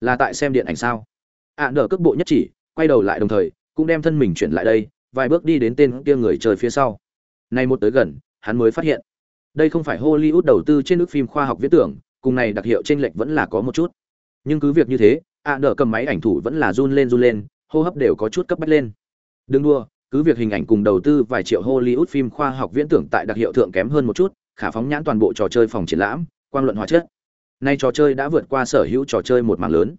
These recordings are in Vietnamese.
là tại xem điện ảnh sao? Ạ nở cước bộ nhất chỉ, quay đầu lại đồng thời, cũng đem thân mình chuyển lại đây, vài bước đi đến tên kia người chơi phía sau. Nay một tới gần, hắn mới phát hiện. Đây không phải hollywood đầu tư trên nước phim khoa học viễn tưởng, cùng này đặc hiệu trên lệnh vẫn là có một chút. Nhưng cứ việc như thế ạ nở cầm máy ảnh thủ vẫn là run lên run lên, hô hấp đều có chút cấp bách lên. Đừng đua cứ việc hình ảnh cùng đầu tư vài triệu hollywood phim khoa học viễn tưởng tại đặc hiệu thượng kém hơn một chút, khả phóng nhãn toàn bộ trò chơi phòng triển lãm, quang luận hóa chất nay trò chơi đã vượt qua sở hữu trò chơi một mảng lớn.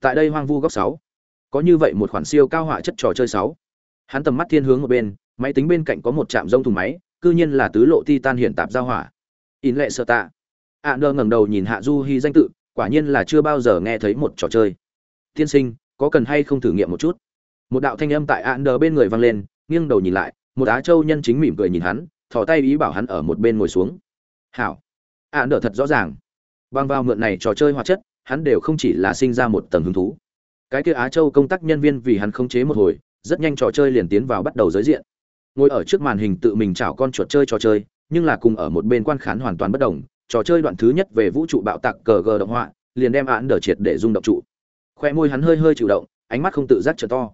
Tại đây hoang vu góc sáu. Có như vậy một khoản siêu cao họa chất trò chơi sáu. Hắn tầm mắt thiên hướng ở bên, máy tính bên cạnh có một trạm rông thùng máy, cư nhiên là tứ lộ titan hiện tạp giao hỏa. In lệ sợ tạ. Ạ nơ ngẩng đầu nhìn hạ du hy danh tự, quả nhiên là chưa bao giờ nghe thấy một trò chơi. Tiên sinh, có cần hay không thử nghiệm một chút? Một đạo thanh âm tại ạ nơ bên người vang lên, nghiêng đầu nhìn lại, một á châu nhân chính mỉm cười nhìn hắn, thò tay ý bảo hắn ở một bên ngồi xuống. Hảo. Ạ nơ thật rõ ràng bằng vào mượn này trò chơi hóa chất, hắn đều không chỉ là sinh ra một tầng hứng thú. Cái kia á châu công tác nhân viên vì hắn khống chế một hồi, rất nhanh trò chơi liền tiến vào bắt đầu giới diện. Ngồi ở trước màn hình tự mình chảo con chuột chơi trò chơi, nhưng là cùng ở một bên quan khán hoàn toàn bất đồng, trò chơi đoạn thứ nhất về vũ trụ bạo tạc cờ gờ động họa, liền đem án đờ triệt để rung động trụ. Khoe môi hắn hơi hơi chịu động, ánh mắt không tự giác trở to.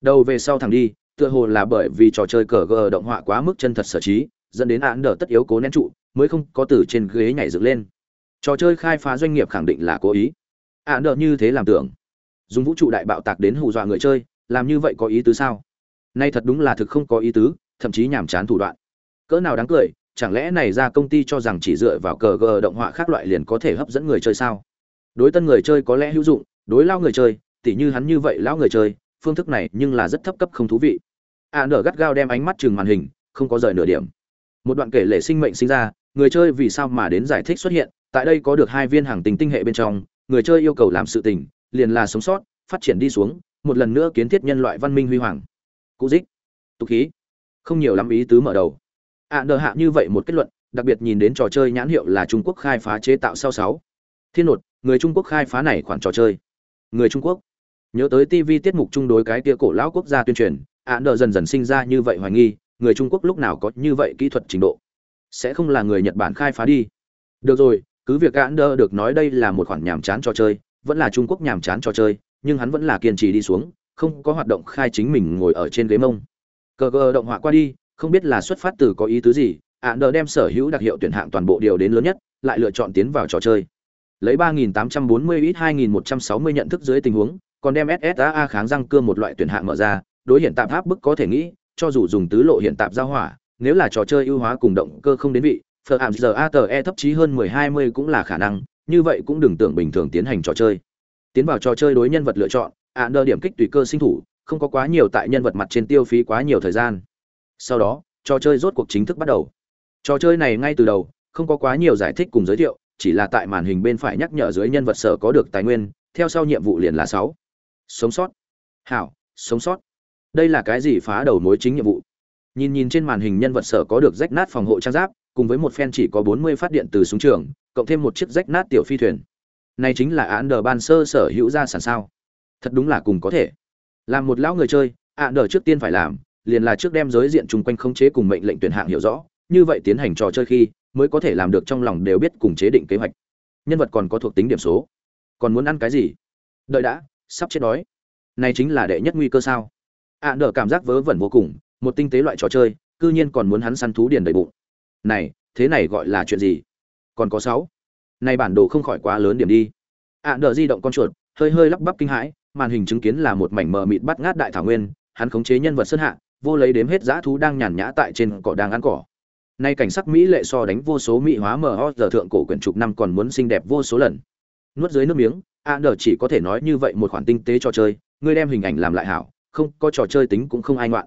Đầu về sau thẳng đi, tựa hồ là bởi vì trò chơi cờ gờ động họa quá mức chân thật sở trí, dẫn đến án đờ tất yếu cố nén trụ, mới không có từ trên ghế nhảy dựng lên trò chơi khai phá doanh nghiệp khẳng định là cố ý. À nữa như thế làm tưởng. Dùng vũ trụ đại bạo tạc đến hù dọa người chơi, làm như vậy có ý tứ sao? Nay thật đúng là thực không có ý tứ, thậm chí nhàm chán thủ đoạn. Cỡ nào đáng cười, chẳng lẽ này ra công ty cho rằng chỉ dựa vào cờ gờ động họa khác loại liền có thể hấp dẫn người chơi sao? Đối tân người chơi có lẽ hữu dụng, đối lao người chơi, tỉ như hắn như vậy lão người chơi, phương thức này nhưng là rất thấp cấp không thú vị. À nở gắt gao đem ánh mắt chừng màn hình, không có rời nửa điểm. Một đoạn kể lệ sinh mệnh sinh ra, người chơi vì sao mà đến giải thích xuất hiện tại đây có được hai viên hàng tình tinh hệ bên trong người chơi yêu cầu làm sự tình liền là sống sót phát triển đi xuống một lần nữa kiến thiết nhân loại văn minh huy hoàng. Cụ dích tục khí. Không nhiều lắm ý tứ mở đầu. Ạ à, nợ hạ như vậy một kết luận đặc biệt nhìn đến trò chơi nhãn hiệu là trung quốc khai phá chế tạo sau sáu. Thiên nột người trung quốc khai phá này khoản trò chơi. Người trung quốc. Nhớ tới tv tiết mục chung đối cái kia cổ lão quốc gia tuyên truyền ạ à, nợ dần dần sinh ra như vậy hoài nghi người trung quốc lúc nào có như vậy kỹ thuật trình độ? Sẽ không là người nhật bản khai phá đi. Được rồi cứ việc ạ Đơ được nói đây là một khoản nhàm chán trò chơi, vẫn là trung quốc nhàm chán trò chơi, nhưng hắn vẫn là kiên trì đi xuống, không có hoạt động khai chính mình ngồi ở trên ghế mông. Cờ cờ động họa qua đi, không biết là xuất phát từ có ý tứ gì ạ nờ đem sở hữu đặc hiệu tuyển hạng toàn bộ điều đến lớn nhất, lại lựa chọn tiến vào trò chơi. Lấy 3.840 ít 2.160 nhận thức dưới tình huống, còn đem SSAA kháng răng cưa một loại tuyển hạng mở ra, đối hiện tạp tháp bức có thể nghĩ, cho dù dùng tứ lộ hiện tạp giao hỏa, nếu là trò chơi ưu hóa cùng động cơ không đến vị phở hàm giờ ate thấp chí hơn 10-20 cũng là khả năng, như vậy cũng đừng tưởng bình thường tiến hành trò chơi. Tiến vào trò chơi đối nhân vật lựa chọn, ạ nơ điểm kích tùy cơ sinh thủ, không có quá nhiều tại nhân vật mặt trên tiêu phí quá nhiều thời gian. Sau đó, trò chơi rốt cuộc chính thức bắt đầu. Trò chơi này ngay từ đầu, không có quá nhiều giải thích cùng giới thiệu, chỉ là tại màn hình bên phải nhắc nhở dưới nhân vật sở có được tài nguyên, theo sau nhiệm vụ liền là sáu. Sống sót. Hảo, sống sót. Đây là cái gì phá đầu mối chính nhiệm vụ? Nhìn nhìn trên màn hình nhân vật sở có được rách nát phòng hộ trang giáp cùng với một phen chỉ có 40 phát điện từ súng trường, cộng thêm một chiếc rách nát tiểu phi thuyền. Này chính là án đờ ban sơ sở hữu ra sản sao? Thật đúng là cùng có thể. Làm một lão người chơi án đờ trước tiên phải làm, liền là trước đem giới diện chung quanh khống chế cùng mệnh lệnh tuyển hạng hiểu rõ, như vậy tiến hành trò chơi khi, mới có thể làm được trong lòng đều biết cùng chế định kế hoạch. Nhân vật còn có thuộc tính điểm số. Còn muốn ăn cái gì? Đợi đã, sắp chết đói. Này chính là đệ nhất nguy cơ sao? Ạ đờ cảm giác vớ vẩn vô cùng, một tinh tế loại trò chơi, cư nhiên còn muốn hắn săn thú điền đầy bụng này, thế này gọi là chuyện gì? Còn có sáu. Này bản đồ không khỏi quá lớn điểm đi. Ạ đờ di động con chuột, hơi hơi lắp bắp kinh hãi, màn hình chứng kiến là một mảnh mờ mịt bắt ngát đại thảo nguyên, hắn khống chế nhân vật sơn hạ, vô lấy đếm hết dã thú đang nhàn nhã tại trên cỏ đang ăn cỏ. Nay cảnh sắc mỹ lệ so đánh vô số mỹ hóa mờ ho giờ thượng cổ quyển trục năm còn muốn xinh đẹp vô số lần. Nuốt dưới nước miếng a đờ chỉ có thể nói như vậy một khoản tinh tế trò chơi ngươi đem hình ảnh làm lại hảo, không có trò chơi tính cũng không ai ngoạn.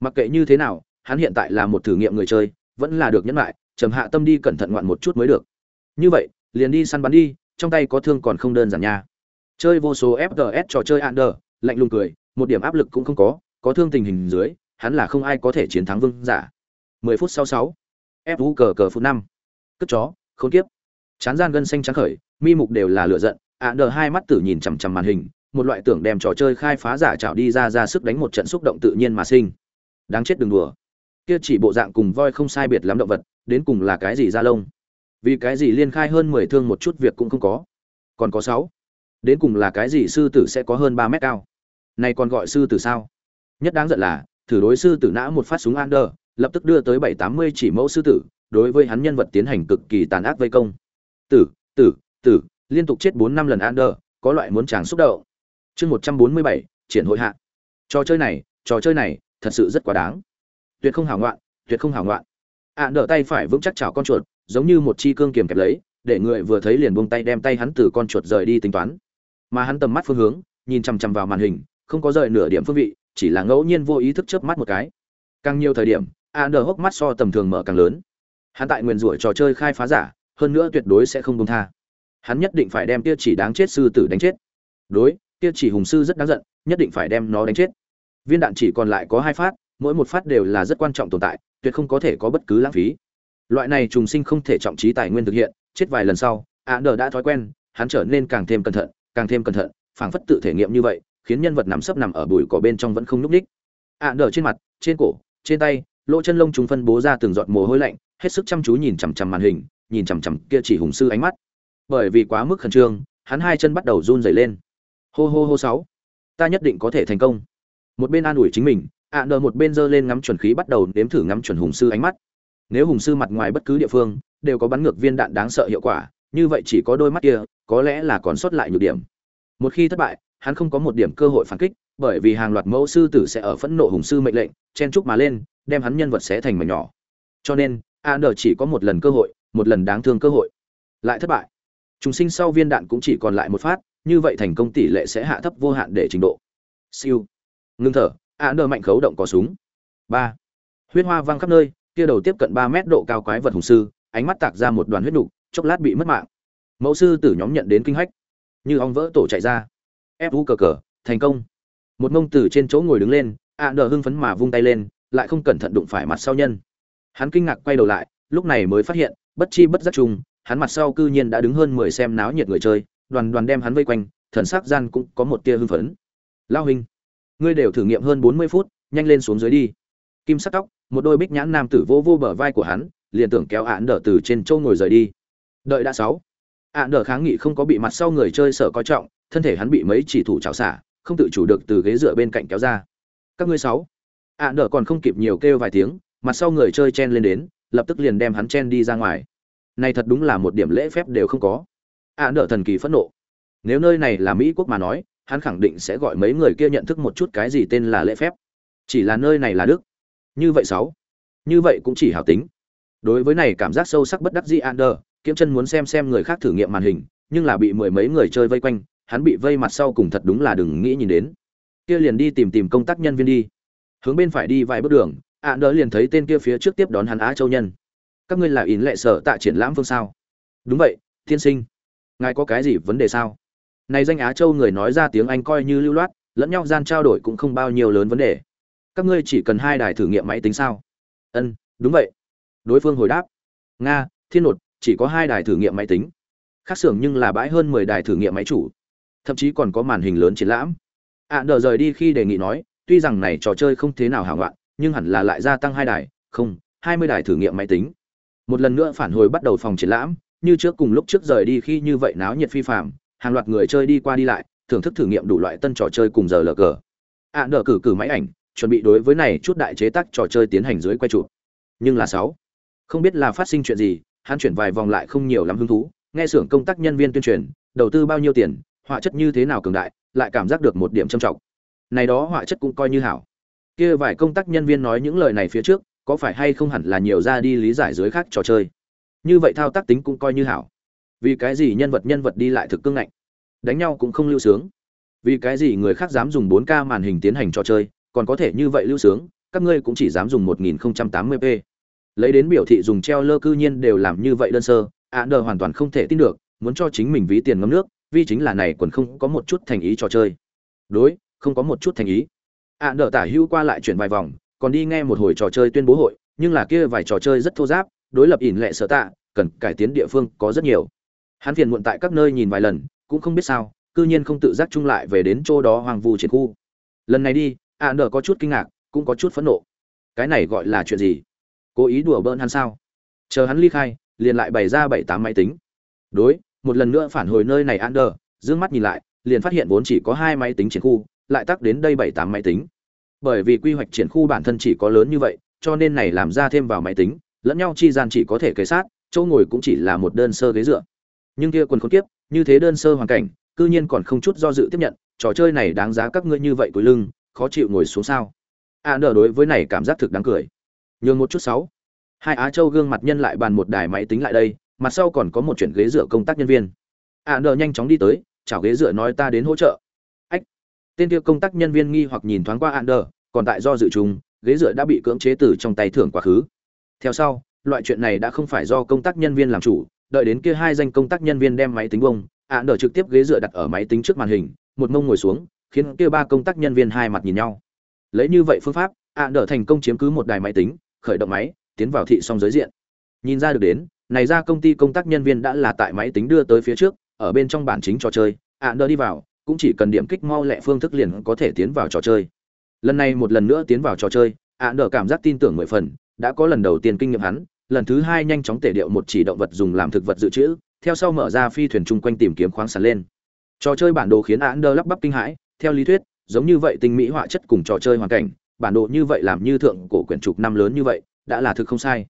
Mặc kệ như thế nào, hắn hiện tại là một thử nghiệm người chơi vẫn là được nhẫn lại trầm hạ tâm đi cẩn thận ngoạn một chút mới được. Như vậy, liền đi săn bắn đi, trong tay có thương còn không đơn giản nha. Chơi vô số fts trò chơi an đờ lạnh lùng cười, một điểm áp lực cũng không có có thương tình hình dưới, hắn là không ai có thể chiến thắng vương giả. Mười phút sau sáu fu cờ cờ phút năm. Cất chó, khốn kiếp. Chán gian gân xanh trắng khởi, mi mục đều là lửa giận ạ đờ hai mắt tử nhìn chằm chằm màn hình, một loại tưởng đem trò chơi khai phá giả trảo đi ra ra sức đánh một trận xúc động tự nhiên mà sinh. Đáng chết đừng đùa kia chỉ bộ dạng cùng voi không sai biệt lắm động vật đến cùng là cái gì ra lông? Vì cái gì liên khai hơn mười thương một chút việc cũng không có? Còn có sáu. Đến cùng là cái gì sư tử sẽ có hơn ba mét cao? Này còn gọi sư tử sao? Nhất đáng giận là thử đối sư tử nã một phát súng đơ, lập tức đưa tới bảy tám mươi chỉ mẫu sư tử đối với hắn nhân vật tiến hành cực kỳ tàn ác vây công. Tử tử tử liên tục chết bốn năm lần under có loại muốn chàng xúc động. Chương một trăm bốn mươi bảy triển hội hạ. Trò chơi này trò chơi này thật sự rất quá đáng tuyệt không hảo ngoạn tuyệt không hảo ngoạn. Ạn à, tay phải vững chắc chảo con chuột giống như một chi cương kiềm kẹp lấy để người vừa thấy liền buông tay đem tay hắn từ con chuột rời đi tính toán. Mà hắn tầm mắt phương hướng nhìn chằm chằm vào màn hình không có rời nửa điểm phương vị chỉ là ngẫu nhiên vô ý thức chớp mắt một cái. Càng nhiều thời điểm Ạn à, hốc mắt so tầm thường mở càng lớn. Hắn tại Nguyên rủa trò chơi khai phá giả hơn nữa tuyệt đối sẽ không buông tha. Hắn nhất định phải đem kia chỉ đáng chết sư tử đánh chết. Đối kia chỉ hùng sư rất đáng giận nhất định phải đem nó đánh chết. Viên đạn chỉ còn lại có hai phát mỗi một phát đều là rất quan trọng tồn tại, tuyệt không có thể có bất cứ lãng phí. Loại này trùng sinh không thể trọng trí tài nguyên thực hiện, chết vài lần sau ạ nờ đã thói quen, hắn trở nên càng thêm cẩn thận, càng thêm cẩn thận, phảng phất tự thể nghiệm như vậy, khiến nhân vật nằm sấp nằm ở bụi cỏ bên trong vẫn không nhúc ních ạ nờ trên mặt, trên cổ, trên tay, lỗ chân lông chúng phân bố ra từng giọt mồ hôi lạnh, hết sức chăm chú nhìn chằm chằm màn hình, nhìn chằm chằm kia chỉ hùng sư ánh mắt. Bởi vì quá mức khẩn trương, hắn hai chân bắt đầu run rẩy lên. Hô hô hô sáu, ta nhất định có thể thành công. Một bên an ủi chính mình ạ nờ một bên giơ lên ngắm chuẩn khí bắt đầu nếm thử ngắm chuẩn hùng sư ánh mắt. Nếu hùng sư mặt ngoài bất cứ địa phương đều có bắn ngược viên đạn đáng sợ hiệu quả, như vậy chỉ có đôi mắt kia, có lẽ là còn sót lại nhược điểm. Một khi thất bại, hắn không có một điểm cơ hội phản kích, bởi vì hàng loạt mẫu sư tử sẽ ở phẫn nộ hùng sư mệnh lệnh, chen chúc mà lên, đem hắn nhân vật sẽ thành mảnh nhỏ. Cho nên, a n chỉ có một lần cơ hội, một lần đáng thương cơ hội. Lại thất bại. Chúng sinh sau viên đạn cũng chỉ còn lại một phát, như vậy thành công tỷ lệ sẽ hạ thấp vô hạn để trình độ. Siêu. Ngưng thở a nơ mạnh khấu động có súng. Ba. Huyết hoa văng khắp nơi, kia đầu tiếp cận ba mét độ cao quái vật hùng sư, ánh mắt tạc ra một đoàn huyết nục, chốc lát bị mất mạng. Mẫu sư tử nhóm nhận đến kinh hách. Như ong vỡ tổ chạy ra. Ép u cờ cờ, thành công. Một mông tử trên chỗ ngồi đứng lên, ạ nơ hưng phấn mà vung tay lên, lại không cẩn thận đụng phải mặt sau nhân. Hắn kinh ngạc quay đầu lại, lúc này mới phát hiện, bất chi bất giác chung hắn mặt sau cư nhiên đã đứng hơn mười xem náo nhiệt người chơi, đoàn đoàn đem hắn vây quanh, thần sắc gian cũng có một tia hưng phấn. Lao hình ngươi đều thử nghiệm hơn bốn mươi phút, nhanh lên xuống dưới đi. Kim sắc tóc, một đôi bích nhãn nam tử vô vô bờ vai của hắn, liền tưởng kéo ạn đỡ từ trên châu ngồi rời đi. Đợi đã sáu. Ạn đỡ kháng nghị không có bị mặt sau người chơi sợ coi trọng, thân thể hắn bị mấy chỉ thủ chảo xả, không tự chủ được từ ghế dựa bên cạnh kéo ra. Các ngươi sáu. Ạn đỡ còn không kịp nhiều kêu vài tiếng, mặt sau người chơi chen lên đến, lập tức liền đem hắn chen đi ra ngoài. Này thật đúng là một điểm lễ phép đều không có. Ạn đỡ thần kỳ phẫn nộ. Nếu nơi này là mỹ quốc mà nói hắn khẳng định sẽ gọi mấy người kia nhận thức một chút cái gì tên là lễ phép. Chỉ là nơi này là đức. Như vậy sáu. Như vậy cũng chỉ hảo tính. Đối với này cảm giác sâu sắc bất đắc dĩ Ander, kiếm chân muốn xem xem người khác thử nghiệm màn hình nhưng là bị mười mấy người chơi vây quanh hắn bị vây mặt sau cùng thật đúng là đừng nghĩ nhìn đến. Kia liền đi tìm tìm công tác nhân viên đi. Hướng bên phải đi vài bước đường Ander liền thấy tên kia phía trước tiếp đón hắn á châu nhân. Các ngươi là ỉn lệ sở tại triển lãm phương sao? Đúng vậy thiên sinh. Ngài có cái gì vấn đề sao? Này danh á châu người nói ra tiếng anh coi như lưu loát lẫn nhau gian trao đổi cũng không bao nhiêu lớn vấn đề. Các ngươi chỉ cần hai đài thử nghiệm máy tính sao? Ân đúng vậy. Đối phương hồi đáp. Nga thiên nột chỉ có hai đài thử nghiệm máy tính. Khác xưởng nhưng là bãi hơn mười đài thử nghiệm máy chủ. Thậm chí còn có màn hình lớn triển lãm. Ạ à, đờ rời đi khi đề nghị nói tuy rằng này trò chơi không thế nào hảo ngoạn, nhưng hẳn là lại gia tăng hai đài. Không hai mươi đài thử nghiệm máy tính. Một lần nữa phản hồi bắt đầu phòng triển lãm như trước cùng lúc trước rời đi khi như vậy náo nhiệt phi phàm, hàng loạt người chơi đi qua đi lại thưởng thức thử nghiệm đủ loại tân trò chơi cùng giờ lờ cờ. Ạ à, cử cử máy ảnh chuẩn bị đối với này chút đại chế tác trò chơi tiến hành dưới quay chụp. Nhưng là sáu. Không biết là phát sinh chuyện gì hắn chuyển vài vòng lại không nhiều lắm hứng thú nghe xưởng công tác nhân viên tuyên truyền đầu tư bao nhiêu tiền họa chất như thế nào cường đại lại cảm giác được một điểm trầm trọng. Này đó họa chất cũng coi như hảo. Kia vài công tác nhân viên nói những lời này phía trước có phải hay không hẳn là nhiều ra đi lý giải dưới khác trò chơi. Như vậy thao tác tính cũng coi như hảo vì cái gì nhân vật nhân vật đi lại thực cương ngạnh? Đánh nhau cũng không lưu sướng. Vì cái gì người khác dám dùng 4K màn hình tiến hành trò chơi, còn có thể như vậy lưu sướng, các ngươi cũng chỉ dám dùng 1080p lấy đến biểu thị dùng treo lơ cư nhiên đều làm như vậy đơn sơ ạ đờ hoàn toàn không thể tin được, muốn cho chính mình ví tiền ngâm nước, vì chính là này còn không có một chút thành ý trò chơi. Đối, không có một chút thành ý. Ạ đờ tả hữu qua lại chuyển vài vòng, còn đi nghe một hồi trò chơi tuyên bố hội, nhưng là kia vài trò chơi rất thô giáp, đối lập ỉn lệ sở tạ, cần cải tiến địa phương có rất nhiều hắn phiền muộn tại các nơi nhìn vài lần, cũng không biết sao, cư nhiên không tự giác chung lại về đến chỗ đó hoàng vu triển khu. Lần này đi ạ đờ có chút kinh ngạc, cũng có chút phẫn nộ. Cái này gọi là chuyện gì? Cố ý đùa bỡn hắn sao? Chờ hắn ly khai, liền lại bày ra bảy tám máy tính. Đối, một lần nữa phản hồi nơi này an đờ d ư ơ n g mắt nhìn lại, liền phát hiện vốn chỉ có hai máy tính triển khu, lại tắc đến đây bảy tám máy tính. Bởi vì quy hoạch triển khu bản thân chỉ có lớn như vậy, cho nên này làm ra thêm vào máy tính, lẫn nhau chi gian chỉ có thể kế sát, chỗ ngồi cũng chỉ là một đơn sơ ghế dựa nhưng kia quần khốn kiếp như thế đơn sơ hoàn cảnh cư nhiên còn không chút do dự tiếp nhận trò chơi này đáng giá các ngươi như vậy cuối lưng khó chịu ngồi xuống sao? A à, nở đối với này cảm giác thực đáng cười. Nhường một chút sáu. Hai á châu gương mặt nhân lại bàn một đài máy tính lại đây mặt sau còn có một chuyện ghế dựa công tác nhân viên. A à, nở nhanh chóng đi tới chào ghế dựa nói ta đến hỗ trợ. Ách. Tên kia công tác nhân viên nghi hoặc nhìn thoáng qua a nở còn tại do dự chúng ghế dựa đã bị cưỡng chế từ trong tay thưởng quá khứ. Theo sau loại chuyện này đã không phải do công tác nhân viên làm chủ đợi đến kia hai danh công tác nhân viên đem máy tính bông, ạ nở trực tiếp ghế dựa đặt ở máy tính trước màn hình, một mông ngồi xuống, khiến kia ba công tác nhân viên hai mặt nhìn nhau. Lấy như vậy phương pháp, ạ nở thành công chiếm cứ một đài máy tính, khởi động máy, tiến vào thị song giới diện. Nhìn ra được đến, này ra công ty công tác nhân viên đã là tại máy tính đưa tới phía trước, ở bên trong bản chính trò chơi, ạ nở đi vào, cũng chỉ cần điểm kích mau lẹ phương thức liền có thể tiến vào trò chơi. Lần này một lần nữa tiến vào trò chơi, ạ nở cảm giác tin tưởng mười phần, đã có lần đầu tiên kinh nghiệm hắn lần thứ hai nhanh chóng tể điệu một chỉ động vật dùng làm thực vật dự trữ, theo sau mở ra phi thuyền chung quanh tìm kiếm khoáng sản lên. Trò chơi bản đồ khiến án đơ lắp bắp kinh hãi, theo lý thuyết, giống như vậy tinh mỹ họa chất cùng trò chơi hoàn cảnh, bản đồ như vậy làm như thượng cổ quyển trục năm lớn như vậy, đã là thực không sai.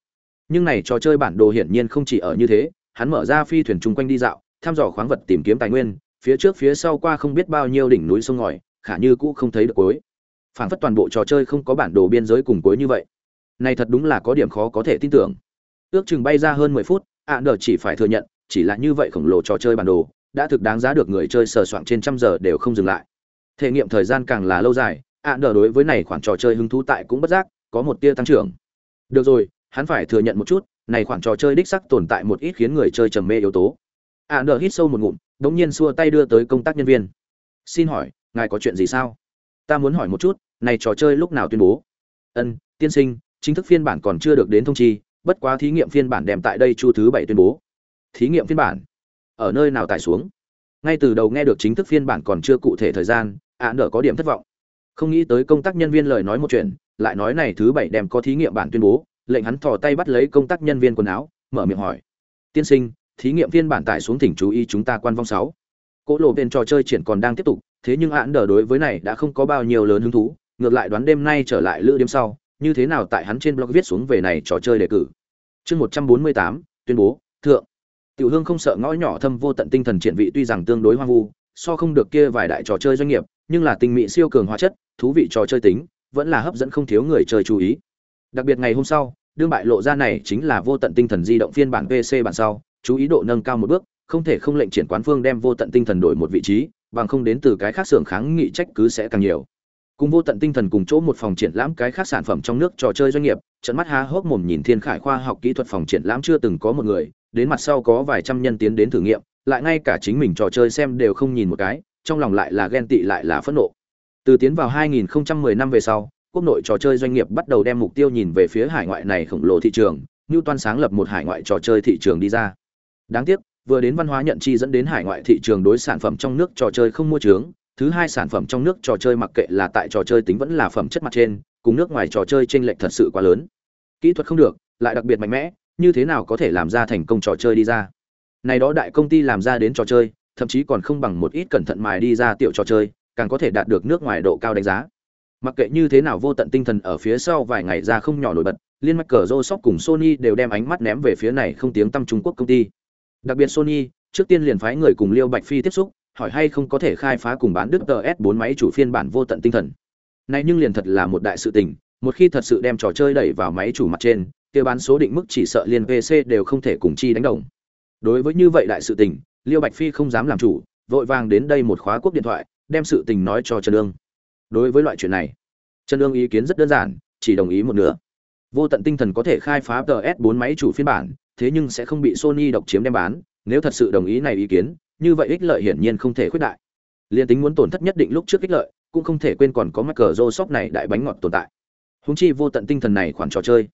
Nhưng này trò chơi bản đồ hiển nhiên không chỉ ở như thế, hắn mở ra phi thuyền chung quanh đi dạo, thăm dò khoáng vật tìm kiếm tài nguyên, phía trước phía sau qua không biết bao nhiêu đỉnh núi sông ngòi, khả như cũ không thấy được cuối. Phản phất toàn bộ trò chơi không có bản đồ biên giới cùng cuối như vậy này thật đúng là có điểm khó có thể tin tưởng. Ước chừng bay ra hơn mười phút, ạ à chỉ phải thừa nhận, chỉ là như vậy khổng lồ trò chơi bản đồ, đã thực đáng giá được người chơi sờ soạn trên trăm giờ đều không dừng lại. Thể nghiệm thời gian càng là lâu dài, ạ à đối với này khoản trò chơi hứng thú tại cũng bất giác, có một tia tăng trưởng. Được rồi, hắn phải thừa nhận một chút, này khoản trò chơi đích sắc tồn tại một ít khiến người chơi trầm mê yếu tố. ạ à hít sâu một ngụm đống nhiên xua tay đưa tới công tác nhân viên. Xin hỏi, ngài có chuyện gì sao? Ta muốn hỏi một chút, này trò chơi lúc nào tuyên bố? Ân, tiên sinh chính thức phiên bản còn chưa được đến thông chi, bất quá thí nghiệm phiên bản đem tại đây chu thứ bảy tuyên bố. Thí nghiệm phiên bản? Ở nơi nào tải xuống? Ngay từ đầu nghe được chính thức phiên bản còn chưa cụ thể thời gian, ạ nở có điểm thất vọng. Không nghĩ tới công tác nhân viên lời nói một chuyện, lại nói này thứ bảy đem có thí nghiệm bản tuyên bố, lệnh hắn thò tay bắt lấy công tác nhân viên quần áo, mở miệng hỏi. Tiên sinh, thí nghiệm phiên bản tải xuống thỉnh chú ý chúng ta quan vong sáu. Cỗ lộ bên trò chơi triển còn đang tiếp tục, thế nhưng án nở đối với này đã không có bao nhiêu lớn hứng thú, ngược lại đoán đêm nay trở lại lữ đêm sau như thế nào tại hắn trên blog viết xuống về này trò chơi đề cử? Chương một trăm bốn mươi tám, tuyên bố, thượng. Tiểu hương không sợ ngõ nhỏ thâm vô tận tinh thần triển vị tuy rằng tương đối hoang vu, so không được kia vài đại trò chơi doanh nghiệp, nhưng là tinh mỹ siêu cường hóa chất, thú vị trò chơi tính, vẫn là hấp dẫn không thiếu người chơi chú ý. Đặc biệt ngày hôm sau, đương bại lộ ra này chính là vô tận tinh thần di động phiên bản pc bản sau, chú ý độ nâng cao một bước, không thể không lệnh triển quán phương đem vô tận tinh thần đổi một vị trí, bằng không đến từ cái khác xưởng kháng nghị trách cứ sẽ càng nhiều cùng vô tận tinh thần cùng chỗ một phòng triển lãm cái khác sản phẩm trong nước trò chơi doanh nghiệp, trận mắt há hốc mồm nhìn thiên khải khoa học kỹ thuật phòng triển lãm chưa từng có một người, đến mặt sau có vài trăm nhân tiến đến thử nghiệm, lại ngay cả chính mình trò chơi xem đều không nhìn một cái, trong lòng lại là ghen tị lại là phẫn nộ. Từ tiến vào 2010 năm về sau, quốc nội trò chơi doanh nghiệp bắt đầu đem mục tiêu nhìn về phía hải ngoại này khổng lồ thị trường như toan sáng lập một hải ngoại trò chơi thị trường đi ra. Đáng tiếc, vừa đến văn hóa nhận chi dẫn đến hải ngoại thị trường đối sản phẩm trong nước trò chơi không mua trướng thứ hai sản phẩm trong nước trò chơi mặc kệ là tại trò chơi tính vẫn là phẩm chất mặt trên cùng nước ngoài trò chơi chênh lệch thật sự quá lớn. Kỹ thuật không được lại đặc biệt mạnh mẽ như thế nào có thể làm ra thành công trò chơi đi ra? Này đó đại công ty làm ra đến trò chơi thậm chí còn không bằng một ít cẩn thận mài đi ra tiểu trò chơi càng có thể đạt được nước ngoài độ cao đánh giá. Mặc kệ như thế nào vô tận tinh thần ở phía sau vài ngày ra không nhỏ nổi bật liên mạch cờ Microsoft cùng Sony đều đem ánh mắt ném về phía này không tiếng tăm Trung Quốc công ty. Đặc biệt Sony, trước tiên liền phái người cùng Liêu Bạch Phi tiếp xúc, hỏi hay không có thể khai phá cùng bán Đức TS4 máy chủ phiên bản vô tận tinh thần. Này nhưng liền thật là một đại sự tình, một khi thật sự đem trò chơi đẩy vào máy chủ mặt trên, kia bán số định mức chỉ sợ liền PC đều không thể cùng chi đánh đồng. Đối với như vậy đại sự tình, Liêu Bạch Phi không dám làm chủ, vội vàng đến đây một khóa quốc điện thoại, đem sự tình nói cho Trần Dương. Đối với loại chuyện này, Trần Dương ý kiến rất đơn giản, chỉ đồng ý một nửa. Vô tận tinh thần có thể khai phá TS4 máy chủ phiên bản, thế nhưng sẽ không bị Sony độc chiếm đem bán, nếu thật sự đồng ý này ý kiến, như vậy ích lợi hiển nhiên không thể khuyết đại. Liên tính muốn tổn thất nhất định lúc trước ích lợi, cũng không thể quên còn có Microsoft này đại bánh ngọt tồn tại. Húng chi vô tận tinh thần này khoản trò chơi.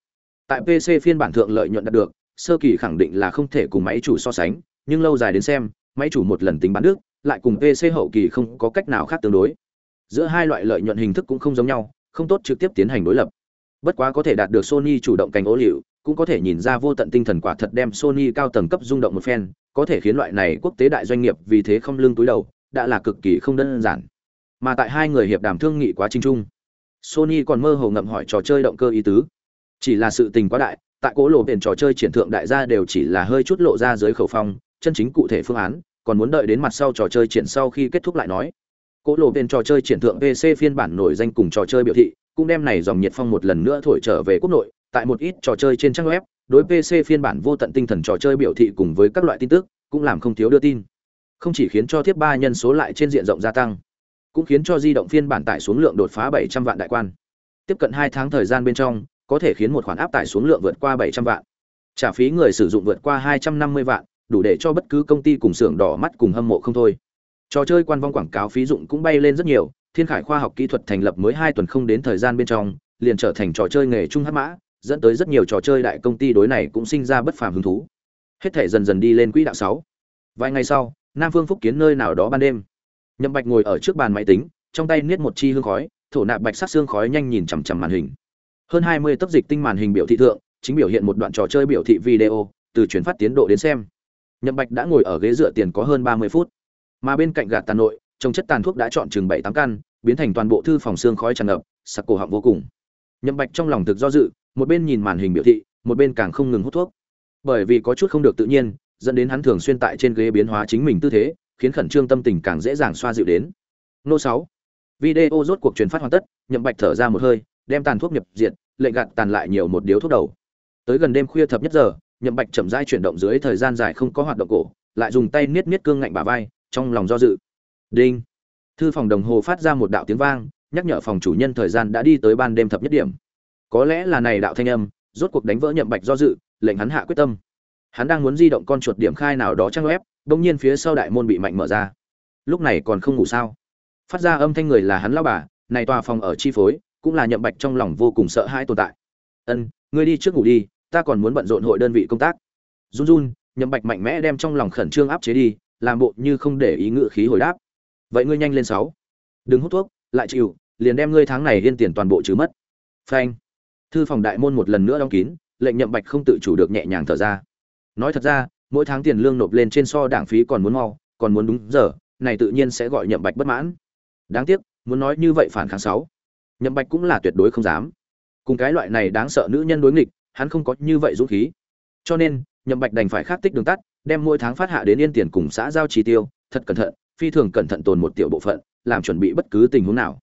Tại PC phiên bản thượng lợi nhuận đạt được, sơ kỳ khẳng định là không thể cùng máy chủ so sánh, nhưng lâu dài đến xem, máy chủ một lần tính bán nước, lại cùng PC hậu kỳ không có cách nào khác tương đối. Giữa hai loại lợi nhuận hình thức cũng không giống nhau, không tốt trực tiếp tiến hành đối lập. Bất quá có thể đạt được Sony chủ động cành ố liệu cũng có thể nhìn ra vô tận tinh thần quả thật đem Sony cao tầng cấp rung động một phen, có thể khiến loại này quốc tế đại doanh nghiệp vì thế không lương túi đầu, đã là cực kỳ không đơn giản. Mà tại hai người hiệp đàm thương nghị quá trình chung sony còn mơ hồ ngậm hỏi trò chơi động cơ ý tứ. Chỉ là sự tình quá đại tại cố lộ biển trò chơi triển thượng đại gia đều chỉ là hơi chút lộ ra dưới khẩu phong chân chính cụ thể phương án còn muốn đợi đến mặt sau trò chơi triển sau khi kết thúc lại nói. Cố lộ biển trò chơi triển thượng pc phiên bản nổi danh cùng trò chơi biểu thị cũng đem này dòng nhiệt phong một lần nữa thổi trở về quốc nội tại một ít trò chơi trên trang web, đối pc phiên bản vô tận tinh thần trò chơi biểu thị cùng với các loại tin tức, cũng làm không thiếu đưa tin. Không chỉ khiến cho thiếp ba nhân số lại trên diện rộng gia tăng, cũng khiến cho di động phiên bản tải xuống lượng đột phá 700 vạn đại quan. Tiếp cận hai tháng thời gian bên trong, có thể khiến một khoản áp tải xuống lượng vượt qua 700 vạn. Trả phí người sử dụng vượt qua 250 vạn, đủ để cho bất cứ công ty cùng xưởng đỏ mắt cùng hâm mộ không thôi. Trò chơi quan vong quảng cáo phí dụng cũng bay lên rất nhiều, thiên khải khoa học kỹ thuật thành lập mới hai tuần không đến thời gian bên trong, liền trở thành trò chơi nghề trung hát mã dẫn tới rất nhiều trò chơi đại công ty đối này cũng sinh ra bất phàm hứng thú. Hết thể dần dần đi lên quỹ đạo sáu. Vài ngày sau, nam phương phúc kiến nơi nào đó ban đêm. Nhậm bạch ngồi ở trước bàn máy tính, trong tay niết một chi hương khói, thổ nạp bạch sắc xương khói nhanh nhìn chằm chằm màn hình. Hơn 20 tấc dịch tinh màn hình biểu thị thượng, chính biểu hiện một đoạn trò chơi biểu thị video, từ chuyển phát tiến độ đến xem. Nhậm bạch đã ngồi ở ghế dựa tiền có hơn 30 phút. Mà bên cạnh gạt tàn nội trong chất tàn thuốc đã chọn chừng bảy tám căn, biến thành toàn bộ thư phòng xương khói tràn ngập, sặc cổ họng vô cùng. Nhậm bạch trong lòng thực do dự một bên nhìn màn hình biểu thị, một bên càng không ngừng hút thuốc. Bởi vì có chút không được tự nhiên, dẫn đến hắn thường xuyên tại trên ghế biến hóa chính mình tư thế, khiến khẩn trương tâm tình càng dễ dàng xoa dịu đến. Nô sáu. Video rốt cuộc truyền phát hoàn tất, nhậm bạch thở ra một hơi, đem tàn thuốc nhập diệt, lệnh gạt tàn lại nhiều một điếu thuốc đầu. Tới gần đêm khuya thập nhất giờ, nhậm bạch chậm rãi chuyển động dưới thời gian dài không có hoạt động cổ, lại dùng tay niết niết cương ngạnh bả vai, trong lòng do dự. Đinh. Thư phòng đồng hồ phát ra một đạo tiếng vang, nhắc nhở phòng chủ nhân thời gian đã đi tới ban đêm thập nhất điểm có lẽ là này đạo thanh âm, rốt cuộc đánh vỡ nhậm bạch do dự, lệnh hắn hạ quyết tâm. Hắn đang muốn di động con chuột điểm khai nào đó trang web, bỗng nhiên phía sau đại môn bị mạnh mở ra. Lúc này còn không ngủ sao? Phát ra âm thanh người là hắn lao bà, này tòa phòng ở chi phối, cũng là nhậm bạch trong lòng vô cùng sợ hãi tồn tại. Ân, ngươi đi trước ngủ đi, ta còn muốn bận rộn hội đơn vị công tác. Run run, nhậm bạch mạnh mẽ đem trong lòng khẩn trương áp chế đi, làm bộ như không để ý ngự khí hồi đáp. Vậy ngươi nhanh lên sáu. Đừng hút thuốc, lại chịu, liền đem ngươi tháng này liên tiền toàn bộ trừ mất. Phanh thư phòng đại môn một lần nữa đóng kín, lệnh nhậm bạch không tự chủ được nhẹ nhàng thở ra. Nói thật ra, mỗi tháng tiền lương nộp lên trên so đảng phí còn muốn mau, còn muốn đúng giờ, này tự nhiên sẽ gọi nhậm bạch bất mãn. Đáng tiếc, muốn nói như vậy phản kháng sáu. Nhậm bạch cũng là tuyệt đối không dám. Cùng cái loại này đáng sợ nữ nhân đối nghịch, hắn không có như vậy dũng khí. Cho nên, nhậm bạch đành phải khắc tích đường tắt, đem mỗi tháng phát hạ đến yên tiền cùng xã giao chi tiêu, thật cẩn thận, phi thường cẩn thận tồn một tiểu bộ phận, làm chuẩn bị bất cứ tình huống nào.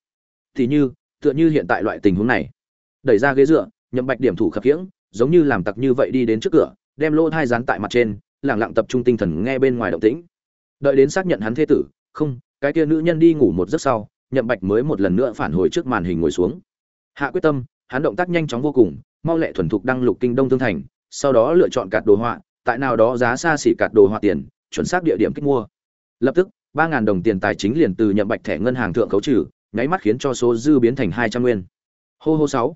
Thì như, tựa như hiện tại loại tình huống này đẩy ra ghế dựa, nhậm bạch điểm thủ khập khiễng, giống như làm tặc như vậy đi đến trước cửa, đem lô thai rán tại mặt trên, lẳng lặng tập trung tinh thần nghe bên ngoài động tĩnh. Đợi đến xác nhận hắn thê tử, không, cái kia nữ nhân đi ngủ một giấc sau, nhậm bạch mới một lần nữa phản hồi trước màn hình ngồi xuống. Hạ quyết tâm, hắn động tác nhanh chóng vô cùng, mau lẹ thuần thục đăng lục kinh đông tương thành, sau đó lựa chọn cạt đồ họa, tại nào đó giá xa xỉ cạt đồ họa tiền, chuẩn xác địa điểm kích mua. Lập tức, ba ngàn đồng tiền tài chính liền từ nhậm bạch thẻ ngân hàng thượng khấu trừ, nháy mắt khiến cho số dư biến thành hai trăm nguyên. Hô hô sáu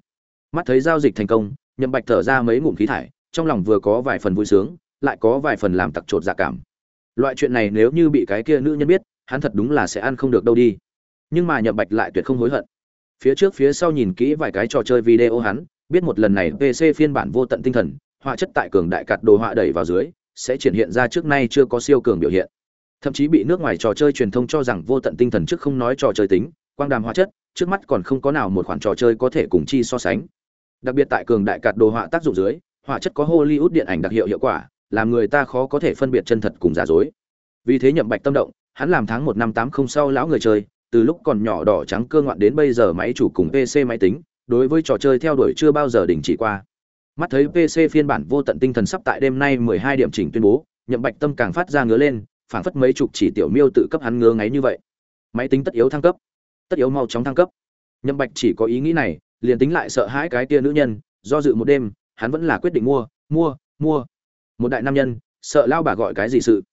mắt thấy giao dịch thành công, nhậm bạch thở ra mấy ngụm khí thải, trong lòng vừa có vài phần vui sướng, lại có vài phần làm tặc trột dạ cảm. Loại chuyện này nếu như bị cái kia nữ nhân biết, hắn thật đúng là sẽ ăn không được đâu đi. Nhưng mà nhậm bạch lại tuyệt không hối hận. Phía trước phía sau nhìn kỹ vài cái trò chơi video hắn, biết một lần này pc phiên bản vô tận tinh thần, họa chất tại cường đại cạt đồ họa đẩy vào dưới, sẽ triển hiện ra trước nay chưa có siêu cường biểu hiện. Thậm chí bị nước ngoài trò chơi truyền thông cho rằng vô tận tinh thần trước không nói trò chơi tính, quang đàm hóa chất, trước mắt còn không có nào một khoản trò chơi có thể cùng chi so sánh đặc biệt tại cường đại cạt đồ họa tác dụng dưới, họa chất có hollywood điện ảnh đặc hiệu hiệu quả, làm người ta khó có thể phân biệt chân thật cùng giả dối. Vì thế nhậm bạch tâm động, hắn làm tháng một năm tám không sau lão người chơi, từ lúc còn nhỏ đỏ trắng cơ ngoạn đến bây giờ máy chủ cùng pc máy tính, đối với trò chơi theo đuổi chưa bao giờ đình chỉ qua. Mắt thấy pc phiên bản vô tận tinh thần sắp tại đêm nay 12 điểm chỉnh tuyên bố, nhậm bạch tâm càng phát ra ngứa lên, phảng phất mấy chục chỉ tiểu miêu tự cấp hắn ngứa ngáy như vậy. Máy tính tất yếu thăng cấp, tất yếu mau chóng thăng cấp. Nhậm bạch chỉ có ý nghĩ này liền tính lại sợ hãi cái kia nữ nhân, do dự một đêm, hắn vẫn là quyết định mua mua mua. Một đại nam nhân, sợ lao bà gọi cái gì sự.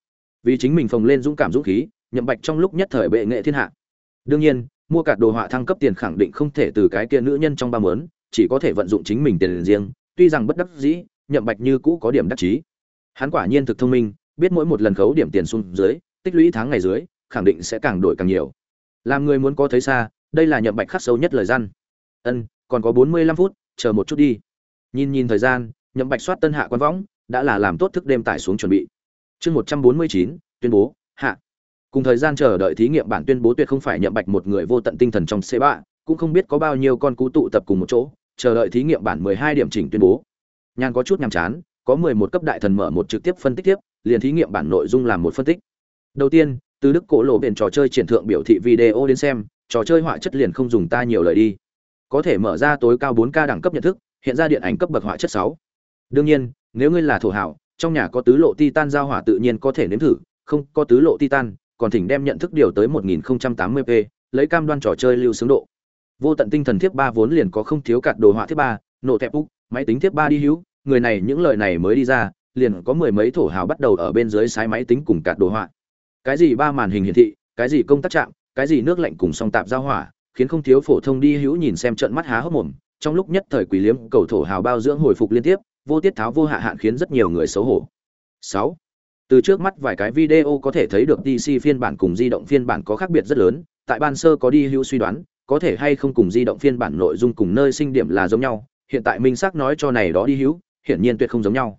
Vì chính mình phồng lên dũng cảm dũng khí, nhậm bạch trong lúc nhất thời bệ nghệ thiên hạ. Đương nhiên, mua cả đồ họa thăng cấp tiền khẳng định không thể từ cái kia nữ nhân trong ba mớn, chỉ có thể vận dụng chính mình tiền riêng. Tuy rằng bất đắc dĩ, nhậm bạch như cũ có điểm đắc chí. Hắn quả nhiên thực thông minh, biết mỗi một lần khấu điểm tiền xuống dưới, tích lũy tháng ngày dưới, khẳng định sẽ càng đổi càng nhiều. Làm người muốn có thấy xa, đây là nhậm bạch khắc sâu nhất lời gian. Ân còn có bốn mươi lăm phút, chờ một chút đi. Nhìn nhìn thời gian, nhậm bạch soát tân hạ quan võng, đã là làm tốt thức đêm tải xuống chuẩn bị. Chương một trăm bốn mươi chín, tuyên bố, hạ. Cùng thời gian chờ đợi thí nghiệm bản tuyên bố tuyệt không phải nhậm bạch một người vô tận tinh thần trong c ba, cũng không biết có bao nhiêu con cú tụ tập cùng một chỗ, chờ đợi thí nghiệm bản mười hai điểm chỉnh tuyên bố. Nhàn có chút nhàm chán, có mười một cấp đại thần mở một trực tiếp phân tích tiếp, liền thí nghiệm bản nội dung làm một phân tích. Đầu tiên, từ đức cổ lộ biển trò chơi triển thượng biểu thị video đến xem, trò chơi họa chất liền không dùng ta nhiều lời đi có thể mở ra tối cao 4K đẳng cấp nhận thức hiện ra điện ảnh cấp bậc họa chất 6. đương nhiên nếu ngươi là thổ hảo trong nhà có tứ lộ titan giao hỏa tự nhiên có thể nếm thử không có tứ lộ titan còn thỉnh đem nhận thức điều tới 1080p lấy cam đoan trò chơi lưu sướng độ vô tận tinh thần thiếp ba vốn liền có không thiếu cạt đồ họa thiếp ba nổ thẹp úc máy tính thiếp ba đi hữu người này những lời này mới đi ra liền có mười mấy thổ hào bắt đầu ở bên dưới sái máy tính cùng cạt đồ họa cái gì ba màn hình hiển thị cái gì công tác trạng, cái gì nước lạnh cùng song tạp giao hỏa khiến không thiếu phổ thông đi hữu nhìn xem trận mắt há hốc mồm, trong lúc nhất thời quỷ liếm, cầu thổ hào bao dưỡng hồi phục liên tiếp, vô tiết tháo vô hạ hạn khiến rất nhiều người xấu hổ. Sáu, từ trước mắt vài cái video có thể thấy được DC phiên bản cùng di động phiên bản có khác biệt rất lớn, tại ban sơ có đi hữu suy đoán, có thể hay không cùng di động phiên bản nội dung cùng nơi sinh điểm là giống nhau, hiện tại minh xác nói cho này đó đi hữu, hiển nhiên tuyệt không giống nhau.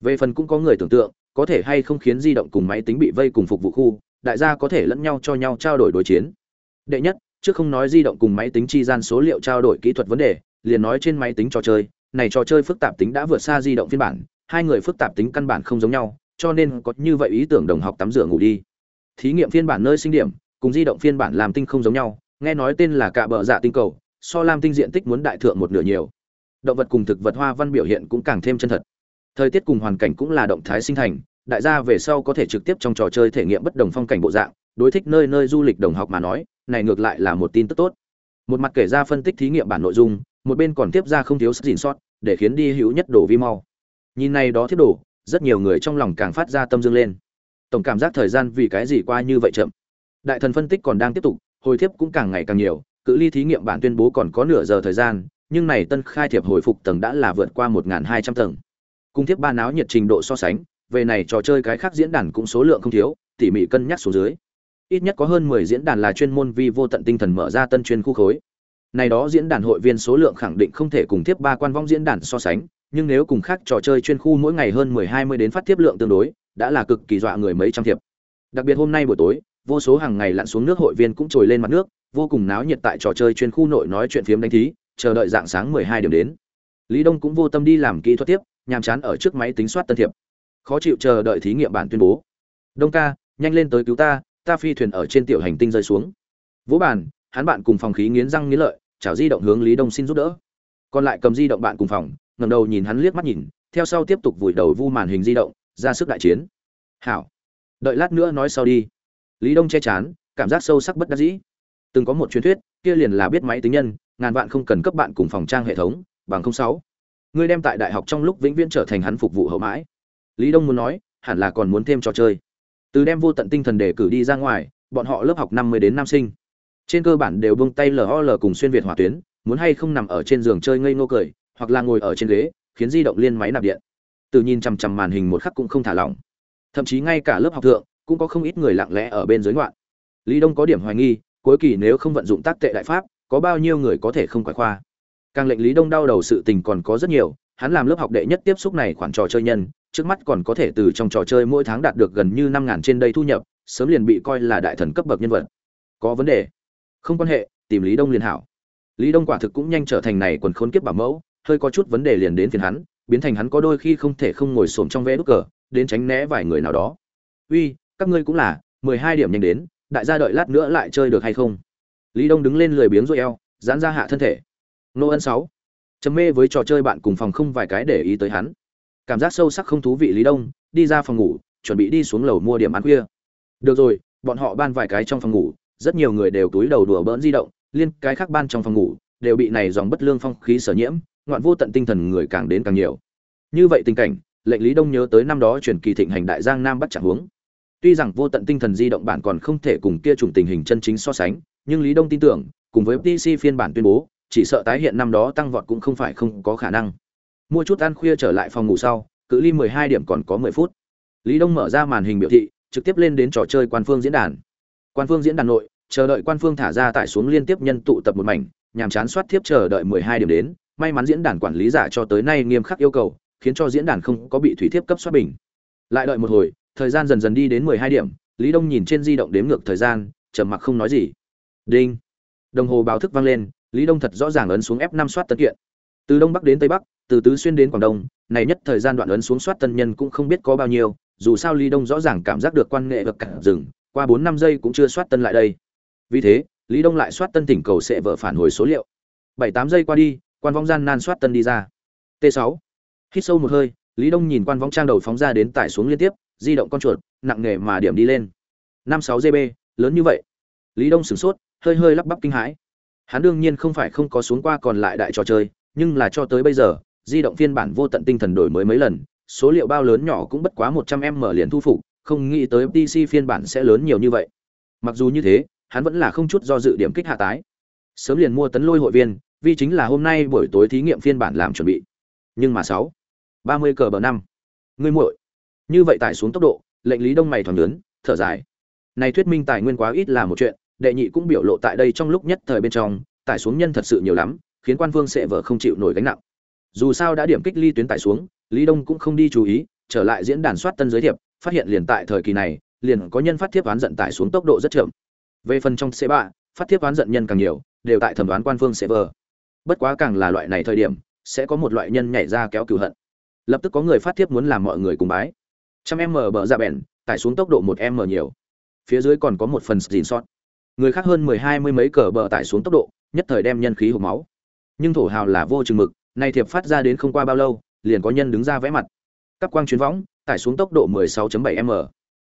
Về phần cũng có người tưởng tượng, có thể hay không khiến di động cùng máy tính bị vây cùng phục vụ khu, đại gia có thể lẫn nhau cho nhau trao đổi đối chiến. Đệ nhất trước không nói di động cùng máy tính chi gian số liệu trao đổi kỹ thuật vấn đề, liền nói trên máy tính trò chơi. Này trò chơi phức tạp tính đã vượt xa di động phiên bản, hai người phức tạp tính căn bản không giống nhau, cho nên có như vậy ý tưởng đồng học tắm rửa ngủ đi. Thí nghiệm phiên bản nơi sinh điểm, cùng di động phiên bản làm tinh không giống nhau, nghe nói tên là cạ bờ dạ tinh cầu, so lam tinh diện tích muốn đại thượng một nửa nhiều. Động vật cùng thực vật hoa văn biểu hiện cũng càng thêm chân thật. Thời tiết cùng hoàn cảnh cũng là động thái sinh thành, đại gia về sau có thể trực tiếp trong trò chơi thể nghiệm bất đồng phong cảnh bộ dạng đối thích nơi nơi du lịch đồng học mà nói, này ngược lại là một tin tức tốt. Một mặt kể ra phân tích thí nghiệm bản nội dung, một bên còn tiếp ra không thiếu sức gìn sót, để khiến đi hữu nhất đổ vi mau. Nhìn này đó thiết đổ, rất nhiều người trong lòng càng phát ra tâm dương lên. Tổng cảm giác thời gian vì cái gì qua như vậy chậm? Đại thần phân tích còn đang tiếp tục, hồi thiếp cũng càng ngày càng nhiều, cự ly thí nghiệm bản tuyên bố còn có nửa giờ thời gian, nhưng này tân khai thiệp hồi phục tầng đã là vượt qua một hai trăm tầng. Cung thiếp ba náo nhiệt trình độ so sánh, về này trò chơi cái khác diễn đàn cũng số lượng không thiếu, tỉ mỉ cân nhắc số dưới ít nhất có hơn mười diễn đàn là chuyên môn vi vô tận tinh thần mở ra tân chuyên khu khối. Này đó diễn đàn hội viên số lượng khẳng định không thể cùng tiếp ba quan vong diễn đàn so sánh, nhưng nếu cùng khác trò chơi chuyên khu mỗi ngày hơn mười hai mươi đến phát tiếp lượng tương đối, đã là cực kỳ dọa người mấy trăm thiệp. Đặc biệt hôm nay buổi tối, vô số hàng ngày lặn xuống nước hội viên cũng trồi lên mặt nước, vô cùng náo nhiệt tại trò chơi chuyên khu nội nói chuyện phiếm đánh thí, chờ đợi dạng sáng mười hai điểm đến. Lý đông cũng vô tâm đi làm kỹ thuật tiếp, nhàm chán ở trước máy tính soát tân thiệp. Khó chịu chờ đợi thí nghiệm bản tuyên bố. Đông ca, nhanh lên tới cứu ta ta phi thuyền ở trên tiểu hành tinh rơi xuống. Vỗ bàn, hắn bạn cùng phòng khí nghiến răng nghiến lợi chào di động hướng lý đông xin giúp đỡ. Còn lại cầm di động bạn cùng phòng, ngẩng đầu nhìn hắn liếc mắt nhìn, theo sau tiếp tục vùi đầu vu màn hình di động, ra sức đại chiến. Hảo. Đợi lát nữa nói sau đi. Lý đông che chán, cảm giác sâu sắc bất đắc dĩ. Từng có một truyền thuyết, kia liền là biết máy tính nhân, ngàn vạn không cần cấp bạn cùng phòng trang hệ thống, bằng không sáu. Ngươi đem tại đại học trong lúc vĩnh viễn trở thành hắn phục vụ hậu mãi. Lý đông muốn nói, hẳn là còn muốn thêm trò chơi từ đem vô tận tinh thần để cử đi ra ngoài, bọn họ lớp học năm mươi đến nam sinh. Trên cơ bản đều bông tay lol cùng xuyên việt hỏa tuyến, muốn hay không nằm ở trên giường chơi ngây ngô cười, hoặc là ngồi ở trên ghế, khiến di động liên máy nạp điện. Từ nhìn chằm chằm màn hình một khắc cũng không thả lỏng. Thậm chí ngay cả lớp học thượng, cũng có không ít người lặng lẽ ở bên dưới ngoạn. Lý đông có điểm hoài nghi, cuối kỳ nếu không vận dụng tác tệ đại pháp, có bao nhiêu người có thể không quải khoa? Càng lệnh lý đông đau đầu sự tình còn có rất nhiều, hắn làm lớp học đệ nhất tiếp xúc này khoản trò chơi nhân trước mắt còn có thể từ trong trò chơi mỗi tháng đạt được gần như năm ngàn trên đây thu nhập, sớm liền bị coi là đại thần cấp bậc nhân vật. Có vấn đề? Không quan hệ, tìm lý đông liền hảo. Lý đông quả thực cũng nhanh trở thành này quần khốn kiếp bảo mẫu, hơi có chút vấn đề liền đến phiền hắn, biến thành hắn có đôi khi không thể không ngồi xổm trong vé đúc cờ, đến tránh né vài người nào đó. Uy, các ngươi cũng là, mười hai điểm nhanh đến, đại gia đợi lát nữa lại chơi được hay không? Lý đông đứng lên lười biếng rồi eo, giãn ra hạ thân thể. Nô ân sáu. Chấm mê với trò chơi bạn cùng phòng không vài cái để ý tới hắn cảm giác sâu sắc không thú vị lý đông, đi ra phòng ngủ, chuẩn bị đi xuống lầu mua điểm ăn khuya. Được rồi, bọn họ ban vài cái trong phòng ngủ, rất nhiều người đều túi đầu đùa bỡn di động, liên cái khác ban trong phòng ngủ, đều bị này dòng bất lương phong khí sở nhiễm, ngoạn vô tận tinh thần người càng đến càng nhiều. Như vậy tình cảnh, lệnh lý đông nhớ tới năm đó truyền kỳ thịnh hành đại giang nam bắt chẳng hướng tuy rằng vô tận tinh thần di động bản còn không thể cùng kia chủng tình hình chân chính so sánh, nhưng lý đông tin tưởng, cùng với pc phiên bản tuyên bố, chỉ sợ tái hiện năm đó tăng vọt cũng không phải không có khả năng mua chút ăn khuya trở lại phòng ngủ sau, cự ly 12 điểm còn có 10 phút. Lý đông mở ra màn hình biểu thị, trực tiếp lên đến trò chơi quan phương diễn đàn. Quan phương diễn đàn nội, chờ đợi quan phương thả ra tải xuống liên tiếp nhân tụ tập một mảnh nhằm chán soát tiếp chờ đợi 12 điểm đến, may mắn diễn đàn quản lý giả cho tới nay nghiêm khắc yêu cầu, khiến cho diễn đàn không có bị thủy thiếp cấp soát bình. Lại đợi một hồi, thời gian dần dần đi đến 12 điểm, lý đông nhìn trên di động đếm ngược thời gian, trầm mặc không nói gì. Đinh. Đồng hồ báo thức vang lên, lý đông thật rõ ràng ấn xuống f 5 soát tất kiện từ đông bắc đến tây bắc, từ tứ xuyên đến quảng đông, này nhất thời gian đoạn ấn xuống soát tân nhân cũng không biết có bao nhiêu, dù sao lý đông rõ ràng cảm giác được quan nghệ vật cả rừng, qua bốn năm giây cũng chưa soát tân lại đây. Vì thế lý đông lại soát tân tỉnh cầu sẽ vợ phản hồi số liệu. Bảy tám giây qua đi, quan vong gian nan soát tân đi ra. T 6 hít sâu một hơi lý đông nhìn quan vong trang đầu phóng ra đến tải xuống liên tiếp, di động con chuột, nặng nghề mà điểm đi lên. Năm sáu gb lớn như vậy. Lý đông sửng sốt, hơi hơi lắp bắp kinh hãi. Hắn đương nhiên không phải không có xuống qua còn lại đại trò chơi nhưng là cho tới bây giờ, di động phiên bản vô tận tinh thần đổi mới mấy lần, số liệu bao lớn nhỏ cũng bất quá một trăm m liền thu phục, không nghĩ tới pc phiên bản sẽ lớn nhiều như vậy. Mặc dù như thế, hắn vẫn là không chút do dự điểm kích hạ tái. Sớm liền mua tấn lôi hội viên, vì chính là hôm nay buổi tối thí nghiệm phiên bản làm chuẩn bị. Nhưng mà sáu, ba mươi cờ bờ năm. Ngươi muội, như vậy tải xuống tốc độ, lệnh lý đông mày thoáng lớn thở dài. Này thuyết minh tài nguyên quá ít là một chuyện, đệ nhị cũng biểu lộ tại đây trong lúc nhất thời bên trong, tải xuống nhân thật sự nhiều lắm khiến quan vương sẽ vợ không chịu nổi gánh nặng. Dù sao đã điểm kích ly tuyến tải xuống, lý đông cũng không đi chú ý, trở lại diễn đàn soát tân giới thiệp, phát hiện liền tại thời kỳ này, liền có nhân phát thiếp oán giận tải xuống tốc độ rất chậm. Về phần trong c ba, phát thiếp oán giận nhân càng nhiều, đều tại thẩm đoán quan phương sẽ vờ. Bất quá càng là loại này thời điểm, sẽ có một loại nhân nhảy ra kéo cửu hận. Lập tức có người phát thiếp muốn làm mọi người cùng bái. Trăm em mở bờ ra bèn, tải xuống tốc độ một em mở nhiều. Phía dưới còn có một phần dìn sót. Người khác hơn mười hai mươi mấy cờ bờ tải xuống tốc độ, nhất thời đem nhân khí hộp máu nhưng thổ hào là vô chừng mực, nay thiệp phát ra đến không qua bao lâu, liền có nhân đứng ra vẽ mặt. Các quang chuyến võng, tải xuống tốc độ 16.7 m.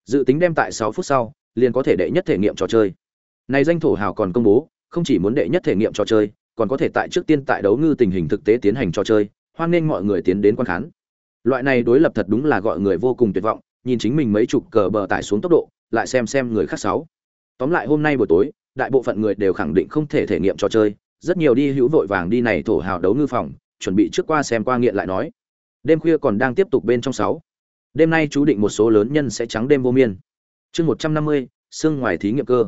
Dự tính đem tại 6 phút sau, liền có thể đệ nhất thể nghiệm trò chơi. Này danh thổ hào còn công bố, không chỉ muốn đệ nhất thể nghiệm trò chơi, còn có thể tại trước tiên tại đấu ngư tình hình thực tế tiến hành trò chơi, hoan nghênh mọi người tiến đến quan khán. Loại này đối lập thật đúng là gọi người vô cùng tuyệt vọng, nhìn chính mình mấy chục cờ bờ tải xuống tốc độ, lại xem xem người khác sáu. Tóm lại hôm nay buổi tối, đại bộ phận người đều khẳng định không thể thể nghiệm trò chơi rất nhiều đi hữu vội vàng đi này thổ hào đấu ngư phòng, chuẩn bị trước qua xem qua nghiện lại nói. Đêm khuya còn đang tiếp tục bên trong sáu. Đêm nay chú định một số lớn nhân sẽ trắng đêm vô miên. Chương một trăm năm mươi, xương ngoài thí nghiệm cơ.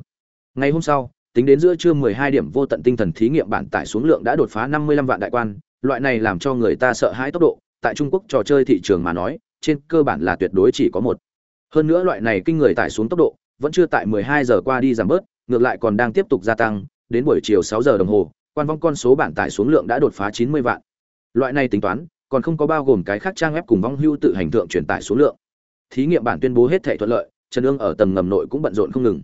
Ngày hôm sau, tính đến giữa trưa 12 điểm vô tận tinh thần thí nghiệm bản tải xuống lượng đã đột phá 55 vạn đại quan, loại này làm cho người ta sợ hãi tốc độ, tại trung quốc trò chơi thị trường mà nói, trên cơ bản là tuyệt đối chỉ có một. Hơn nữa loại này kinh người tải xuống tốc độ, vẫn chưa tại 12 giờ qua đi giảm bớt, ngược lại còn đang tiếp tục gia tăng, đến buổi chiều 6 giờ đồng hồ quan vong con số bản tải xuống lượng đã đột phá 90 vạn. Loại này tính toán, còn không có bao gồm cái khác trang web cùng vong hưu tự hành thượng truyền tải số lượng. Thí nghiệm bản tuyên bố hết thảy thuận lợi, trần ương ở tầng ngầm nội cũng bận rộn không ngừng.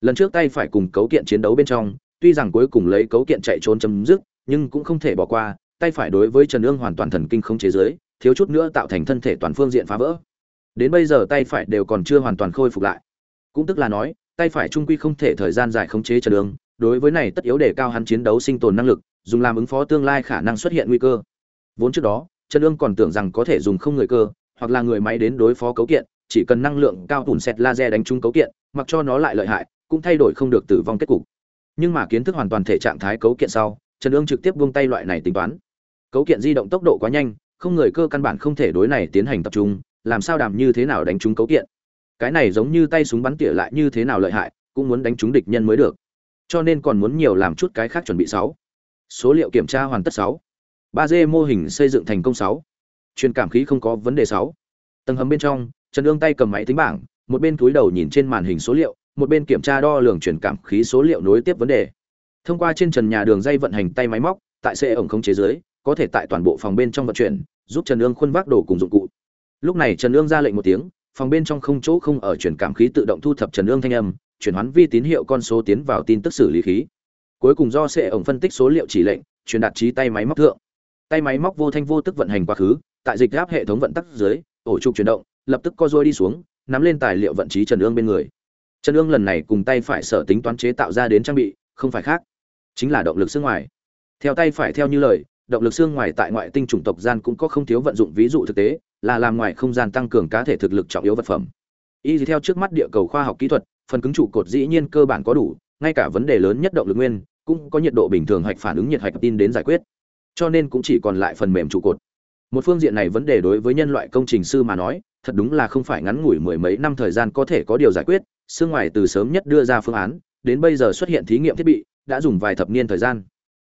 Lần trước tay phải cùng cấu kiện chiến đấu bên trong, tuy rằng cuối cùng lấy cấu kiện chạy trốn chấm dứt, nhưng cũng không thể bỏ qua, tay phải đối với trần ương hoàn toàn thần kinh không chế giới, thiếu chút nữa tạo thành thân thể toàn phương diện phá vỡ. Đến bây giờ tay phải đều còn chưa hoàn toàn khôi phục lại. Cũng tức là nói, tay phải trung quy không thể thời gian dài khống chế trần ương đối với này tất yếu để cao hắn chiến đấu sinh tồn năng lực, dùng làm ứng phó tương lai khả năng xuất hiện nguy cơ. Vốn trước đó, trần Dương còn tưởng rằng có thể dùng không người cơ, hoặc là người máy đến đối phó cấu kiện, chỉ cần năng lượng cao tủn sét laser đánh trúng cấu kiện, mặc cho nó lại lợi hại, cũng thay đổi không được tử vong kết cục. Nhưng mà kiến thức hoàn toàn thể trạng thái cấu kiện sau, trần Dương trực tiếp buông tay loại này tính toán. Cấu kiện di động tốc độ quá nhanh, không người cơ căn bản không thể đối này tiến hành tập trung, làm sao đảm như thế nào đánh trúng cấu kiện? Cái này giống như tay súng bắn tỉa lại như thế nào lợi hại, cũng muốn đánh trúng địch nhân mới được cho nên còn muốn nhiều làm chút cái khác chuẩn bị sáu. Số liệu kiểm tra hoàn tất sáu. Ba d mô hình xây dựng thành công sáu. Truyền cảm khí không có vấn đề sáu. Tầng hầm bên trong, trần ương tay cầm máy tính bảng, một bên túi đầu nhìn trên màn hình số liệu, một bên kiểm tra đo lường truyền cảm khí số liệu nối tiếp vấn đề. Thông qua trên trần nhà đường dây vận hành tay máy móc, tại xe ổng không chế giới có thể tại toàn bộ phòng bên trong vận chuyển, giúp trần ương khuân vác đồ cùng dụng cụ. Lúc này trần ương ra lệnh một tiếng, phòng bên trong không chỗ không ở truyền cảm khí tự động thu thập trần ương thanh âm chuyển hoán vi tín hiệu con số tiến vào tin tức xử lý khí. Cuối cùng do sệ ổng phân tích số liệu chỉ lệnh, truyền đạt trí tay máy móc thượng. Tay máy móc vô thanh vô tức vận hành quá khứ, tại dịch áp hệ thống vận tắc dưới, ổ trục chuyển động, lập tức co dôi đi xuống, nắm lên tài liệu vận trí trần ương bên người. Trần ương lần này cùng tay phải sở tính toán chế tạo ra đến trang bị, không phải khác, chính là động lực xương ngoài. Theo tay phải theo như lời, động lực xương ngoài tại ngoại tinh chủng tộc gian cũng có không thiếu vận dụng ví dụ thực tế, là làm ngoài không gian tăng cường cá thể thực lực trọng yếu vật phẩm. Y theo trước mắt địa cầu khoa học kỹ thuật phần cứng trụ cột dĩ nhiên cơ bản có đủ, ngay cả vấn đề lớn nhất động lực nguyên cũng có nhiệt độ bình thường hạch phản ứng nhiệt hạch tin đến giải quyết. Cho nên cũng chỉ còn lại phần mềm trụ cột. Một phương diện này vấn đề đối với nhân loại công trình sư mà nói, thật đúng là không phải ngắn ngủi mười mấy năm thời gian có thể có điều giải quyết xương ngoài từ sớm nhất đưa ra phương án, đến bây giờ xuất hiện thí nghiệm thiết bị, đã dùng vài thập niên thời gian.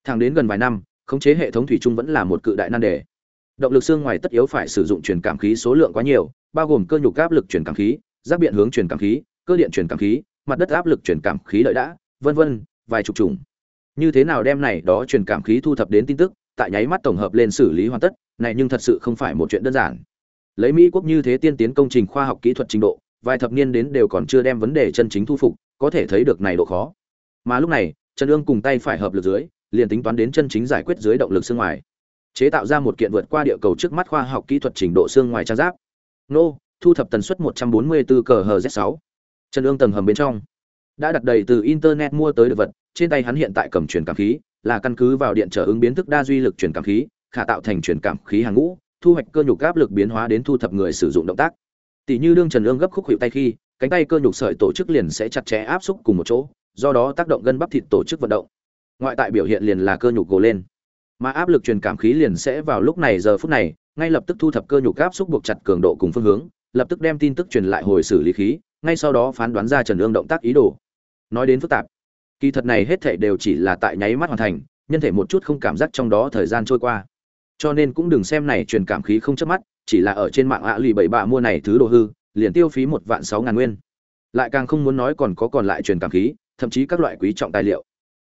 Thẳng đến gần vài năm, khống chế hệ thống thủy chung vẫn là một cự đại nan đề. Động lực xương ngoài tất yếu phải sử dụng truyền cảm khí số lượng quá nhiều, bao gồm cơ nhục áp lực truyền cảm khí giáp biện hướng truyền cảm khí cơ điện truyền cảm khí, mặt đất áp lực truyền cảm khí lợi đã, vân vân, vài chục chủng như thế nào đem này đó truyền cảm khí thu thập đến tin tức, tại nháy mắt tổng hợp lên xử lý hoàn tất, này nhưng thật sự không phải một chuyện đơn giản. Lấy mỹ quốc như thế tiên tiến công trình khoa học kỹ thuật trình độ, vài thập niên đến đều còn chưa đem vấn đề chân chính thu phục, có thể thấy được này độ khó. Mà lúc này, trần Dương cùng tay phải hợp lực dưới, liền tính toán đến chân chính giải quyết dưới động lực xương ngoài. Chế tạo ra một kiện vượt qua địa cầu trước mắt khoa học kỹ thuật trình độ xương ngoài trang giáp. Nô, thu thập tần suất 144 cờ hz 6 trần ương tầng hầm bên trong. Đã đặt đầy từ internet mua tới được vật, trên tay hắn hiện tại cầm truyền cảm khí, là căn cứ vào điện trở ứng biến thức đa duy lực truyền cảm khí, khả tạo thành truyền cảm khí hàng ngũ, thu hoạch cơ nhục áp lực biến hóa đến thu thập người sử dụng động tác. Tỷ như đương trần ương gấp khúc hiệu tay khi, cánh tay cơ nhục sợi tổ chức liền sẽ chặt chẽ áp xúc cùng một chỗ, do đó tác động gân bắp thịt tổ chức vận động. Ngoại tại biểu hiện liền là cơ nhục gồ lên. Mà áp lực truyền cảm khí liền sẽ vào lúc này giờ phút này, ngay lập tức thu thập cơ nhục áp xúc buộc chặt cường độ cùng phương hướng, lập tức đem tin tức truyền lại hồi xử lý khí ngay sau đó phán đoán ra trần ương động tác ý đồ. Nói đến phức tạp, kỳ thật này hết thảy đều chỉ là tại nháy mắt hoàn thành, nhân thể một chút không cảm giác trong đó thời gian trôi qua. Cho nên cũng đừng xem này truyền cảm khí không chớp mắt, chỉ là ở trên mạng ạ lì bảy bạ mua này thứ đồ hư, liền tiêu phí một vạn sáu ngàn nguyên. Lại càng không muốn nói còn có còn lại truyền cảm khí, thậm chí các loại quý trọng tài liệu.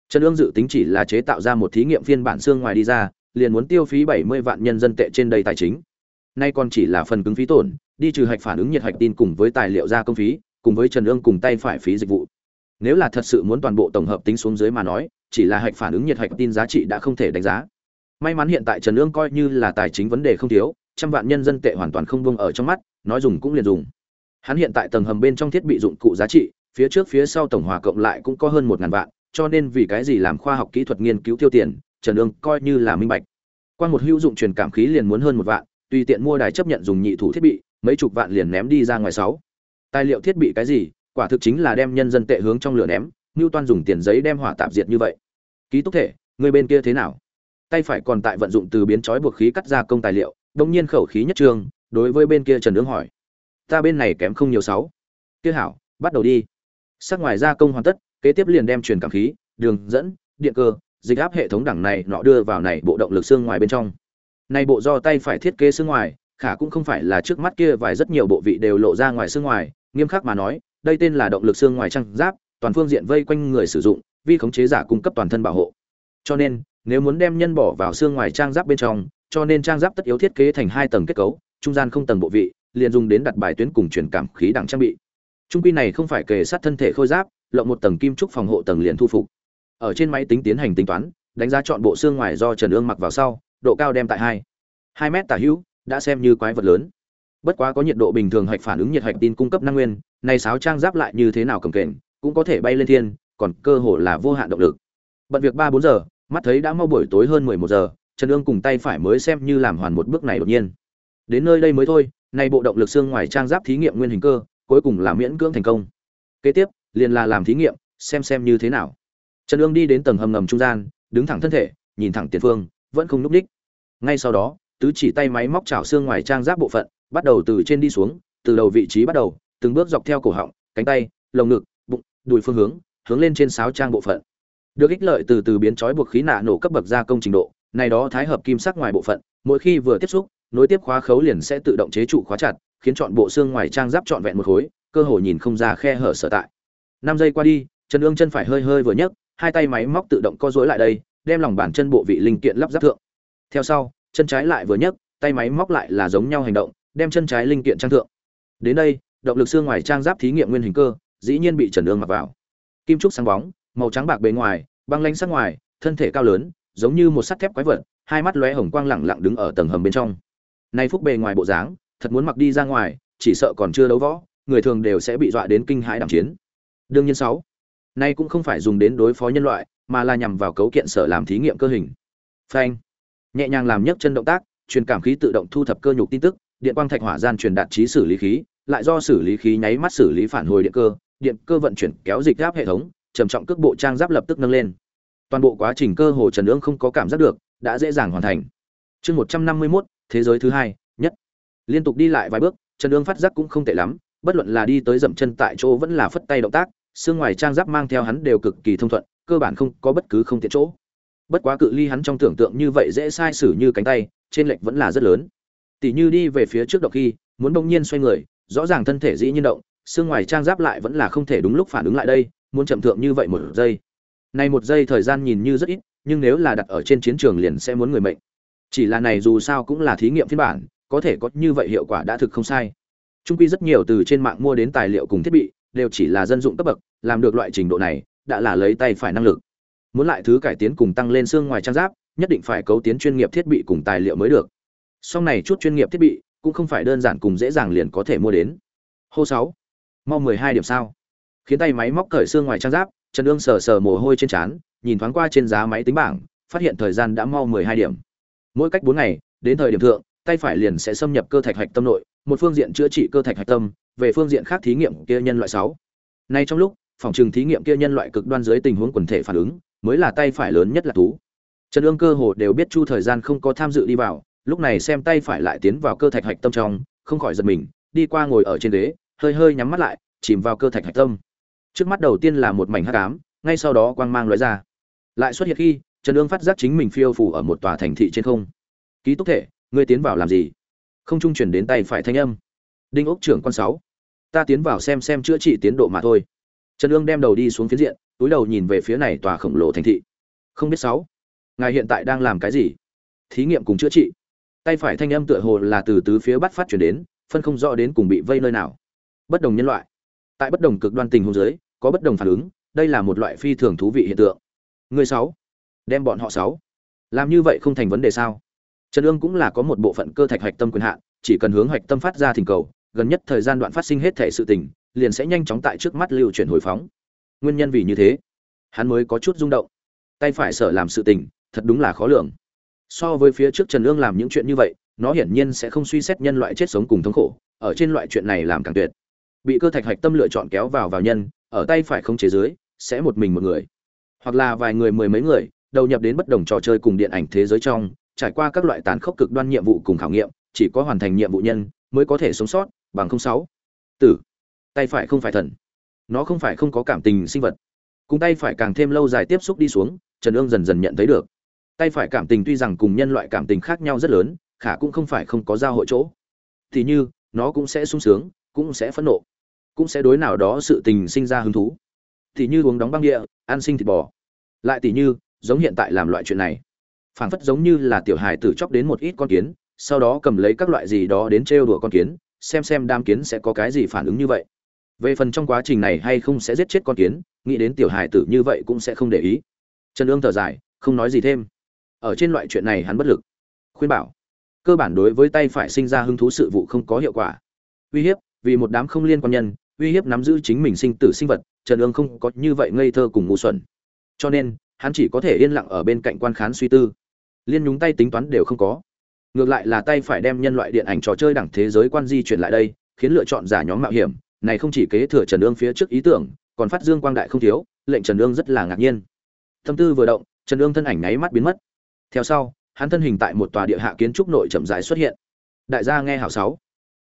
Trần ương dự tính chỉ là chế tạo ra một thí nghiệm phiên bản xương ngoài đi ra, liền muốn tiêu phí bảy mươi vạn nhân dân tệ trên đây tài chính. Nay còn chỉ là phần cứng phí tổn, đi trừ hạch phản ứng nhiệt hạch tin cùng với tài liệu ra công phí cùng với trần ương cùng tay phải phí dịch vụ. Nếu là thật sự muốn toàn bộ tổng hợp tính xuống dưới mà nói, chỉ là hạch phản ứng nhiệt hạch tin giá trị đã không thể đánh giá. May mắn hiện tại trần ương coi như là tài chính vấn đề không thiếu, trăm vạn nhân dân tệ hoàn toàn không buông ở trong mắt, nói dùng cũng liền dùng. Hắn hiện tại tầng hầm bên trong thiết bị dụng cụ giá trị, phía trước phía sau tổng hòa cộng lại cũng có hơn một ngàn vạn, cho nên vì cái gì làm khoa học kỹ thuật nghiên cứu tiêu tiền, trần ương coi như là minh bạch. Qua một hữu dụng truyền cảm khí liền muốn hơn một vạn, tùy tiện mua đài chấp nhận dùng nhị thủ thiết bị, mấy chục vạn liền ném đi ra ngoài sáu tài liệu thiết bị cái gì, quả thực chính là đem nhân dân tệ hướng trong lửa ném ngưu toan dùng tiền giấy đem hỏa tạp diệt như vậy. Ký túc thể, người bên kia thế nào? Tay phải còn tại vận dụng từ biến chói buộc khí cắt ra công tài liệu, đông nhiên khẩu khí nhất trương. đối với bên kia trần ương hỏi. Ta bên này kém không nhiều sáu. Kia hảo, bắt đầu đi. Sắc ngoài gia công hoàn tất, kế tiếp liền đem truyền cảm khí, đường dẫn, điện cơ, dịch áp hệ thống đẳng này nọ đưa vào này bộ động lực xương ngoài bên trong. Này bộ do tay phải thiết kế xương ngoài, khả cũng không phải là trước mắt kia vài rất nhiều bộ vị đều lộ ra ngoài xương ngoài nghiêm khắc mà nói, đây tên là động lực xương ngoài trang giáp, toàn phương diện vây quanh người sử dụng, vi khống chế giả cung cấp toàn thân bảo hộ. Cho nên, nếu muốn đem nhân bỏ vào xương ngoài trang giáp bên trong, cho nên trang giáp tất yếu thiết kế thành hai tầng kết cấu, trung gian không tầng bộ vị, liền dùng đến đặt bài tuyến cùng truyền cảm khí đẳng trang bị. Trung quy này không phải kề sát thân thể khôi giáp, lộng một tầng kim trúc phòng hộ tầng liền thu phục. Ở trên máy tính tiến hành tính toán, đánh giá chọn bộ xương ngoài do trần ương mặc vào sau, độ cao đem tại hai hai mét tả hữu, đã xem như quái vật lớn bất quá có nhiệt độ bình thường hạch phản ứng nhiệt hạch tin cung cấp năng nguyên, này sáo trang giáp lại như thế nào cầm kềnh, cũng có thể bay lên thiên, còn cơ hồ là vô hạn động lực. Bận việc ba bốn giờ, mắt thấy đã mau buổi tối hơn mười một giờ, trần ương cùng tay phải mới xem như làm hoàn một bước này đột nhiên. Đến nơi đây mới thôi nay bộ động lực xương ngoài trang giáp thí nghiệm nguyên hình cơ, cuối cùng là miễn cưỡng thành công. Kế tiếp, liền là làm thí nghiệm, xem xem như thế nào. Trần ương đi đến tầng hầm ngầm trung gian, đứng thẳng thân thể, nhìn thẳng tiền phương, vẫn không núp đích. Ngay sau đó, tứ chỉ tay máy móc chảo xương ngoài trang giáp bộ phận bắt đầu từ trên đi xuống, từ đầu vị trí bắt đầu, từng bước dọc theo cổ họng, cánh tay, lồng ngực, bụng, đùi phương hướng hướng lên trên sáo trang bộ phận. Được ích lợi từ từ biến chói buộc khí nạ nổ cấp bậc gia công trình độ, này đó thái hợp kim sắc ngoài bộ phận, mỗi khi vừa tiếp xúc, nối tiếp khóa khấu liền sẽ tự động chế trụ khóa chặt, khiến chọn bộ xương ngoài trang giáp trọn vẹn một khối, cơ hồ nhìn không ra khe hở sở tại. Năm giây qua đi trần ương chân phải hơi hơi vừa nhấc, hai tay máy móc tự động co duỗi lại đây, đem lòng bàn chân bộ vị linh kiện lắp ráp thượng. Theo sau, chân trái lại vừa nhấc, tay máy móc lại là giống nhau hành động đem chân trái linh kiện trang thượng. Đến đây, động lực xương ngoài trang giáp thí nghiệm nguyên hình cơ, dĩ nhiên bị trần ương mặc vào. Kim trúc sáng bóng, màu trắng bạc bề ngoài, băng lanh sắc ngoài, thân thể cao lớn, giống như một sắt thép quái vật, hai mắt lóe hồng quang lẳng lặng đứng ở tầng hầm bên trong. Nay phúc bề ngoài bộ dáng, thật muốn mặc đi ra ngoài, chỉ sợ còn chưa đấu võ, người thường đều sẽ bị dọa đến kinh hãi đẳng chiến. Đương nhiên sáu, nay cũng không phải dùng đến đối phó nhân loại, mà là nhằm vào cấu kiện sở làm thí nghiệm cơ hình. Phanh, nhẹ nhàng làm nhấc chân động tác, truyền cảm khí tự động thu thập cơ nhục tin tức điện quang thạch hỏa gian truyền đạt trí xử lý khí, lại do xử lý khí nháy mắt xử lý phản hồi điện cơ điện cơ vận chuyển kéo dịch áp hệ thống, trầm trọng cước bộ trang giáp lập tức nâng lên. Toàn bộ quá trình cơ hồ trần ương không có cảm giác được, đã dễ dàng hoàn thành. Chương một trăm năm mươi mốt, thế giới thứ hai, nhất. Liên tục đi lại vài bước, trần ương phát giác cũng không tệ lắm, bất luận là đi tới dậm chân tại chỗ vẫn là phất tay động tác, xương ngoài trang giáp mang theo hắn đều cực kỳ thông thuận, cơ bản không có bất cứ không tiện chỗ. Bất quá cự ly hắn trong tưởng tượng như vậy dễ sai sử như cánh tay, trên lệch vẫn là rất lớn tỷ như đi về phía trước độc khi, muốn bỗng nhiên xoay người, rõ ràng thân thể dĩ nhiên động, xương ngoài trang giáp lại vẫn là không thể đúng lúc phản ứng lại đây, muốn chậm thượng như vậy một giây. Này một giây thời gian nhìn như rất ít, nhưng nếu là đặt ở trên chiến trường liền sẽ muốn người mệnh. Chỉ là này dù sao cũng là thí nghiệm phiên bản, có thể có như vậy hiệu quả đã thực không sai. Trung quy rất nhiều từ trên mạng mua đến tài liệu cùng thiết bị, đều chỉ là dân dụng cấp bậc, làm được loại trình độ này, đã là lấy tay phải năng lực. Muốn lại thứ cải tiến cùng tăng lên xương ngoài trang giáp, nhất định phải cấu tiến chuyên nghiệp thiết bị cùng tài liệu mới được. Song này chút chuyên nghiệp thiết bị, cũng không phải đơn giản cùng dễ dàng liền có thể mua đến. Hô sáu, mau mười hai điểm sao? Khiến tay máy móc cởi xương ngoài trang giáp, trần Dương sờ sờ mồ hôi trên trán, nhìn thoáng qua trên giá máy tính bảng, phát hiện thời gian đã mau mười hai điểm. Mỗi cách 4 ngày, đến thời điểm thượng, tay phải liền sẽ xâm nhập cơ thạch hạch tâm nội, một phương diện chữa trị cơ thạch hạch tâm, về phương diện khác thí nghiệm kia nhân loại sáu. Nay trong lúc, phòng trường thí nghiệm kia nhân loại cực đoan dưới tình huống quần thể phản ứng, mới là tay phải lớn nhất là thú. Trần Dương cơ hồ đều biết chu thời gian không có tham dự đi vào lúc này xem tay phải lại tiến vào cơ thạch hạch tâm trong, không khỏi giật mình, đi qua ngồi ở trên ghế, hơi hơi nhắm mắt lại, chìm vào cơ thạch hạch tâm. Trước mắt đầu tiên là một mảnh hắc ám, ngay sau đó quang mang lóe ra. Lại xuất hiện khi, trần ương phát giác chính mình phiêu phủ ở một tòa thành thị trên không. Ký túc thể, ngươi tiến vào làm gì? Không trung chuyển đến tay phải thanh âm. Đinh ốc trưởng con sáu, ta tiến vào xem xem chữa trị tiến độ mà thôi. Trần ương đem đầu đi xuống phiến diện, túi đầu nhìn về phía này tòa khổng lồ thành thị. Không biết sáu, ngài hiện tại đang làm cái gì? Thí nghiệm cùng chữa trị tay phải thanh âm tựa hồ là từ tứ phía bắt phát chuyển đến, phân không rõ đến cùng bị vây nơi nào. Bất đồng nhân loại. Tại bất đồng cực đoan tình huống giới có bất đồng phản ứng, đây là một loại phi thường thú vị hiện tượng. Người sáu. Đem bọn họ sáu. Làm như vậy không thành vấn đề sao? Trần ương cũng là có một bộ phận cơ thạch hạch tâm quyền hạn, chỉ cần hướng hạch tâm phát ra thỉnh cầu, gần nhất thời gian đoạn phát sinh hết thể sự tình, liền sẽ nhanh chóng tại trước mắt lưu chuyển hồi phóng. Nguyên nhân vì như thế, hắn mới có chút rung động. Tay phải sở làm sự tình, thật đúng là khó lường so với phía trước trần ương làm những chuyện như vậy, nó hiển nhiên sẽ không suy xét nhân loại chết sống cùng thống khổ, ở trên loại chuyện này làm càng tuyệt. Bị cơ thạch hạch tâm lựa chọn kéo vào vào nhân, ở tay phải không chế dưới, sẽ một mình một người. Hoặc là vài người mười mấy người, đầu nhập đến bất đồng trò chơi cùng điện ảnh thế giới trong, trải qua các loại tàn khốc cực đoan nhiệm vụ cùng khảo nghiệm, chỉ có hoàn thành nhiệm vụ nhân mới có thể sống sót, bằng không sáu. Tử. Tay phải không phải thần. Nó không phải không có cảm tình sinh vật. Cùng tay phải càng thêm lâu dài tiếp xúc đi xuống, trần ương dần dần nhận thấy được tay phải cảm tình tuy rằng cùng nhân loại cảm tình khác nhau rất lớn, khả cũng không phải không có giao hội chỗ. Thì như, nó cũng sẽ sung sướng, cũng sẽ phẫn nộ, cũng sẽ đối nào đó sự tình sinh ra hứng thú. Thì như uống đóng băng địa, ăn sinh thịt bò. Lại tỷ như, giống hiện tại làm loại chuyện này. Phảng phất giống như là tiểu hài tử chóc đến một ít con kiến, sau đó cầm lấy các loại gì đó đến trêu đùa con kiến, xem xem đam kiến sẽ có cái gì phản ứng như vậy. Về phần trong quá trình này hay không sẽ giết chết con kiến, nghĩ đến tiểu hài tử như vậy cũng sẽ không để ý. Trần ương thở dài, không nói gì thêm ở trên loại chuyện này hắn bất lực. Khuyên bảo. Cơ bản đối với tay phải sinh ra hứng thú sự vụ không có hiệu quả. Uy hiếp, vì một đám không liên quan nhân, uy hiếp nắm giữ chính mình sinh tử sinh vật, trần ương không có như vậy ngây thơ cùng ngu xuẩn. Cho nên, hắn chỉ có thể yên lặng ở bên cạnh quan khán suy tư. Liên nhúng tay tính toán đều không có. Ngược lại là tay phải đem nhân loại điện ảnh trò chơi đẳng thế giới quan di chuyển lại đây, khiến lựa chọn giả nhóm mạo hiểm. Này không chỉ kế thừa trần ương phía trước ý tưởng, còn phát dương quang đại không thiếu, lệnh trần ương rất là ngạc nhiên. Tâm tư vừa động, trần ương thân ảnh nháy mắt biến mất theo sau, hắn thân hình tại một tòa địa hạ kiến trúc nội chậm rãi xuất hiện. Đại gia nghe hảo sáu.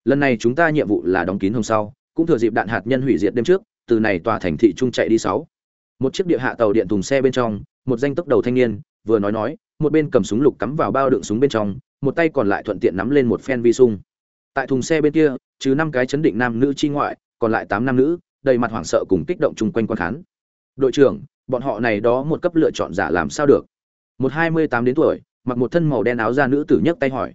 Lần này chúng ta nhiệm vụ là đóng kín hôm sau, cũng thừa dịp đạn hạt nhân hủy diệt đêm trước, từ này tòa thành thị trung chạy đi sáu. Một chiếc địa hạ tàu điện thùng xe bên trong, một danh tốc đầu thanh niên, vừa nói nói, một bên cầm súng lục cắm vào bao đựng súng bên trong, một tay còn lại thuận tiện nắm lên một phen vi sung. Tại thùng xe bên kia, trừ năm cái chấn định nam nữ chi ngoại, còn lại tám nam nữ, đầy mặt hoảng sợ cùng kích động chung quanh quan khán. Đội trưởng, bọn họ này đó một cấp lựa chọn giả làm sao được? Một hai mươi tám đến tuổi, mặc một thân màu đen áo da nữ tử nhấc tay hỏi.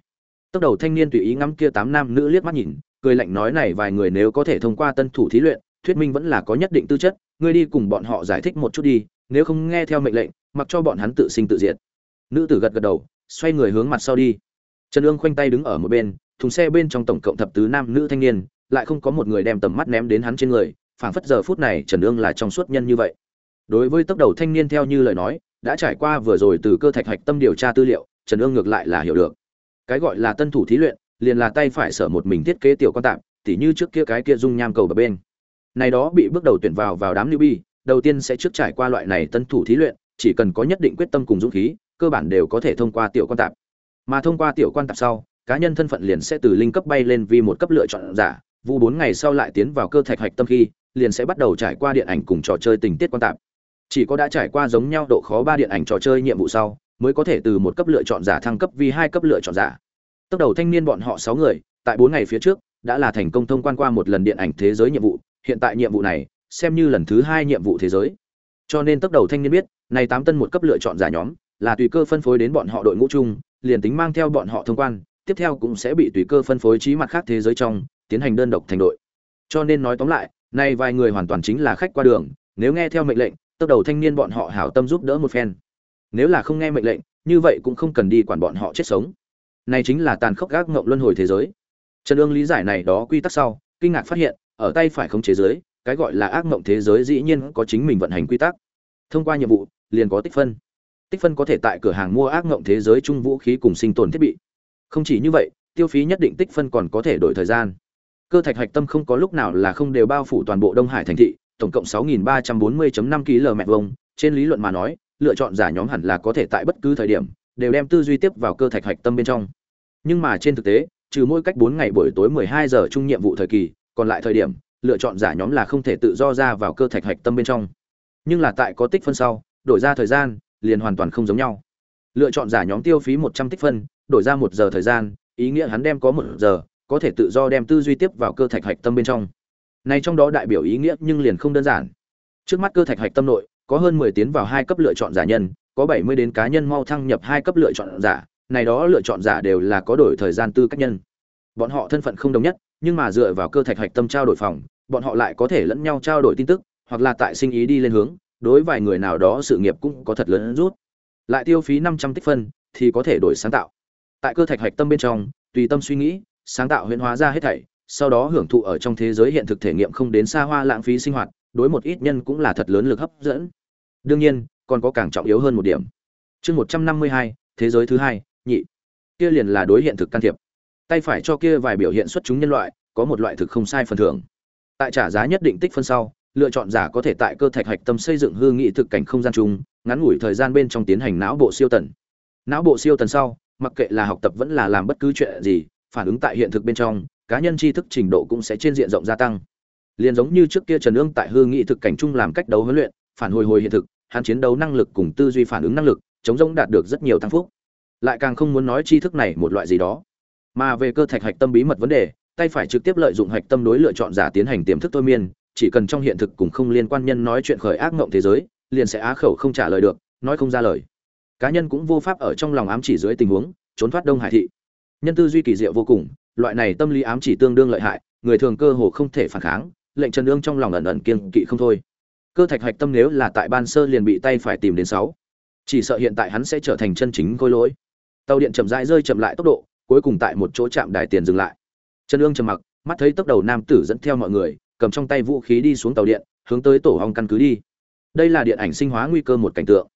Tốc đầu thanh niên tùy ý ngắm kia tám nam nữ liếc mắt nhìn, cười lạnh nói này vài người nếu có thể thông qua tân thủ thí luyện, thuyết minh vẫn là có nhất định tư chất, ngươi đi cùng bọn họ giải thích một chút đi, nếu không nghe theo mệnh lệnh, mặc cho bọn hắn tự sinh tự diệt. Nữ tử gật gật đầu, xoay người hướng mặt sau đi. Trần ương khoanh tay đứng ở một bên, thùng xe bên trong tổng cộng thập tứ nam nữ thanh niên, lại không có một người đem tầm mắt ném đến hắn trên người, phảng phất giờ phút này trần ương là trong suốt nhân như vậy. Đối với tốc đầu thanh niên theo như lời nói đã trải qua vừa rồi từ cơ thạch hạch tâm điều tra tư liệu, trần ương ngược lại là hiểu được. Cái gọi là tân thủ thí luyện, liền là tay phải sở một mình thiết kế tiểu quan tạm tỉ như trước kia cái kia dung nham cầu bờ bên. Này đó bị bước đầu tuyển vào vào đám lưu bi đầu tiên sẽ trước trải qua loại này tân thủ thí luyện, chỉ cần có nhất định quyết tâm cùng dũng khí, cơ bản đều có thể thông qua tiểu quan tạp. Mà thông qua tiểu quan tạp sau, cá nhân thân phận liền sẽ từ linh cấp bay lên vì một cấp lựa chọn giả, vu bốn ngày sau lại tiến vào cơ thạch hạch tâm khi, liền sẽ bắt đầu trải qua điện ảnh cùng trò chơi tình tiết quan tạp chỉ có đã trải qua giống nhau độ khó ba điện ảnh trò chơi nhiệm vụ sau, mới có thể từ một cấp lựa chọn giả thăng cấp vì hai cấp lựa chọn giả. Tốc đầu thanh niên bọn họ sáu người, tại bốn ngày phía trước, đã là thành công thông quan qua một lần điện ảnh thế giới nhiệm vụ. Hiện tại nhiệm vụ này, xem như lần thứ hai nhiệm vụ thế giới. Cho nên tốc đầu thanh niên biết, này tám tân một cấp lựa chọn giả nhóm, là tùy cơ phân phối đến bọn họ đội ngũ chung, liền tính mang theo bọn họ thông quan, tiếp theo cũng sẽ bị tùy cơ phân phối trí mặt khác thế giới trong, tiến hành đơn độc thành đội. Cho nên nói tóm lại nay vài người hoàn toàn chính là khách qua đường, nếu nghe theo mệnh lệnh tốc đầu thanh niên bọn họ hảo tâm giúp đỡ một phen. Nếu là không nghe mệnh lệnh, như vậy cũng không cần đi quản bọn họ chết sống. Này chính là tàn khốc gác ngộng luân hồi thế giới. Trần ương lý giải này đó quy tắc sau, kinh ngạc phát hiện, ở tay phải không chế giới, cái gọi là ác ngộng thế giới dĩ nhiên có chính mình vận hành quy tắc. Thông qua nhiệm vụ, liền có tích phân. Tích phân có thể tại cửa hàng mua ác ngộng thế giới chung vũ khí cùng sinh tồn thiết bị. Không chỉ như vậy, tiêu phí nhất định tích phân còn có thể đổi thời gian. Cơ thạch hạch tâm không có lúc nào là không đều bao phủ toàn bộ đông hải thành thị tổng cộng 6.340.5 km vuông. Trên lý luận mà nói, lựa chọn giả nhóm hẳn là có thể tại bất cứ thời điểm, đều đem tư duy tiếp vào cơ thạch hạch tâm bên trong. Nhưng mà trên thực tế, trừ mỗi cách 4 ngày buổi tối 12 giờ chung nhiệm vụ thời kỳ, còn lại thời điểm, lựa chọn giả nhóm là không thể tự do ra vào cơ thạch hạch tâm bên trong. Nhưng là tại có tích phân sau, đổi ra thời gian, liền hoàn toàn không giống nhau. Lựa chọn giả nhóm tiêu phí 100 tích phân, đổi ra một giờ thời gian, ý nghĩa hắn đem có một giờ, có thể tự do đem tư duy tiếp vào cơ thạch hạch tâm bên trong này trong đó đại biểu ý nghĩa nhưng liền không đơn giản. Trước mắt cơ thạch hạch tâm nội, có hơn 10 tiến vào hai cấp lựa chọn giả nhân, có 70 đến cá nhân mau thăng nhập hai cấp lựa chọn giả, này đó lựa chọn giả đều là có đổi thời gian tư cách nhân. Bọn họ thân phận không đồng nhất, nhưng mà dựa vào cơ thạch hạch tâm trao đổi phòng, bọn họ lại có thể lẫn nhau trao đổi tin tức, hoặc là tại sinh ý đi lên hướng, đối vài người nào đó sự nghiệp cũng có thật lớn rút. Lại tiêu phí 500 tích phân, thì có thể đổi sáng tạo. Tại cơ thạch hạch tâm bên trong, tùy tâm suy nghĩ, sáng tạo huyền hóa ra hết thảy sau đó hưởng thụ ở trong thế giới hiện thực thể nghiệm không đến xa hoa lãng phí sinh hoạt, đối một ít nhân cũng là thật lớn lực hấp dẫn. Đương nhiên, còn có càng trọng yếu hơn một điểm. Chương một trăm năm mươi hai, thế giới thứ hai, nhị. Kia liền là đối hiện thực can thiệp. Tay phải cho kia vài biểu hiện xuất chúng nhân loại, có một loại thực không sai phần thưởng. Tại trả giá nhất định tích phân sau, lựa chọn giả có thể tại cơ thạch hạch tâm xây dựng hư nghị thực cảnh không gian chung, ngắn ngủi thời gian bên trong tiến hành não bộ siêu tần. Não bộ siêu tần sau, mặc kệ là học tập vẫn là làm bất cứ chuyện gì, phản ứng tại hiện thực bên trong cá nhân tri thức trình độ cũng sẽ trên diện rộng gia tăng. Liền giống như trước kia trần ương tại hư nghị thực cảnh chung làm cách đấu huấn luyện, phản hồi hồi hiện thực, hắn chiến đấu năng lực cùng tư duy phản ứng năng lực, chống rỗng đạt được rất nhiều tăng phúc. Lại càng không muốn nói tri thức này một loại gì đó. Mà về cơ thạch hạch tâm bí mật vấn đề, tay phải trực tiếp lợi dụng hạch tâm đối lựa chọn giả tiến hành tiềm thức thôi miên, chỉ cần trong hiện thực cùng không liên quan nhân nói chuyện khởi ác ngộng thế giới, liền sẽ á khẩu không trả lời được, nói không ra lời. Cá nhân cũng vô pháp ở trong lòng ám chỉ dưới tình huống, trốn thoát đông hải thị. Nhân tư duy kỳ diệu vô cùng loại này tâm lý ám chỉ tương đương lợi hại, người thường cơ hồ không thể phản kháng, lệnh trần ương trong lòng ẩn ẩn kiên kỵ không thôi. Cơ thạch hạch tâm nếu là tại ban sơ liền bị tay phải tìm đến sáu, chỉ sợ hiện tại hắn sẽ trở thành chân chính khôi lỗi. Tàu điện chậm rãi rơi chậm lại tốc độ, cuối cùng tại một chỗ chạm đài tiền dừng lại. Trần ương trầm mặc, mắt thấy tốc đầu nam tử dẫn theo mọi người, cầm trong tay vũ khí đi xuống tàu điện, hướng tới tổ hong căn cứ đi. Đây là điện ảnh sinh hóa nguy cơ một cảnh tượng.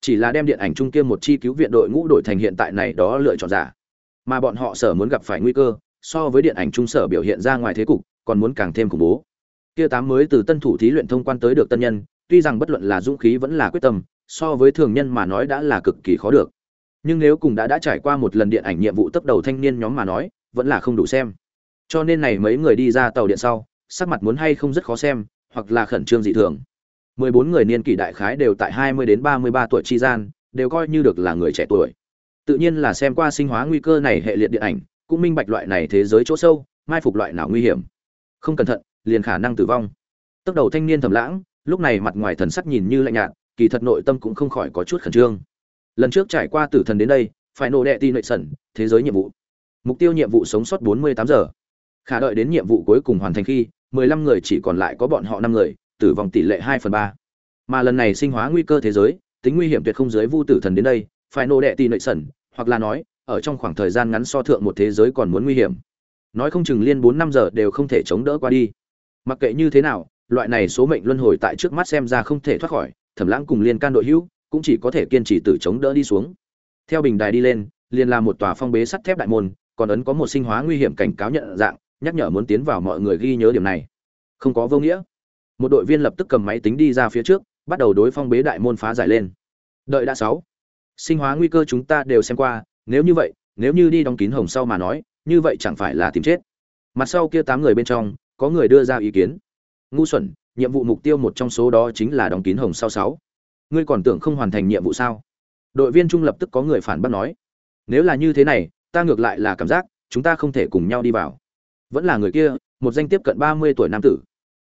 Chỉ là đem điện ảnh trung kia một chi cứu viện đội ngũ đổi thành hiện tại này đó lựa chọn giả. Mà bọn họ sở muốn gặp phải nguy cơ so với điện ảnh trung sở biểu hiện ra ngoài thế cục, còn muốn càng thêm khủng bố. Kia tám mới từ tân thủ thí luyện thông quan tới được tân nhân, tuy rằng bất luận là dũng khí vẫn là quyết tâm, so với thường nhân mà nói đã là cực kỳ khó được. Nhưng nếu cùng đã đã trải qua một lần điện ảnh nhiệm vụ tấp đầu thanh niên nhóm mà nói, vẫn là không đủ xem. Cho nên này mấy người đi ra tàu điện sau, sắc mặt muốn hay không rất khó xem, hoặc là khẩn trương dị thường. 14 người niên kỷ đại khái đều tại 20 đến 33 tuổi chi gian, đều coi như được là người trẻ tuổi. Tự nhiên là xem qua sinh hóa nguy cơ này hệ liệt điện ảnh cũng minh bạch loại này thế giới chỗ sâu, mai phục loại nào nguy hiểm. Không cẩn thận, liền khả năng tử vong. Tốc đầu thanh niên thầm lãng, lúc này mặt ngoài thần sắc nhìn như lạnh nhạt, kỳ thật nội tâm cũng không khỏi có chút khẩn trương. Lần trước trải qua tử thần đến đây, phải nổ đệ ti nội sẩn, thế giới nhiệm vụ. Mục tiêu nhiệm vụ sống sót 48 giờ. Khả đợi đến nhiệm vụ cuối cùng hoàn thành khi 15 người chỉ còn lại có bọn họ 5 người, tử vong tỷ lệ 2 phần 3. mà lần này sinh hóa nguy cơ thế giới, tính nguy hiểm tuyệt không dưới vu tử thần đến đây, phải nổ đệ ti nội sẩn, hoặc là nói ở trong khoảng thời gian ngắn so thượng một thế giới còn muốn nguy hiểm. Nói không chừng liên bốn năm giờ đều không thể chống đỡ qua đi. Mặc kệ như thế nào, loại này số mệnh luân hồi tại trước mắt xem ra không thể thoát khỏi, thẩm lãng cùng liên can đội hữu cũng chỉ có thể kiên trì từ chống đỡ đi xuống. Theo bình đài đi lên, liền là một tòa phong bế sắt thép đại môn, còn ấn có một sinh hóa nguy hiểm cảnh cáo nhận dạng, nhắc nhở muốn tiến vào mọi người ghi nhớ điểm này. Không có vô nghĩa. Một đội viên lập tức cầm máy tính đi ra phía trước, bắt đầu đối phong bế đại môn phá giải lên. Đợi đã sáu. Sinh hóa nguy cơ chúng ta đều xem qua nếu như vậy, nếu như đi đóng kín hồng sau mà nói, như vậy chẳng phải là tìm chết. Mặt sau kia tám người bên trong, có người đưa ra ý kiến. Ngu xuẩn, nhiệm vụ mục tiêu một trong số đó chính là đóng kín hồng sau sáu. Ngươi còn tưởng không hoàn thành nhiệm vụ sao? Đội viên trung lập tức có người phản bác nói. Nếu là như thế này, ta ngược lại là cảm giác, chúng ta không thể cùng nhau đi vào. Vẫn là người kia, một danh tiếp cận ba mươi tuổi nam tử.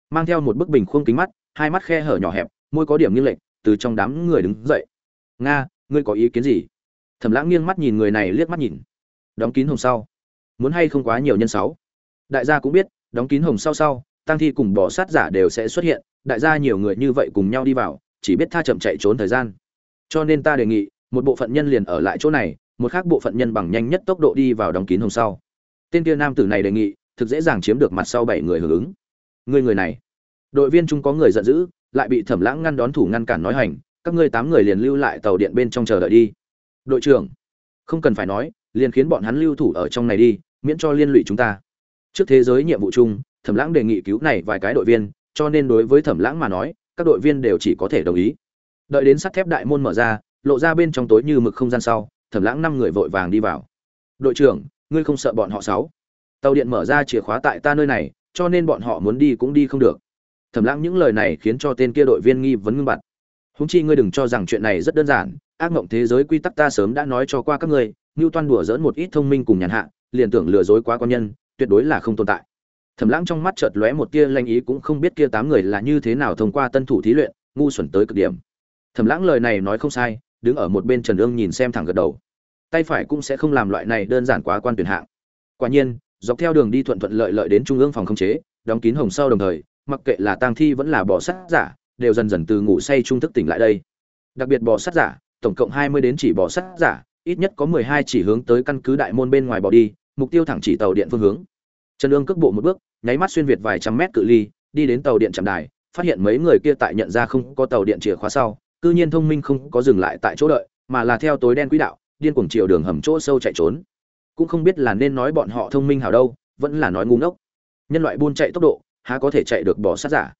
Mang theo một bức bình khuôn kính mắt, hai mắt khe hở nhỏ hẹp, môi có điểm nghiêng lệch, từ trong đám người đứng dậy. Nga, ngươi có ý kiến gì? Thẩm lãng nghiêng mắt nhìn người này liếc mắt nhìn. Đóng kín hồng sau. Muốn hay không quá nhiều nhân sáu? Đại gia cũng biết, đóng kín hồng sau sau tăng thi cùng bỏ sát giả đều sẽ xuất hiện, đại gia nhiều người như vậy cùng nhau đi vào, chỉ biết tha chậm chạy trốn thời gian. Cho nên ta đề nghị, một bộ phận nhân liền ở lại chỗ này, một khác bộ phận nhân bằng nhanh nhất tốc độ đi vào đóng kín hồng sau. Tên kia nam tử này đề nghị, thực dễ dàng chiếm được mặt sau bảy người hưởng ứng. Người người này. Đội viên chúng có người giận dữ, lại bị thẩm lãng ngăn đón thủ ngăn cản nói hành, các ngươi tám người liền lưu lại tàu điện bên trong chờ đợi đi đội trưởng, không cần phải nói, liền khiến bọn hắn lưu thủ ở trong này đi, miễn cho liên lụy chúng ta. Trước thế giới nhiệm vụ chung, thẩm lãng đề nghị cứu này vài cái đội viên, cho nên đối với thẩm lãng mà nói, các đội viên đều chỉ có thể đồng ý. Đợi đến sắt thép đại môn mở ra, lộ ra bên trong tối như mực không gian sau, thẩm lãng năm người vội vàng đi vào. Đội trưởng, ngươi không sợ bọn họ sáu? Tàu điện mở ra chìa khóa tại ta nơi này, cho nên bọn họ muốn đi cũng đi không được. Thẩm lãng những lời này khiến cho tên kia đội viên nghi vấn ngưng bặt. Húng chi ngươi đừng cho rằng chuyện này rất đơn giản ác mộng thế giới quy tắc ta sớm đã nói cho qua các ngươi như toan đùa dỡn một ít thông minh cùng nhàn hạ, liền tưởng lừa dối quá con nhân, tuyệt đối là không tồn tại. Thẩm lãng trong mắt chợt lóe một tia lanh ý, cũng không biết kia tám người là như thế nào thông qua tân thủ thí luyện, ngu xuẩn tới cực điểm. Thẩm lãng lời này nói không sai, đứng ở một bên trần ương nhìn xem thẳng gật đầu. Tay phải cũng sẽ không làm loại này đơn giản quá quan tuyển hạng. Quả nhiên, dọc theo đường đi thuận thuận lợi lợi đến trung ương phòng không chế, đóng kín hồng sau đồng thời, mặc kệ là tang thi vẫn là bỏ sát giả, đều dần dần từ ngủ say trung thức tỉnh lại đây. Đặc biệt bỏ sát giả tổng cộng hai mươi đến chỉ bỏ sát giả, ít nhất có mười hai chỉ hướng tới căn cứ đại môn bên ngoài bỏ đi, mục tiêu thẳng chỉ tàu điện phương hướng. Trần Dương cước bộ một bước, nháy mắt xuyên việt vài trăm mét cự ly, đi đến tàu điện chạm đài, phát hiện mấy người kia tại nhận ra không có tàu điện chìa khóa sau, cư nhiên thông minh không có dừng lại tại chỗ đợi, mà là theo tối đen quỹ đạo, điên cuồng chiều đường hầm chỗ sâu chạy trốn. Cũng không biết là nên nói bọn họ thông minh hảo đâu, vẫn là nói ngu ngốc. Nhân loại buôn chạy tốc độ, há có thể chạy được bỏ sát giả?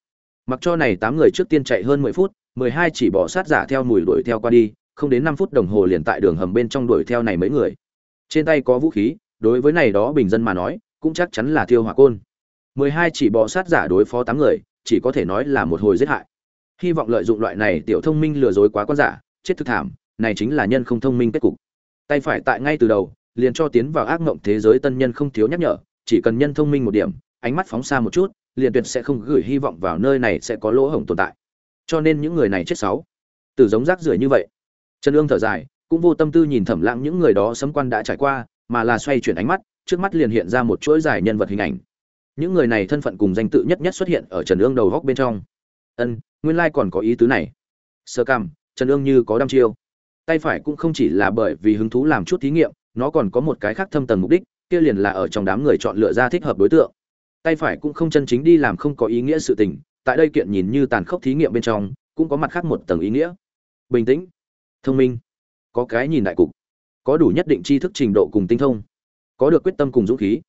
Mặc cho này tám người trước tiên chạy hơn mười phút, mười hai chỉ bỏ sát giả theo mùi đuổi theo qua đi không đến năm phút đồng hồ liền tại đường hầm bên trong đuổi theo này mấy người. Trên tay có vũ khí, đối với này đó bình dân mà nói, cũng chắc chắn là thiêu hỏa côn. Mười hai chỉ bỏ sát giả đối phó tám người, chỉ có thể nói là một hồi giết hại. Hy vọng lợi dụng loại này tiểu thông minh lừa dối quá quan giả, chết thực thảm, này chính là nhân không thông minh kết cục. Tay phải tại ngay từ đầu, liền cho tiến vào ác mộng thế giới tân nhân không thiếu nhắc nhở, chỉ cần nhân thông minh một điểm, ánh mắt phóng xa một chút, liền tuyệt sẽ không gửi hy vọng vào nơi này sẽ có lỗ hổng tồn tại. Cho nên những người này chết sáu. Từ giống rác rưởi như vậy trần ương thở dài, cũng vô tâm tư nhìn thẩm lãng những người đó sấm quan đã trải qua, mà là xoay chuyển ánh mắt, trước mắt liền hiện ra một chuỗi dài nhân vật hình ảnh. Những người này thân phận cùng danh tự nhất nhất xuất hiện ở trần ương đầu góc bên trong. Ân, nguyên lai còn có ý tứ này. Sơ cằm trần ương như có đăm chiêu. Tay phải cũng không chỉ là bởi vì hứng thú làm chút thí nghiệm, nó còn có một cái khác thâm tầng mục đích, kia liền là ở trong đám người chọn lựa ra thích hợp đối tượng. Tay phải cũng không chân chính đi làm không có ý nghĩa sự tình, tại đây kiện nhìn như tàn khốc thí nghiệm bên trong, cũng có mặt khác một tầng ý nghĩa. Bình tĩnh thông minh, có cái nhìn đại cục, có đủ nhất định tri thức trình độ cùng tinh thông, có được quyết tâm cùng dũng khí.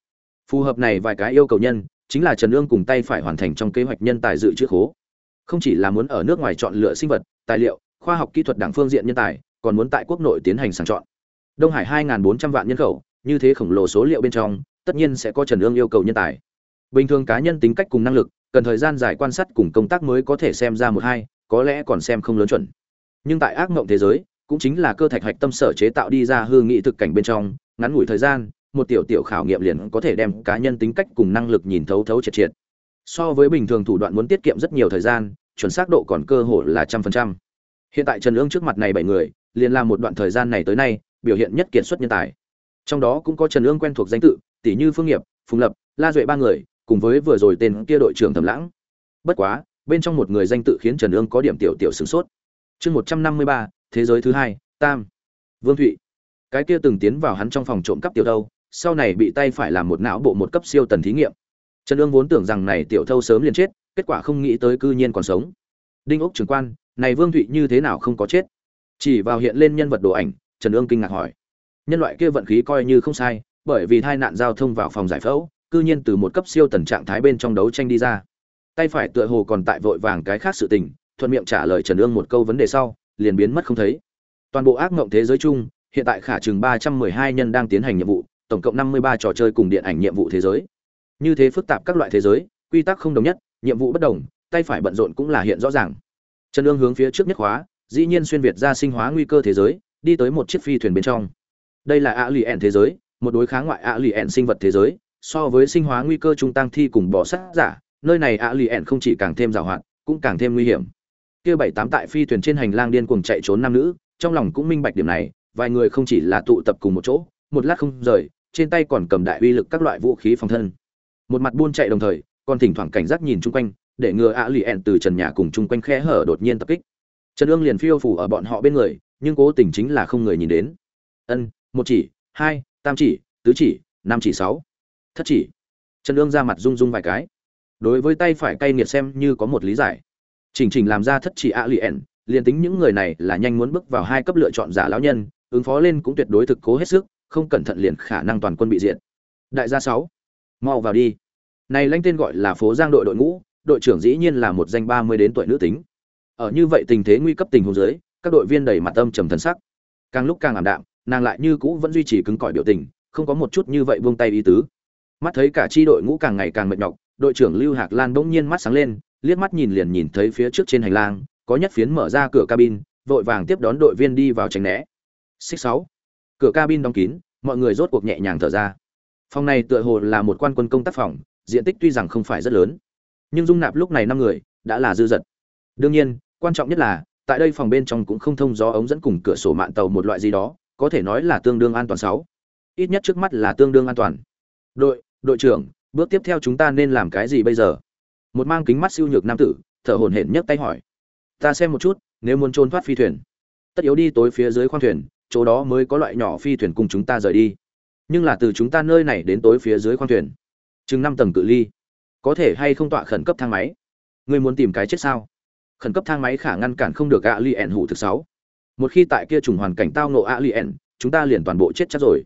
Phù hợp này vài cái yêu cầu nhân, chính là trần ương cùng tay phải hoàn thành trong kế hoạch nhân tài dự trữ khố. Không chỉ là muốn ở nước ngoài chọn lựa sinh vật, tài liệu, khoa học kỹ thuật đảng phương diện nhân tài, còn muốn tại quốc nội tiến hành sàng chọn. Đông hải 2.400 vạn nhân khẩu, như thế khổng lồ số liệu bên trong, tất nhiên sẽ có trần ương yêu cầu nhân tài. Bình thường cá nhân tính cách cùng năng lực, cần thời gian dài quan sát cùng công tác mới có thể xem ra một hai, có lẽ còn xem không lớn chuẩn nhưng tại ác mộng thế giới, cũng chính là cơ thạch hạch tâm sở chế tạo đi ra hư nghị thực cảnh bên trong, ngắn ngủi thời gian, một tiểu tiểu khảo nghiệm liền có thể đem cá nhân tính cách cùng năng lực nhìn thấu thấu triệt triệt. So với bình thường thủ đoạn muốn tiết kiệm rất nhiều thời gian, chuẩn xác độ còn cơ hội là trăm phần trăm. Hiện tại trần ương trước mặt này bảy người, liền làm một đoạn thời gian này tới nay, biểu hiện nhất kiệt xuất nhân tài. Trong đó cũng có trần ương quen thuộc danh tự, tỷ như phương nghiệp, phùng lập, la duệ ba người, cùng với vừa rồi tên kia đội trưởng thẩm lãng. Bất quá, bên trong một người danh tự khiến trần ương có điểm tiểu tiểu sửng sốt chương một trăm năm mươi ba, thế giới thứ hai, tam. Vương thụy. Cái kia từng tiến vào hắn trong phòng trộm cắp tiểu thâu, sau này bị tay phải làm một não bộ một cấp siêu tần thí nghiệm. Trần ương vốn tưởng rằng này tiểu thâu sớm liền chết, kết quả không nghĩ tới cư nhiên còn sống. Đinh ốc trưởng quan, này vương thụy như thế nào không có chết? Chỉ vào hiện lên nhân vật đồ ảnh, trần ương kinh ngạc hỏi. Nhân loại kia vận khí coi như không sai, bởi vì tai nạn giao thông vào phòng giải phẫu, cư nhiên từ một cấp siêu tần trạng thái bên trong đấu tranh đi ra. Tay phải tựa hồ còn tại vội vàng cái khác sự tình thuận miệng trả lời trần ương một câu vấn đề sau liền biến mất không thấy. Toàn bộ ác mộng thế giới chung hiện tại khả chừng ba trăm mười hai nhân đang tiến hành nhiệm vụ tổng cộng năm mươi ba trò chơi cùng điện ảnh nhiệm vụ thế giới. Như thế phức tạp các loại thế giới quy tắc không đồng nhất nhiệm vụ bất đồng tay phải bận rộn cũng là hiện rõ ràng. Trần ương hướng phía trước nhất hóa, dĩ nhiên xuyên việt ra sinh hóa nguy cơ thế giới đi tới một chiếc phi thuyền bên trong. Đây là ạ lì ẹn thế giới một đối kháng ngoại ạ lì ẹn sinh vật thế giới so với sinh hóa nguy cơ trung tăng thi cùng bỏ sát giả nơi này ạ lì ẹn không chỉ càng thêm giàu hoạt cũng càng thêm nguy hiểm kia bảy tám tại phi thuyền trên hành lang điên cuồng chạy trốn nam nữ, trong lòng cũng minh bạch điểm này, vài người không chỉ là tụ tập cùng một chỗ, một lát không rời, trên tay còn cầm đại uy lực các loại vũ khí phòng thân. Một mặt buôn chạy đồng thời, còn thỉnh thoảng cảnh giác nhìn chung quanh, để ngừa ạ lì ẹn từ trần nhà cùng chung quanh khe hở đột nhiên tập kích. Trần ương liền phiêu phủ ở bọn họ bên người, nhưng cố tình chính là không người nhìn đến. Ân, một chỉ, hai, tam chỉ, tứ chỉ, năm chỉ sáu. Thất chỉ. Trần ương ra mặt rung rung vài cái. Đối với tay phải cay nghiệt xem như có một lý giải chỉnh chỉnh làm ra thất chỉ ạ lì ẻn liền tính những người này là nhanh muốn bước vào hai cấp lựa chọn giả lão nhân, ứng phó lên cũng tuyệt đối thực cố hết sức, không cẩn thận liền khả năng toàn quân bị diệt. Đại gia sáu, mau vào đi. Này lãnh tên gọi là phố giang đội đội ngũ, đội trưởng dĩ nhiên là một danh ba mươi đến tuổi nữ tính. Ở như vậy tình thế nguy cấp tình huống dưới, các đội viên đầy mặt âm trầm thần sắc. Càng lúc càng ảm đạm, nàng lại như cũ vẫn duy trì cứng cỏi biểu tình, không có một chút như vậy buông tay ý tứ. Mắt thấy cả chi đội ngũ càng ngày càng mệt nhọc, đội trưởng lưu hạc lan bỗng nhiên mắt sáng lên liếc mắt nhìn liền nhìn thấy phía trước trên hành lang, có nhất phiến mở ra cửa cabin, vội vàng tiếp đón đội viên đi vào tránh né. Xích sáu. Cửa cabin đóng kín, mọi người rốt cuộc nhẹ nhàng thở ra. Phòng này tựa hồ là một quan quân công tác phòng, diện tích tuy rằng không phải rất lớn, nhưng dung nạp lúc này năm người, đã là dư dật. Đương nhiên, quan trọng nhất là, tại đây phòng bên trong cũng không thông gió ống dẫn cùng cửa sổ mạn tàu một loại gì đó, có thể nói là tương đương an toàn sáu. Ít nhất trước mắt là tương đương an toàn. Đội đội trưởng, bước tiếp theo chúng ta nên làm cái gì bây giờ? Một mang kính mắt siêu nhược nam tử, thở hổn hển nhấc tay hỏi. Ta xem một chút, nếu muốn trốn thoát phi thuyền. Tất yếu đi tối phía dưới khoang thuyền, chỗ đó mới có loại nhỏ phi thuyền cùng chúng ta rời đi. Nhưng là từ chúng ta nơi này đến tối phía dưới khoang thuyền. Chừng năm tầng cự ly. Có thể hay không tọa khẩn cấp thang máy? Ngươi muốn tìm cái chết sao? Khẩn cấp thang máy khả ngăn cản không được ạ li ẻn hủ thực sáu. Một khi tại kia trùng hoàn cảnh tao nộ ạ li ẻn chúng ta liền toàn bộ chết chắc rồi.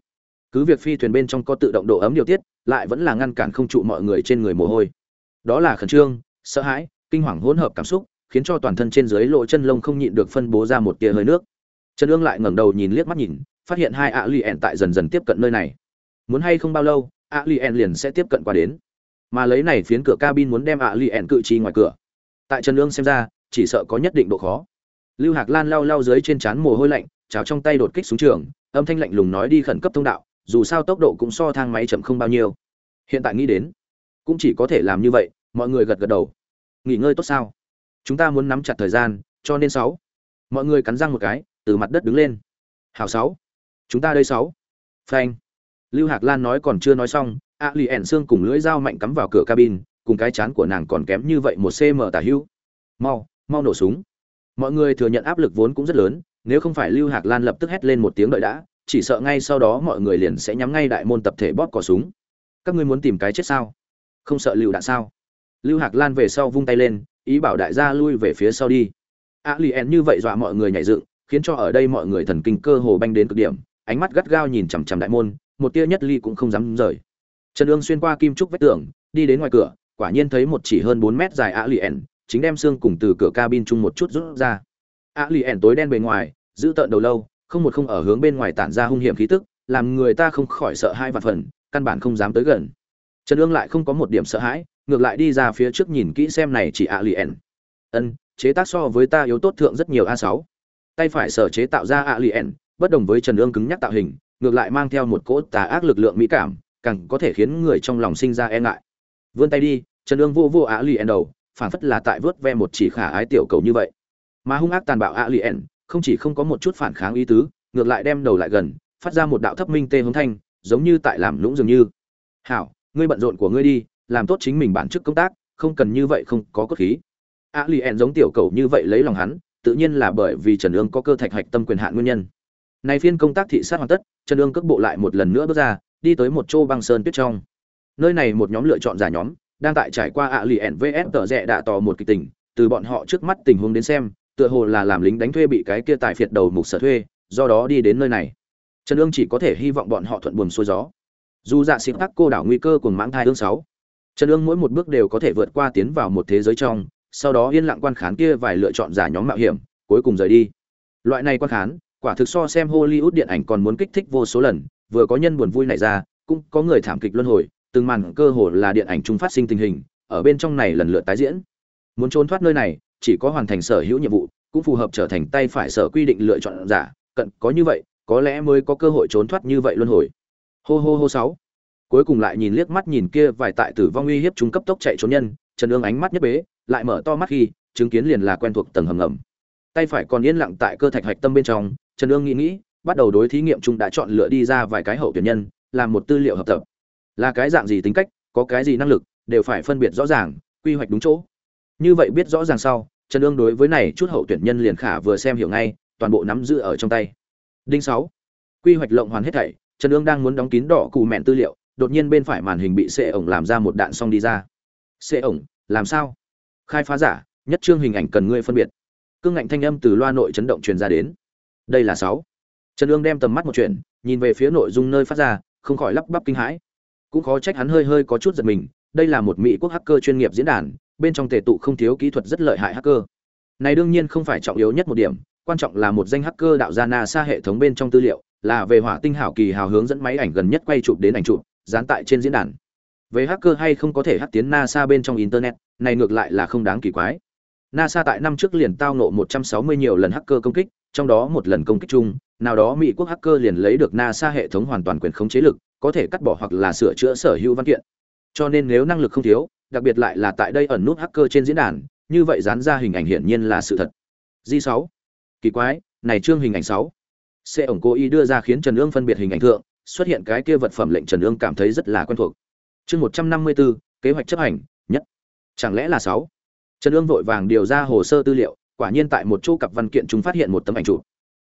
Cứ việc phi thuyền bên trong có tự động độ ấm điều tiết, lại vẫn là ngăn cản không trụ mọi người trên người mồ hôi đó là khẩn trương, sợ hãi, kinh hoàng hỗn hợp cảm xúc, khiến cho toàn thân trên dưới lộ chân lông không nhịn được phân bố ra một tia hơi nước. Trần ương lại ngẩng đầu nhìn liếc mắt nhìn, phát hiện hai ạ li tại dần dần tiếp cận nơi này. Muốn hay không bao lâu ạ li liền sẽ tiếp cận qua đến. Mà lấy này phiến cửa cabin muốn đem ạ li cự trì ngoài cửa. Tại trần ương xem ra, chỉ sợ có nhất định độ khó. Lưu hạc lan lau lau dưới trên trán mồ hôi lạnh trào trong tay đột kích xuống trường, âm thanh lạnh lùng nói đi khẩn cấp thông đạo, dù sao tốc độ cũng so thang máy chậm không bao nhiêu. Hiện tại nghĩ đến cũng chỉ có thể làm như vậy, mọi người gật gật đầu. Nghỉ ngơi tốt sao? Chúng ta muốn nắm chặt thời gian, cho nên sáu. Mọi người cắn răng một cái, từ mặt đất đứng lên. Hào sáu. Chúng ta đây sáu. Phanh. Lưu hạc lan nói còn chưa nói xong, a lì ẻn xương cùng lưỡi dao mạnh cắm vào cửa cabin, cùng cái chán của nàng còn kém như vậy một cm tả hữu. Mau mau nổ súng. Mọi người thừa nhận áp lực vốn cũng rất lớn, nếu không phải lưu hạc lan lập tức hét lên một tiếng đợi đã, chỉ sợ ngay sau đó mọi người liền sẽ nhắm ngay đại môn tập thể bóp cò súng. Các ngươi muốn tìm cái chết sao? Không sợ lựu đạn sao? Lưu hạc lan về sau vung tay lên, ý bảo đại gia lui về phía sau đi. A li en như vậy dọa mọi người nhảy dựng, khiến cho ở đây mọi người thần kinh cơ hồ banh đến cực điểm, ánh mắt gắt gao nhìn chằm chằm đại môn, một tia nhất ly cũng không dám rời. Trần ương xuyên qua kim trúc vách tường, đi đến ngoài cửa, quả nhiên thấy một chỉ hơn bốn mét dài a li en chính đem xương cùng từ cửa cabin chung một chút rút ra. A li en tối đen bề ngoài, giữ tợn đầu lâu, không một không ở hướng bên ngoài tản ra hung hiểm khí tức, làm người ta không khỏi sợ hai vạn phần, căn bản không dám tới gần trần ương lại không có một điểm sợ hãi, ngược lại đi ra phía trước nhìn kỹ xem này chỉ a lì ẻn ân, chế tác so với ta yếu tốt thượng rất nhiều a sáu. Tay phải sở chế tạo ra a lì ẻn bất đồng với trần ương cứng nhắc tạo hình, ngược lại mang theo một cỗ tà ác lực lượng mỹ cảm, càng có thể khiến người trong lòng sinh ra e ngại. Vươn tay đi, trần ương vô vô a lì ẻn đầu phản phất là tại vớt ve một chỉ khả ái tiểu cầu như vậy. Mà hung ác tàn bạo a lì ẻn không chỉ không có một chút phản kháng ý tứ, ngược lại đem đầu lại gần, phát ra một đạo thấp minh tê hướng thanh, giống như tại làm lũng dường như. Hảo ngươi bận rộn của ngươi đi, làm tốt chính mình bản chức công tác, không cần như vậy không có cốt khí. A li en giống tiểu cầu như vậy lấy lòng hắn, tự nhiên là bởi vì trần ương có cơ thạch hạch tâm quyền hạn nguyên nhân. Này phiên công tác thị sát hoàn tất, trần ương cước bộ lại một lần nữa bước ra, đi tới một chỗ băng sơn tuyết trong. Nơi này một nhóm lựa chọn giả nhóm, đang tại trải qua a li en vs tờ rẽ đạ tò một kịch tình, từ bọn họ trước mắt tình huống đến xem, tựa hồ là làm lính đánh thuê bị cái kia tài phiệt đầu mục sở thuê, do đó đi đến nơi này. Trần ương chỉ có thể hy vọng bọn họ thuận buồm xuôi gió dù dạ xịt tắc cô đảo nguy cơ cùng mãng thai ương sáu. Trần ương mỗi một bước đều có thể vượt qua tiến vào một thế giới trong, sau đó yên lặng quan khán kia vài lựa chọn giả nhóm mạo hiểm, cuối cùng rời đi. Loại này quan khán, quả thực so xem hollywood điện ảnh còn muốn kích thích vô số lần, vừa có nhân buồn vui này ra, cũng có người thảm kịch luân hồi, từng màn cơ hồ là điện ảnh chung phát sinh tình hình, ở bên trong này lần lượt tái diễn. Muốn trốn thoát nơi này, chỉ có hoàn thành sở hữu nhiệm vụ, cũng phù hợp trở thành tay phải sở quy định lựa chọn giả, cận có như vậy, có lẽ mới có cơ hội trốn thoát như vậy luân hồi hô hô hô sáu. Cuối cùng lại nhìn liếc mắt nhìn kia vài tại tử vong uy hiếp chúng cấp tốc chạy trốn nhân, trần ương ánh mắt nhất bế, lại mở to mắt khi, chứng kiến liền là quen thuộc tầng hầm ngầm. Tay phải còn yên lặng tại cơ thạch hạch tâm bên trong, trần ương nghĩ nghĩ, bắt đầu đối thí nghiệm chúng đã chọn lựa đi ra vài cái hậu tuyển nhân, làm một tư liệu hợp tập. Là cái dạng gì tính cách, có cái gì năng lực, đều phải phân biệt rõ ràng, quy hoạch đúng chỗ. Như vậy biết rõ ràng sau, trần ương đối với này chút hậu tuyển nhân liền khả vừa xem hiểu ngay, toàn bộ nắm giữ ở trong tay. Đinh sáu. Quy hoạch lộng hoàn hết thảy trần ương đang muốn đóng kín đỏ cù mẹn tư liệu, đột nhiên bên phải màn hình bị xệ ổng làm ra một đạn xong đi ra. Xệ ổng, làm sao? Khai phá giả, nhất trương hình ảnh cần ngươi phân biệt. Cương ngạnh thanh âm từ loa nội chấn động truyền ra đến. Đây là sáu. Trần ương đem tầm mắt một chuyện nhìn về phía nội dung nơi phát ra, không khỏi lắp bắp kinh hãi. Cũng khó trách hắn hơi hơi có chút giật mình, đây là một mỹ quốc hacker chuyên nghiệp diễn đàn, bên trong tề tụ không thiếu kỹ thuật rất lợi hại hacker. Này đương nhiên không phải trọng yếu nhất một điểm, quan trọng là một danh hacker đạo ra nasa hệ thống bên trong tư liệu là về hỏa tinh hảo kỳ hào hướng dẫn máy ảnh gần nhất quay chụp đến ảnh chụp, dán tại trên diễn đàn. Về hacker hay không có thể hack tiến nasa bên trong internet, này ngược lại là không đáng kỳ quái. Nasa tại năm trước liền tao nộ 160 nhiều lần hacker công kích, trong đó một lần công kích chung, nào đó mỹ quốc hacker liền lấy được nasa hệ thống hoàn toàn quyền khống chế lực, có thể cắt bỏ hoặc là sửa chữa sở hữu văn kiện. Cho nên nếu năng lực không thiếu, đặc biệt lại là tại đây ẩn nút hacker trên diễn đàn, như vậy dán ra hình ảnh hiển nhiên là sự thật. G 6 kỳ quái, này trương hình ảnh 6 xe ổng cố ý đưa ra khiến trần ương phân biệt hình ảnh thượng xuất hiện cái kia vật phẩm lệnh trần ương cảm thấy rất là quen thuộc. Chương 154, kế hoạch chấp hành nhất. Chẳng lẽ là 6 trần ương vội vàng điều ra hồ sơ tư liệu quả nhiên tại một chỗ cặp văn kiện chúng phát hiện một tấm ảnh chụp.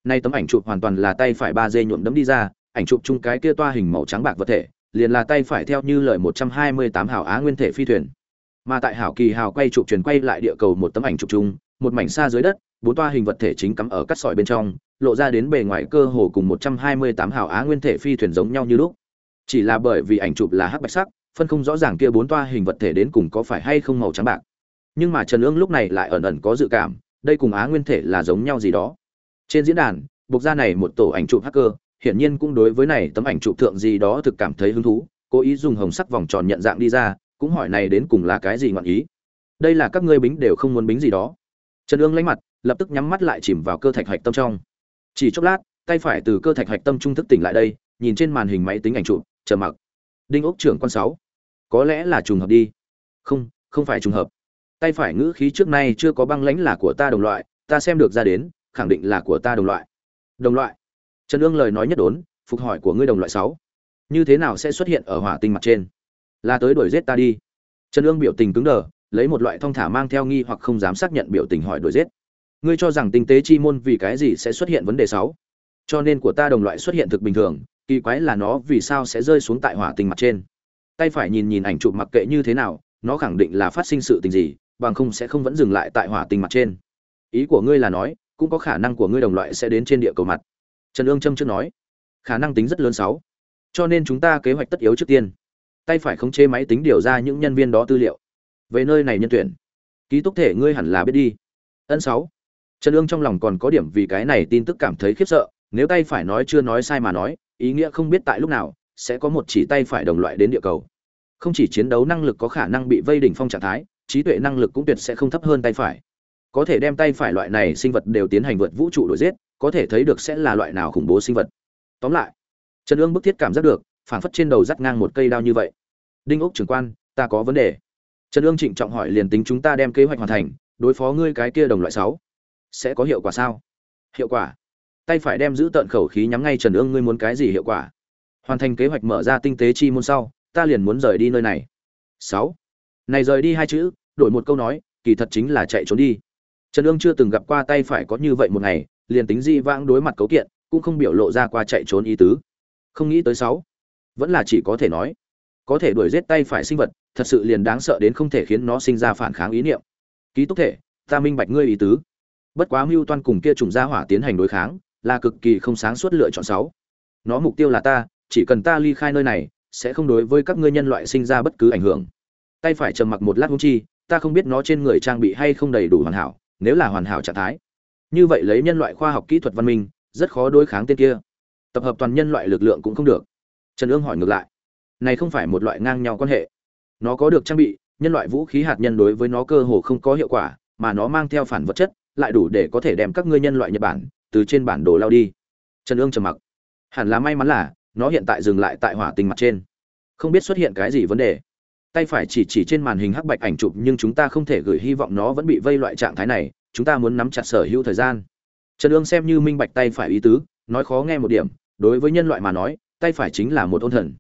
Nay tấm ảnh chụp hoàn toàn là tay phải ba d nhuộm đấm đi ra ảnh chụp chung cái kia toa hình màu trắng bạc vật thể liền là tay phải theo như lời 128 hảo á nguyên thể phi thuyền. Mà tại hảo kỳ hào quay chụp truyền quay lại địa cầu một tấm ảnh chụp chung, một mảnh xa dưới đất, bốn toa hình vật thể chính cắm ở cắt sỏi bên trong, lộ ra đến bề ngoài cơ hồ cùng 128 hảo á nguyên thể phi thuyền giống nhau như lúc. Chỉ là bởi vì ảnh chụp là hắc bạch sắc, phân không rõ ràng kia bốn toa hình vật thể đến cùng có phải hay không màu trắng bạc. Nhưng mà Trần Ương lúc này lại ẩn ẩn có dự cảm, đây cùng á nguyên thể là giống nhau gì đó. Trên diễn đàn, buộc ra này một tổ ảnh chụp hacker, hiển nhiên cũng đối với này tấm ảnh chụp thượng gì đó thực cảm thấy hứng thú, cố ý dùng hồng sắc vòng tròn nhận dạng đi ra, cũng hỏi này đến cùng là cái gì ngọn ý. Đây là các ngươi bính đều không muốn bính gì đó. Trần Ương lấy mặt, lập tức nhắm mắt lại chìm vào cơ thạch hạch tâm trong. Chỉ chốc lát, tay phải từ cơ thạch hạch tâm trung thức tỉnh lại đây, nhìn trên màn hình máy tính ảnh chụp, chờ mặc. Đinh ốc trưởng quan sáu, Có lẽ là trùng hợp đi. Không, không phải trùng hợp. Tay phải ngữ khí trước nay chưa có băng lãnh là của ta đồng loại, ta xem được ra đến, khẳng định là của ta đồng loại. Đồng loại? trần ương lời nói nhất đốn phục hỏi của ngươi đồng loại sáu như thế nào sẽ xuất hiện ở hỏa tinh mặt trên là tới đuổi giết ta đi trần ương biểu tình cứng đờ lấy một loại thong thả mang theo nghi hoặc không dám xác nhận biểu tình hỏi đuổi giết ngươi cho rằng tinh tế chi môn vì cái gì sẽ xuất hiện vấn đề sáu? Cho nên của ta đồng loại xuất hiện thực bình thường, kỳ quái là nó vì sao sẽ rơi xuống tại hỏa tinh mặt trên. Tay phải nhìn nhìn ảnh chụp mặc kệ như thế nào, nó khẳng định là phát sinh sự tình gì, bằng không sẽ không vẫn dừng lại tại hỏa tinh mặt trên. Ý của ngươi là nói, cũng có khả năng của ngươi đồng loại sẽ đến trên địa cầu mặt. Trần ương trâm trước nói. Khả năng tính rất lớn sáu. Cho nên chúng ta kế hoạch tất yếu trước tiên. Tay phải khống chế máy tính điều ra những nhân viên đó tư liệu. Về nơi này nhân tuyển. Ký túc thể ngươi hẳn là biết đi. Ân sáu trần ương trong lòng còn có điểm vì cái này tin tức cảm thấy khiếp sợ, nếu tay phải nói chưa nói sai mà nói, ý nghĩa không biết tại lúc nào, sẽ có một chỉ tay phải đồng loại đến địa cầu. Không chỉ chiến đấu năng lực có khả năng bị vây đỉnh phong trạng thái, trí tuệ năng lực cũng tuyệt sẽ không thấp hơn tay phải. Có thể đem tay phải loại này sinh vật đều tiến hành vượt vũ trụ đuổi giết, có thể thấy được sẽ là loại nào khủng bố sinh vật. Tóm lại, trần ương bức thiết cảm giác được, phảng phất trên đầu dắt ngang một cây đao như vậy. Đinh ốc trưởng quan, ta có vấn đề. Trần ương trịnh trọng hỏi liền tính chúng ta đem kế hoạch hoàn thành, đối phó ngươi cái kia đồng loại sáu sẽ có hiệu quả sao? Hiệu quả. Tay phải đem giữ tận khẩu khí nhắm ngay trần ương, ngươi muốn cái gì hiệu quả? Hoàn thành kế hoạch mở ra tinh tế chi môn sau, ta liền muốn rời đi nơi này. Sáu. Này rời đi hai chữ, đổi một câu nói, kỳ thật chính là chạy trốn đi. Trần ương chưa từng gặp qua tay phải có như vậy một ngày, liền tính di vãng đối mặt cấu kiện, cũng không biểu lộ ra qua chạy trốn ý tứ. Không nghĩ tới sáu. Vẫn là chỉ có thể nói, có thể đuổi giết tay phải sinh vật, thật sự liền đáng sợ đến không thể khiến nó sinh ra phản kháng ý niệm. Ký túc thể, ta minh bạch ngươi ý tứ bất quá mưu toan cùng kia trùng gia hỏa tiến hành đối kháng, là cực kỳ không sáng suốt lựa chọn sáu. Nó mục tiêu là ta, chỉ cần ta ly khai nơi này, sẽ không đối với các ngươi nhân loại sinh ra bất cứ ảnh hưởng. Tay phải trầm mặc một lát hung chi, ta không biết nó trên người trang bị hay không đầy đủ hoàn hảo, nếu là hoàn hảo trạng thái. Như vậy lấy nhân loại khoa học kỹ thuật văn minh, rất khó đối kháng tên kia. Tập hợp toàn nhân loại lực lượng cũng không được. Trần ương hỏi ngược lại. Này không phải một loại ngang nhau quan hệ. Nó có được trang bị, nhân loại vũ khí hạt nhân đối với nó cơ hồ không có hiệu quả, mà nó mang theo phản vật chất lại đủ để có thể đem các ngươi nhân loại nhật bản từ trên bản đồ lao đi. Trần ương trầm mặc. Hẳn là may mắn là, nó hiện tại dừng lại tại hỏa tinh mặt trên. Không biết xuất hiện cái gì vấn đề. Tay phải chỉ chỉ trên màn hình hắc bạch ảnh chụp nhưng chúng ta không thể gửi hy vọng nó vẫn bị vây loại trạng thái này, chúng ta muốn nắm chặt sở hữu thời gian. Trần ương xem như minh bạch tay phải ý tứ, nói khó nghe một điểm, đối với nhân loại mà nói, tay phải chính là một ôn thần.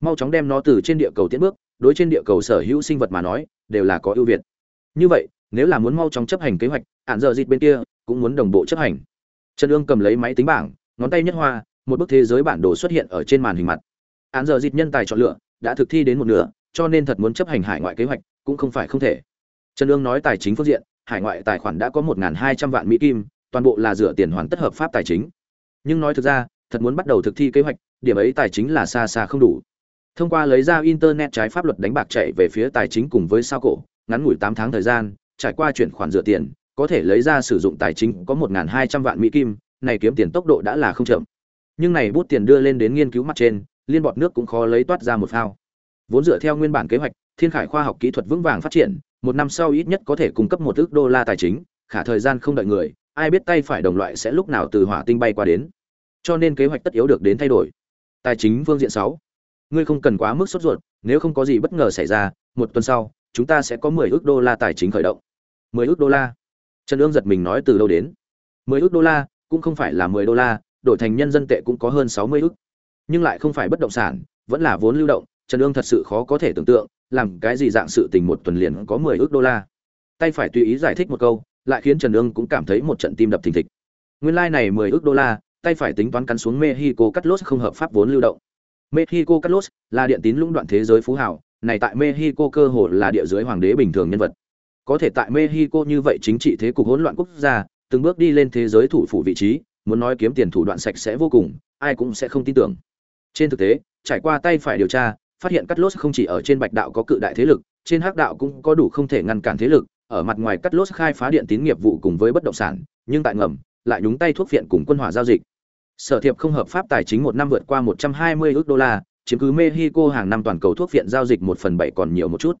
Mau chóng đem nó từ trên địa cầu tiến bước, đối trên địa cầu sở hữu sinh vật mà nói, đều là có ưu việt. Như vậy nếu là muốn mau chóng chấp hành kế hoạch ạn giờ dịt bên kia cũng muốn đồng bộ chấp hành. Trần ương cầm lấy máy tính bảng, ngón tay nhất hoa, một bức thế giới bản đồ xuất hiện ở trên màn hình mặt. Ạn giờ dịt nhân tài chọn lựa, đã thực thi đến một nửa, cho nên thật muốn chấp hành hải ngoại kế hoạch cũng không phải không thể. Trần ương nói tài chính phương diện, hải ngoại tài khoản đã có một hai trăm vạn mỹ kim, toàn bộ là dựa tiền hoàn tất hợp pháp tài chính. Nhưng nói thực ra, thật muốn bắt đầu thực thi kế hoạch, điểm ấy tài chính là xa xa không đủ. Thông qua lấy ra internet trái pháp luật đánh bạc chạy về phía tài chính cùng với sao cổ, ngắn ngủi tám tháng thời gian trải qua chuyển khoản dựa tiền, có thể lấy ra sử dụng tài chính có một hai trăm vạn mỹ kim, này kiếm tiền tốc độ đã là không chậm. Nhưng này bút tiền đưa lên đến nghiên cứu mặt trên, liên bọt nước cũng khó lấy toát ra một phao. Vốn dựa theo nguyên bản kế hoạch, thiên khải khoa học kỹ thuật vững vàng phát triển, một năm sau ít nhất có thể cung cấp một ức đô la tài chính, khả thời gian không đợi người, ai biết tay phải đồng loại sẽ lúc nào từ hỏa tinh bay qua đến. Cho nên kế hoạch tất yếu được đến thay đổi. Tài chính phương diện sáu. Ngươi không cần quá mức sốt ruột, nếu không có gì bất ngờ xảy ra, một tuần sau, chúng ta sẽ có mười ước đô la tài chính khởi động mười ước đô la. Trần ương giật mình nói từ đâu đến? Mười ước đô la cũng không phải là mười đô la, đổi thành nhân dân tệ cũng có hơn sáu mươi ước. Nhưng lại không phải bất động sản, vẫn là vốn lưu động, trần ương thật sự khó có thể tưởng tượng, làm cái gì dạng sự tình một tuần liền có mười ước đô la. Tay phải tùy ý giải thích một câu, lại khiến trần ương cũng cảm thấy một trận tim đập thình thịch. Nguyên lai、like、này mười ước đô la, tay phải tính toán cắn xuống mexico cắt lốt không hợp pháp vốn lưu động. Mexico cắt lốt là điện tín lũng đoạn thế giới phú hảo này tại mexico cơ hồ là địa giới hoàng đế bình thường nhân vật có thể tại mexico như vậy chính trị thế cục hỗn loạn quốc gia, từng bước đi lên thế giới thủ phủ vị trí, muốn nói kiếm tiền thủ đoạn sạch sẽ vô cùng, ai cũng sẽ không tin tưởng. Trên thực tế, trải qua tay phải điều tra, phát hiện cắt lốt không chỉ ở trên bạch đạo có cự đại thế lực, trên hắc đạo cũng có đủ không thể ngăn cản thế lực, ở mặt ngoài cắt lốt khai phá điện tín nghiệp vụ cùng với bất động sản, nhưng tại ngầm, lại nhúng tay thuốc viện cùng quân hỏa giao dịch. Sở thiệp không hợp pháp tài chính một năm vượt qua 120 ước đô la, chiếm cứ mexico hàng năm toàn cầu thuốc viện giao dịch một phần bảy còn nhiều một chút.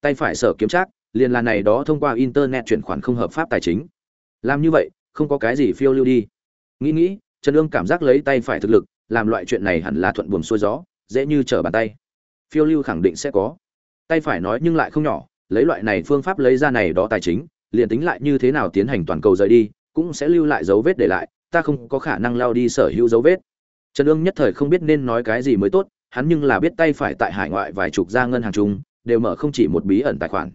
Tay phải sở kiếm trác liền là này đó thông qua internet chuyển khoản không hợp pháp tài chính. Làm như vậy, không có cái gì phiêu lưu đi. Nghĩ nghĩ, trần ương cảm giác lấy tay phải thực lực, làm loại chuyện này hẳn là thuận buồm xuôi gió, dễ như trở bàn tay. Phiêu lưu khẳng định sẽ có. Tay phải nói nhưng lại không nhỏ, lấy loại này phương pháp lấy ra này đó tài chính, liền tính lại như thế nào tiến hành toàn cầu rời đi, cũng sẽ lưu lại dấu vết để lại, ta không có khả năng lao đi sở hữu dấu vết. Trần ương nhất thời không biết nên nói cái gì mới tốt, hắn nhưng là biết tay phải tại hải ngoại vài chục gia ngân hàng chung, đều mở không chỉ một bí ẩn tài khoản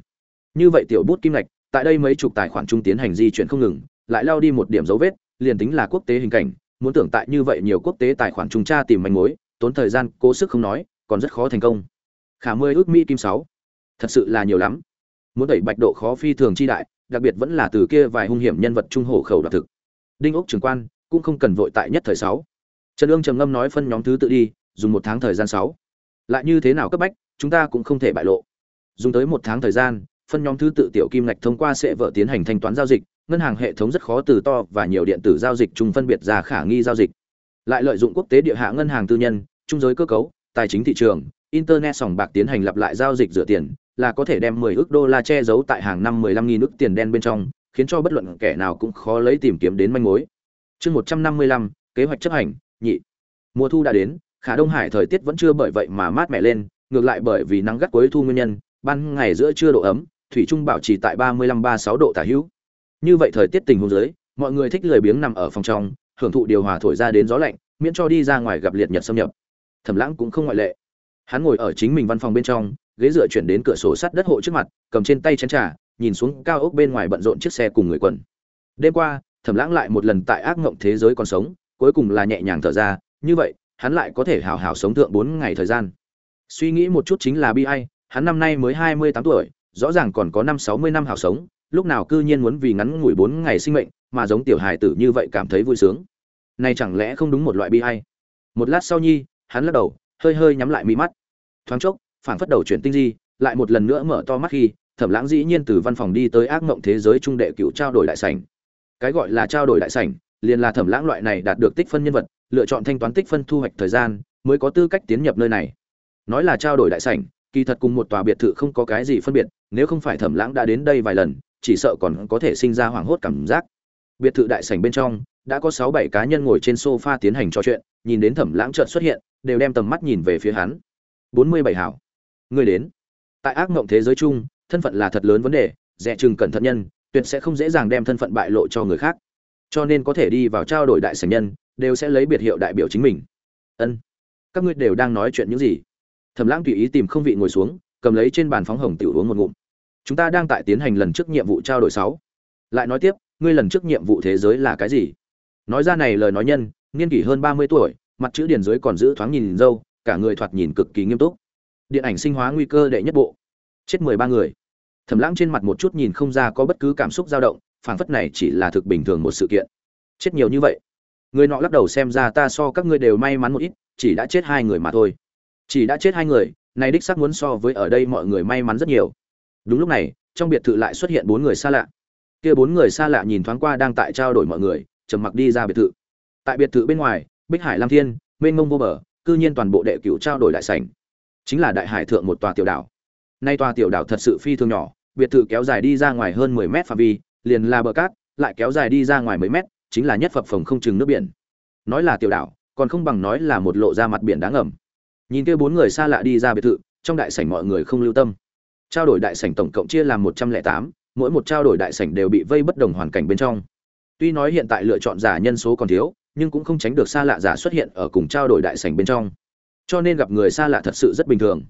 như vậy tiểu bút kim ngạch, tại đây mấy chục tài khoản trung tiến hành di chuyển không ngừng, lại lao đi một điểm dấu vết, liền tính là quốc tế hình cảnh, muốn tưởng tại như vậy nhiều quốc tế tài khoản trung tra tìm manh mối, tốn thời gian, cố sức không nói, còn rất khó thành công. Khả mười ước mỹ kim sáu. Thật sự là nhiều lắm. Muốn đẩy bạch độ khó phi thường chi đại, đặc biệt vẫn là từ kia vài hung hiểm nhân vật trung hổ khẩu đoạt thực. Đinh ốc trưởng quan, cũng không cần vội tại nhất thời sáu. Trần ương trầm ngâm nói phân nhóm thứ tự đi, dùng một tháng thời gian sáu. Lại như thế nào cấp bách, chúng ta cũng không thể bại lộ. Dùng tới một tháng thời gian phân nhóm thứ tự tiểu kim ngạch thông qua sẽ vợ tiến hành thanh toán giao dịch ngân hàng hệ thống rất khó từ to và nhiều điện tử giao dịch chung phân biệt ra khả nghi giao dịch. Lại lợi dụng quốc tế địa hạ ngân hàng tư nhân trung giới cơ cấu tài chính thị trường internet sòng bạc tiến hành lặp lại giao dịch rửa tiền là có thể đem 10 ức đô la che giấu tại hàng năm 15 nghìn ức tiền đen bên trong khiến cho bất luận kẻ nào cũng khó lấy tìm kiếm đến manh mối. Chương 155, kế hoạch chấp hành nhị. Mùa thu đã đến khả đông hải thời tiết vẫn chưa bởi vậy mà mát mẻ lên ngược lại bởi vì nắng gắt cuối thu nguyên nhân ban ngày giữa trưa độ ấm thủy trung bảo trì tại 35-36 độ tả hữu. Như vậy thời tiết tình huống dưới, mọi người thích lười biếng nằm ở phòng trong, hưởng thụ điều hòa thổi ra đến gió lạnh, miễn cho đi ra ngoài gặp liệt nhật xâm nhập. Thẩm lãng cũng không ngoại lệ. Hắn ngồi ở chính mình văn phòng bên trong, ghế dựa chuyển đến cửa sổ sắt đất hộ trước mặt, cầm trên tay chén trà, nhìn xuống cao ốc bên ngoài bận rộn chiếc xe cùng người quần. Đêm qua, thẩm lãng lại một lần tại ác ngộng thế giới còn sống, cuối cùng là nhẹ nhàng thở ra, như vậy, hắn lại có thể hào hào sống thượng bốn ngày thời gian. Suy nghĩ một chút chính là bi ai, hắn năm nay mới hai mươi tám tuổi rõ ràng còn có năm sáu mươi năm hào sống, lúc nào cư nhiên muốn vì ngắn ngủi bốn ngày sinh mệnh mà giống tiểu hài tử như vậy cảm thấy vui sướng. Này chẳng lẽ không đúng một loại bi ai? Một lát sau nhi, hắn lắc đầu, hơi hơi nhắm lại mi mắt. Thoáng chốc phản phất đầu chuyển tinh di, lại một lần nữa mở to mắt khi, thẩm lãng dĩ nhiên từ văn phòng đi tới ác mộng thế giới trung đệ cựu trao đổi đại sảnh. Cái gọi là trao đổi đại sảnh, liền là thẩm lãng loại này đạt được tích phân nhân vật, lựa chọn thanh toán tích phân thu hoạch thời gian, mới có tư cách tiến nhập nơi này. Nói là trao đổi đại sảnh kỳ thật cùng một tòa biệt thự không có cái gì phân biệt, nếu không phải thẩm lãng đã đến đây vài lần, chỉ sợ còn có thể sinh ra hoảng hốt cảm giác. Biệt thự đại sảnh bên trong, đã có sáu bảy cá nhân ngồi trên sofa tiến hành trò chuyện, nhìn đến thẩm lãng chợt xuất hiện, đều đem tầm mắt nhìn về phía hắn. Bốn mươi bảy hảo. Người đến. Tại ác mộng thế giới chung, thân phận là thật lớn vấn đề, dè chừng cẩn thận nhân, tuyệt sẽ không dễ dàng đem thân phận bại lộ cho người khác. Cho nên có thể đi vào trao đổi đại sảnh nhân, đều sẽ lấy biệt hiệu đại biểu chính mình. Ân. Các ngươi đều đang nói chuyện những gì? Thẩm lãng tùy ý tìm không vị ngồi xuống, cầm lấy trên bàn phóng hồng tiểu uống một ngụm. Chúng ta đang tại tiến hành lần trước nhiệm vụ trao đổi sáu. Lại nói tiếp, ngươi lần trước nhiệm vụ thế giới là cái gì? Nói ra này lời nói nhân, niên kỷ hơn ba mươi tuổi, mặt chữ điền dưới còn giữ thoáng nhìn dâu, cả người thoạt nhìn cực kỳ nghiêm túc. Điện ảnh sinh hóa nguy cơ đệ nhất bộ. Chết mười ba người. Thẩm lãng trên mặt một chút nhìn không ra có bất cứ cảm xúc dao động, phảng phất này chỉ là thực bình thường một sự kiện. Chết nhiều như vậy. Người nọ lắc đầu xem ra ta so các ngươi đều may mắn một ít, chỉ đã chết hai người mà thôi chỉ đã chết hai người này đích xác muốn so với ở đây mọi người may mắn rất nhiều. Đúng lúc này, trong biệt thự lại xuất hiện bốn người xa lạ. Kia bốn người xa lạ nhìn thoáng qua đang tại trao đổi mọi người, trầm mặc đi ra biệt thự. Tại biệt thự bên ngoài, bích hải lam thiên, mênh mông vô bờ, cư nhiên toàn bộ đệ cửu trao đổi đại sảnh. Chính là đại hải thượng một tòa tiểu đảo. Nay tòa tiểu đảo thật sự phi thường nhỏ, biệt thự kéo dài đi ra ngoài hơn 10 mét phạm vi, liền là bờ cát, lại kéo dài đi ra ngoài mấy mét, chính là nhất phập phồng không chừng nước biển. Nói là tiểu đảo, còn không bằng nói là một lộ ra mặt biển đáng ngầm nhìn kia bốn người xa lạ đi ra biệt thự, trong đại sảnh mọi người không lưu tâm. Trao đổi đại sảnh tổng cộng chia làm một trăm lẻ tám, mỗi một trao đổi đại sảnh đều bị vây bất đồng hoàn cảnh bên trong. Tuy nói hiện tại lựa chọn giả nhân số còn thiếu, nhưng cũng không tránh được xa lạ giả xuất hiện ở cùng trao đổi đại sảnh bên trong. Cho nên gặp người xa lạ thật sự rất bình thường.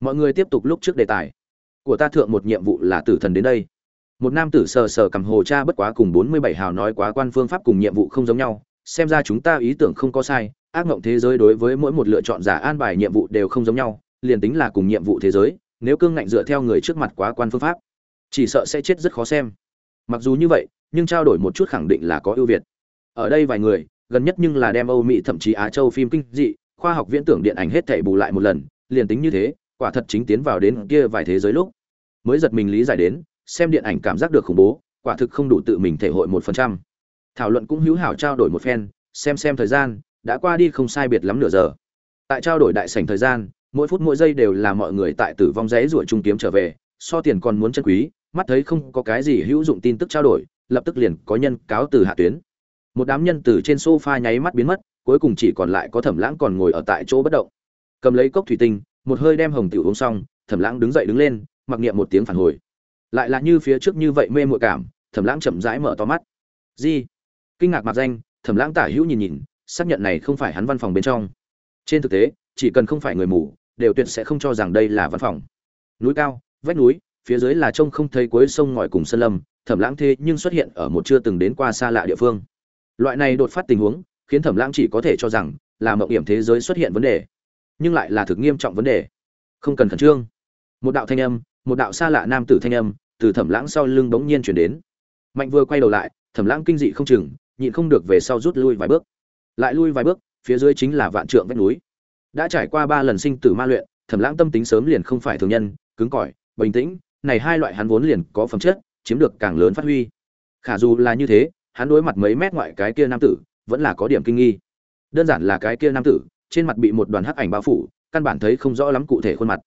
Mọi người tiếp tục lúc trước đề tài. Của ta thượng một nhiệm vụ là tử thần đến đây. Một nam tử sờ sờ cầm hồ cha bất quá cùng bốn mươi bảy hào nói quá quan phương pháp cùng nhiệm vụ không giống nhau, xem ra chúng ta ý tưởng không có sai ác mộng thế giới đối với mỗi một lựa chọn giả an bài nhiệm vụ đều không giống nhau, liền tính là cùng nhiệm vụ thế giới, nếu cương ngạnh dựa theo người trước mặt quá quan phương pháp, chỉ sợ sẽ chết rất khó xem. Mặc dù như vậy, nhưng trao đổi một chút khẳng định là có ưu việt. Ở đây vài người, gần nhất nhưng là đem âu mỹ, thậm chí á châu phim kinh dị, khoa học viễn tưởng điện ảnh hết thảy bù lại một lần, liền tính như thế, quả thật chính tiến vào đến kia vài thế giới lúc. Mới giật mình lý giải đến, xem điện ảnh cảm giác được khủng bố, quả thực không đủ tự mình thể hội một phần trăm. Thảo luận cũng hữu hảo trao đổi một phen, xem xem thời gian đã qua đi không sai biệt lắm nửa giờ. Tại trao đổi đại sảnh thời gian, mỗi phút mỗi giây đều là mọi người tại tử vong rẽ ruổi trung kiếm trở về, so tiền còn muốn chân quý, mắt thấy không có cái gì hữu dụng tin tức trao đổi, lập tức liền có nhân cáo từ hạ tuyến. Một đám nhân từ trên sofa nháy mắt biến mất, cuối cùng chỉ còn lại có thẩm lãng còn ngồi ở tại chỗ bất động. Cầm lấy cốc thủy tinh, một hơi đem hồng tiểu uống xong, thẩm lãng đứng dậy đứng lên, mặc niệm một tiếng phản hồi. Lại là như phía trước như vậy mê muội cảm, thẩm lãng chậm rãi mở to mắt. Gì kinh ngạc mặt danh, thẩm lãng tả hữu nhìn nhìn xác nhận này không phải hắn văn phòng bên trong. Trên thực tế, chỉ cần không phải người mù, đều tuyệt sẽ không cho rằng đây là văn phòng. Núi cao, vách núi, phía dưới là trông không thấy cuối sông ngòi cùng sơn lâm, thẩm lãng thế nhưng xuất hiện ở một chưa từng đến qua xa lạ địa phương. Loại này đột phát tình huống, khiến thẩm lãng chỉ có thể cho rằng là mộng hiểm thế giới xuất hiện vấn đề, nhưng lại là thực nghiêm trọng vấn đề. Không cần khẩn trương. Một đạo thanh âm, một đạo xa lạ nam tử thanh âm, từ thẩm lãng sau lưng bỗng nhiên chuyển đến. Mạnh vừa quay đầu lại, thẩm lãng kinh dị không chừng, nhịn không được về sau rút lui vài bước lại lui vài bước, phía dưới chính là vạn trượng vách núi. Đã trải qua ba lần sinh tử ma luyện, thẩm lãng tâm tính sớm liền không phải thường nhân, cứng cỏi, bình tĩnh, này hai loại hắn vốn liền có phẩm chất, chiếm được càng lớn phát huy. Khả dù là như thế, hắn đối mặt mấy mét ngoại cái kia nam tử, vẫn là có điểm kinh nghi. Đơn giản là cái kia nam tử, trên mặt bị một đoàn hắc ảnh bao phủ, căn bản thấy không rõ lắm cụ thể khuôn mặt.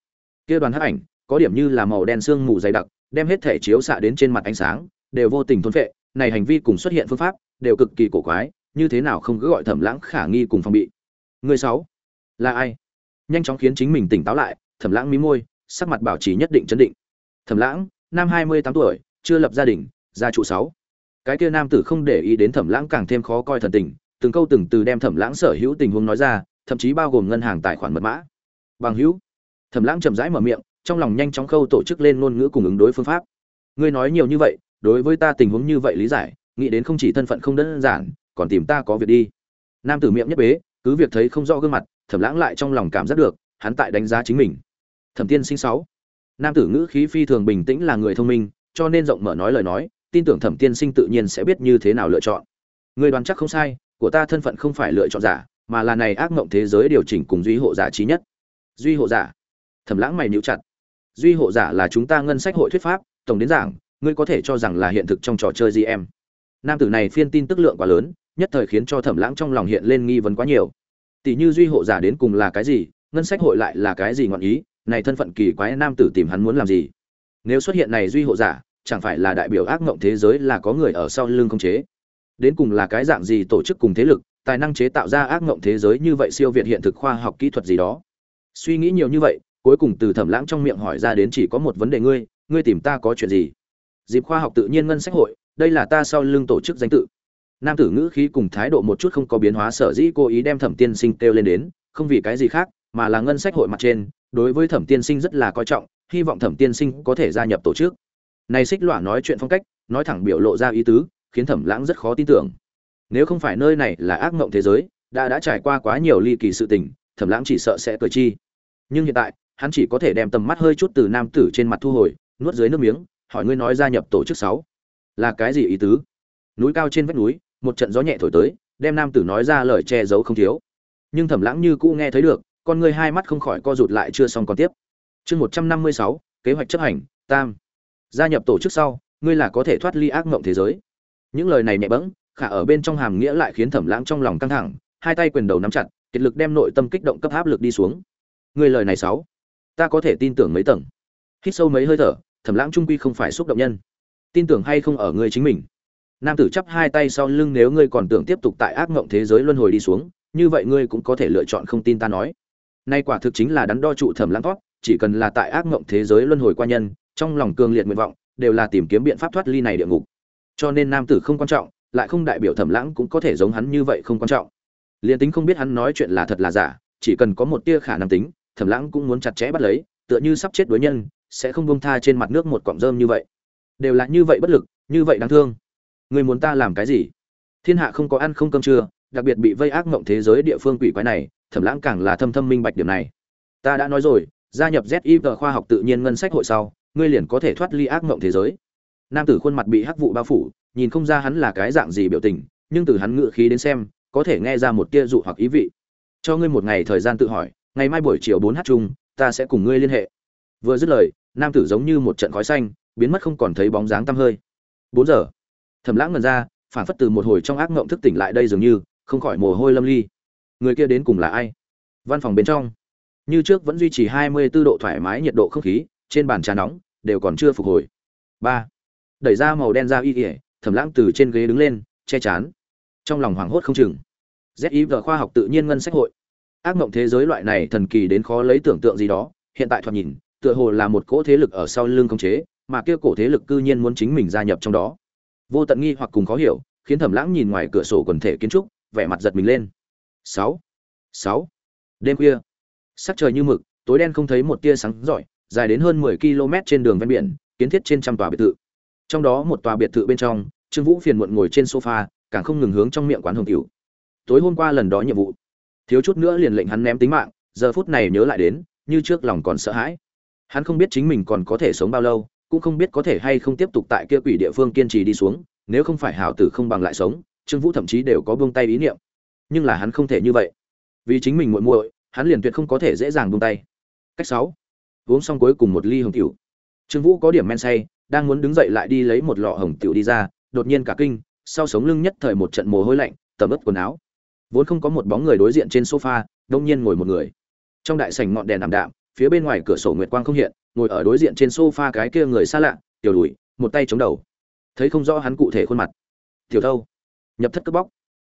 Kia đoàn hắc ảnh, có điểm như là màu đen sương mù dày đặc, đem hết thể chiếu xạ đến trên mặt ánh sáng, đều vô tình thôn phệ, này hành vi cùng xuất hiện phương pháp, đều cực kỳ cổ quái như thế nào không cứ gọi thẩm lãng khả nghi cùng phòng bị? Người sáu, là ai? Nhanh chóng khiến chính mình tỉnh táo lại, thẩm lãng mí môi, sắc mặt bảo trì nhất định chấn định. Thẩm lãng nam hai mươi tám tuổi, chưa lập gia đình, gia trụ sáu. Cái kia nam tử không để ý đến thẩm lãng càng thêm khó coi thần tình, từng câu từng từ đem thẩm lãng sở hữu tình huống nói ra, thậm chí bao gồm ngân hàng tài khoản mật mã. Bằng hữu, thẩm lãng chậm rãi mở miệng, trong lòng nhanh chóng khâu tổ chức lên ngôn ngữ cùng ứng đối phương pháp. Ngươi nói nhiều như vậy, đối với ta tình huống như vậy lý giải, nghĩ đến không chỉ thân phận không đơn giản còn tìm ta có việc đi. Nam tử miệng nhất bế, cứ việc thấy không rõ gương mặt thẩm lãng lại trong lòng cảm giác được, hắn tại đánh giá chính mình. Thẩm tiên sinh sáu. Nam tử ngữ khí phi thường bình tĩnh là người thông minh, cho nên rộng mở nói lời nói, tin tưởng thẩm tiên sinh tự nhiên sẽ biết như thế nào lựa chọn. Người đoán chắc không sai, của ta thân phận không phải lựa chọn giả, mà là này ác mộng thế giới điều chỉnh cùng duy hộ giả trí nhất. Duy hộ giả. Thẩm lãng mày níu chặt. Duy hộ giả là chúng ta ngân sách hội thuyết pháp, tổng đến giảng, ngươi có thể cho rằng là hiện thực trong trò chơi gm nam tử này phiên tin tức lượng quá lớn nhất thời khiến cho thẩm lãng trong lòng hiện lên nghi vấn quá nhiều. Tỷ như duy hộ giả đến cùng là cái gì, ngân sách hội lại là cái gì ngọn ý, này thân phận kỳ quái nam tử tìm hắn muốn làm gì? Nếu xuất hiện này duy hộ giả, chẳng phải là đại biểu ác ngộng thế giới là có người ở sau lưng không chế? Đến cùng là cái dạng gì tổ chức cùng thế lực, tài năng chế tạo ra ác ngộng thế giới như vậy siêu việt hiện thực khoa học kỹ thuật gì đó? Suy nghĩ nhiều như vậy, cuối cùng từ thẩm lãng trong miệng hỏi ra đến chỉ có một vấn đề ngươi ngươi tìm ta có chuyện gì? Dịp khoa học tự nhiên ngân sách hội, đây là ta sau lưng tổ chức danh tự nam tử ngữ khí cùng thái độ một chút không có biến hóa, sở dĩ cố ý đem thẩm tiên sinh kêu lên đến, không vì cái gì khác, mà là ngân sách hội mặt trên, đối với thẩm tiên sinh rất là coi trọng, hy vọng thẩm tiên sinh có thể gia nhập tổ chức. Này xích loạn nói chuyện phong cách, nói thẳng biểu lộ ra ý tứ, khiến thẩm lãng rất khó tin tưởng. Nếu không phải nơi này là ác mộng thế giới, đã đã trải qua quá nhiều ly kỳ sự tình, thẩm lãng chỉ sợ sẽ cười chi. Nhưng hiện tại, hắn chỉ có thể đem tầm mắt hơi chút từ nam tử trên mặt thu hồi, nuốt dưới nước miếng, hỏi ngươi nói gia nhập tổ chức sáu là cái gì ý tứ? Núi cao trên vách núi một trận gió nhẹ thổi tới, đem nam tử nói ra lời che giấu không thiếu. Nhưng thẩm lãng như cũ nghe thấy được, con ngươi hai mắt không khỏi co rụt lại chưa xong còn tiếp. Chương một trăm năm mươi sáu, kế hoạch chấp hành, tam. Gia nhập tổ chức sau, ngươi là có thể thoát ly ác mộng thế giới. Những lời này nhẹ bẫng, khả ở bên trong hàm nghĩa lại khiến thẩm lãng trong lòng căng thẳng, hai tay quyền đầu nắm chặt, kiệt lực đem nội tâm kích động cấp áp lực đi xuống. Ngươi lời này sáu, ta có thể tin tưởng mấy tầng. Hít sâu mấy hơi thở, thẩm lãng trung quy không phải xúc động nhân. Tin tưởng hay không ở ngươi chính mình nam tử chắp hai tay sau lưng nếu ngươi còn tưởng tiếp tục tại ác mộng thế giới luân hồi đi xuống, như vậy ngươi cũng có thể lựa chọn không tin ta nói. Nay quả thực chính là đắn đo trụ thẩm lãng thoát, chỉ cần là tại ác mộng thế giới luân hồi qua nhân, trong lòng cường liệt nguyện vọng, đều là tìm kiếm biện pháp thoát ly này địa ngục. Cho nên nam tử không quan trọng, lại không đại biểu thẩm lãng cũng có thể giống hắn như vậy không quan trọng. Liền tính không biết hắn nói chuyện là thật là giả, chỉ cần có một tia khả năng tính, thẩm lãng cũng muốn chặt chẽ bắt lấy, tựa như sắp chết đối nhân, sẽ không bông tha trên mặt nước một cọng rơm như vậy. Đều là như vậy bất lực, như vậy đáng thương. Ngươi muốn ta làm cái gì? Thiên hạ không có ăn không cơm trưa, đặc biệt bị vây ác mộng thế giới địa phương quỷ quái này, thẩm lãng càng là thâm thâm minh bạch điểm này. Ta đã nói rồi, gia nhập ZIV khoa học tự nhiên ngân sách hội sau, ngươi liền có thể thoát ly ác mộng thế giới. Nam tử khuôn mặt bị hắc vụ bao phủ, nhìn không ra hắn là cái dạng gì biểu tình, nhưng từ hắn ngự khí đến xem, có thể nghe ra một tia dụ hoặc ý vị. Cho ngươi một ngày thời gian tự hỏi, ngày mai buổi chiều bốn h chung, ta sẽ cùng ngươi liên hệ. Vừa dứt lời, nam tử giống như một trận khói xanh, biến mất không còn thấy bóng dáng tăm hơi. Bốn giờ thẩm lãng ngần ra phản phất từ một hồi trong ác ngộng thức tỉnh lại đây dường như, không khỏi mồ hôi lâm ly. Người kia đến cùng là ai? Văn phòng bên trong. Như trước vẫn duy trì hai mươi 24 độ thoải mái nhiệt độ không khí, trên bàn trà nóng, đều còn chưa phục hồi. Ba. Đẩy ra màu đen ra y ỉa thẩm lãng từ trên ghế đứng lên, che chán. Trong lòng hoảng hốt không chừng. Ziv khoa học tự nhiên ngân sách hội. Ác mộng thế giới loại này thần kỳ đến khó lấy tưởng tượng gì đó, hiện tại thoạt nhìn, tựa hồ là một cỗ thế lực ở sau lưng khống chế, mà kia cổ thế lực cư nhiên muốn chính mình gia nhập trong đó vô tận nghi hoặc cùng khó hiểu, khiến thẩm lãng nhìn ngoài cửa sổ quần thể kiến trúc, vẻ mặt giật mình lên. Sáu. Sáu. Đêm khuya, sắc trời như mực, tối đen không thấy một tia sáng rọi, dài đến hơn 10 km trên đường ven biển, kiến thiết trên trăm tòa biệt thự. Trong đó một tòa biệt thự bên trong, trương vũ phiền muộn ngồi trên sofa, càng không ngừng hướng trong miệng quán hồng tiểu. Tối hôm qua lần đó nhiệm vụ, thiếu chút nữa liền lệnh hắn ném tính mạng, giờ phút này nhớ lại đến, như trước lòng còn sợ hãi. Hắn không biết chính mình còn có thể sống bao lâu cũng không biết có thể hay không tiếp tục tại kia quỷ địa phương kiên trì đi xuống, nếu không phải hảo tử không bằng lại sống, trương vũ thậm chí đều có buông tay ý niệm. Nhưng là hắn không thể như vậy. Vì chính mình muội muội, hắn liền tuyệt không có thể dễ dàng buông tay. Cách sáu. Uống xong cuối cùng một ly hồng tiểu. Trương vũ có điểm men say, đang muốn đứng dậy lại đi lấy một lọ hồng tiểu đi ra, đột nhiên cả kinh, sau sống lưng nhất thời một trận mồ hôi lạnh tầm ướt quần áo. Vốn không có một bóng người đối diện trên sofa, đông nhiên ngồi một người. Trong đại sảnh ngọn đèn ảm đạm, phía bên ngoài cửa sổ nguyệt quang không hiện ngồi ở đối diện trên sofa cái kia người xa lạ, tiểu đùi, một tay chống đầu. Thấy không rõ hắn cụ thể khuôn mặt. Tiểu thâu. Nhập thất cướp bóc.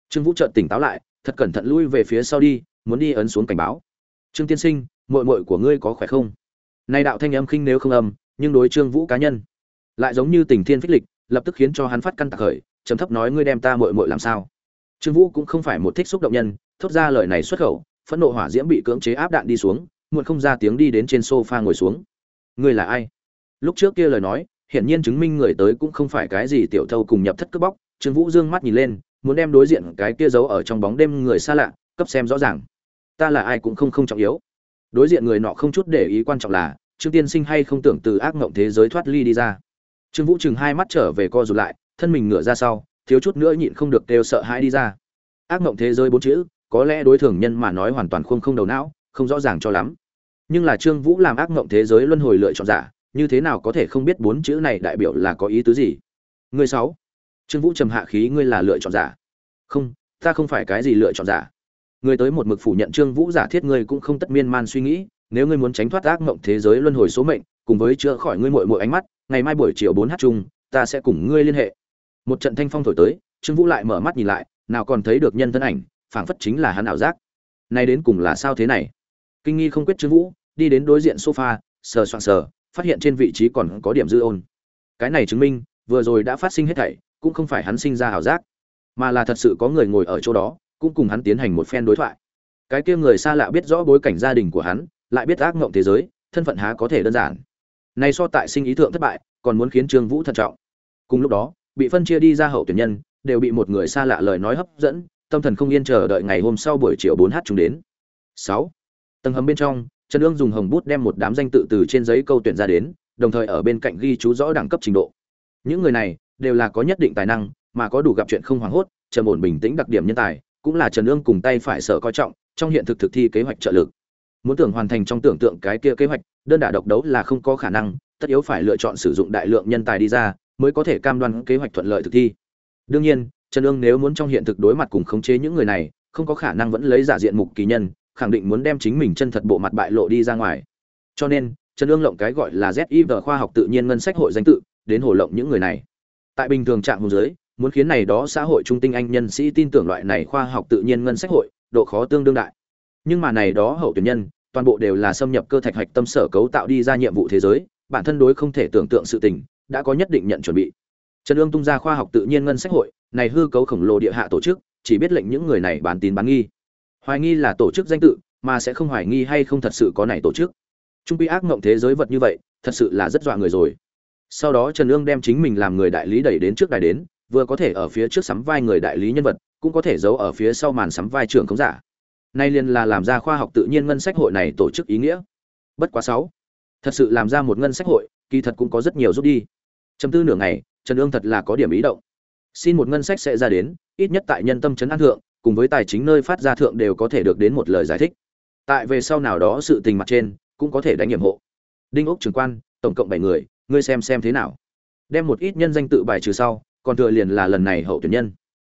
Trương vũ trợn tỉnh táo lại, thật cẩn thận lui về phía sau đi, muốn đi ấn xuống cảnh báo. Trương tiên sinh, muội muội của ngươi có khỏe không? Nay đạo thanh âm khinh nếu không âm, nhưng đối trương vũ cá nhân, lại giống như tình thiên phích lịch, lập tức khiến cho hắn phát căn tạc khởi, trầm thấp nói ngươi đem ta muội muội làm sao? Trương vũ cũng không phải một thích xúc động nhân, thốt ra lời này xuất khẩu, phẫn nộ hỏa diễm bị cưỡng chế áp đạn đi xuống, muộn không ra tiếng đi đến trên sofa ngồi xuống ngươi là ai? Lúc trước kia lời nói, hiển nhiên chứng minh người tới cũng không phải cái gì tiểu thâu cùng nhập thất cướp bóc. Trương vũ dương mắt nhìn lên, muốn đem đối diện cái kia giấu ở trong bóng đêm người xa lạ, cấp xem rõ ràng. Ta là ai cũng không không trọng yếu. Đối diện người nọ không chút để ý quan trọng là, trương tiên sinh hay không tưởng từ ác mộng thế giới thoát ly đi ra. Trương vũ chừng hai mắt trở về co rụt lại, thân mình ngửa ra sau, thiếu chút nữa nhịn không được đều sợ hãi đi ra. Ác mộng thế giới bốn chữ, có lẽ đối thường nhân mà nói hoàn toàn không không đầu não, không rõ ràng cho lắm nhưng là trương vũ làm ác mộng thế giới luân hồi lựa chọn giả, như thế nào có thể không biết bốn chữ này đại biểu là có ý tứ gì? Người sáu. Trương vũ trầm hạ khí, ngươi là lựa chọn giả. Không, ta không phải cái gì lựa chọn giả. Người tới một mực phủ nhận trương vũ giả thiết ngươi cũng không tất miên man suy nghĩ, nếu ngươi muốn tránh thoát ác mộng thế giới luân hồi số mệnh, cùng với chữa khỏi ngươi muội muội ánh mắt, ngày mai buổi chiều bốn h chung, ta sẽ cùng ngươi liên hệ. Một trận thanh phong thổi tới, trương vũ lại mở mắt nhìn lại, nào còn thấy được nhân thân ảnh, phảng phất chính là hắn ảo giác. Nay đến cùng là sao thế này? Kinh nghi không quyết trương vũ, đi đến đối diện sofa, sờ soạn sờ, phát hiện trên vị trí còn có điểm dư ôn. Cái này chứng minh, vừa rồi đã phát sinh hết thảy, cũng không phải hắn sinh ra ảo giác, mà là thật sự có người ngồi ở chỗ đó, cũng cùng hắn tiến hành một phen đối thoại. Cái kia người xa lạ biết rõ bối cảnh gia đình của hắn, lại biết ác mộng thế giới, thân phận há có thể đơn giản. Này so tại sinh ý thượng thất bại, còn muốn khiến trương vũ thận trọng. Cùng lúc đó, bị phân chia đi ra hậu tuyển nhân, đều bị một người xa lạ lời nói hấp dẫn, tâm thần không yên chờ đợi ngày hôm sau buổi chiều bốn h chúng đến. Sáu tầng hầm bên trong, trần ương dùng hồng bút đem một đám danh tự từ trên giấy câu tuyển ra đến, đồng thời ở bên cạnh ghi chú rõ đẳng cấp trình độ. Những người này đều là có nhất định tài năng, mà có đủ gặp chuyện không hoảng hốt, trầm ổn bình tĩnh đặc điểm nhân tài, cũng là trần ương cùng tay phải sở coi trọng, trong hiện thực thực thi kế hoạch trợ lực. Muốn tưởng hoàn thành trong tưởng tượng cái kia kế hoạch, đơn đả độc đấu là không có khả năng, tất yếu phải lựa chọn sử dụng đại lượng nhân tài đi ra, mới có thể cam đoan kế hoạch thuận lợi thực thi. Đương nhiên, trần ương nếu muốn trong hiện thực đối mặt cùng khống chế những người này, không có khả năng vẫn lấy giả diện mục kỳ nhân khẳng định muốn đem chính mình chân thật bộ mặt bại lộ đi ra ngoài. Cho nên, trần ương lộng cái gọi là ziv khoa học tự nhiên ngân sách hội danh tự, đến hồ lộng những người này. Tại bình thường trạng hùng giới muốn khiến này đó xã hội trung tinh anh nhân sĩ tin tưởng loại này khoa học tự nhiên ngân sách hội, độ khó tương đương đại. Nhưng mà này đó hậu tuyển nhân, toàn bộ đều là xâm nhập cơ thạch hạch tâm sở cấu tạo đi ra nhiệm vụ thế giới, bản thân đối không thể tưởng tượng sự tình, đã có nhất định nhận chuẩn bị. Trần ương tung ra khoa học tự nhiên ngân sách hội, này hư cấu khổng lồ địa hạ tổ chức, chỉ biết lệnh những người này bán tín bán nghi hoài nghi là tổ chức danh tự, mà sẽ không hoài nghi hay không thật sự có này tổ chức. Trung quy ác mộng thế giới vật như vậy, thật sự là rất dọa người rồi. Sau đó trần ương đem chính mình làm người đại lý đẩy đến trước đài đến, vừa có thể ở phía trước sắm vai người đại lý nhân vật, cũng có thể giấu ở phía sau màn sắm vai trưởng khống giả. Nay liền là làm ra khoa học tự nhiên ngân sách hội này tổ chức ý nghĩa. Bất quá sáu. Thật sự làm ra một ngân sách hội, kỳ thật cũng có rất nhiều rút đi. Chấm tư nửa ngày, trần ương thật là có điểm ý động. Xin một ngân sách sẽ ra đến, ít nhất tại nhân tâm trấn an thượng cùng với tài chính nơi phát ra thượng đều có thể được đến một lời giải thích. Tại về sau nào đó sự tình mặt trên, cũng có thể đánh nhiệm hộ. Đinh ốc trưởng quan, tổng cộng bảy người, ngươi xem xem thế nào. Đem một ít nhân danh tự bài trừ sau, còn thừa liền là lần này hậu tuyển nhân.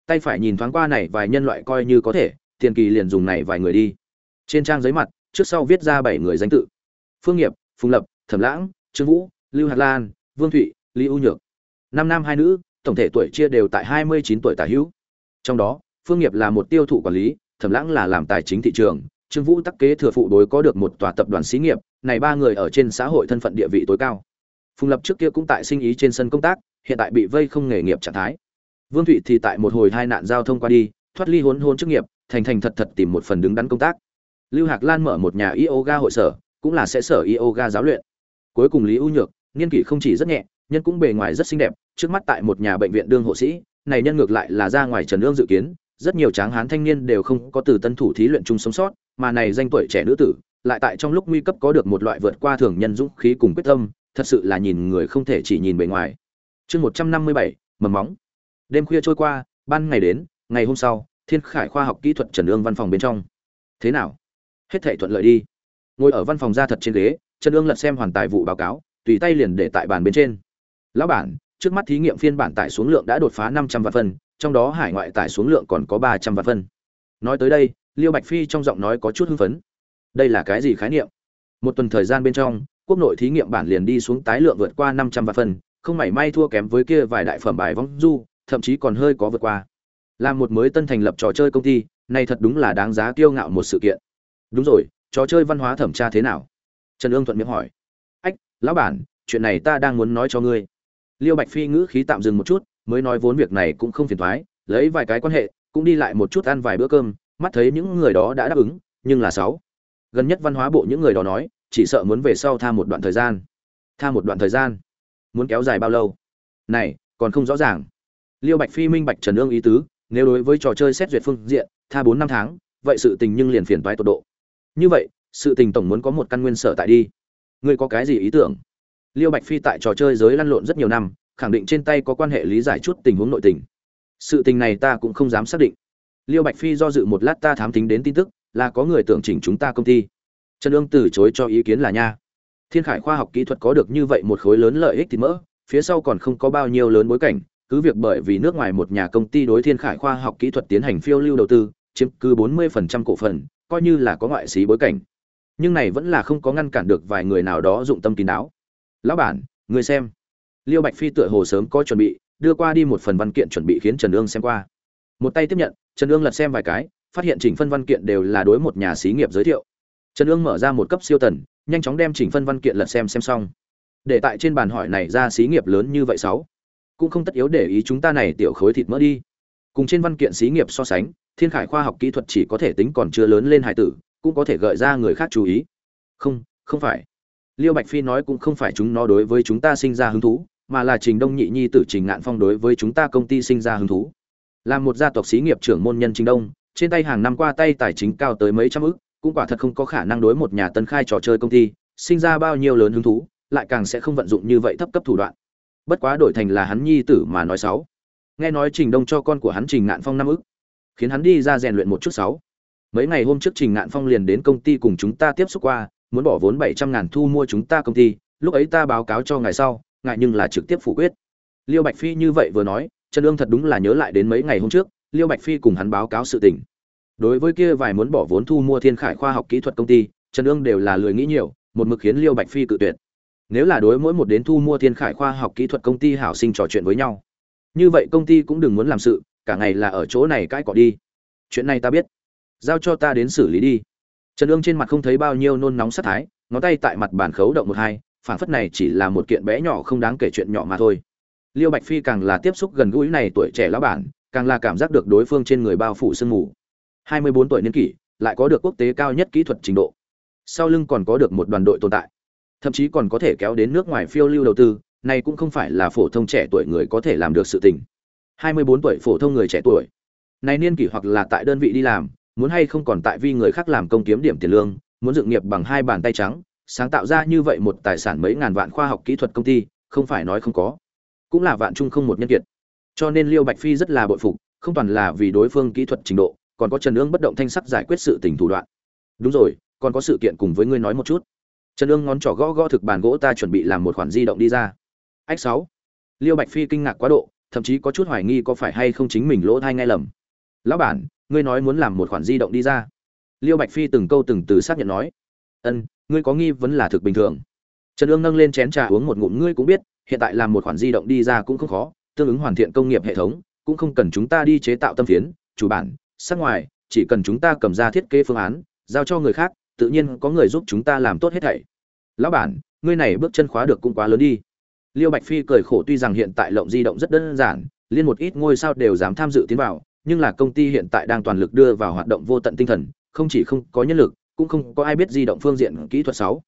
Tay phải nhìn thoáng qua này vài nhân loại coi như có thể, tiền kỳ liền dùng này vài người đi. Trên trang giấy mặt, trước sau viết ra bảy người danh tự. Phương nghiệp, phùng lập, thẩm lãng, trương vũ, lưu hạt lan, vương thụy, lý u nhược. Năm nam hai nữ, tổng thể tuổi chia đều tại hai mươi chín tuổi tả hữu. Trong đó phương nghiệp là một tiêu thụ quản lý thẩm lãng là làm tài chính thị trường. Trương vũ tắc kế thừa phụ đối có được một tòa tập đoàn xí nghiệp, này ba người ở trên xã hội thân phận địa vị tối cao. Phùng lập trước kia cũng tại sinh ý trên sân công tác, hiện tại bị vây không nghề nghiệp trạng thái. Vương thụy thì tại một hồi hai nạn giao thông qua đi, thoát ly hôn hôn chức nghiệp, thành thành thật thật tìm một phần đứng đắn công tác. Lưu hạc lan mở một nhà yoga hội sở, cũng là sẽ sở yoga giáo luyện. Cuối cùng lý ưu nhược, niên kỷ không chỉ rất nhẹ, nhân cũng bề ngoài rất xinh đẹp, trước mắt tại một nhà bệnh viện đương hộ sĩ, này nhân ngược lại là ra ngoài trần ương dự kiến rất nhiều tráng hán thanh niên đều không có từ tân thủ thí luyện chung sống sót, mà này danh tuổi trẻ nữ tử, lại tại trong lúc nguy cấp có được một loại vượt qua thường nhân dũng khí cùng quyết tâm, thật sự là nhìn người không thể chỉ nhìn bề ngoài. Chương một trăm năm mươi bảy, mầm móng. Đêm khuya trôi qua, ban ngày đến, ngày hôm sau, thiên khải khoa học kỹ thuật trần ương văn phòng bên trong. Thế nào? Hết thảy thuận lợi đi. Ngồi ở văn phòng ra thật trên ghế, trần ương lật xem hoàn tài vụ báo cáo, tùy tay liền để tại bàn bên trên. Lão bản, trước mắt thí nghiệm phiên bản tải xuống lượng đã đột phá năm trăm vạn phần trong đó hải ngoại tải xuống lượng còn có ba trăm vạn phân. Nói tới đây, liêu bạch phi trong giọng nói có chút hưng phấn. Đây là cái gì khái niệm? Một tuần thời gian bên trong, quốc nội thí nghiệm bản liền đi xuống tái lượng vượt qua năm trăm vạn phân, không mảy may thua kém với kia vài đại phẩm bài vong du, thậm chí còn hơi có vượt qua. Là một mới tân thành lập trò chơi công ty, này thật đúng là đáng giá kiêu ngạo một sự kiện. Đúng rồi, trò chơi văn hóa thẩm tra thế nào? Trần ương thuận miệng hỏi. Ách, lão bản, chuyện này ta đang muốn nói cho ngươi. Liêu bạch phi ngữ khí tạm dừng một chút mới nói vốn việc này cũng không phiền thoái, lấy vài cái quan hệ, cũng đi lại một chút ăn vài bữa cơm, mắt thấy những người đó đã đáp ứng, nhưng là sáu. Gần nhất văn hóa bộ những người đó nói, chỉ sợ muốn về sau tha một đoạn thời gian. Tha một đoạn thời gian. Muốn kéo dài bao lâu? Này, còn không rõ ràng. Liêu bạch phi minh bạch trần ương ý tứ, nếu đối với trò chơi xét duyệt phương diện, tha bốn năm tháng, vậy sự tình nhưng liền phiền toái tột độ. Như vậy, sự tình tổng muốn có một căn nguyên sở tại đi. Ngươi có cái gì ý tưởng? Liêu bạch phi tại trò chơi giới lăn lộn rất nhiều năm khẳng định trên tay có quan hệ lý giải chút tình huống nội tình. Sự tình này ta cũng không dám xác định. Liêu bạch phi do dự một lát ta thám tính đến tin tức, là có người tưởng chỉnh chúng ta công ty. Trần ương từ chối cho ý kiến là nha. Thiên khải khoa học kỹ thuật có được như vậy một khối lớn lợi ích thì mỡ, phía sau còn không có bao nhiêu lớn bối cảnh, cứ việc bởi vì nước ngoài một nhà công ty đối thiên khải khoa học kỹ thuật tiến hành phiêu lưu đầu tư, chiếm cứ 40% cổ phần, coi như là có ngoại xí bối cảnh. Nhưng này vẫn là không có ngăn cản được vài người nào đó dụng tâm kín đáo. Lão bản, người xem liêu bạch phi tựa hồ sớm có chuẩn bị, đưa qua đi một phần văn kiện chuẩn bị khiến trần ương xem qua. Một tay tiếp nhận, trần ương lật xem vài cái, phát hiện chỉnh phân văn kiện đều là đối một nhà xí nghiệp giới thiệu. Trần ương mở ra một cấp siêu tần, nhanh chóng đem chỉnh phân văn kiện lật xem xem xong. Để tại trên bàn hỏi này ra xí nghiệp lớn như vậy sáu. Cũng không tất yếu để ý chúng ta này tiểu khối thịt mỡ đi. Cùng trên văn kiện xí nghiệp so sánh, thiên khải khoa học kỹ thuật chỉ có thể tính còn chưa lớn lên hải tử, cũng có thể gợi ra người khác chú ý. Không không phải. Liêu bạch phi nói cũng không phải chúng nó đối với chúng ta sinh ra hứng thú mà là trình đông nhị nhi tử trình ngạn phong đối với chúng ta công ty sinh ra hứng thú. Là một gia tộc xí nghiệp trưởng môn nhân trình đông, trên tay hàng năm qua tay tài chính cao tới mấy trăm ức, cũng quả thật không có khả năng đối một nhà tân khai trò chơi công ty sinh ra bao nhiêu lớn hứng thú, lại càng sẽ không vận dụng như vậy thấp cấp thủ đoạn. Bất quá đổi thành là hắn nhi tử mà nói sáu. Nghe nói trình đông cho con của hắn trình ngạn phong năm ức, khiến hắn đi ra rèn luyện một chút sáu. Mấy ngày hôm trước trình ngạn phong liền đến công ty cùng chúng ta tiếp xúc qua, muốn bỏ vốn bảy trăm ngàn thu mua chúng ta công ty, lúc ấy ta báo cáo cho ngài sau ngại nhưng là trực tiếp phủ quyết. Liêu bạch phi như vậy vừa nói, trần ương thật đúng là nhớ lại đến mấy ngày hôm trước, liêu bạch phi cùng hắn báo cáo sự tình. Đối với kia vài muốn bỏ vốn thu mua thiên khải khoa học kỹ thuật công ty, trần ương đều là lười nghĩ nhiều, một mực khiến liêu bạch phi cự tuyệt. Nếu là đối mỗi một đến thu mua thiên khải khoa học kỹ thuật công ty hảo sinh trò chuyện với nhau. Như vậy công ty cũng đừng muốn làm sự, cả ngày là ở chỗ này cãi cọ đi. Chuyện này ta biết. Giao cho ta đến xử lý đi. Trần ương trên mặt không thấy bao nhiêu nôn nóng sát thái, ngón tay tại mặt bàn khấu động một hai phản phất này chỉ là một kiện bé nhỏ không đáng kể chuyện nhỏ mà thôi. Liêu bạch phi càng là tiếp xúc gần gũi này tuổi trẻ lão bản, càng là cảm giác được đối phương trên người bao phủ sương mù. 24 tuổi niên kỷ, lại có được quốc tế cao nhất kỹ thuật trình độ. Sau lưng còn có được một đoàn đội tồn tại. Thậm chí còn có thể kéo đến nước ngoài phiêu lưu đầu tư, này cũng không phải là phổ thông trẻ tuổi người có thể làm được sự tình. 24 tuổi phổ thông người trẻ tuổi. Này niên kỷ hoặc là tại đơn vị đi làm, muốn hay không còn tại vi người khác làm công kiếm điểm tiền lương, muốn dựng nghiệp bằng hai bàn tay trắng sáng tạo ra như vậy một tài sản mấy ngàn vạn khoa học kỹ thuật công ty, không phải nói không có. Cũng là vạn trung không một nhân kiệt. Cho nên liêu bạch phi rất là bội phục, không toàn là vì đối phương kỹ thuật trình độ, còn có trần ương bất động thanh sắc giải quyết sự tình thủ đoạn. Đúng rồi, còn có sự kiện cùng với ngươi nói một chút. Trần ương ngón trỏ gõ gõ thực bàn gỗ ta chuẩn bị làm một khoản di động đi ra. Ách sáu. Liêu bạch phi kinh ngạc quá độ, thậm chí có chút hoài nghi có phải hay không chính mình lỗ thai ngay lầm. Lão bản, ngươi nói muốn làm một khoản di động đi ra. Liêu bạch phi từng câu từng từ xác nhận nói ân, ngươi có nghi vấn là thực bình thường. Trần ương nâng lên chén trà uống một ngụm, ngươi cũng biết, hiện tại làm một khoản di động đi ra cũng không khó, tương ứng hoàn thiện công nghiệp hệ thống, cũng không cần chúng ta đi chế tạo tâm phiến, chủ bản, sắc ngoài, chỉ cần chúng ta cầm ra thiết kế phương án, giao cho người khác, tự nhiên có người giúp chúng ta làm tốt hết thảy. Lão bản, ngươi này bước chân khóa được cũng quá lớn đi. Liêu bạch phi cười khổ tuy rằng hiện tại lộng di động rất đơn giản, liên một ít ngôi sao đều dám tham dự tiến vào, nhưng là công ty hiện tại đang toàn lực đưa vào hoạt động vô tận tinh thần, không chỉ không có nhân lực cũng không có ai biết di động phương diện kỹ thuật sáu.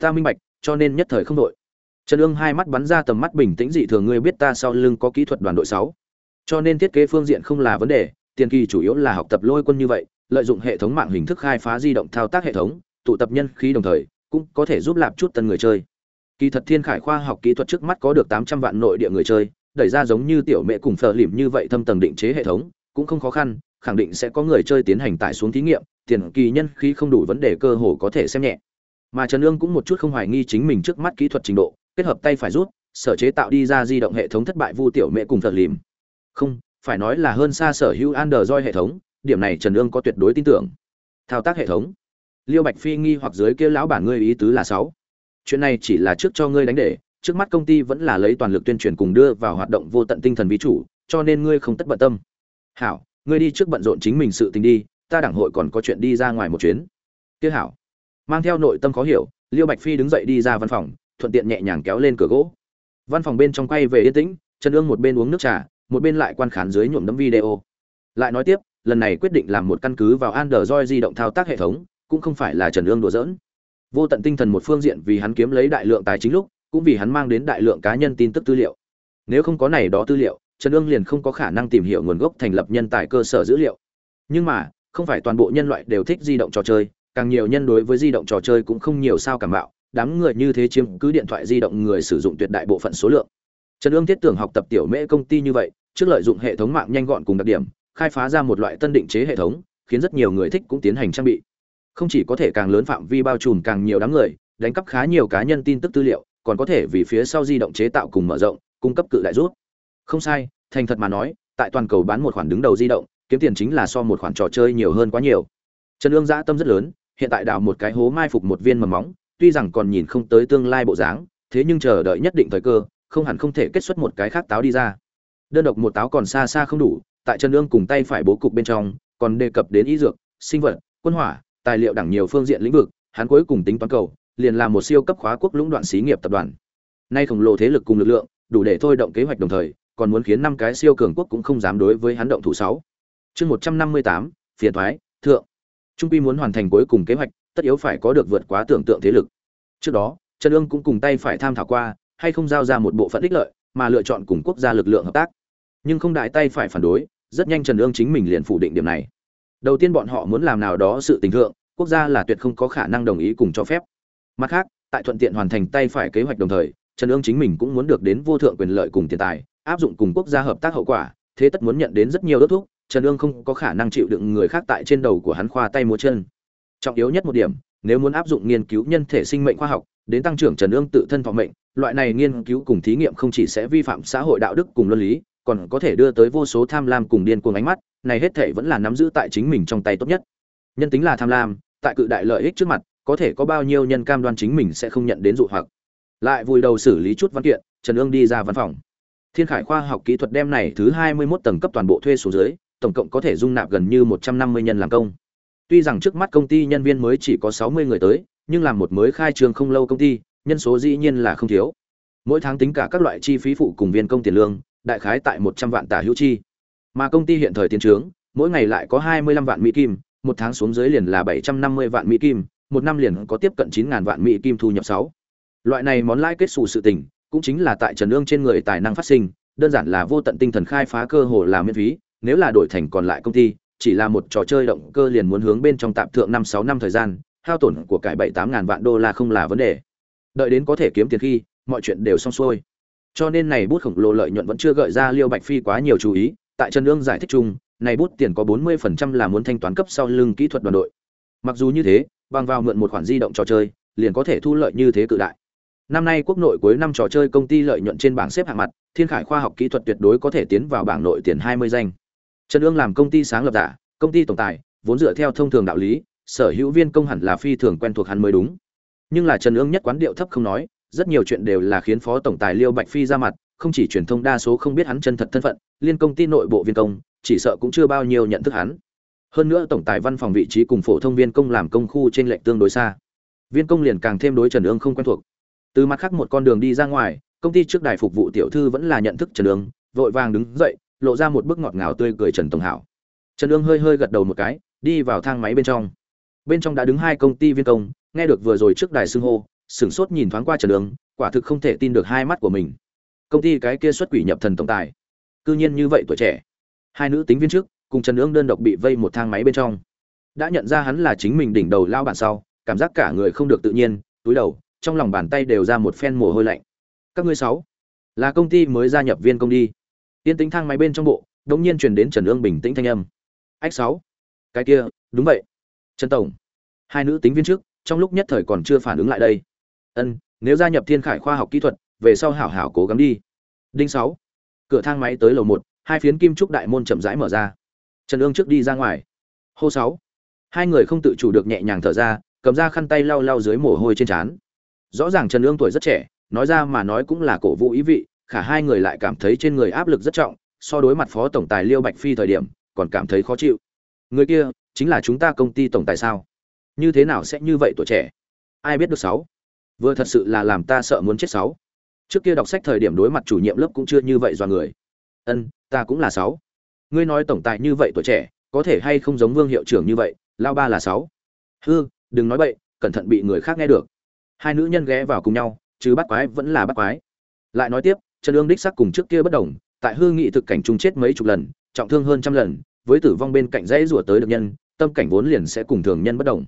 Ta minh bạch, cho nên nhất thời không đội. Trần ương hai mắt bắn ra tầm mắt bình tĩnh dị thường, ngươi biết ta sau lưng có kỹ thuật đoàn đội sáu. Cho nên thiết kế phương diện không là vấn đề, tiền kỳ chủ yếu là học tập lôi quân như vậy, lợi dụng hệ thống mạng hình thức khai phá di động thao tác hệ thống, tụ tập nhân khí đồng thời, cũng có thể giúp lạp chút tân người chơi. Kỳ thật thiên khải khoa học kỹ thuật trước mắt có được tám trăm vạn nội địa người chơi, đẩy ra giống như tiểu mẹ cùng phở lỉm như vậy thâm tầng định chế hệ thống, cũng không khó khăn khẳng định sẽ có người chơi tiến hành tải xuống thí nghiệm, tiền kỳ nhân khí không đủ vấn đề cơ hồ có thể xem nhẹ. Mà trần ương cũng một chút không hoài nghi chính mình trước mắt kỹ thuật trình độ, kết hợp tay phải rút, sở chế tạo đi ra di động hệ thống thất bại vu tiểu mẹ cùng thật lìm không, phải nói là hơn xa sở hữu android hệ thống, điểm này trần ương có tuyệt đối tin tưởng. Thao tác hệ thống. Liêu bạch phi nghi hoặc dưới kia lão bản ngươi ý tứ là sáu chuyện này chỉ là trước cho ngươi đánh để, trước mắt công ty vẫn là lấy toàn lực tuyên truyền cùng đưa vào hoạt động vô tận tinh thần ví chủ, cho nên ngươi không tất bận tâm. Hảo ngươi đi trước bận rộn chính mình sự tình đi, ta đảng hội còn có chuyện đi ra ngoài một chuyến. Kia hảo. Mang theo nội tâm khó hiểu, liêu bạch phi đứng dậy đi ra văn phòng, thuận tiện nhẹ nhàng kéo lên cửa gỗ. Văn phòng bên trong quay về yên tĩnh, trần ương một bên uống nước trà, một bên lại quan khán dưới nhuộm đấm video. Lại nói tiếp, lần này quyết định làm một căn cứ vào android di động thao tác hệ thống, cũng không phải là trần ương đùa giỡn. Vô tận tinh thần một phương diện vì hắn kiếm lấy đại lượng tài chính lúc, cũng vì hắn mang đến đại lượng cá nhân tin tức tư liệu. Nếu không có này đó tư liệu trần Dương liền không có khả năng tìm hiểu nguồn gốc thành lập nhân tài cơ sở dữ liệu. Nhưng mà, không phải toàn bộ nhân loại đều thích di động trò chơi, càng nhiều nhân đối với di động trò chơi cũng không nhiều sao cảm mạo. đám người như thế chiếm cứ điện thoại di động người sử dụng tuyệt đại bộ phận số lượng. Trần Dương thiết tưởng học tập tiểu mễ công ty như vậy, trước lợi dụng hệ thống mạng nhanh gọn cùng đặc điểm, khai phá ra một loại tân định chế hệ thống, khiến rất nhiều người thích cũng tiến hành trang bị. Không chỉ có thể càng lớn phạm vi bao trùm càng nhiều đám người, đánh cắp khá nhiều cá nhân tin tức tư liệu, còn có thể vì phía sau di động chế tạo cùng mở rộng, cung cấp cự đại rút. Không sai thành thật mà nói, tại toàn cầu bán một khoản đứng đầu di động, kiếm tiền chính là so một khoản trò chơi nhiều hơn quá nhiều. Trần ương dã tâm rất lớn, hiện tại đào một cái hố mai phục một viên mầm móng, tuy rằng còn nhìn không tới tương lai bộ dáng, thế nhưng chờ đợi nhất định thời cơ, không hẳn không thể kết xuất một cái khác táo đi ra. Đơn độc một táo còn xa xa không đủ, tại trần ương cùng tay phải bố cục bên trong, còn đề cập đến y dược, sinh vật, quân hỏa, tài liệu đẳng nhiều phương diện lĩnh vực, hắn cuối cùng tính toán cầu, liền là một siêu cấp khóa quốc lũng đoạn xí nghiệp tập đoàn. Nay khổng lồ thế lực cùng lực lượng, đủ để thôi động kế hoạch đồng thời còn muốn khiến năm cái siêu cường quốc cũng không dám đối với hắn động thủ sáu. Chương một trăm năm mươi tám, phiền thoái, thượng. Trung quy muốn hoàn thành cuối cùng kế hoạch, tất yếu phải có được vượt quá tưởng tượng thế lực. Trước đó, trần ương cũng cùng tay phải tham thảo qua, hay không giao ra một bộ phận ích lợi, mà lựa chọn cùng quốc gia lực lượng hợp tác. Nhưng không đại tay phải phản đối, rất nhanh trần ương chính mình liền phủ định điểm này. Đầu tiên bọn họ muốn làm nào đó sự tình thượng, quốc gia là tuyệt không có khả năng đồng ý cùng cho phép. Mặt khác, tại thuận tiện hoàn thành tay phải kế hoạch đồng thời, trần ương chính mình cũng muốn được đến vô thượng quyền lợi cùng tiền tài áp dụng cùng quốc gia hợp tác hậu quả, thế tất muốn nhận đến rất nhiều đốt thuốc, trần ương không có khả năng chịu đựng người khác tại trên đầu của hắn khoa tay múa chân. Trọng yếu nhất một điểm, nếu muốn áp dụng nghiên cứu nhân thể sinh mệnh khoa học, đến tăng trưởng trần ương tự thân thọ mệnh, loại này nghiên cứu cùng thí nghiệm không chỉ sẽ vi phạm xã hội đạo đức cùng luân lý, còn có thể đưa tới vô số tham lam cùng điên cuồng ánh mắt, này hết thể vẫn là nắm giữ tại chính mình trong tay tốt nhất. Nhân tính là tham lam, tại cự đại lợi ích trước mặt, có thể có bao nhiêu nhân cam đoan chính mình sẽ không nhận đến dụ hoặc. Lại vùi đầu xử lý chút văn kiện, trần ương đi ra văn phòng thiên khải khoa học kỹ thuật đem này thứ hai mươi 21 tầng cấp toàn bộ thuê số dưới, tổng cộng có thể dung nạp gần như một trăm năm mươi nhân làm công. Tuy rằng trước mắt công ty nhân viên mới chỉ có sáu mươi người tới, nhưng làm một mới khai trương không lâu công ty, nhân số dĩ nhiên là không thiếu. Mỗi tháng tính cả các loại chi phí phụ cùng viên công tiền lương, đại khái tại một trăm vạn tả hữu chi. Mà công ty hiện thời tiến trướng, mỗi ngày lại có hai mươi lăm vạn mỹ kim, một tháng xuống dưới liền là bảy trăm năm mươi vạn mỹ kim, một năm liền có tiếp cận chín ngàn vạn mỹ kim thu nhập sáu. Loại này món lãi kết sủ sự tình cũng chính là tại trần ương trên người tài năng phát sinh, đơn giản là vô tận tinh thần khai phá cơ hội là miễn phí, nếu là đổi thành còn lại công ty, chỉ là một trò chơi động cơ liền muốn hướng bên trong tạm thượng năm sáu năm thời gian, hao tổn của cải bảy tám ngàn vạn đô la không là vấn đề. Đợi đến có thể kiếm tiền khi, mọi chuyện đều xong xuôi. Cho nên này bút khổng lồ lợi nhuận vẫn chưa gợi ra liêu bạch phi quá nhiều chú ý, tại trần ương giải thích chung, này bút tiền có 40% là muốn thanh toán cấp sau lưng kỹ thuật đoàn đội. Mặc dù như thế, bằng vào mượn một khoản di động trò chơi, liền có thể thu lợi như thế cự đại năm nay quốc nội cuối năm trò chơi công ty lợi nhuận trên bảng xếp hạng mặt, thiên khải khoa học kỹ thuật tuyệt đối có thể tiến vào bảng nội tiền 20 danh. Trần ương làm công ty sáng lập giả, công ty tổng tài, vốn dựa theo thông thường đạo lý, sở hữu viên công hẳn là phi thường quen thuộc hắn mới đúng. Nhưng là trần ương nhất quán điệu thấp không nói, rất nhiều chuyện đều là khiến phó tổng tài liêu bạch phi ra mặt, không chỉ truyền thông đa số không biết hắn chân thật thân phận, liên công ty nội bộ viên công, chỉ sợ cũng chưa bao nhiêu nhận thức hắn. Hơn nữa tổng tài văn phòng vị trí cùng phổ thông viên công làm công khu trên lệnh tương đối xa. Viên công liền càng thêm đối trần ương không quen thuộc từ mặt khác một con đường đi ra ngoài, công ty trước đài phục vụ tiểu thư vẫn là nhận thức trần ương, vội vàng đứng dậy, lộ ra một bức ngọt ngào tươi cười trần tổng hảo. Trần ương hơi hơi gật đầu một cái, đi vào thang máy bên trong. Bên trong đã đứng hai công ty viên công, nghe được vừa rồi trước đài xưng hô, sửng sốt nhìn thoáng qua trần ương, quả thực không thể tin được hai mắt của mình. Công ty cái kia xuất quỷ nhập thần tổng tài, cư nhiên như vậy tuổi trẻ. Hai nữ tính viên trước, cùng trần ương đơn độc bị vây một thang máy bên trong. Đã nhận ra hắn là chính mình đỉnh đầu lao bản sau, cảm giác cả người không được tự nhiên, túi đầu trong lòng bàn tay đều ra một phen mồ hôi lạnh. Các ngươi sáu, là công ty mới gia nhập viên công đi. Tiên tính thang máy bên trong bộ đống nhiên truyền đến trần ương bình tĩnh thanh âm. Ách sáu, cái kia, đúng vậy. Trần tổng, hai nữ tính viên trước, trong lúc nhất thời còn chưa phản ứng lại đây. Ân, nếu gia nhập thiên khải khoa học kỹ thuật, về sau hảo hảo cố gắng đi. Đinh sáu, cửa thang máy tới lầu một, hai phiến kim trúc đại môn chậm rãi mở ra. Trần ương trước đi ra ngoài. Hô sáu, hai người không tự chủ được nhẹ nhàng thở ra, cầm ra khăn tay lau lau dưới mồ hôi trên trán rõ ràng trần ương tuổi rất trẻ, nói ra mà nói cũng là cổ vũ ý vị, khả hai người lại cảm thấy trên người áp lực rất trọng, so đối mặt phó tổng tài liêu bạch phi thời điểm, còn cảm thấy khó chịu. Người kia, chính là chúng ta công ty tổng tài sao? Như thế nào sẽ như vậy tuổi trẻ? Ai biết được sáu? Vừa thật sự là làm ta sợ muốn chết sáu. Trước kia đọc sách thời điểm đối mặt chủ nhiệm lớp cũng chưa như vậy do người. Ân, ta cũng là sáu. Ngươi nói tổng tài như vậy tuổi trẻ, có thể hay không giống vương hiệu trưởng như vậy lao ba là sáu? Hư, đừng nói bậy, cẩn thận bị người khác nghe được hai nữ nhân ghé vào cùng nhau, chứ bắt quái vẫn là bắt quái. Lại nói tiếp, trần ương đích sắc cùng trước kia bất đồng, tại hư nghị thực cảnh chung chết mấy chục lần, trọng thương hơn trăm lần, với tử vong bên cạnh dãy rủa tới được nhân, tâm cảnh vốn liền sẽ cùng thường nhân bất đồng.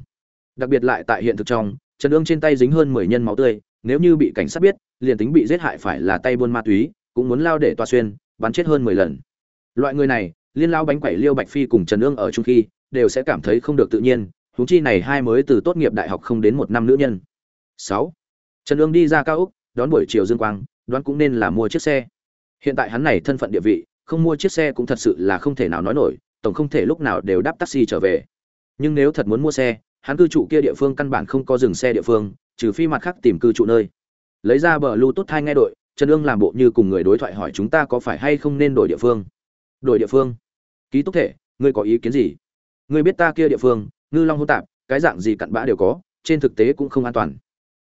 Đặc biệt lại tại hiện thực trong, trần ương trên tay dính hơn mười nhân máu tươi, nếu như bị cảnh sát biết, liền tính bị giết hại phải là tay buôn ma túy, cũng muốn lao để toa xuyên, bắn chết hơn mười lần. Loại người này, liên lao bánh quẩy liêu bạch phi cùng trần ương ở chung khi, đều sẽ cảm thấy không được tự nhiên, huống chi này hai mới từ tốt nghiệp đại học không đến một năm nữ nhân sáu. Trần ương đi ra cao úc đón buổi chiều dương quang, đoán cũng nên là mua chiếc xe. Hiện tại hắn này thân phận địa vị, không mua chiếc xe cũng thật sự là không thể nào nói nổi, tổng không thể lúc nào đều đáp taxi trở về. Nhưng nếu thật muốn mua xe, hắn cư trụ kia địa phương căn bản không có dừng xe địa phương, trừ phi mặt khác tìm cư trụ nơi. Lấy ra bờ lưu tốt thay nghe đội, trần ương làm bộ như cùng người đối thoại hỏi chúng ta có phải hay không nên đổi địa phương. Đổi địa phương? Ký túc thể, ngươi có ý kiến gì? Ngươi biết ta kia địa phương, ngư long hô tạp, cái dạng gì cặn bã đều có, trên thực tế cũng không an toàn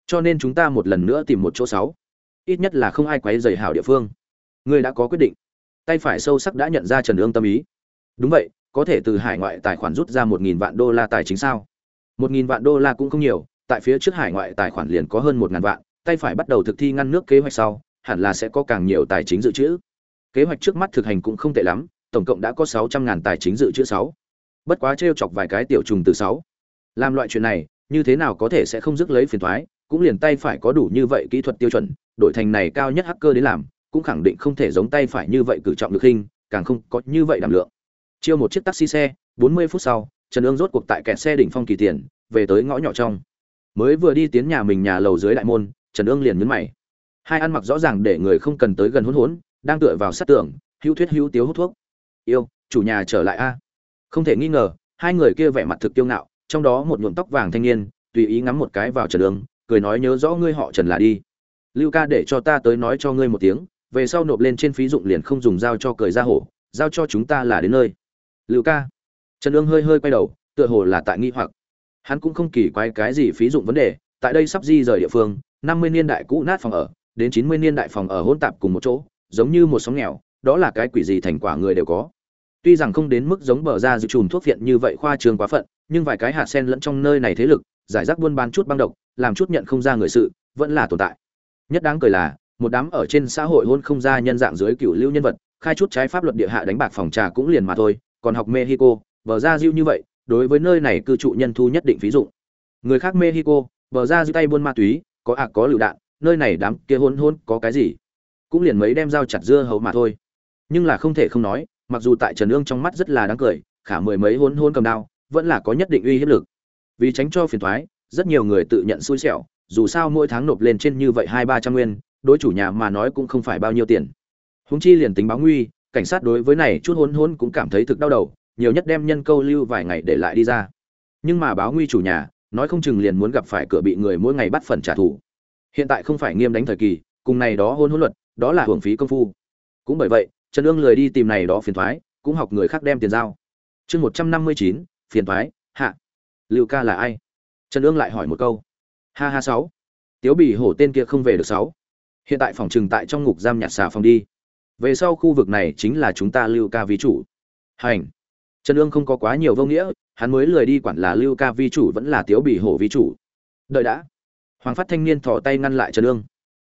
cho nên chúng ta một lần nữa tìm một chỗ sáu. Ít nhất là không ai quấy rầy hảo địa phương. Ngươi đã có quyết định. Tay phải sâu sắc đã nhận ra trần ương tâm ý. Đúng vậy, có thể từ hải ngoại tài khoản rút ra một nghìn vạn đô la tài chính sao? Một nghìn vạn đô la cũng không nhiều, tại phía trước hải ngoại tài khoản liền có hơn một ngàn vạn, tay phải bắt đầu thực thi ngăn nước kế hoạch sau, hẳn là sẽ có càng nhiều tài chính dự trữ. Kế hoạch trước mắt thực hành cũng không tệ lắm, tổng cộng đã có sáu trăm ngàn tài chính dự trữ sáu. Bất quá trêu chọc vài cái tiểu trùng từ sáu. Làm loại chuyện này, như thế nào có thể sẽ không dứt lấy phiền thoái cũng liền tay phải có đủ như vậy kỹ thuật tiêu chuẩn, đổi thành này cao nhất hacker đến làm, cũng khẳng định không thể giống tay phải như vậy cử trọng được hình, càng không có như vậy đảm lượng. Chiêu một chiếc taxi xe 40 phút sau, trần ương rốt cuộc tại kẹt xe đỉnh phong kỳ tiền, về tới ngõ nhỏ trong. Mới vừa đi tiến nhà mình nhà lầu dưới đại môn, trần ương liền nhấn mày. Hai ăn mặc rõ ràng để người không cần tới gần hỗn hỗn đang tựa vào sát tường, hữu thuyết hữu tiếu hút thuốc. Yêu, chủ nhà trở lại a. Không thể nghi ngờ, hai người kia vẻ mặt thực tiêu ngạo, trong đó một nhuộm tóc vàng thanh niên, tùy ý ngắm một cái vào trần ương cười nói nhớ rõ ngươi họ trần là đi. Lưu ca để cho ta tới nói cho ngươi một tiếng, về sau nộp lên trên phí dụng liền không dùng dao cho cười ra hổ, giao cho chúng ta là đến nơi. Lưu ca. Trần ương hơi hơi quay đầu, tựa hồ là tại nghi hoặc. Hắn cũng không kỳ quái cái gì phí dụng vấn đề, tại đây sắp di rời địa phương, năm mươi niên đại cũ nát phòng ở, đến chín mươi niên đại phòng ở hỗn tạp cùng một chỗ, giống như một sóng nghèo, đó là cái quỷ gì thành quả người đều có. Tuy rằng không đến mức giống bờ ra dự trùm thuốc viện như vậy khoa trường quá phận, nhưng vài cái hạt sen lẫn trong nơi này thế lực giải rác buôn bán chút băng độc, làm chút nhận không ra người sự, vẫn là tồn tại. Nhất đáng cười là, một đám ở trên xã hội hôn không ra nhân dạng dưới cựu lưu nhân vật, khai chút trái pháp luật địa hạ đánh bạc phòng trà cũng liền mà thôi, còn học mexico, bờ ra diêu như vậy, đối với nơi này cư trụ nhân thu nhất định ví dụ người khác mexico, bờ ra diêu tay buôn ma túy, có ạc có lựu đạn, nơi này đám kia hôn hôn có cái gì? Cũng liền mấy đem dao chặt dưa hấu mà thôi. Nhưng là không thể không nói, mặc dù tại trần ương trong mắt rất là đáng cười, khả mười mấy hôn hôn cầm đao, vẫn là có nhất định uy hiếp lực vì tránh cho phiền thoái, rất nhiều người tự nhận xui xẻo, dù sao mỗi tháng nộp lên trên như vậy hai ba trăm nguyên, đối chủ nhà mà nói cũng không phải bao nhiêu tiền. Húng chi liền tính báo nguy, cảnh sát đối với này chút hôn hôn cũng cảm thấy thực đau đầu, nhiều nhất đem nhân câu lưu vài ngày để lại đi ra. Nhưng mà báo nguy chủ nhà, nói không chừng liền muốn gặp phải cửa bị người mỗi ngày bắt phần trả thù. Hiện tại không phải nghiêm đánh thời kỳ, cùng này đó hôn hôn luật, đó là hưởng phí công phu. Cũng bởi vậy, trần ương lười đi tìm này đó phiền thoái, cũng học người khác đem tiền giao. Chương một trăm năm mươi chín, phiền thoái lưu ca là ai? Trần ương lại hỏi một câu. Ha ha sáu. Tiếu bị hổ tên kia không về được sáu. Hiện tại phòng trừng tại trong ngục giam nhặt xà phòng đi. Về sau khu vực này chính là chúng ta lưu ca vi chủ. Hành. Trần ương không có quá nhiều vô nghĩa, hắn mới lười đi quản là lưu ca vi chủ vẫn là tiếu bị hổ vi chủ. Đợi đã. Hoàng phát thanh niên thò tay ngăn lại trần ương.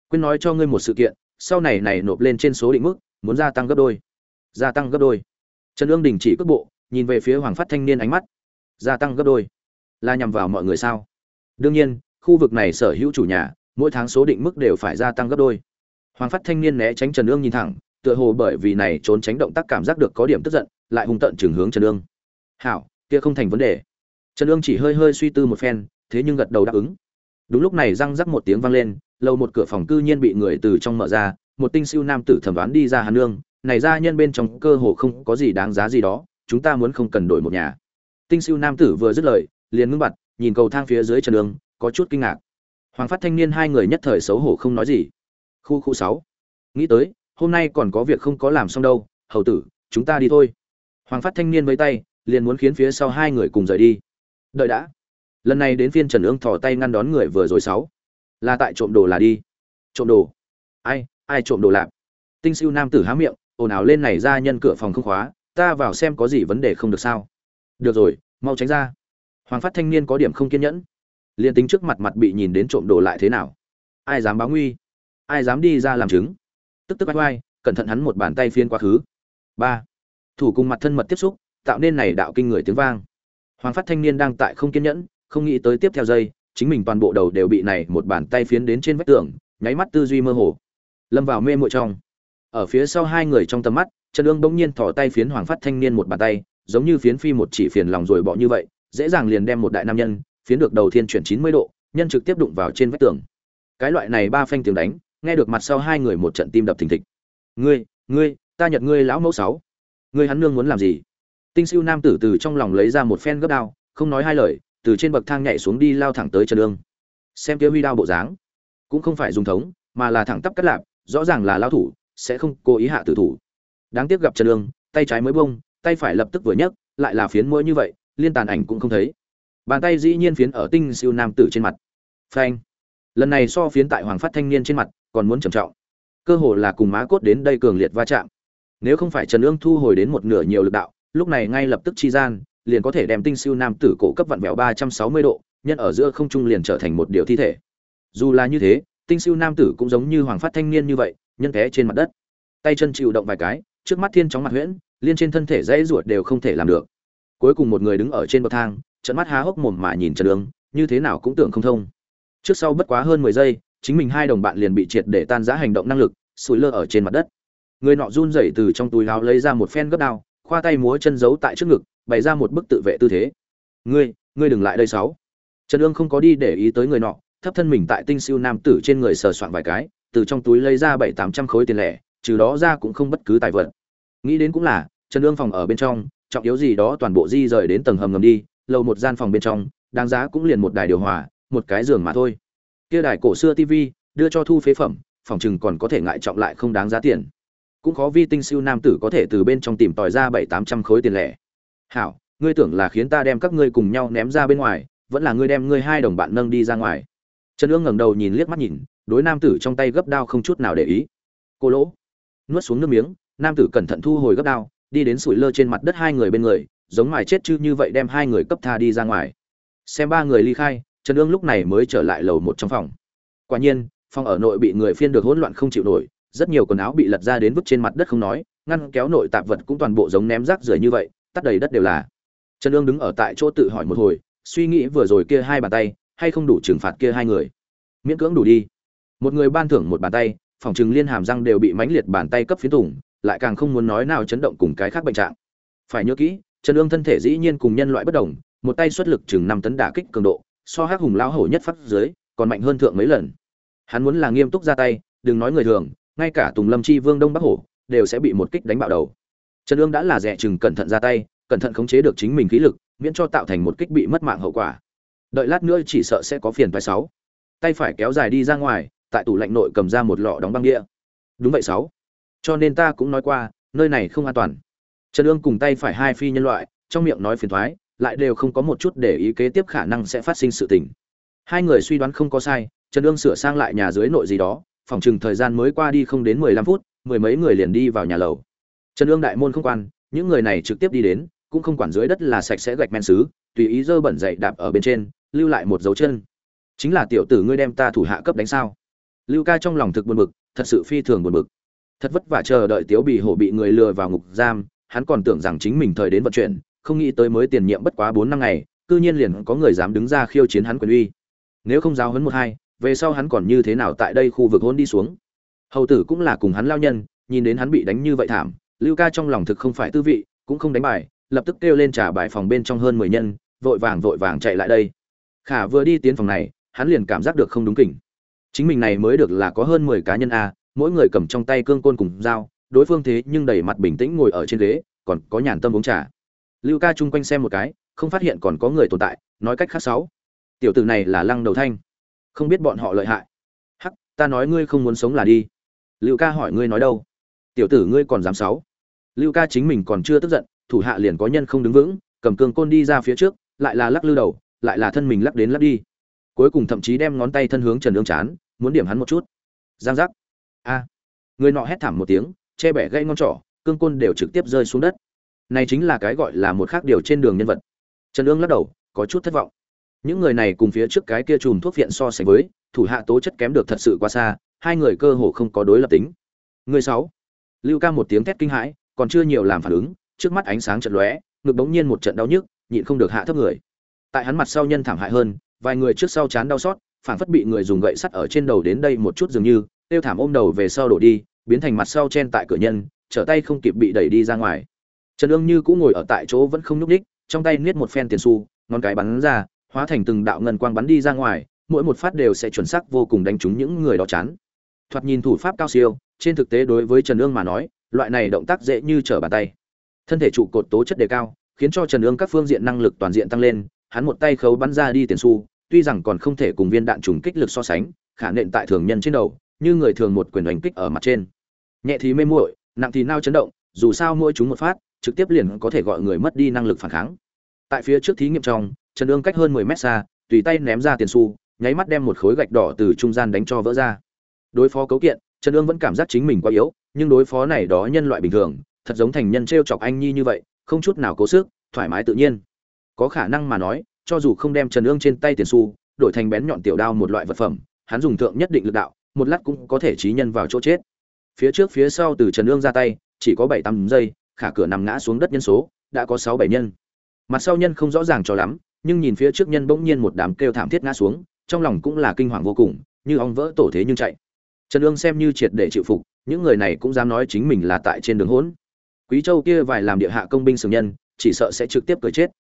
Quyết nói cho ngươi một sự kiện, sau này này nộp lên trên số định mức, muốn gia tăng gấp đôi. Gia tăng gấp đôi. Trần ương đình chỉ cước bộ, nhìn về phía hoàng phát thanh niên ánh mắt. Gia tăng gấp đôi là nhằm vào mọi người sao? Đương nhiên, khu vực này sở hữu chủ nhà, mỗi tháng số định mức đều phải gia tăng gấp đôi. Hoàng phát thanh niên né tránh trần ương nhìn thẳng, tựa hồ bởi vì này trốn tránh động tác cảm giác được có điểm tức giận, lại hung tận chừng hướng trần ương. Hảo, kia không thành vấn đề. Trần ương chỉ hơi hơi suy tư một phen, thế nhưng gật đầu đáp ứng. Đúng lúc này răng rắc một tiếng vang lên, lâu một cửa phòng cư nhiên bị người từ trong mở ra, một tinh siêu nam tử thẩm đoán đi ra Hà nương, này ra nhân bên trong cơ hồ không có gì đáng giá gì đó, chúng ta muốn không cần đổi một nhà. Tinh siêu nam tử vừa dứt lời liền ngưng bặt, nhìn cầu thang phía dưới trần đường, có chút kinh ngạc. Hoàng phát thanh niên hai người nhất thời xấu hổ không nói gì. Khu khu sáu. Nghĩ tới, hôm nay còn có việc không có làm xong đâu, hầu tử, chúng ta đi thôi. Hoàng phát thanh niên với tay, liền muốn khiến phía sau hai người cùng rời đi. Đợi đã. Lần này đến phiên trần ương thò tay ngăn đón người vừa rồi sáu. Là tại trộm đồ là đi. Trộm đồ. Ai ai trộm đồ lạp? Tinh siêu nam tử há miệng, ồn ào lên này ra nhân cửa phòng không khóa, ta vào xem có gì vấn đề không được sao. Được rồi, mau tránh ra hoàng phát thanh niên có điểm không kiên nhẫn. Liền tính trước mặt mặt bị nhìn đến trộm đồ lại thế nào? Ai dám báo nguy? Ai dám đi ra làm chứng? Tức tức oai oai, cẩn thận hắn một bàn tay phiên quá khứ. Ba. Thủ cùng mặt thân mật tiếp xúc, tạo nên này đạo kinh người tiếng vang. Hoàng phát thanh niên đang tại không kiên nhẫn, không nghĩ tới tiếp theo giây, chính mình toàn bộ đầu đều bị này một bàn tay phiến đến trên vách tường, nháy mắt tư duy mơ hồ. Lâm vào mê muội trong. Ở phía sau hai người trong tầm mắt, trần ương bỗng nhiên thò tay phiến hoàng phát thanh niên một bàn tay, giống như phiến phi một chỉ phiền lòng rồi bỏ như vậy dễ dàng liền đem một đại nam nhân phiến được đầu tiên chuyển chín mươi độ nhân trực tiếp đụng vào trên vách tường. Cái loại này ba phanh tiếng đánh nghe được mặt sau hai người một trận tim đập thình thịch. Ngươi ngươi ta nhận ngươi lão mẫu sáu. Ngươi hắn nương muốn làm gì? Tinh siêu nam tử từ trong lòng lấy ra một phen gấp đao không nói hai lời từ trên bậc thang nhảy xuống đi lao thẳng tới trần Dương. xem kia huy đao bộ dáng cũng không phải dùng thống mà là thẳng tắp cắt lạp rõ ràng là lao thủ sẽ không cố ý hạ tử thủ. Đáng tiếc gặp trần Dương, tay trái mới bung tay phải lập tức vừa nhấc lại là phiến mũi như vậy liên tàn ảnh cũng không thấy. Bàn tay dĩ nhiên phiến ở tinh siêu nam tử trên mặt. Phanh. Lần này so phiến tại hoàng phát thanh niên trên mặt, còn muốn trầm trọng. Cơ hồ là cùng má cốt đến đây cường liệt va chạm. Nếu không phải trần ương thu hồi đến một nửa nhiều lực đạo, lúc này ngay lập tức chi gian, liền có thể đem tinh siêu nam tử cổ cấp vặn vẹo ba trăm sáu mươi độ, nhân ở giữa không trung liền trở thành một điều thi thể. Dù là như thế, tinh siêu nam tử cũng giống như hoàng phát thanh niên như vậy, nhân té trên mặt đất. Tay chân chịu động vài cái, trước mắt thiên chóng mặt huyễn, liên trên thân thể dãy ruột đều không thể làm được cuối cùng một người đứng ở trên bậc thang trận mắt há hốc mồm mà nhìn trần đường như thế nào cũng tưởng không thông. Trước sau bất quá hơn mười giây, chính mình hai đồng bạn liền bị triệt để tan rã hành động năng lực, sủi lơ ở trên mặt đất. Người nọ run rẩy từ trong túi áo lấy ra một phen gấp đao, khoa tay múa chân giấu tại trước ngực, bày ra một bức tự vệ tư thế. Ngươi ngươi đừng lại đây sáu. Trần ương không có đi để ý tới người nọ, thấp thân mình tại tinh siêu nam tử trên người sờ soạn vài cái, từ trong túi lấy ra bảy tám trăm khối tiền lẻ, trừ đó ra cũng không bất cứ tài vật. Nghĩ đến cũng là, trần ương phòng ở bên trong trọng yếu gì đó toàn bộ di rời đến tầng hầm ngầm đi lầu một gian phòng bên trong, đáng giá cũng liền một đài điều hòa, một cái giường mà thôi. Kia đài cổ xưa tv đưa cho thu phế phẩm, phòng chừng còn có thể ngại trọng lại không đáng giá tiền. Cũng khó vi tinh siêu nam tử có thể từ bên trong tìm tòi ra bảy tám trăm khối tiền lẻ. Hảo, ngươi tưởng là khiến ta đem các ngươi cùng nhau ném ra bên ngoài, vẫn là ngươi đem ngươi hai đồng bạn nâng đi ra ngoài. Trần ương ngẩng đầu nhìn liếc mắt nhìn, đối nam tử trong tay gấp đao không chút nào để ý. Cô lỗ, nuốt xuống nước miếng, nam tử cẩn thận thu hồi gấp đao đi đến sủi lơ trên mặt đất hai người bên người, giống mài chết chứ như vậy đem hai người cấp tha đi ra ngoài. Xem ba người ly khai, trần ương lúc này mới trở lại lầu một trong phòng. Quả nhiên, phòng ở nội bị người phiên được hỗn loạn không chịu nổi, rất nhiều quần áo bị lật ra đến vứt trên mặt đất không nói, ngăn kéo nội tạp vật cũng toàn bộ giống ném rác rưởi như vậy, tắt đầy đất đều là. Trần ương đứng ở tại chỗ tự hỏi một hồi, suy nghĩ vừa rồi kia hai bàn tay, hay không đủ trừng phạt kia hai người. Miễn cưỡng đủ đi. Một người ban thưởng một bàn tay, phòng chừng liên hàm răng đều bị mãnh liệt bàn tay cấp phiến thủng lại càng không muốn nói nào chấn động cùng cái khác bệnh trạng. Phải nhớ kỹ, trần ương thân thể dĩ nhiên cùng nhân loại bất đồng, một tay xuất lực chừng năm tấn đả kích cường độ, so hắc hùng lão hổ nhất phát dưới, còn mạnh hơn thượng mấy lần. Hắn muốn là nghiêm túc ra tay, đừng nói người thường, ngay cả tùng lâm chi vương đông bắc hổ, đều sẽ bị một kích đánh bạo đầu. Trần ương đã là rẻ chừng cẩn thận ra tay, cẩn thận khống chế được chính mình khí lực, miễn cho tạo thành một kích bị mất mạng hậu quả. Đợi lát nữa chỉ sợ sẽ có phiền phái sáu. Tay phải kéo dài đi ra ngoài, tại tủ lạnh nội cầm ra một lọ đóng băng đĩa. Đúng vậy sáu cho nên ta cũng nói qua, nơi này không an toàn. Trần ương cùng tay phải hai phi nhân loại, trong miệng nói phiền thoái, lại đều không có một chút để ý kế tiếp khả năng sẽ phát sinh sự tình. Hai người suy đoán không có sai, trần ương sửa sang lại nhà dưới nội gì đó, phòng chừng thời gian mới qua đi không đến mười lăm phút, mười mấy người liền đi vào nhà lầu. Trần ương đại môn không quan, những người này trực tiếp đi đến, cũng không quản dưới đất là sạch sẽ gạch men xứ, tùy ý dơ bẩn dậy đạp ở bên trên, lưu lại một dấu chân. Chính là tiểu tử ngươi đem ta thủ hạ cấp đánh sao? Lưu ca trong lòng thực buồn bực, thật sự phi thường buồn bực thật vất vả chờ đợi tiếu bị hổ bị người lừa vào ngục giam, hắn còn tưởng rằng chính mình thời đến vận chuyển, không nghĩ tới mới tiền nhiệm bất quá bốn năm ngày, cư nhiên liền có người dám đứng ra khiêu chiến hắn quyền uy. Nếu không giáo hấn một hai, về sau hắn còn như thế nào tại đây khu vực hôn đi xuống? Hầu tử cũng là cùng hắn lao nhân, nhìn đến hắn bị đánh như vậy thảm, lưu ca trong lòng thực không phải tư vị, cũng không đánh bài, lập tức kêu lên trả bài phòng bên trong hơn mười nhân, vội vàng vội vàng chạy lại đây. Khả vừa đi tiến phòng này, hắn liền cảm giác được không đúng kỉnh. Chính mình này mới được là có hơn mười cá nhân a mỗi người cầm trong tay cương côn cùng dao, đối phương thế nhưng đầy mặt bình tĩnh ngồi ở trên ghế, còn có nhàn tâm uống trà. Lưu ca chung quanh xem một cái, không phát hiện còn có người tồn tại, nói cách khác sáu. Tiểu tử này là lăng đầu thanh. Không biết bọn họ lợi hại. Hắc, ta nói ngươi không muốn sống là đi. Lưu ca hỏi ngươi nói đâu? Tiểu tử ngươi còn dám sáu. Lưu ca chính mình còn chưa tức giận, thủ hạ liền có nhân không đứng vững, cầm cương côn đi ra phía trước, lại là lắc lư đầu, lại là thân mình lắc đến lắc đi. Cuối cùng thậm chí đem ngón tay thân hướng trần ương chán, muốn điểm hắn một chút. Giang giác a. Người nọ hét thảm một tiếng, che bẻ gây ngon trỏ, cương côn đều trực tiếp rơi xuống đất. Này chính là cái gọi là một khác điều trên đường nhân vật. Trần ương lắc đầu, có chút thất vọng. Những người này cùng phía trước cái kia chùm thuốc viện so sánh với, thủ hạ tố chất kém được thật sự quá xa, hai người cơ hồ không có đối lập tính. Người sáu. Lưu ca một tiếng thét kinh hãi, còn chưa nhiều làm phản ứng, trước mắt ánh sáng trận lóe, ngực bỗng nhiên một trận đau nhức, nhịn không được hạ thấp người. Tại hắn mặt sau nhân thảm hại hơn, vài người trước sau chán đau xót phản phất bị người dùng gậy sắt ở trên đầu đến đây một chút dường như tiêu thảm ôm đầu về sau đổ đi, biến thành mặt sau chen tại cửa nhân, trở tay không kịp bị đẩy đi ra ngoài. Trần ương như cũng ngồi ở tại chỗ vẫn không nhúc ních trong tay niết một phen tiền xu, ngón cái bắn ra, hóa thành từng đạo ngân quang bắn đi ra ngoài, mỗi một phát đều sẽ chuẩn xác vô cùng đánh trúng những người đó chán. Thoạt nhìn thủ pháp cao siêu, trên thực tế đối với trần ương mà nói, loại này động tác dễ như trở bàn tay. Thân thể trụ cột tố chất đề cao, khiến cho trần ương các phương diện năng lực toàn diện tăng lên, hắn một tay khấu bắn ra đi tiền xu, tuy rằng còn không thể cùng viên đạn trùng kích lực so sánh, khả nện tại thường nhân trên đầu như người thường một quyền đánh kích ở mặt trên. Nhẹ thì mê muội, nặng thì nao chấn động, dù sao mỗi chúng một phát, trực tiếp liền có thể gọi người mất đi năng lực phản kháng. Tại phía trước thí nghiệm trong, trần ương cách hơn mười mét xa, tùy tay ném ra tiền xu, nháy mắt đem một khối gạch đỏ từ trung gian đánh cho vỡ ra. Đối phó cấu kiện, trần ương vẫn cảm giác chính mình quá yếu, nhưng đối phó này đó nhân loại bình thường, thật giống thành nhân t r e o chọc anh nhi như vậy, không chút nào cố sức, thoải mái tự nhiên. Có khả năng mà nói, cho dù không đem trần ương trên tay tiền xu, đổi thành bén nhọn tiểu đao một loại vật phẩm, hắn dùng thượng nhất định lực đạo một lát cũng có thể trí nhân vào chỗ chết. Phía trước phía sau từ trần ương ra tay, chỉ có bảy tám giây, khả cửa nằm ngã xuống đất nhân số, đã có sáu bảy nhân. Mặt sau nhân không rõ ràng cho lắm, nhưng nhìn phía trước nhân bỗng nhiên một đám kêu thảm thiết ngã xuống, trong lòng cũng là kinh hoàng vô cùng, như ong vỡ tổ thế nhưng chạy. Trần ương xem như triệt để chịu phục, những người này cũng dám nói chính mình là tại trên đường hỗn. Quý châu kia vài làm địa hạ công binh sừng nhân, chỉ sợ sẽ trực tiếp cười chết.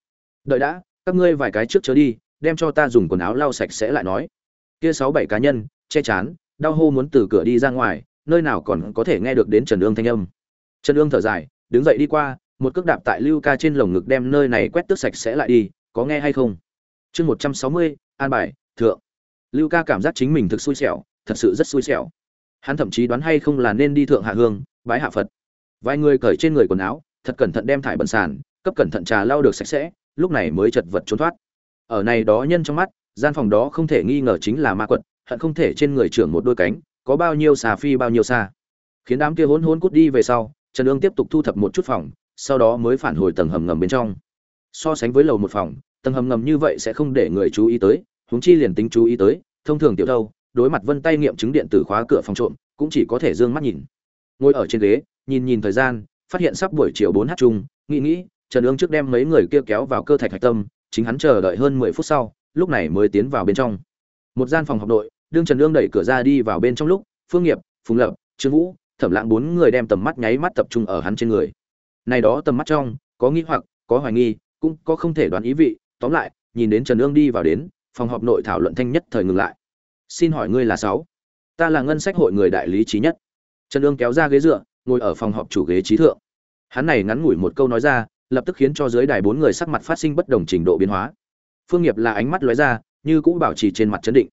Đợi đã, các ngươi vài cái trước chớ đi, đem cho ta dùng quần áo lau sạch sẽ lại nói. Kia sáu bảy cá nhân, che chán đau hô muốn từ cửa đi ra ngoài, nơi nào còn có thể nghe được đến trần ương thanh âm. Trần ương thở dài, đứng dậy đi qua, một cước đạp tại lưu ca trên lồng ngực đem nơi này quét tước sạch sẽ lại đi, có nghe hay không? Chương một trăm sáu mươi, an bài, thượng. Lưu ca cảm giác chính mình thực xui xẻo, thật sự rất xui xẻo. Hắn thậm chí đoán hay không là nên đi thượng hạ hương, bái hạ phật. Vài người cởi trên người quần áo, thật cẩn thận đem thải bẩn sàn, cấp cẩn thận trà lau được sạch sẽ, lúc này mới chật vật trốn thoát. Ở này đó nhân trong mắt, gian phòng đó không thể nghi ngờ chính là ma quật hận không thể trên người trưởng một đôi cánh, có bao nhiêu xà phi bao nhiêu xa. Khiến đám kia hỗn hỗn cút đi về sau, trần ương tiếp tục thu thập một chút phòng, sau đó mới phản hồi tầng hầm ngầm bên trong. So sánh với lầu một phòng, tầng hầm ngầm như vậy sẽ không để người chú ý tới, huống chi liền tính chú ý tới, thông thường tiểu thâu, đối mặt vân tay nghiệm chứng điện tử khóa cửa phòng trộm, cũng chỉ có thể dương mắt nhìn. Ngồi ở trên ghế, nhìn nhìn thời gian, phát hiện sắp buổi chiều bốn h chung, nghĩ nghĩ, trần ương trước đem mấy người kia kéo vào cơ thạch hạch tâm, chính hắn chờ đợi hơn mười phút sau, lúc này mới tiến vào bên trong. Một gian phòng học nội đương trần ương đẩy cửa ra đi vào bên trong lúc, phương nghiệp, phùng lập, trương vũ, thẩm lãng bốn người đem tầm mắt nháy mắt tập trung ở hắn trên người. Này đó tầm mắt trong, có nghi hoặc, có hoài nghi, cũng có không thể đoán ý vị. Tóm lại, nhìn đến trần ương đi vào đến, phòng họp nội thảo luận thanh nhất thời ngừng lại. Xin hỏi ngươi là sáu? Ta là ngân sách hội người đại lý trí nhất. Trần ương kéo ra ghế dựa, ngồi ở phòng họp chủ ghế trí thượng. Hắn này ngắn ngủi một câu nói ra, lập tức khiến cho dưới đài bốn người sắc mặt phát sinh bất đồng trình độ biến hóa. Phương nghiệp là ánh mắt lóe ra, như cũng bảo trì trên mặt chấn định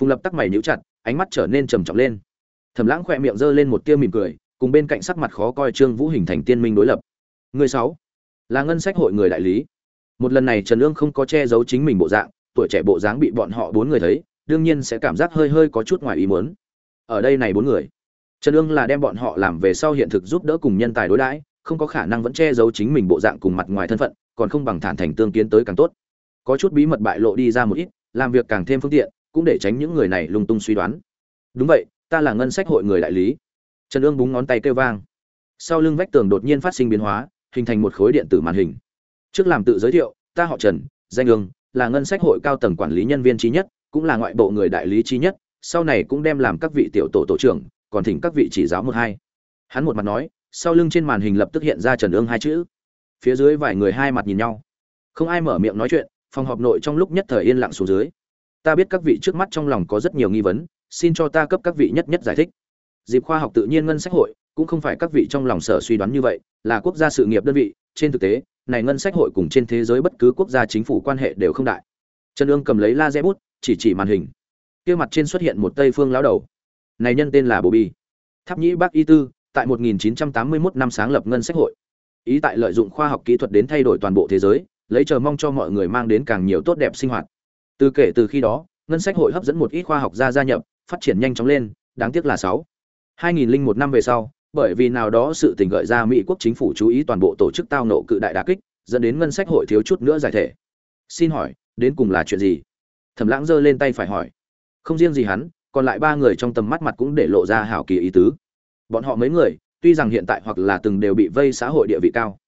phùng lập tắc mày níu chặt, ánh mắt trở nên trầm trọng lên. Thẩm lãng khỏe miệng giơ lên một tia mỉm cười, cùng bên cạnh sắc mặt khó coi trương vũ hình thành tiên minh đối lập. Người sáu, là ngân sách hội người đại lý. Một lần này trần Lương không có che giấu chính mình bộ dạng, tuổi trẻ bộ dáng bị bọn họ bốn người thấy, đương nhiên sẽ cảm giác hơi hơi có chút ngoài ý muốn. Ở đây này bốn người, trần Lương là đem bọn họ làm về sau hiện thực giúp đỡ cùng nhân tài đối đãi, không có khả năng vẫn che giấu chính mình bộ dạng cùng mặt ngoài thân phận, còn không bằng thản thành tương kiến tới càng tốt. Có chút bí mật bại lộ đi ra một ít, làm việc càng thêm phương tiện cũng để tránh những người này lung tung suy đoán. Đúng vậy, ta là ngân sách hội người đại lý. Trần ương búng ngón tay kêu vang. Sau lưng vách tường đột nhiên phát sinh biến hóa, hình thành một khối điện tử màn hình. Trước làm tự giới thiệu, ta họ trần, danh ương, là ngân sách hội cao tầng quản lý nhân viên trí nhất, cũng là ngoại bộ người đại lý trí nhất, sau này cũng đem làm các vị tiểu tổ tổ trưởng, còn thỉnh các vị chỉ giáo một hai. Hắn một mặt nói, sau lưng trên màn hình lập tức hiện ra trần ương hai chữ. Phía dưới vài người hai mặt nhìn nhau. Không ai mở miệng nói chuyện, phòng họp nội trong lúc nhất thời yên lặng xuống dưới ta biết các vị trước mắt trong lòng có rất nhiều nghi vấn, xin cho ta cấp các vị nhất nhất giải thích. Dịp khoa học tự nhiên ngân sách hội, cũng không phải các vị trong lòng sở suy đoán như vậy, là quốc gia sự nghiệp đơn vị, trên thực tế, này ngân sách hội cùng trên thế giới bất cứ quốc gia chính phủ quan hệ đều không đại. Trần ương cầm lấy laser bút, chỉ chỉ màn hình. Kia mặt trên xuất hiện một tây phương lão đầu. Này nhân tên là bồ bi. Tháp nhĩ bác y tư, tại 1981 năm sáng lập ngân sách hội. Ý tại lợi dụng khoa học kỹ thuật đến thay đổi toàn bộ thế giới, lấy chờ mong cho mọi người mang đến càng nhiều tốt đẹp sinh hoạt từ kể từ khi đó, ngân sách hội hấp dẫn một ít khoa học gia gia nhập, phát triển nhanh chóng lên, đáng tiếc là sáu. 2001 năm về sau, bởi vì nào đó sự tình gợi ra mỹ quốc chính phủ chú ý toàn bộ tổ chức tao nộ cự đại đả kích, dẫn đến ngân sách hội thiếu chút nữa giải thể. Xin hỏi, đến cùng là chuyện gì? Thẩm lãng giơ lên tay phải hỏi. Không riêng gì hắn, còn lại ba người trong tầm mắt mặt cũng để lộ ra hảo kỳ ý tứ. Bọn họ mấy người, tuy rằng hiện tại hoặc là từng đều bị vây xã hội địa vị cao,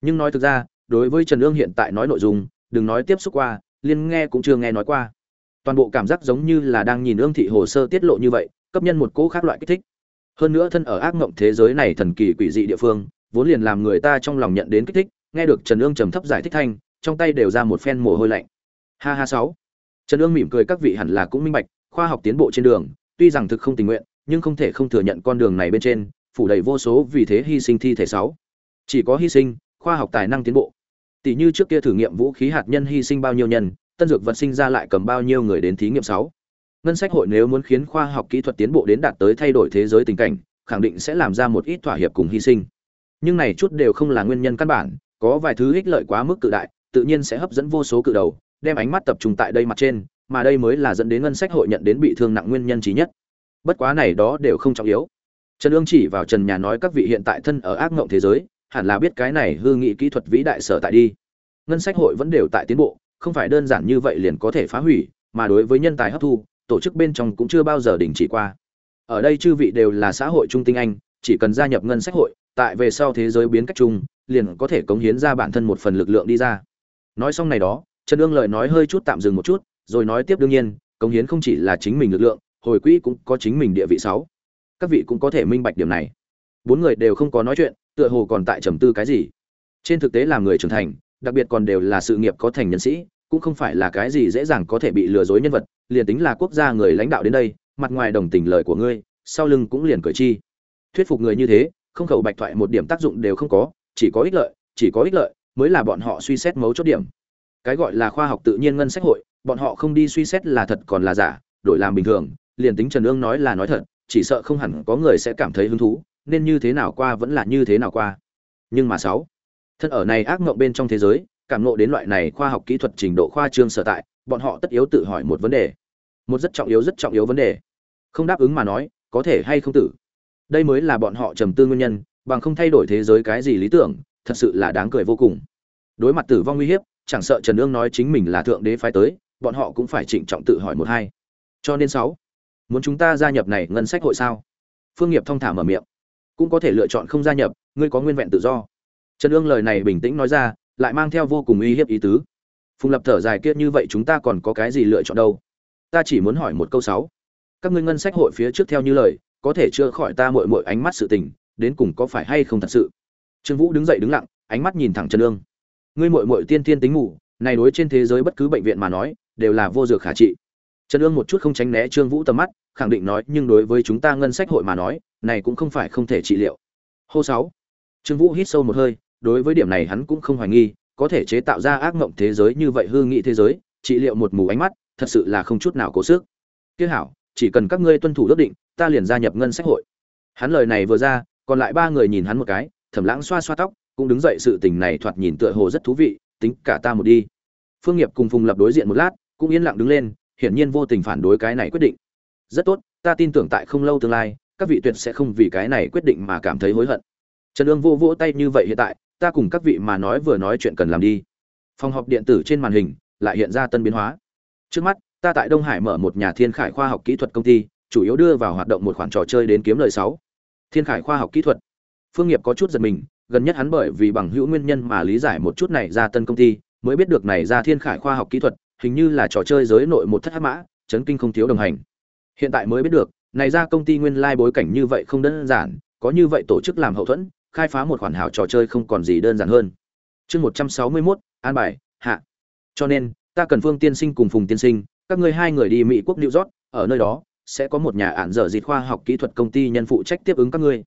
nhưng nói thực ra, đối với trần ương hiện tại nói nội dung, đừng nói tiếp xúc qua liên nghe cũng chưa nghe nói qua. Toàn bộ cảm giác giống như là đang nhìn ương thị hồ sơ tiết lộ như vậy, cấp nhân một cỗ khác loại kích thích. Hơn nữa thân ở ác mộng thế giới này thần kỳ quỷ dị địa phương, vốn liền làm người ta trong lòng nhận đến kích thích, nghe được trần ương trầm thấp giải thích thanh, trong tay đều ra một phen mồ hôi lạnh. Ha ha sáu. Trần ương mỉm cười các vị hẳn là cũng minh bạch, khoa học tiến bộ trên đường, tuy rằng thực không tình nguyện, nhưng không thể không thừa nhận con đường này bên trên, phủ đầy vô số vì thế hy sinh thi thể sáu. Chỉ có hy sinh, khoa học tài năng tiến bộ tỷ như trước kia thử nghiệm vũ khí hạt nhân hy sinh bao nhiêu nhân, tân dược vật sinh ra lại cầm bao nhiêu người đến thí nghiệm sáu. Ngân sách hội nếu muốn khiến khoa học kỹ thuật tiến bộ đến đạt tới thay đổi thế giới tình cảnh, khẳng định sẽ làm ra một ít thỏa hiệp cùng hy sinh. Nhưng này chút đều không là nguyên nhân căn bản, có vài thứ ích lợi quá mức cự đại, tự nhiên sẽ hấp dẫn vô số cự đầu, đem ánh mắt tập trung tại đây mặt trên, mà đây mới là dẫn đến ngân sách hội nhận đến bị thương nặng nguyên nhân trí nhất. Bất quá này đó đều không trọng yếu. Trần ương chỉ vào trần nhà nói các vị hiện tại thân ở ác ngộng thế giới hẳn là biết cái này hư nghị kỹ thuật vĩ đại sở tại đi. Ngân sách hội vẫn đều tại tiến bộ, không phải đơn giản như vậy liền có thể phá hủy, mà đối với nhân tài hấp thu, tổ chức bên trong cũng chưa bao giờ đình chỉ qua. Ở đây chư vị đều là xã hội trung tinh anh, chỉ cần gia nhập ngân sách hội, tại về sau thế giới biến cách chung, liền có thể cống hiến ra bản thân một phần lực lượng đi ra. Nói xong này đó, trần ương lời nói hơi chút tạm dừng một chút, rồi nói tiếp đương nhiên, cống hiến không chỉ là chính mình lực lượng, hồi quỹ cũng có chính mình địa vị sáu. Các vị cũng có thể minh bạch điểm này. Bốn người đều không có nói chuyện tựa hồ còn tại trầm tư cái gì. Trên thực tế làm người trưởng thành, đặc biệt còn đều là sự nghiệp có thành nhân sĩ, cũng không phải là cái gì dễ dàng có thể bị lừa dối nhân vật, liền tính là quốc gia người lãnh đạo đến đây, mặt ngoài đồng tình lời của ngươi, sau lưng cũng liền cởi chi thuyết phục người như thế, không khẩu bạch thoại một điểm tác dụng đều không có, chỉ có ích lợi, chỉ có ích lợi mới là bọn họ suy xét mấu chốt điểm. Cái gọi là khoa học tự nhiên ngân sách hội, bọn họ không đi suy xét là thật còn là giả, đổi làm bình thường, liền tính trần ương nói là nói thật, chỉ sợ không hẳn có người sẽ cảm thấy hứng thú nên như thế nào qua vẫn là như thế nào qua. Nhưng mà sáu, thân ở này ác mộng bên trong thế giới, cảm ngộ đến loại này khoa học kỹ thuật trình độ khoa trương sở tại, bọn họ tất yếu tự hỏi một vấn đề. Một rất trọng yếu, rất trọng yếu vấn đề. Không đáp ứng mà nói, có thể hay không tử. Đây mới là bọn họ trầm tư nguyên nhân, bằng không thay đổi thế giới cái gì lý tưởng, thật sự là đáng cười vô cùng. Đối mặt tử vong nguy hiếp, chẳng sợ trần ương nói chính mình là thượng đế phái tới, bọn họ cũng phải trịnh trọng tự hỏi một hai. Cho nên sáu, muốn chúng ta gia nhập này ngân sách hội sao? Phương nghiệp thong thả mở miệng cũng có thể lựa chọn không gia nhập, ngươi có nguyên vẹn tự do. Trần ương lời này bình tĩnh nói ra, lại mang theo vô cùng uy hiếp ý tứ. Phùng lập thở dài, kia như vậy chúng ta còn có cái gì lựa chọn đâu? Ta chỉ muốn hỏi một câu sáu. Các ngươi ngân sách hội phía trước theo như lời, có thể chữa khỏi ta mội mội ánh mắt sự tình, đến cùng có phải hay không thật sự? Trương vũ đứng dậy đứng lặng, ánh mắt nhìn thẳng trần ương. Ngươi mội mội tiên tiên tính ngủ này đối trên thế giới bất cứ bệnh viện mà nói, đều là vô dược khả trị trần ương một chút không tránh né trương vũ tầm mắt, khẳng định nói, nhưng đối với chúng ta ngân sách hội mà nói, này cũng không phải không thể trị liệu. Hô sáu. Trương vũ hít sâu một hơi, đối với điểm này hắn cũng không hoài nghi, có thể chế tạo ra ác mộng thế giới như vậy hư nghị thế giới, trị liệu một mù ánh mắt, thật sự là không chút nào cố sức. Kiếc hảo, chỉ cần các ngươi tuân thủ ước định, ta liền gia nhập ngân sách hội. Hắn lời này vừa ra, còn lại ba người nhìn hắn một cái thẩm lãng xoa xoa tóc, cũng đứng dậy sự tình này thoạt nhìn tựa hồ rất thú vị, tính cả ta một đi. Phương nghiệp cùng phùng lập đối diện một lát, cũng yên lặng đứng lên hiển nhiên vô tình phản đối cái này quyết định. Rất tốt, ta tin tưởng tại không lâu tương lai, các vị tuyệt sẽ không vì cái này quyết định mà cảm thấy hối hận. Trần ương vô vỗ tay như vậy hiện tại, ta cùng các vị mà nói vừa nói chuyện cần làm đi. Phòng họp điện tử trên màn hình, lại hiện ra tân biến hóa. Trước mắt, ta tại đông hải mở một nhà thiên khải khoa học kỹ thuật công ty, chủ yếu đưa vào hoạt động một khoản trò chơi đến kiếm lời sáu. Thiên khải khoa học kỹ thuật. Phương nghiệp có chút giật mình, gần nhất hắn bởi vì bằng hữu nguyên nhân mà lý giải một chút này ra tân công ty, mới biết được này ra thiên khải khoa học kỹ thuật hình như là trò chơi giới nội một thất hắc mã chấn kinh không thiếu đồng hành. Hiện tại mới biết được này ra công ty nguyên lai like bối cảnh như vậy không đơn giản có như vậy tổ chức làm hậu thuẫn khai phá một khoản hảo trò chơi không còn gì đơn giản hơn. Chương một trăm sáu mươi 161, an bài hạ. Cho nên ta cần phương tiên sinh cùng phùng tiên sinh các ngươi hai người đi mỹ quốc new york ở nơi đó sẽ có một nhà ản dở dịch khoa học kỹ thuật công ty nhân phụ trách tiếp ứng các ngươi.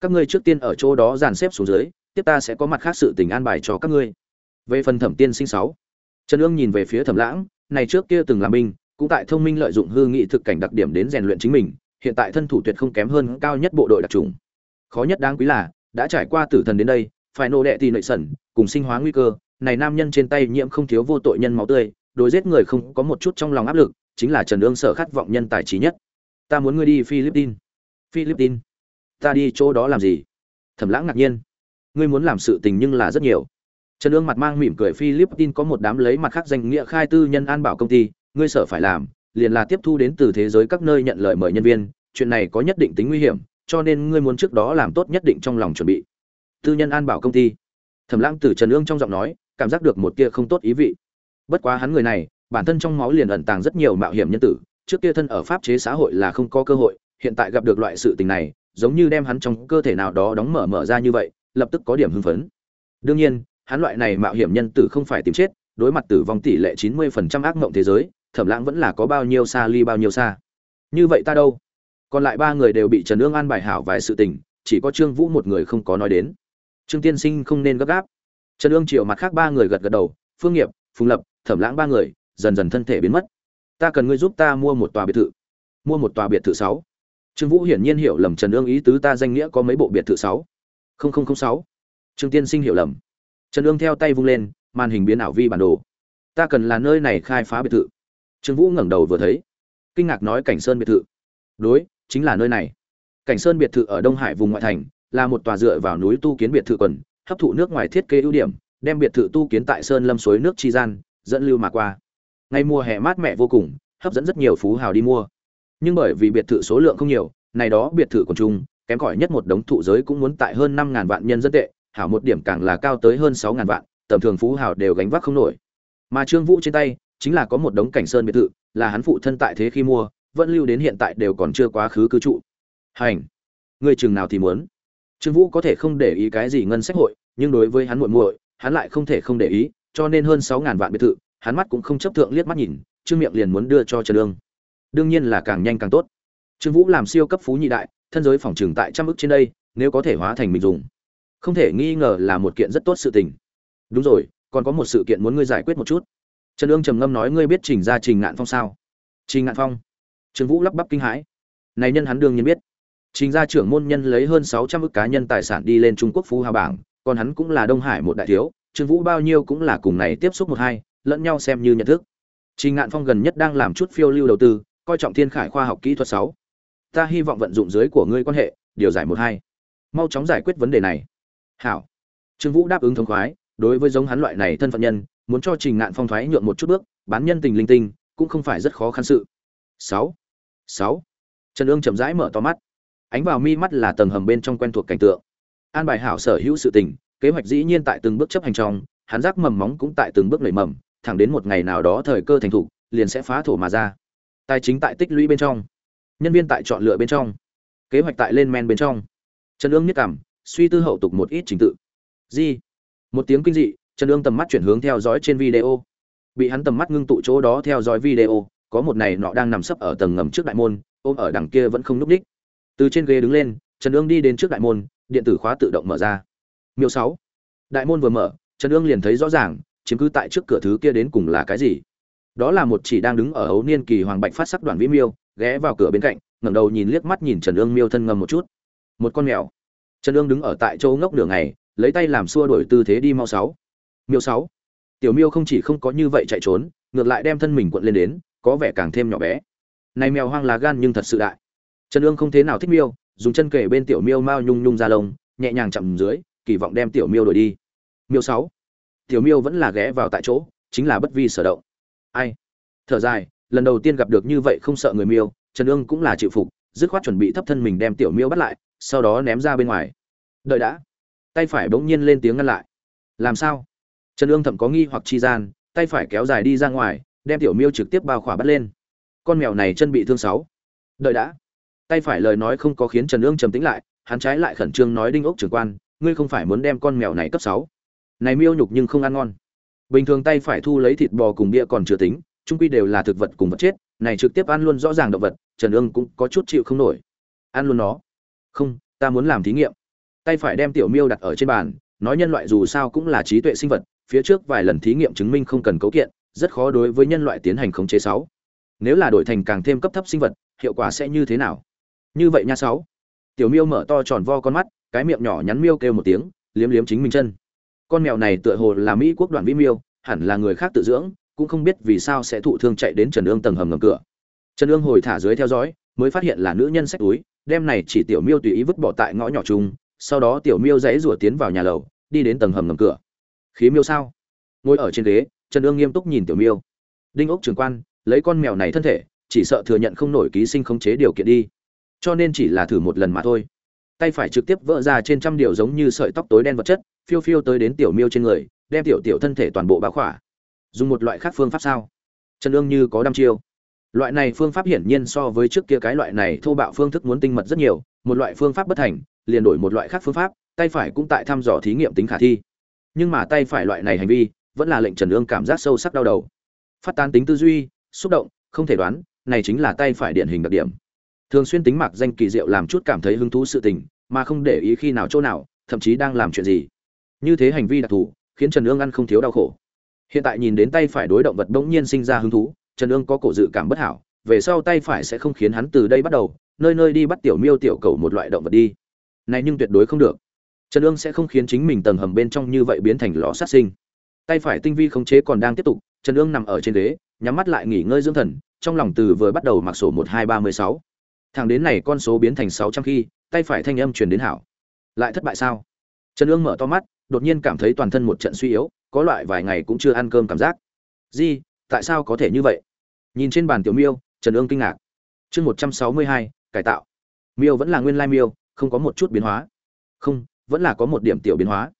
Các ngươi trước tiên ở chỗ đó dàn xếp xuống dưới tiếp ta sẽ có mặt khác sự tình an bài cho các ngươi. Về phần thẩm tiên sinh sáu trần ương nhìn về phía thẩm lãng, này trước kia từng làm binh, cũng tại thông minh lợi dụng hư nghị thực cảnh đặc điểm đến rèn luyện chính mình, hiện tại thân thủ tuyệt không kém hơn cao nhất bộ đội đặc trùng. Khó nhất đáng quý là, đã trải qua tử thần đến đây, phải nô đệ tì nội sẩn, cùng sinh hóa nguy cơ, này nam nhân trên tay nhiễm không thiếu vô tội nhân máu tươi, đối giết người không có một chút trong lòng áp lực, chính là trần ương sở khát vọng nhân tài trí nhất. Ta muốn ngươi đi philippines. Philippines? Ta đi chỗ đó làm gì? Thẩm lãng ngạc nhiên. Ngươi muốn làm sự tình nhưng là rất nhiều trần ương mặt mang mỉm cười philippines có một đám lấy mặt khác danh nghĩa khai tư nhân an bảo công ty, ngươi sở phải làm, liền là tiếp thu đến từ thế giới các nơi nhận lời mời nhân viên, chuyện này có nhất định tính nguy hiểm, cho nên ngươi muốn trước đó làm tốt nhất định trong lòng chuẩn bị. Tư nhân an bảo công ty. Thẩm lãng từ trần ương trong giọng nói, cảm giác được một tia không tốt ý vị. Bất quá hắn người này, bản thân trong máu liền ẩn tàng rất nhiều mạo hiểm nhân tử, trước kia thân ở pháp chế xã hội là không có cơ hội, hiện tại gặp được loại sự tình này, giống như đem hắn trong cơ thể nào đó đóng mở mở ra như vậy, lập tức có điểm hưng phấn. Đương nhiên hắn loại này mạo hiểm nhân tử không phải tìm chết, đối mặt tử vong tỷ lệ chín mươi phần trăm ác mộng thế giới, thẩm lãng vẫn là có bao nhiêu xa ly bao nhiêu xa. Như vậy ta đâu? Còn lại ba người đều bị trần ương an bài hảo vài sự tình, chỉ có trương vũ một người không có nói đến. Trương tiên sinh không nên gấp gáp. Trần ương triệu mặt khác ba người gật gật đầu, phương nghiệp, phùng lập, thẩm lãng ba người, dần dần thân thể biến mất. Ta cần ngươi giúp ta mua một tòa biệt thự. Mua một tòa biệt thự sáu. Trương vũ hiển nhiên hiểu lầm trần ương ý tứ ta danh nghĩa có mấy bộ biệt thự sáu. Không không không sáu. Trương tiên sinh hiểu lầm trần ương theo tay vung lên, màn hình biến ảo vi bản đồ. Ta cần là nơi này khai phá biệt thự. Trương vũ ngẩng đầu vừa thấy. Kinh ngạc nói cảnh sơn biệt thự. Đối, chính là nơi này. Cảnh sơn biệt thự ở đông hải vùng ngoại thành, là một tòa dựa vào núi tu kiến biệt thự quần, hấp thụ nước ngoài thiết kế ưu điểm, đem biệt thự tu kiến tại sơn lâm suối nước chi gian, dẫn lưu mà qua. Ngay mùa hè mát mẻ vô cùng, hấp dẫn rất nhiều phú hào đi mua. Nhưng bởi vì biệt thự số lượng không nhiều, này đó biệt thự còn chung kém cỏi nhất một đống thụ giới cũng muốn tại hơn năm ngàn vạn nhân dân tệ hảo một điểm càng là cao tới hơn sáu ngàn vạn, tầm thường phú hào đều gánh vác không nổi. Mà trương vũ trên tay, chính là có một đống cảnh sơn biệt thự, là hắn phụ thân tại thế khi mua, vẫn lưu đến hiện tại đều còn chưa quá khứ cư trụ. Hành! Người chừng nào thì muốn. Trương vũ có thể không để ý cái gì ngân sách hội, nhưng đối với hắn muội muội, hắn lại không thể không để ý, cho nên hơn sáu ngàn vạn biệt thự, hắn mắt cũng không chấp thượng liếc mắt nhìn, trương miệng liền muốn đưa cho trần đương đương nhiên là càng nhanh càng tốt. Trương vũ làm siêu cấp phú nhị đại, thân giới phòng trường tại trăm ức trên đây, nếu có thể hóa thành mình dùng không thể nghi ngờ là một kiện rất tốt sự tình. Đúng rồi, còn có một sự kiện muốn ngươi giải quyết một chút. Trần ương trầm ngâm nói ngươi biết trình ra trình ngạn phong sao? Trình ngạn phong? Trương vũ lắp bắp kinh hãi. Này nhân hắn đương nhiên biết. Trình ra trưởng môn nhân lấy hơn sáu trăm ức cá nhân tài sản đi lên trung quốc phú hào bảng, còn hắn cũng là đông hải một đại thiếu, trương vũ bao nhiêu cũng là cùng này tiếp xúc một hai, lẫn nhau xem như nhận thức. Trình ngạn phong gần nhất đang làm chút phiêu lưu đầu tư, coi trọng thiên khải khoa học kỹ thuật sáu. Ta hy vọng vận dụng dưới của ngươi quan hệ, điều giải một hai. Mau chóng giải quyết vấn đề này hảo. Trương vũ đáp ứng thống khoái, đối với giống hắn loại này thân phận nhân, muốn cho trình ngạn phong thoái nhượng một chút bước, bán nhân tình linh tinh, cũng không phải rất khó khăn sự. Sáu. Sáu. Trần ương chậm rãi mở to mắt. Ánh vào mi mắt là tầng hầm bên trong quen thuộc cảnh tượng. An bài hảo sở hữu sự tình, kế hoạch dĩ nhiên tại từng bước chấp hành trong, hắn rác mầm móng cũng tại từng bước nảy mầm, thẳng đến một ngày nào đó thời cơ thành thục, liền sẽ phá thổ mà ra. Tài chính tại tích lũy bên trong, nhân viên tại chọn lựa bên trong, kế hoạch tại lên men bên trong. Trần ương nhất cảm suy tư hậu tục một ít trình tự. Di một tiếng kinh dị, trần ương tầm mắt chuyển hướng theo dõi trên video. Bị hắn tầm mắt ngưng tụ chỗ đó theo dõi video, có một này nọ đang nằm sấp ở tầng ngầm trước đại môn, ôm ở đằng kia vẫn không núp đích. Từ trên ghế đứng lên, trần ương đi đến trước đại môn, điện tử khóa tự động mở ra. Miêu sáu. Đại môn vừa mở, trần ương liền thấy rõ ràng, chiếm cứ tại trước cửa thứ kia đến cùng là cái gì. Đó là một chỉ đang đứng ở ấu niên kỳ hoàng bạch phát sắc đoàn vĩ miêu, ghé vào cửa bên cạnh, ngẩng đầu nhìn liếc mắt nhìn trần ương miêu thân ngầm một chút. Một con mèo trần ương đứng ở tại chỗ ngốc nửa ngày, lấy tay làm xua đổi tư thế đi mau sáu. Miêu sáu. Tiểu miêu không chỉ không có như vậy chạy trốn, ngược lại đem thân mình cuộn lên đến, có vẻ càng thêm nhỏ bé. Này mèo hoang lá gan nhưng thật sự đại. Trần ương không thế nào thích miêu, dùng chân kể bên tiểu miêu mao nhung nhung ra lông, nhẹ nhàng chậm dưới, kỳ vọng đem tiểu miêu đổi đi. Miêu sáu. Tiểu miêu vẫn là ghé vào tại chỗ, chính là bất vi sở động. Ai? Thở dài, lần đầu tiên gặp được như vậy không sợ người miêu, trần ương cũng là chịu phục, dứt khoát chuẩn bị thấp thân mình đem tiểu miêu bắt lại sau đó ném ra bên ngoài. Đợi đã. Tay phải bỗng nhiên lên tiếng ngăn lại. Làm sao? Trần ương thậm có nghi hoặc chi gian, tay phải kéo dài đi ra ngoài, đem tiểu miêu trực tiếp bao khỏa bắt lên. Con mèo này chân bị thương sáu. Đợi đã. Tay phải lời nói không có khiến trần ương trầm tĩnh lại, hắn trái lại khẩn trương nói đinh ốc trưởng quan, ngươi không phải muốn đem con mèo này cấp sáu. Này miêu nhục nhưng không ăn ngon. Bình thường tay phải thu lấy thịt bò cùng bia còn chưa tính, trung quy đều là thực vật cùng vật chết, này trực tiếp ăn luôn rõ ràng động vật, trần ương cũng có chút chịu không nổi. Ăn luôn nó không, ta muốn làm thí nghiệm. Tay phải đem tiểu miêu đặt ở trên bàn, nói nhân loại dù sao cũng là trí tuệ sinh vật, phía trước vài lần thí nghiệm chứng minh không cần cấu kiện, rất khó đối với nhân loại tiến hành khống chế sáu. Nếu là đổi thành càng thêm cấp thấp sinh vật, hiệu quả sẽ như thế nào? Như vậy nha sáu. Tiểu miêu mở to tròn vo con mắt, cái miệng nhỏ nhắn miêu kêu một tiếng, liếm liếm chính mình chân. Con mèo này tựa hồ là mỹ quốc đoàn vĩ miêu, hẳn là người khác tự dưỡng, cũng không biết vì sao sẽ thụ thương chạy đến trần ương tầng hầm ngầm cửa. Trần ương hồi thả dưới theo dõi, mới phát hiện là nữ nhân sách túi đem này chỉ tiểu miêu tùy ý vứt bỏ tại ngõ nhỏ chung, sau đó tiểu miêu dãy rủa tiến vào nhà lầu, đi đến tầng hầm ngầm cửa. Khí miêu sao? Ngồi ở trên ghế, trần ương nghiêm túc nhìn tiểu miêu. Đinh ốc trường quan, lấy con mèo này thân thể, chỉ sợ thừa nhận không nổi ký sinh khống chế điều kiện đi. Cho nên chỉ là thử một lần mà thôi. Tay phải trực tiếp vỡ ra trên trăm điều giống như sợi tóc tối đen vật chất, phiêu phiêu tới đến tiểu miêu trên người, đem tiểu tiểu thân thể toàn bộ bá khỏa. Dùng một loại khác phương pháp sao? Trần ương như có đăm chiêu loại này phương pháp hiển nhiên so với trước kia cái loại này thô bạo phương thức muốn tinh mật rất nhiều, một loại phương pháp bất thành, liền đổi một loại khác phương pháp, tay phải cũng tại thăm dò thí nghiệm tính khả thi. Nhưng mà tay phải loại này hành vi, vẫn là lệnh trần ương cảm giác sâu sắc đau đầu. Phát tán tính tư duy, xúc động, không thể đoán, này chính là tay phải điển hình đặc điểm. Thường xuyên tính mặc danh kỳ diệu làm chút cảm thấy hứng thú sự tình, mà không để ý khi nào chỗ nào, thậm chí đang làm chuyện gì. Như thế hành vi đặc thù, khiến trần ương ăn không thiếu đau khổ. Hiện tại nhìn đến tay phải đối động vật bỗng nhiên sinh ra hứng thú trần ương có cổ dự cảm bất hảo, về sau tay phải sẽ không khiến hắn từ đây bắt đầu, nơi nơi đi bắt tiểu miêu tiểu cầu một loại động vật đi. Này nhưng tuyệt đối không được. Trần ương sẽ không khiến chính mình tầng hầm bên trong như vậy biến thành lò sát sinh. Tay phải tinh vi khống chế còn đang tiếp tục, trần ương nằm ở trên ghế, nhắm mắt lại nghỉ ngơi dưỡng thần, trong lòng từ vừa bắt đầu mặc sổ một hai ba mươi sáu. Thằng đến này con số biến thành sáu trăm khi, tay phải thanh âm truyền đến hảo. Lại thất bại sao? Trần ương mở to mắt, đột nhiên cảm thấy toàn thân một trận suy yếu, có loại vài ngày cũng chưa ăn cơm cảm giác. Gì? Tại sao có thể như vậy? Nhìn trên bàn tiểu miêu, trần ương kinh ngạc. Chương một trăm sáu mươi hai, cải tạo. Miêu vẫn là nguyên lai miêu, không có một chút biến hóa. Không, vẫn là có một điểm tiểu biến hóa.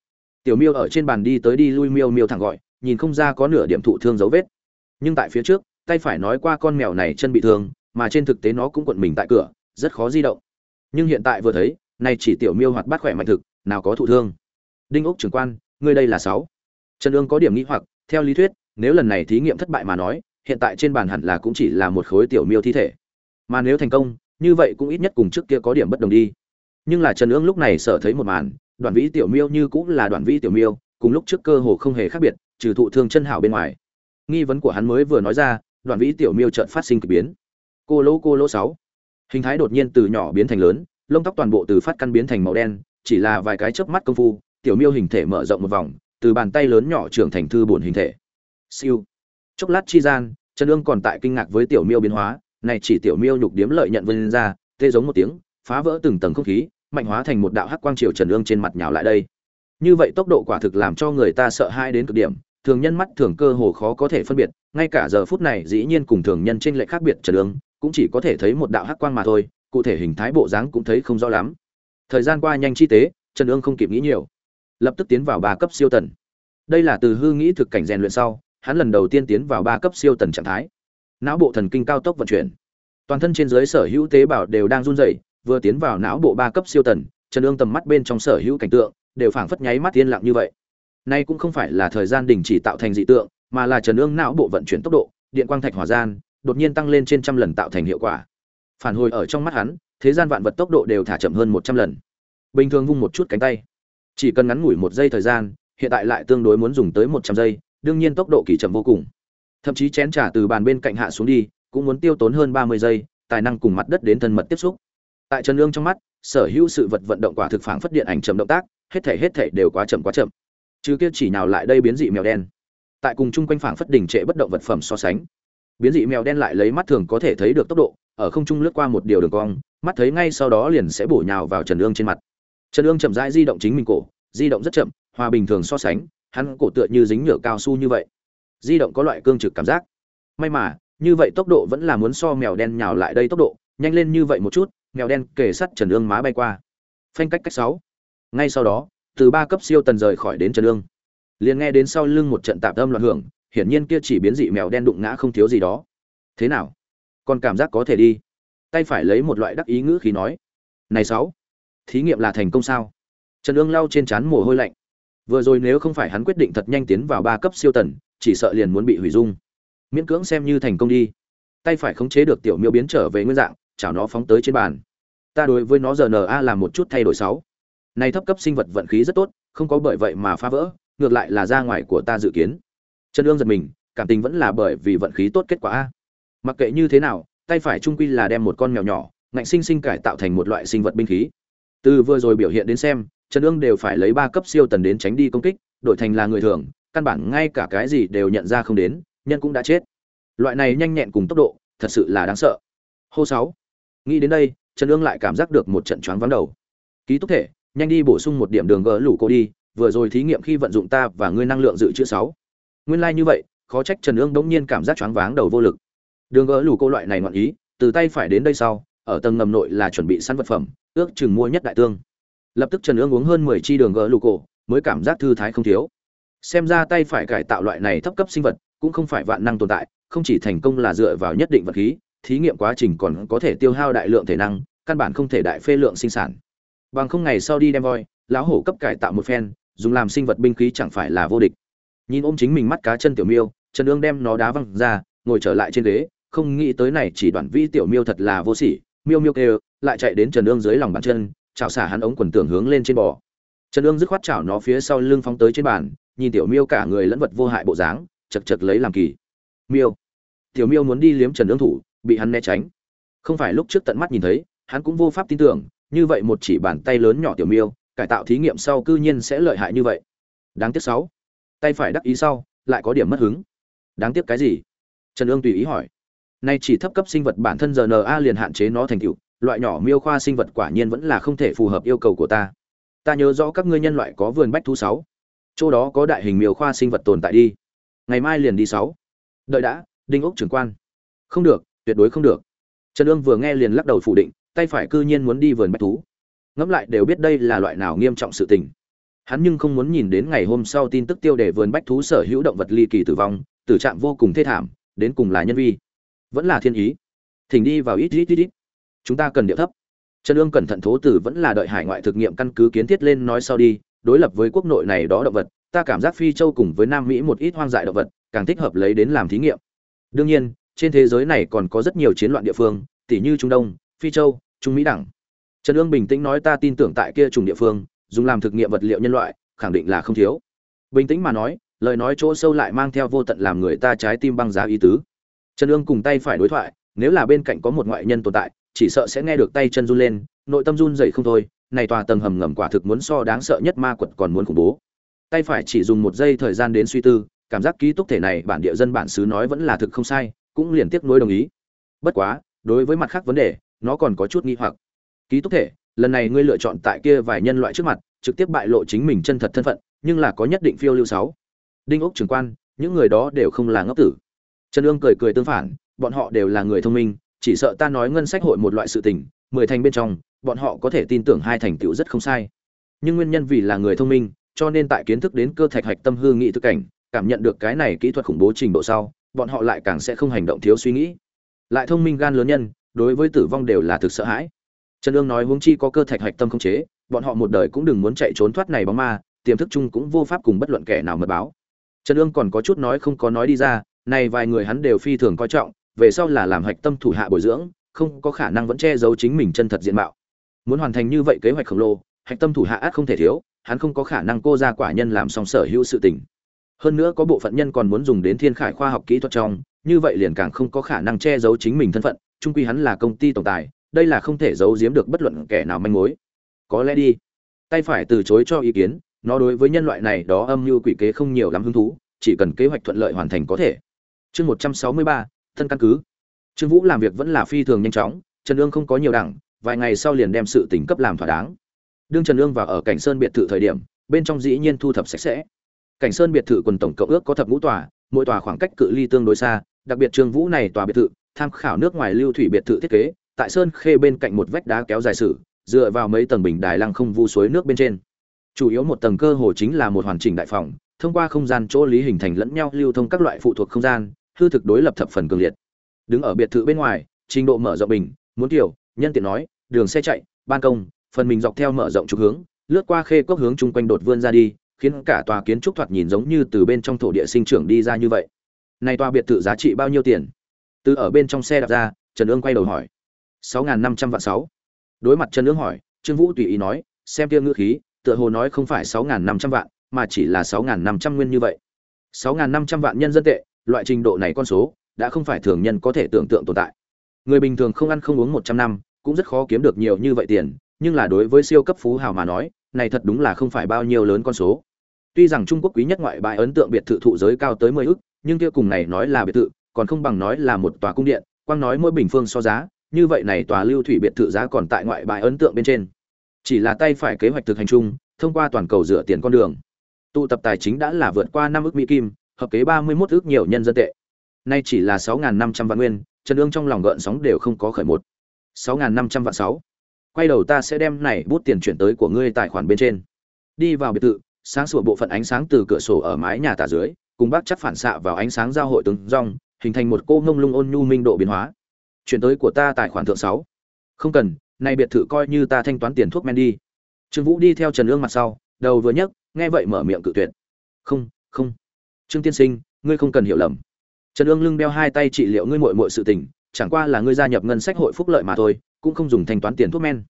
Tiểu miêu ở trên bàn đi tới đi lui miêu miêu thẳng gọi, nhìn không ra có nửa điểm thụ thương dấu vết. Nhưng tại phía trước, tay phải nói qua con mèo này chân bị thương, mà trên thực tế nó cũng quận mình tại cửa, rất khó di động. Nhưng hiện tại vừa thấy, nay chỉ tiểu miêu hoạt bát khỏe mạnh thực, nào có thụ thương. Đinh ốc trưởng quan, ngươi đây là sáu. Trần ương có điểm nghĩ hoặc, theo lý thuyết nếu lần này thí nghiệm thất bại mà nói, hiện tại trên bàn hẳn là cũng chỉ là một khối tiểu miêu thi thể. Mà nếu thành công, như vậy cũng ít nhất cùng trước kia có điểm bất đồng đi. Nhưng là trần ương lúc này sợ thấy một màn, đoạn vĩ tiểu miêu như cũng là đoạn vĩ tiểu miêu, cùng lúc trước cơ hồ không hề khác biệt, trừ thụ thương chân hảo bên ngoài. Nghi vấn của hắn mới vừa nói ra, đoạn vĩ tiểu miêu chợt phát sinh k ỳ biến. Cô lỗ cô lỗ sáu. Hình thái đột nhiên từ nhỏ biến thành lớn, lông tóc toàn bộ từ phát căn biến thành màu đen, chỉ là vài cái chớp mắt công phu, tiểu miêu hình thể mở rộng một vòng, từ bàn tay lớn nhỏ trưởng thành thư bổn hình thể siêu. Chốc lát chi gian, trần Dương còn tại kinh ngạc với tiểu miêu biến hóa, này chỉ tiểu miêu nhục điếm lợi nhận vân ra, tê giống một tiếng, phá vỡ từng tầng không khí, mạnh hóa thành một đạo hắc quang chiếu trần Dương trên mặt nhào lại đây. Như vậy tốc độ quả thực làm cho người ta sợ hãi đến cực điểm, thường nhân mắt thường cơ hồ khó có thể phân biệt, ngay cả giờ phút này dĩ nhiên cùng thường nhân trên lệ khác biệt trần Dương cũng chỉ có thể thấy một đạo hắc quang mà thôi, cụ thể hình thái bộ dáng cũng thấy không rõ lắm. Thời gian qua nhanh chi tế, trần Dương không kịp nghĩ nhiều, lập tức tiến vào ba cấp siêu tần. Đây là từ hư nghĩ thực cảnh rèn luyện sau hắn lần đầu tiên tiến vào ba cấp siêu tần trạng thái. Não bộ thần kinh cao tốc vận chuyển. Toàn thân trên dưới sở hữu tế bào đều đang run rẩy, vừa tiến vào não bộ ba cấp siêu tần, trần ương tầm mắt bên trong sở hữu cảnh tượng đều phảng phất nháy mắt yên lặng như vậy. Nay cũng không phải là thời gian đình chỉ tạo thành dị tượng, mà là trần ương não bộ vận chuyển tốc độ, điện quang thạch hỏa gian, đột nhiên tăng lên trên trăm lần tạo thành hiệu quả. Phản hồi ở trong mắt hắn, thế gian vạn vật tốc độ đều thả chậm hơn một trăm lần. Bình thường vung một chút cánh tay, chỉ cần ngắn ngủi một giây thời gian, hiện tại lại tương đối muốn dùng tới một trăm giây đương nhiên tốc độ kỳ chậm vô cùng. Thậm chí chén trà từ bàn bên cạnh hạ xuống đi, cũng muốn tiêu tốn hơn ba mươi giây, tài năng cùng mặt đất đến thân mật tiếp xúc. Tại trần lương trong mắt, sở hữu sự vật vận động quả thực phản phất điện ảnh chậm động tác, hết thể hết thể đều quá chậm quá chậm. Chứ kia chỉ nào lại đây biến dị mèo đen. Tại cùng chung quanh phản phất đỉnh trệ bất động vật phẩm so sánh. Biến dị mèo đen lại lấy mắt thường có thể thấy được tốc độ, ở không trung lướt qua một điều đường cong, mắt thấy ngay sau đó liền sẽ bổ nhào vào trần lương trên mặt. Trần lương chậm rãi di động chính mình cổ, di động rất chậm, hòa bình thường so sánh hắn cổ tựa như dính nhựa cao su như vậy. Di động có loại cương trực cảm giác. May mà, như vậy tốc độ vẫn là muốn so mèo đen nhào lại đây tốc độ, nhanh lên như vậy một chút, mèo đen kề sắt trần ương má bay qua. Phanh cách cách sáu. Ngay sau đó, từ ba cấp siêu tần rời khỏi đến trần ương. Liền nghe đến sau lưng một trận tạp âm loạn hưởng, hiển nhiên kia chỉ biến dị mèo đen đụng ngã không thiếu gì đó. Thế nào? Còn cảm giác có thể đi. Tay phải lấy một loại đắc ý ngữ khí nói. Này sáu, thí nghiệm là thành công sao? Trần ương lau trên trán mồ hôi lạnh vừa rồi nếu không phải hắn quyết định thật nhanh tiến vào ba cấp siêu tần, chỉ sợ liền muốn bị hủy dung. Miễn cưỡng xem như thành công đi. Tay phải khống chế được tiểu miêu biến trở về nguyên dạng, chảo nó phóng tới trên bàn. Ta đối với nó giờ na làm một chút thay đổi sáu. Này thấp cấp sinh vật vận khí rất tốt, không có bởi vậy mà phá vỡ, ngược lại là ra ngoài của ta dự kiến. Trần ương giật mình, cảm tình vẫn là bởi vì vận khí tốt kết quả a. Mặc kệ như thế nào, tay phải trung quy là đem một con mèo nhỏ, ngạnh sinh sinh cải tạo thành một loại sinh vật binh khí. Từ vừa rồi biểu hiện đến xem trần ương đều phải lấy ba cấp siêu tần đến tránh đi công kích, đổi thành là người thường, căn bản ngay cả cái gì đều nhận ra không đến, nhân cũng đã chết. Loại này nhanh nhẹn cùng tốc độ, thật sự là đáng sợ. Hô sáu. Nghĩ đến đây, trần ương lại cảm giác được một trận choáng vắng đầu. Ký túc thể, nhanh đi bổ sung một điểm đường gỡ lũ cô đi, vừa rồi thí nghiệm khi vận dụng ta và ngươi năng lượng dự trữ sáu. Nguyên lai like như vậy, khó trách trần ương đống nhiên cảm giác choáng váng đầu vô lực. Đường gỡ lũ cô loại này ngoạn ý, từ tay phải đến đây sau, ở tầng ngầm nội là chuẩn bị sẵn vật phẩm, ước chừng mua nhất đại tương lập tức trần ương uống hơn mười chi đường gỡ lụ cổ, mới cảm giác thư thái không thiếu. Xem ra tay phải cải tạo loại này thấp cấp sinh vật cũng không phải vạn năng tồn tại, không chỉ thành công là dựa vào nhất định vật khí, thí nghiệm quá trình còn có thể tiêu hao đại lượng thể năng, căn bản không thể đại phê lượng sinh sản. Bằng không ngày sau đi đem voi, lão hổ cấp cải tạo một phen, dùng làm sinh vật binh khí chẳng phải là vô địch. Nhìn ôm chính mình mắt cá chân tiểu miêu, trần ương đem nó đá văng ra, ngồi trở lại trên ghế, không nghĩ tới này chỉ đoạn vi tiểu miêu thật là vô sỉ, miêu miêu kêu, lại chạy đến trần ương dưới lòng bàn chân chảo xả hắn ống quần tưởng hướng lên trên bò. Trần ương dứt khoát chảo nó phía sau lưng phóng tới trên bàn, nhìn tiểu miêu cả người lẫn vật vô hại bộ dáng, chật chật lấy làm kỳ. Miêu. Tiểu miêu muốn đi liếm trần ương thủ, bị hắn né tránh. Không phải lúc trước tận mắt nhìn thấy, hắn cũng vô pháp tin tưởng, như vậy một chỉ bàn tay lớn nhỏ tiểu miêu, cải tạo thí nghiệm sau cư nhiên sẽ lợi hại như vậy. Đáng tiếc sáu. Tay phải đắc ý sau, lại có điểm mất hứng. Đáng tiếc cái gì? Trần ương tùy ý hỏi. Nay chỉ thấp cấp sinh vật bản thân rna liền hạn chế nó thành tựu loại nhỏ miêu khoa sinh vật quả nhiên vẫn là không thể phù hợp yêu cầu của ta. Ta nhớ rõ các ngươi nhân loại có vườn bách thú sáu. Chỗ đó có đại hình miêu khoa sinh vật tồn tại đi. Ngày mai liền đi sáu. Đợi đã, đinh ốc trưởng quan. Không được, tuyệt đối không được. Trần ương vừa nghe liền lắc đầu phủ định, tay phải cư nhiên muốn đi vườn bách thú. Ngẫm lại đều biết đây là loại nào nghiêm trọng sự tình. Hắn nhưng không muốn nhìn đến ngày hôm sau tin tức tiêu đề vườn bách thú sở hữu động vật ly kỳ tử vong, tử trạng vô cùng thê thảm, đến cùng là nhân vi. Vẫn là thiên ý. Thỉnh đi vào ít ít ít ít chúng ta cần điệu thấp. Trần ương cẩn thận thố tử vẫn là đợi hải ngoại thực nghiệm căn cứ kiến thiết lên nói sau đi, đối lập với quốc nội này đó động vật, ta cảm giác phi châu cùng với nam mỹ một ít hoang dại động vật, càng thích hợp lấy đến làm thí nghiệm. Đương nhiên, trên thế giới này còn có rất nhiều chiến loạn địa phương tỷ như trung đông, phi châu, trung mỹ đẳng. Trần ương bình tĩnh nói ta tin tưởng tại kia trùng địa phương, dùng làm thực nghiệm vật liệu nhân loại, khẳng định là không thiếu. Bình tĩnh mà nói, lời nói chỗ sâu lại mang theo vô tận làm người ta trái tim băng giá ý tứ. Trần ương cùng tay phải đối thoại, nếu là bên cạnh có một ngoại nhân tồn tại chỉ sợ sẽ nghe được tay chân run lên, nội tâm run dậy không thôi, này tòa tầng hầm ngầm quả thực muốn so đáng sợ nhất ma quật còn muốn khủng bố. Tay phải chỉ dùng một giây thời gian đến suy tư, cảm giác ký túc thể này bản địa dân bản xứ nói vẫn là thực không sai, cũng liền tiếp nối đồng ý. Bất quá, đối với mặt khác vấn đề, nó còn có chút nghi hoặc. Ký túc thể, lần này ngươi lựa chọn tại kia vài nhân loại trước mặt, trực tiếp bại lộ chính mình chân thật thân phận, nhưng là có nhất định phiêu lưu sáu. Đinh ốc trưởng quan, những người đó đều không là ngốc tử. Trần ương cười cười tương phản, bọn họ đều là người thông minh chỉ sợ ta nói ngân sách hội một loại sự tình, mười thành bên trong, bọn họ có thể tin tưởng hai thành tựu rất không sai. Nhưng nguyên nhân vì là người thông minh, cho nên tại kiến thức đến cơ thạch hạch tâm hư nghị thực cảnh, cảm nhận được cái này kỹ thuật khủng bố trình độ sau, bọn họ lại càng sẽ không hành động thiếu suy nghĩ. Lại thông minh gan lớn nhân, đối với tử vong đều là thực sợ hãi. Trần Dương nói huống chi có cơ thạch hạch tâm không chế, bọn họ một đời cũng đừng muốn chạy trốn thoát này bóng ma, tiềm thức chung cũng vô pháp cùng bất luận kẻ nào mật báo. Trần Dương còn có chút nói không có nói đi ra, này vài người hắn đều phi thường coi trọng về sau là làm hạch tâm thủ hạ bồi dưỡng, không có khả năng vẫn che giấu chính mình chân thật diện mạo. Muốn hoàn thành như vậy kế hoạch khổng lồ, hạch tâm thủ hạ át không thể thiếu, hắn không có khả năng cô ra quả nhân làm xong sở hữu sự tình. Hơn nữa có bộ phận nhân còn muốn dùng đến thiên khải khoa học kỹ thuật trong, như vậy liền càng không có khả năng che giấu chính mình thân phận trung quy hắn là công ty tổng tài, đây là không thể giấu giếm được bất luận kẻ nào manh mối. Có lẽ đi. Tay phải từ chối cho ý kiến, nó đối với nhân loại này đó âm mưu quỷ kế không nhiều lắm hứng thú, chỉ cần kế hoạch thuận lợi hoàn thành có thể. Chương một trăm sáu mươi ba thân căn cứ. Trương vũ làm việc vẫn là phi thường nhanh chóng, trần ương không có nhiều đẳng, vài ngày sau liền đem sự tỉnh cấp làm thỏa đáng. Đương trần ương vào ở cảnh sơn biệt thự thời điểm, bên trong dĩ nhiên thu thập sạch sẽ. Cảnh sơn biệt thự quần tổng cộng ước có thập ngũ tòa, mỗi tòa khoảng cách cự ly tương đối xa, đặc biệt trương vũ này tòa biệt thự, tham khảo nước ngoài lưu thủy biệt thự thiết kế, tại sơn khê bên cạnh một vách đá kéo dài sử, dựa vào mấy tầng bình đài lăng không vu suối nước bên trên. Chủ yếu một tầng cơ hồ chính là một hoàn chỉnh đại phòng, thông qua không gian chỗ lý hình thành lẫn nhau lưu thông các loại phụ thuộc không gian hư thực đối lập thập phần cường liệt. Đứng ở biệt thự bên ngoài trình độ mở rộng bình muốn tiểu, nhân tiện nói đường xe chạy ban công phần mình dọc theo mở rộng trục hướng lướt qua khê cốc hướng chung quanh đột vươn ra đi khiến cả tòa kiến trúc thoạt nhìn giống như từ bên trong thổ địa sinh trưởng đi ra như vậy. Này tòa biệt thự giá trị bao nhiêu tiền? Từ ở bên trong xe đạp ra trần ương quay đầu hỏi. sáu n g h n năm trăm vạn sáu. Đối mặt trần ương hỏi trương vũ tùy ý nói xem tiêu ngữ khí tựa hồ nói không phải sáu n g h n năm trăm vạn mà chỉ là sáu n g h n năm trăm nguyên như vậy. Sáu n g h n năm trăm vạn nhân dân tệ loại trình độ này con số đã không phải thường nhân có thể tưởng tượng tồn tại. Người bình thường không ăn không uống một trăm năm cũng rất khó kiếm được nhiều như vậy tiền, nhưng là đối với siêu cấp phú hào mà nói, này thật đúng là không phải bao nhiêu lớn con số. Tuy rằng trung quốc quý nhất ngoại bãi ấn tượng biệt thự thụ giới cao tới mười ức, nhưng kia cùng này nói là biệt thự, còn không bằng nói là một tòa cung điện, quang nói mỗi bình phương so giá, như vậy này tòa lưu thủy biệt thự giá còn tại ngoại bãi ấn tượng bên trên. Chỉ là tay phải kế hoạch thực hành chung, thông qua toàn cầu dựa tiền con đường. Tụ tập tài chính đã là vượt qua năm ức mỹ kim hợp kế ba mươi 31 ước nhiều nhân dân tệ. Nay chỉ là sáu năm trăm vạn nguyên, Trần Dương trong lòng gợn sóng đều không có khởi một. sáu năm trăm vạn sáu. Quay đầu ta sẽ đem này bút tiền chuyển tới của ngươi tài khoản bên trên. Đi vào biệt thự, sáng sủa bộ phận ánh sáng từ cửa sổ ở mái nhà tả dưới, cùng bác chắc phản xạ vào ánh sáng giao hội từng rong, hình thành một cô ngông lung ôn nhu minh độ biến hóa. Chuyển tới của ta tài khoản thượng sáu. Không cần, này biệt thự coi như ta thanh toán tiền thuốc men đi. Trương Vũ đi theo Trần Ương mặt sau, đầu vừa nhấc, nghe vậy mở miệng cự tuyệt. Không, không trương tiên sinh, ngươi không cần hiểu lầm. Trần ương lưng đeo hai tay trị liệu ngươi mội mội sự tình, chẳng qua là ngươi gia nhập ngân sách hội phúc lợi mà thôi, cũng không dùng thanh toán tiền thuốc men.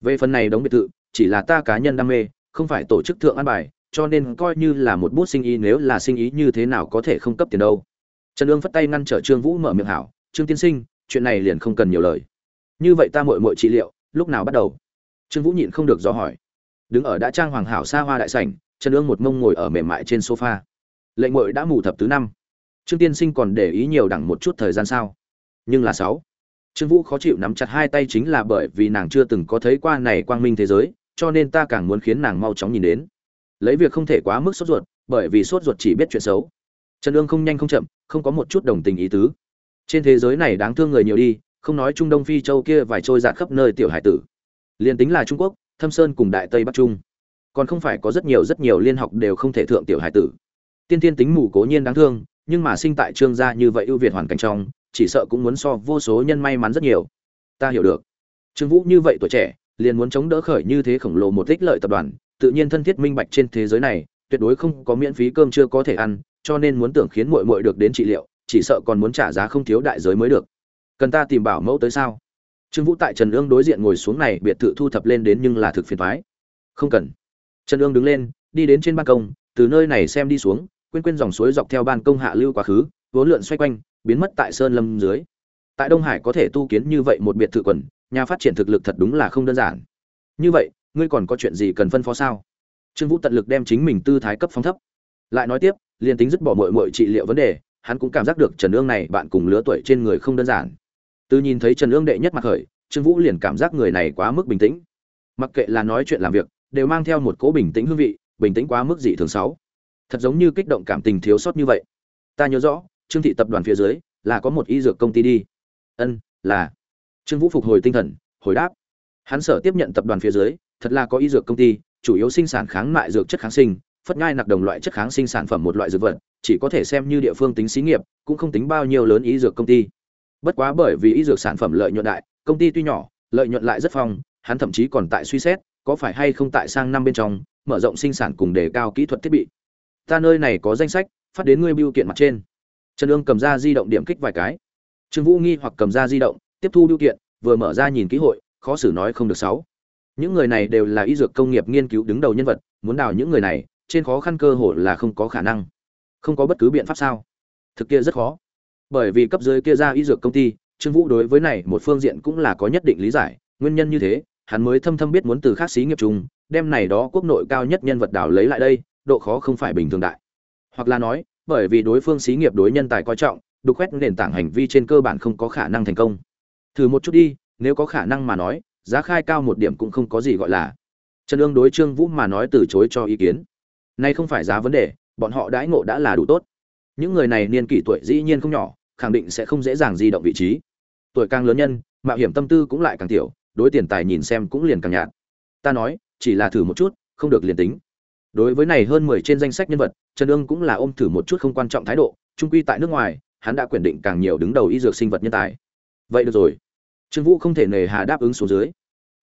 Về phần này đóng biệt thự, chỉ là ta cá nhân đam mê, không phải tổ chức thượng an bài, cho nên coi như là một bút sinh ý nếu là sinh ý như thế nào có thể không cấp tiền đâu. Trần ương phất tay ngăn trở trương vũ mở miệng hảo, trương tiên sinh, chuyện này liền không cần nhiều lời. Như vậy ta mội mội trị liệu, lúc nào bắt đầu? Trương vũ nhịn không được do hỏi. Đứng ở đã trang hoàng hảo xa hoa đại sảnh, trần ương một mông ngồi ở mềm mại trên sofa lệnh ngội đã mù thập thứ năm. Trương tiên sinh còn để ý nhiều đẳng một chút thời gian sao? Nhưng là sáu. Trương vũ khó chịu nắm chặt hai tay chính là bởi vì nàng chưa từng có thấy qua này quang minh thế giới, cho nên ta càng muốn khiến nàng mau chóng nhìn đến. Lấy việc không thể quá mức sốt ruột, bởi vì sốt ruột chỉ biết chuyện xấu. Trần ương không nhanh không chậm, không có một chút đồng tình ý tứ. Trên thế giới này đáng thương người nhiều đi, không nói trung đông phi châu kia vài trôi dạt khắp nơi tiểu hải tử. Liền tính là trung quốc, thâm sơn cùng đại tây bắc trung. Còn không phải có rất nhiều rất nhiều liên học đều không thể thượng tiểu hải tử tiên tiên tính mù cố nhiên đáng thương, nhưng mà sinh tại trương gia như vậy ưu việt hoàn cảnh trong, chỉ sợ cũng muốn so vô số nhân may mắn rất nhiều. Ta hiểu được. Trương vũ như vậy tuổi trẻ, liền muốn chống đỡ khởi như thế khổng lồ một ích lợi tập đoàn, tự nhiên thân thiết minh bạch trên thế giới này, tuyệt đối không có miễn phí cơm chưa có thể ăn, cho nên muốn tưởng khiến muội muội được đến trị liệu, chỉ sợ còn muốn trả giá không thiếu đại giới mới được. Cần ta tìm bảo mẫu tới sao? Trương vũ tại trần ương đối diện ngồi xuống này, biệt thự thu thập lên đến nhưng là thực phiền thoái không cần. Trần ương đứng lên, đi đến trên ban công, từ nơi này xem đi xuống quên quên dòng suối dọc theo ban công hạ lưu quá khứ, vốn lượn xoay quanh, biến mất tại sơn lâm dưới. Tại đông hải có thể tu kiến như vậy một biệt thự quần, nhà phát triển thực lực thật đúng là không đơn giản. Như vậy, ngươi còn có chuyện gì cần phân phó sao? Trương vũ tận lực đem chính mình tư thái cấp phóng thấp. Lại nói tiếp, liền tính dứt bỏ mọi mọi trị liệu vấn đề, hắn cũng cảm giác được trần ương này bạn cùng lứa tuổi trên người không đơn giản. Từ nhìn thấy trần ương đệ nhất mặt khởi, trương vũ liền cảm giác người này quá mức bình tĩnh. Mặc kệ là nói chuyện làm việc, đều mang theo một cố bình tĩnh hương vị, bình tĩnh quá mức dị thường sáu thật giống như kích động cảm tình thiếu sót như vậy. Ta nhớ rõ, trương thị tập đoàn phía dưới là có một y dược công ty đi. Ân, là. Trương vũ phục hồi tinh thần, hồi đáp. Hắn sở tiếp nhận tập đoàn phía dưới, thật là có y dược công ty, chủ yếu sinh sản kháng mại dược chất kháng sinh, phất ngai nặc đồng loại chất kháng sinh sản phẩm một loại dược vật, chỉ có thể xem như địa phương tính xí nghiệp, cũng không tính bao nhiêu lớn y dược công ty. Bất quá bởi vì y dược sản phẩm lợi nhuận đại, công ty tuy nhỏ, lợi nhuận lại rất phong, hắn thậm chí còn tại suy xét, có phải hay không tại sang năm bên trong, mở rộng sinh sản cùng đề cao kỹ thuật thiết bị ta nơi này có danh sách, phát đến ngươi biêu kiện mặt trên. Trần ương cầm ra di động điểm kích vài cái. Trương vũ nghi hoặc cầm ra di động, tiếp thu biêu kiện, vừa mở ra nhìn kỹ hội, khó xử nói không được sáu. Những người này đều là y dược công nghiệp nghiên cứu đứng đầu nhân vật, muốn đào những người này, trên khó khăn cơ hội là không có khả năng. Không có bất cứ biện pháp sao? Thực kia rất khó. Bởi vì cấp dưới kia ra y dược công ty, trương vũ đối với này một phương diện cũng là có nhất định lý giải, nguyên nhân như thế, hắn mới thâm thâm biết muốn từ khác xí nghiệp chung, đem này đó quốc nội cao nhất nhân vật đào lấy lại đây độ khó không phải bình thường đại. Hoặc là nói, bởi vì đối phương xí nghiệp đối nhân tài coi trọng, đục khoét nền tảng hành vi trên cơ bản không có khả năng thành công. Thử một chút đi, nếu có khả năng mà nói, giá khai cao một điểm cũng không có gì gọi là. Trần ương đối trương vũ mà nói từ chối cho ý kiến. Nay không phải giá vấn đề, bọn họ đãi ngộ đã là đủ tốt. Những người này niên kỷ tuổi dĩ nhiên không nhỏ, khẳng định sẽ không dễ dàng di động vị trí. Tuổi càng lớn nhân, mạo hiểm tâm tư cũng lại càng tiểu, đối tiền tài nhìn xem cũng liền càng nhạt. Ta nói, chỉ là thử một chút, không được liền tính đối với này hơn mười trên danh sách nhân vật, trần ương cũng là ôm thử một chút không quan trọng thái độ, trung quy tại nước ngoài, hắn đã quyền định càng nhiều đứng đầu y dược sinh vật nhân tài. Vậy được rồi. Trương vũ không thể nề hà đáp ứng số dưới.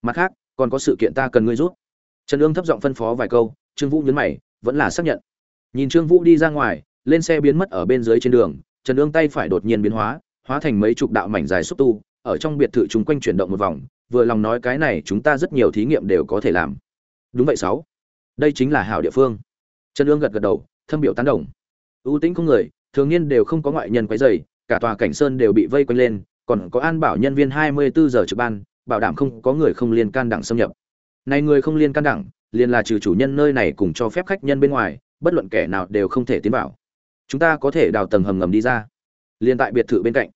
Mặt khác, còn có sự kiện ta cần ngươi rút trần ương thấp giọng phân phó vài câu, trương vũ nhấn mày, vẫn là xác nhận. Nhìn trương vũ đi ra ngoài, lên xe biến mất ở bên dưới trên đường, trần ương tay phải đột nhiên biến hóa hóa thành mấy chục đạo mảnh dài xúc tu, ở trong biệt thự chúng quanh chuyển động một vòng, vừa lòng nói cái này chúng ta rất nhiều thí nghiệm đều có thể làm. Đúng vậy, sáu đây chính là hảo địa phương. Trần ương gật gật đầu, thâm biểu tán đồng. Ưu tĩnh không người, thường niên đều không có ngoại nhân quấy rầy, cả tòa cảnh sơn đều bị vây quanh lên, còn có an bảo nhân viên 24 giờ trực ban, bảo đảm không có người không liên can đẳng xâm nhập. Này người không liên can đẳng, liền là trừ chủ nhân nơi này cùng cho phép khách nhân bên ngoài, bất luận kẻ nào đều không thể tiến vào. Chúng ta có thể đào tầng hầm ngầm đi ra. Liền tại biệt thự bên cạnh,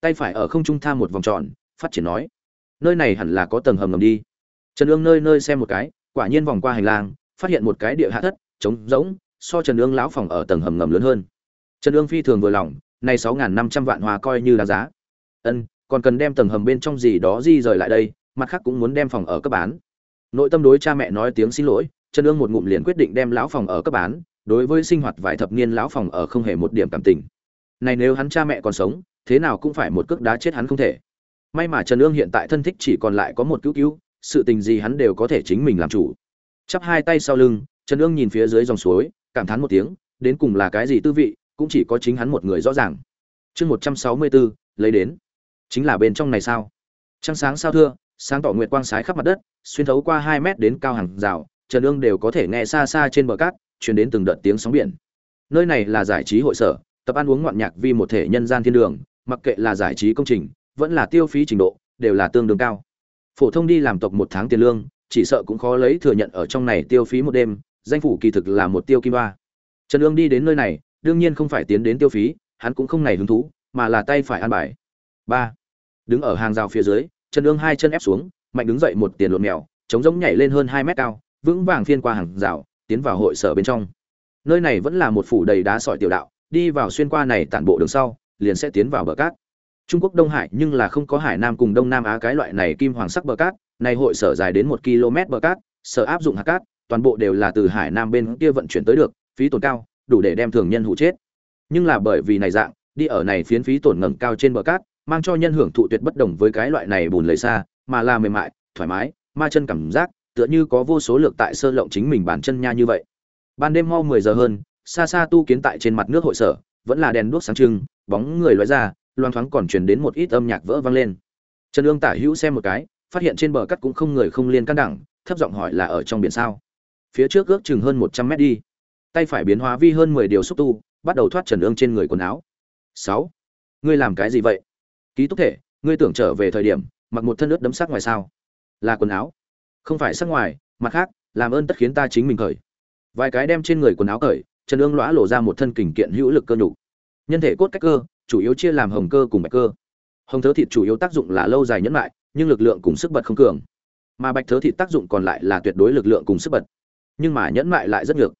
tay phải ở không trung tham một vòng tròn, phát triển nói, nơi này hẳn là có tầng hầm ngầm đi. Trần ương nơi nơi xem một cái, quả nhiên vòng qua hành lang phát hiện một cái địa hạ thất, trống rỗng, so trần ương lão phòng ở tầng hầm ngầm lớn hơn. Trần ương phi thường vừa lòng nay sáu năm trăm vạn hòa coi như là giá. Ân, còn cần đem tầng hầm bên trong gì đó di rời lại đây, mặt khác cũng muốn đem phòng ở cấp bán. Nội tâm đối cha mẹ nói tiếng xin lỗi, trần ương một ngụm liền quyết định đem lão phòng ở cấp bán, đối với sinh hoạt vài thập niên lão phòng ở không hề một điểm cảm tình. Này nếu hắn cha mẹ còn sống, thế nào cũng phải một cước đá chết hắn không thể. May mà trần ương hiện tại thân thích chỉ còn lại có một cứu cứu, sự tình gì hắn đều có thể chính mình làm chủ chắp hai tay sau lưng, trần ương nhìn phía dưới dòng suối, cảm thán một tiếng, đến cùng là cái gì tư vị, cũng chỉ có chính hắn một người rõ ràng. Chương một trăm sáu mươi bốn lấy đến. Chính là bên trong này sao? Trăng sáng sao thưa, sáng tỏ nguyệt quang sái khắp mặt đất, xuyên thấu qua hai mét đến cao hàng rào, trần ương đều có thể nghe xa xa trên bờ cát chuyển đến từng đợt tiếng sóng biển. Nơi này là giải trí hội sở, tập ăn uống ngoạn nhạc vì một thể nhân gian thiên đường, mặc kệ là giải trí công trình, vẫn là tiêu phí trình độ, đều là tương đương cao. Phổ thông đi làm tộc một tháng tiền lương chỉ sợ cũng khó lấy thừa nhận ở trong này tiêu phí một đêm, danh phủ kỳ thực là một tiêu kim ba trần ương đi đến nơi này, đương nhiên không phải tiến đến tiêu phí, hắn cũng không này hứng thú, mà là tay phải ăn bài. Ba. Đứng ở hàng rào phía dưới chân ương hai chân ép xuống, mạnh đứng dậy một tiền lộn mèo, chống giống nhảy lên hơn hai mét cao, vững vàng phiên qua hàng rào, tiến vào hội sở bên trong. Nơi này vẫn là một phủ đầy đá sỏi tiểu đạo, đi vào xuyên qua này tản bộ đường sau, liền sẽ tiến vào bờ cát. Trung quốc đông hải nhưng là không có hải nam cùng đông nam á cái loại này kim hoàng sắc bờ cát này hội sở dài đến một km bờ cát, sở áp dụng hạt cát, toàn bộ đều là từ hải nam bên kia vận chuyển tới được, phí tổn cao, đủ để đem thường nhân hủ chết. Nhưng là bởi vì này dạng, đi ở này phiến phí tổn ngầm cao trên bờ cát, mang cho nhân hưởng thụ tuyệt bất đồng với cái loại này bùn lầy xa, mà là mềm mại, thoải mái, ma chân cảm giác, tựa như có vô số lược tại sơ lộng chính mình bản chân nha như vậy. Ban đêm mau mười giờ hơn, xa xa tu kiến tại trên mặt nước hội sở, vẫn là đèn đuốc sáng trưng, bóng người lóe ra loan thoáng còn truyền đến một ít âm nhạc vỡ vang lên. Trần Dương tả hữu xem một cái phát hiện trên bờ cắt cũng không người không liên căn đẳng, thấp giọng hỏi là ở trong biển sao? Phía trước ước chừng hơn một trăm mét đi. Tay phải biến hóa vi hơn mười điều xúc tu, bắt đầu thoát trần ương trên người quần áo. Sáu. Ngươi làm cái gì vậy? Ký túc thể, ngươi tưởng trở về thời điểm, mặc một thân ướt đấm sắc ngoài sao? Là quần áo. Không phải sắc ngoài, mặt khác, làm ơn tất khiến ta chính mình cởi. Vài cái đem trên người quần áo cởi, trần ương lõa lộ ra một thân kình kiện hữu lực cơ nhục. Nhân thể cốt cách cơ, chủ yếu chia làm hồng cơ cùng bạch cơ. Hồng thớ thịt chủ yếu tác dụng là lâu dài nhẫn lại nhưng lực lượng cùng sức bật không cường. Mà bạch thớ thịt tác dụng còn lại là tuyệt đối lực lượng cùng sức bật. Nhưng mà nhẫn mại lại rất ngược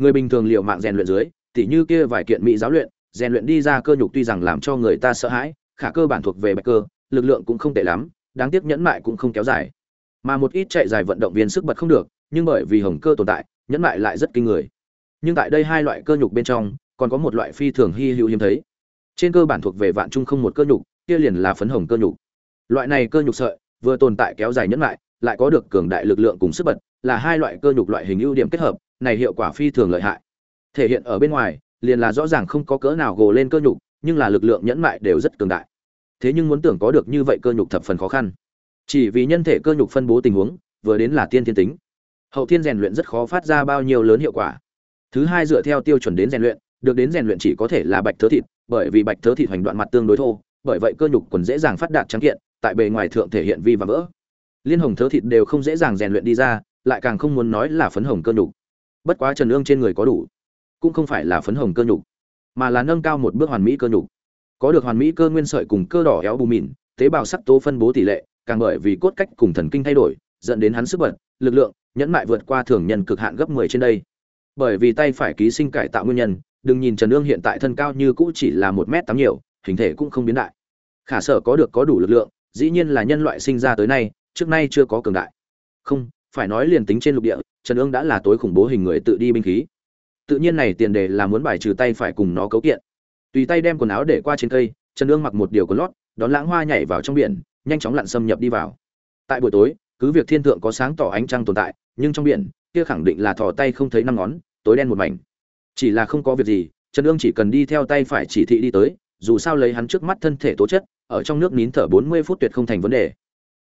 người bình thường liều mạng rèn luyện dưới, tỉ như kia vài kiện mỹ giáo luyện, rèn luyện đi ra cơ nhục tuy rằng làm cho người ta sợ hãi, khả cơ bản thuộc về bạch cơ, lực lượng cũng không tệ lắm, đáng tiếc nhẫn mại cũng không kéo dài. Mà một ít chạy dài vận động viên sức bật không được, nhưng bởi vì hồng cơ tồn tại, nhẫn mại lại rất kinh người. Nhưng tại đây hai loại cơ nhục bên trong, còn có một loại phi thường hy hữu hiếm thấy. Trên cơ bản thuộc về vạn trung không một cơ nhục, kia liền là phấn hồng cơ nhục loại này cơ nhục sợi, vừa tồn tại kéo dài nhẫn lại lại có được cường đại lực lượng cùng sức bật, là hai loại cơ nhục loại hình ưu điểm kết hợp, này hiệu quả phi thường lợi hại. Thể hiện ở bên ngoài, liền là rõ ràng không có cỡ nào gồ lên cơ nhục, nhưng là lực lượng nhẫn mại đều rất cường đại. Thế nhưng muốn tưởng có được như vậy cơ nhục thập phần khó khăn. Chỉ vì nhân thể cơ nhục phân bố tình huống, vừa đến là tiên thiên tính. Hậu thiên rèn luyện rất khó phát ra bao nhiêu lớn hiệu quả. Thứ hai dựa theo tiêu chuẩn đến rèn luyện, được đến rèn luyện chỉ có thể là bạch thớ thịt, bởi vì bạch thớ thịt hoành đoạn mặt tương đối thô, bởi vậy cơ nhục còn dễ dàng phát đạt trắng kiện tại bề ngoài thượng thể hiện vi và vỡ. Liên hồng thớ thịt đều không dễ dàng rèn luyện đi ra, lại càng không muốn nói là phấn hồng cơ nhục. Bất quá trần ương trên người có đủ, cũng không phải là phấn hồng cơ nhục, mà là nâng cao một bước hoàn mỹ cơ nhục. Có được hoàn mỹ cơ nguyên sợi cùng cơ đỏ éo bù mìn tế bào sắc tố phân bố tỷ lệ, càng bởi vì cốt cách cùng thần kinh thay đổi, dẫn đến hắn sức bật, lực lượng, nhẫn mại vượt qua thường nhân cực hạn gấp 10 trên đây. Bởi vì tay phải ký sinh cải tạo nguyên nhân, đừng nhìn trần ương hiện tại thân cao như cũ chỉ là một m tám nhiều, hình thể cũng không biến đại. Khả sở có được có đủ lực lượng dĩ nhiên là nhân loại sinh ra tới nay, trước nay chưa có cường đại. Không, phải nói liền tính trên lục địa, trần ương đã là tối khủng bố hình người tự đi binh khí. Tự nhiên này tiền đề là muốn bài trừ tay phải cùng nó cấu kiện. Tùy tay đem quần áo để qua trên cây, trần ương mặc một điều có lót, đón lãng hoa nhảy vào trong biển, nhanh chóng lặn xâm nhập đi vào. Tại buổi tối, cứ việc thiên thượng có sáng tỏ ánh trăng tồn tại, nhưng trong biển, kia khẳng định là thò tay không thấy năm ngón, tối đen một mảnh. Chỉ là không có việc gì, trần ương chỉ cần đi theo tay phải chỉ thị đi tới, dù sao lấy hắn trước mắt thân thể tố chất ở trong nước nín thở bốn mươi phút tuyệt không thành vấn đề.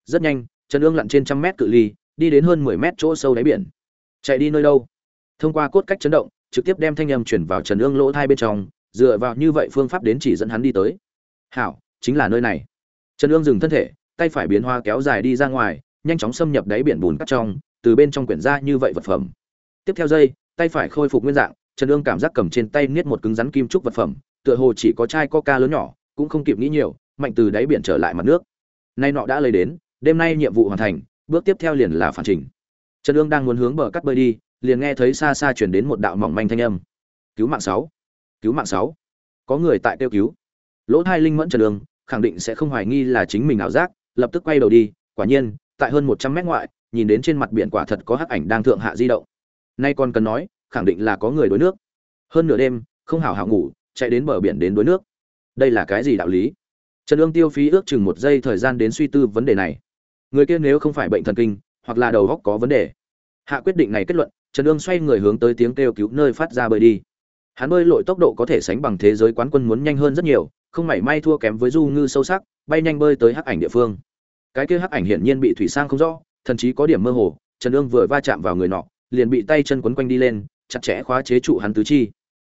Rất nhanh trần ương lặn trên trăm mét cự ly, đi đến hơn mười mét chỗ sâu đáy biển. Chạy đi nơi đâu? Thông qua cốt cách chấn động, trực tiếp đem thanh âm chuyển vào trần ương lỗ thai bên trong, dựa vào như vậy phương pháp đến chỉ dẫn hắn đi tới. Hảo, chính là nơi này. Trần ương dừng thân thể, tay phải biến hoa kéo dài đi ra ngoài, nhanh chóng xâm nhập đáy biển bùn cát trong, từ bên trong quyển ra như vậy vật phẩm. Tiếp theo giây, tay phải khôi phục nguyên dạng trần ương cảm giác cầm trên tay niết một cứng rắn kim trúc vật phẩm, tựa hồ chỉ có chai coca lớn nhỏ, cũng không kịp nghĩ nhiều mạnh từ đáy biển trở lại mặt nước. Nay nọ đã lấy đến, đêm nay nhiệm vụ hoàn thành, bước tiếp theo liền là phản trình. Trần ương đang muốn hướng bờ cắt bơi đi, liền nghe thấy xa xa chuyển đến một đạo mỏng manh thanh âm. Cứu mạng sáu, cứu mạng sáu. Có người tại kêu cứu. Lỗ hai linh mẫn trần ương, khẳng định sẽ không hoài nghi là chính mình ảo giác, lập tức quay đầu đi, quả nhiên, tại hơn một trăm mét ngoại, nhìn đến trên mặt biển quả thật có hắc ảnh đang thượng hạ di động. Nay còn cần nói, khẳng định là có người đuối nước. Hơn nửa đêm, không hảo hảo ngủ, chạy đến bờ biển đến đuối nước. Đây là cái gì đạo lý? Trần ương tiêu phí ước chừng một giây thời gian đến suy tư vấn đề này. Người kia nếu không phải bệnh thần kinh, hoặc là đầu góc có vấn đề. Hạ quyết định này kết luận, trần ương xoay người hướng tới tiếng kêu cứu nơi phát ra bơi đi. Hắn bơi lội tốc độ có thể sánh bằng thế giới quán quân muốn nhanh hơn rất nhiều, không mảy may thua kém với du ngư sâu sắc, bay nhanh bơi tới hắc ảnh địa phương. Cái kia hắc ảnh hiển nhiên bị thủy sang không rõ thậm chí có điểm mơ hồ, trần ương vừa va chạm vào người nọ, liền bị tay chân quấn quanh đi lên, chặt chẽ khóa chế trụ hắn tứ chi.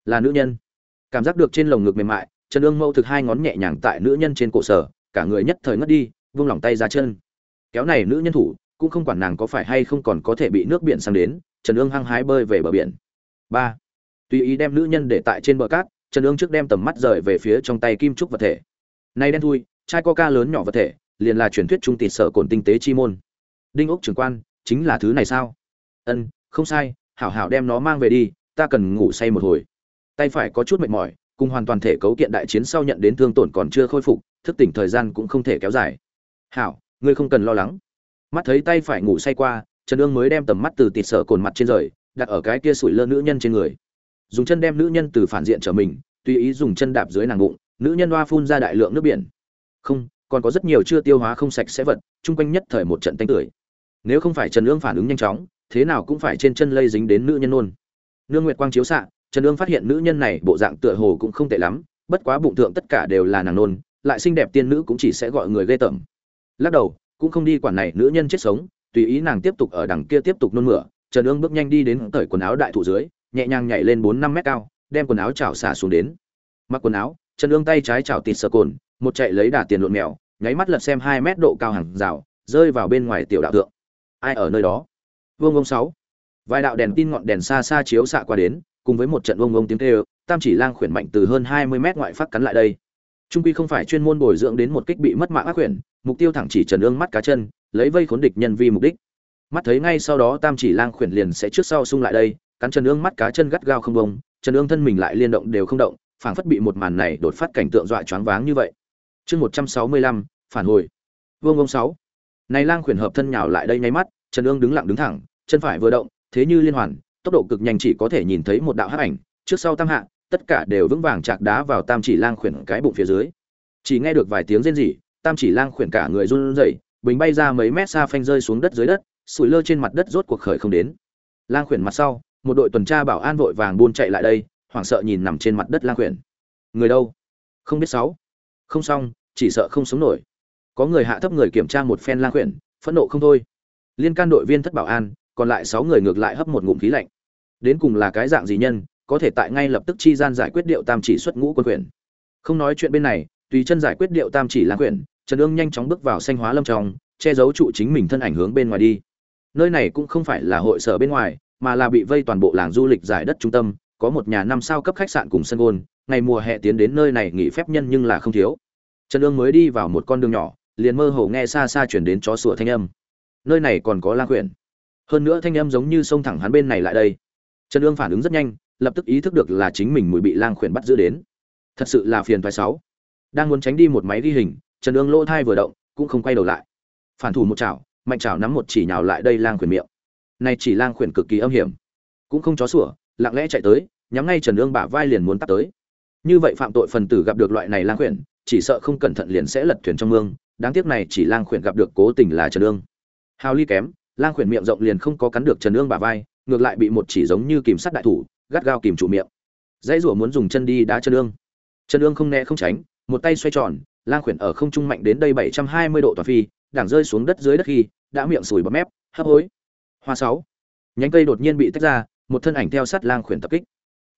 Là nữ nhân. Cảm giác được trên lồng ngực mềm mại trần ương mẫu thực hai ngón nhẹ nhàng tại nữ nhân trên cổ sở, cả người nhất thời ngất đi, vung lòng tay ra chân. Kéo này nữ nhân thủ, cũng không quản nàng có phải hay không còn có thể bị nước biển sang đến, trần ương hăng hái bơi về bờ biển. Ba. Tùy ý đem nữ nhân để tại trên bờ cát, trần ương trước đem tầm mắt rời về phía trong tay kim trúc vật thể. Nay đen thui, chai coca lớn nhỏ vật thể, liền là truyền thuyết trung tịt sở cồn tinh tế chi môn. Đinh ốc trưởng quan, chính là thứ này sao? Ân, không sai, hảo hảo đem nó mang về đi, ta cần ngủ say một hồi. Tay phải có chút mệt mỏi cùng hoàn toàn thể cấu kiện đại chiến sau nhận đến thương tổn còn chưa khôi phục, thức tỉnh thời gian cũng không thể kéo dài. Hảo, ngươi không cần lo lắng. Mắt thấy tay phải ngủ say qua, trần ương mới đem tầm mắt từ tịt sở cồn mặt trên rời, đặt ở cái kia sủi lơ nữ nhân trên người. Dùng chân đem nữ nhân từ phản diện trở mình, tùy ý dùng chân đạp dưới nàng bụng, nữ nhân hoa phun ra đại lượng nước biển. Không, còn có rất nhiều chưa tiêu hóa không sạch sẽ vật, chung quanh nhất thời một trận tanh tưởi. Nếu không phải trần ương phản ứng nhanh chóng, thế nào cũng phải trên chân lây dính đến nữ nhân nôn. Nương nguyệt quang chiếu xạ trần ương phát hiện nữ nhân này bộ dạng tựa hồ cũng không tệ lắm, bất quá bụng thượng tất cả đều là nàng nôn, lại xinh đẹp tiên nữ cũng chỉ sẽ gọi người ghê tởm. Lắc đầu, cũng không đi quản này nữ nhân chết sống, tùy ý nàng tiếp tục ở đằng kia tiếp tục nôn mửa, trần ương bước nhanh đi đến cởi quần áo đại thụ dưới, nhẹ nhàng nhảy lên bốn năm mét cao, đem quần áo chảo xả xuống đến. Mặc quần áo, trần ương tay trái chảo tịt sờ cồn, một chạy lấy đà tiền lộn mèo, nháy mắt lật xem hai mét độ cao hàng rào, rơi vào bên ngoài tiểu đạo tượng ai ở nơi đó? Vương ông sáu. Vài đạo đèn tin ngọn đèn xa xa chiếu xạ qua đến cùng với một trận ông ông tiếng kêu, tam chỉ lang khuyển mạnh từ hơn hai mươi mét ngoại phát cắn lại đây. Trung quy không phải chuyên môn bồi dưỡng đến một kích bị mất mạng ác quyển mục tiêu thẳng chỉ trần ương mắt cá chân, lấy vây khốn địch nhân vi mục đích. Mắt thấy ngay sau đó tam chỉ lang khuyển liền sẽ trước sau xung lại đây, cắn trần ương mắt cá chân gắt gao không bông trần ương thân mình lại liên động đều không động, phảng phất bị một màn này đột phát cảnh tượng dọa choáng váng như vậy. Chương một trăm sáu mươi lăm, phản hồi. Vương ông sáu. Này lang khuyển hợp thân nhào lại đây nháy mắt, trần ương đứng lặng đứng thẳng, chân phải vừa động, thế như liên hoàn tốc độ cực nhanh chỉ có thể nhìn thấy một đạo hắc ảnh, trước sau tam hạ, tất cả đều vững vàng chạc đá vào tam chỉ lang khuyển cái bụng phía dưới. Chỉ nghe được vài tiếng rên rỉ, tam chỉ lang khuyển cả người run rẩy, bình bay ra mấy mét xa phanh rơi xuống đất dưới đất, sủi lơ trên mặt đất rốt cuộc khởi không đến. Lang khuyển mặt sau, một đội tuần tra bảo an vội vàng buôn chạy lại đây, hoảng sợ nhìn nằm trên mặt đất lang khuyển. Người đâu? Không biết sáu. Không xong, chỉ sợ không sống nổi. Có người hạ thấp người kiểm tra một phen lang khuyển, phẫn nộ không thôi. Liên can đội viên thất bảo an còn lại sáu người ngược lại hấp một ngụm khí lạnh. Đến cùng là cái dạng gì nhân, có thể tại ngay lập tức chi gian giải quyết điệu tam chỉ xuất ngũ quân quyền. Không nói chuyện bên này, tùy chân giải quyết điệu tam chỉ lãng quyển trần ương nhanh chóng bước vào xanh hóa lâm trong, che giấu trụ chính mình thân ảnh hướng bên ngoài đi. Nơi này cũng không phải là hội sở bên ngoài, mà là bị vây toàn bộ làng du lịch giải đất trung tâm, có một nhà năm sao cấp khách sạn cùng sân gôn, ngày mùa hè tiến đến nơi này nghỉ phép nhân nhưng là không thiếu. Trần ương mới đi vào một con đường nhỏ, liền mơ hồ nghe xa xa chuyển đến chó sủa thanh âm. Nơi này còn có lang quyển hơn nữa thanh âm giống như xông thẳng hắn bên này lại đây. Trần ương phản ứng rất nhanh, lập tức ý thức được là chính mình mùi bị lang khuyển bắt giữ đến. Thật sự là phiền thoái sáu. Đang muốn tránh đi một máy ghi hình, trần ương lỗ thai vừa động, cũng không quay đầu lại. Phản thủ một chảo, mạnh chảo nắm một chỉ nhào lại đây lang khuyển miệng. Này chỉ lang khuyển cực kỳ âm hiểm. Cũng không chó sủa, lặng lẽ chạy tới, nhắm ngay trần ương bả vai liền muốn tắt tới. Như vậy phạm tội phần tử gặp được loại này lang khuyển, chỉ sợ không cẩn thận liền sẽ lật thuyền trong mương. Đáng tiếc này chỉ lang khuyển gặp được cố tình là trần ương. Hào ly kém lang khuyển miệng rộng liền không có cắn được trần ương bả vai, ngược lại bị một chỉ giống như kìm sắt đại thủ, gắt gao kìm trụ miệng. Dãy rủa muốn dùng chân đi đá Trần ương. Trần ương không né không tránh, một tay xoay tròn, lang khuyển ở không trung mạnh đến đây bảy trăm hai mươi độ toàn phi, đảng rơi xuống đất dưới đất khi, đã miệng sùi bọt mép, hấp hối. Hoa sáu. Nhánh cây đột nhiên bị tách ra, một thân ảnh theo sát lang khuyển tập kích.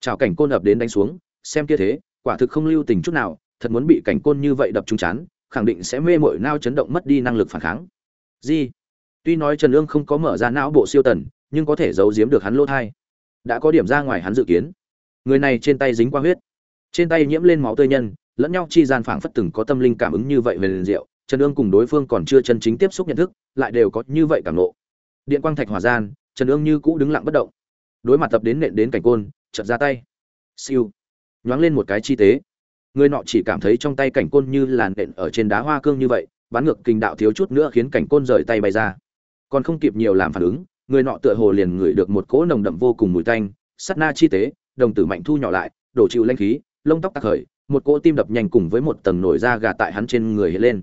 Chào cảnh côn ập đến đánh xuống, xem kia thế, quả thực không lưu tình chút nào, thật muốn bị cảnh côn như vậy đập trúng chán, khẳng định sẽ mê mội nao chấn động mất đi năng lực phản kháng. Gì tuy nói trần ương không có mở ra não bộ siêu tần, nhưng có thể giấu giếm được hắn lỗ thai. Đã có điểm ra ngoài hắn dự kiến. Người này trên tay dính qua huyết. Trên tay nhiễm lên máu tươi nhân, lẫn nhau chi gian phảng phất từng có tâm linh cảm ứng như vậy về liền diệu, trần ương cùng đối phương còn chưa chân chính tiếp xúc nhận thức, lại đều có như vậy cảm ngộ. điện quang thạch hỏa gian, trần ương như cũ đứng lặng bất động. Đối mặt tập đến nện đến cảnh côn, chợt ra tay. Siêu. Nhoáng lên một cái chi tế. Người nọ chỉ cảm thấy trong tay cảnh côn như làn nện ở trên đá hoa cương như vậy bắn ngược kinh đạo thiếu chút nữa khiến cảnh côn rời tay bay ra còn không kịp nhiều làm phản ứng, người nọ tựa hồ liền ngửi được một cỗ nồng đậm vô cùng mùi tanh sắt na chi tế, đồng tử mạnh thu nhỏ lại, đổ chịu lanh khí, lông tóc tạc khởi, một cỗ tim đập nhanh cùng với một tầng nổi da gà tại hắn trên người hiện lên.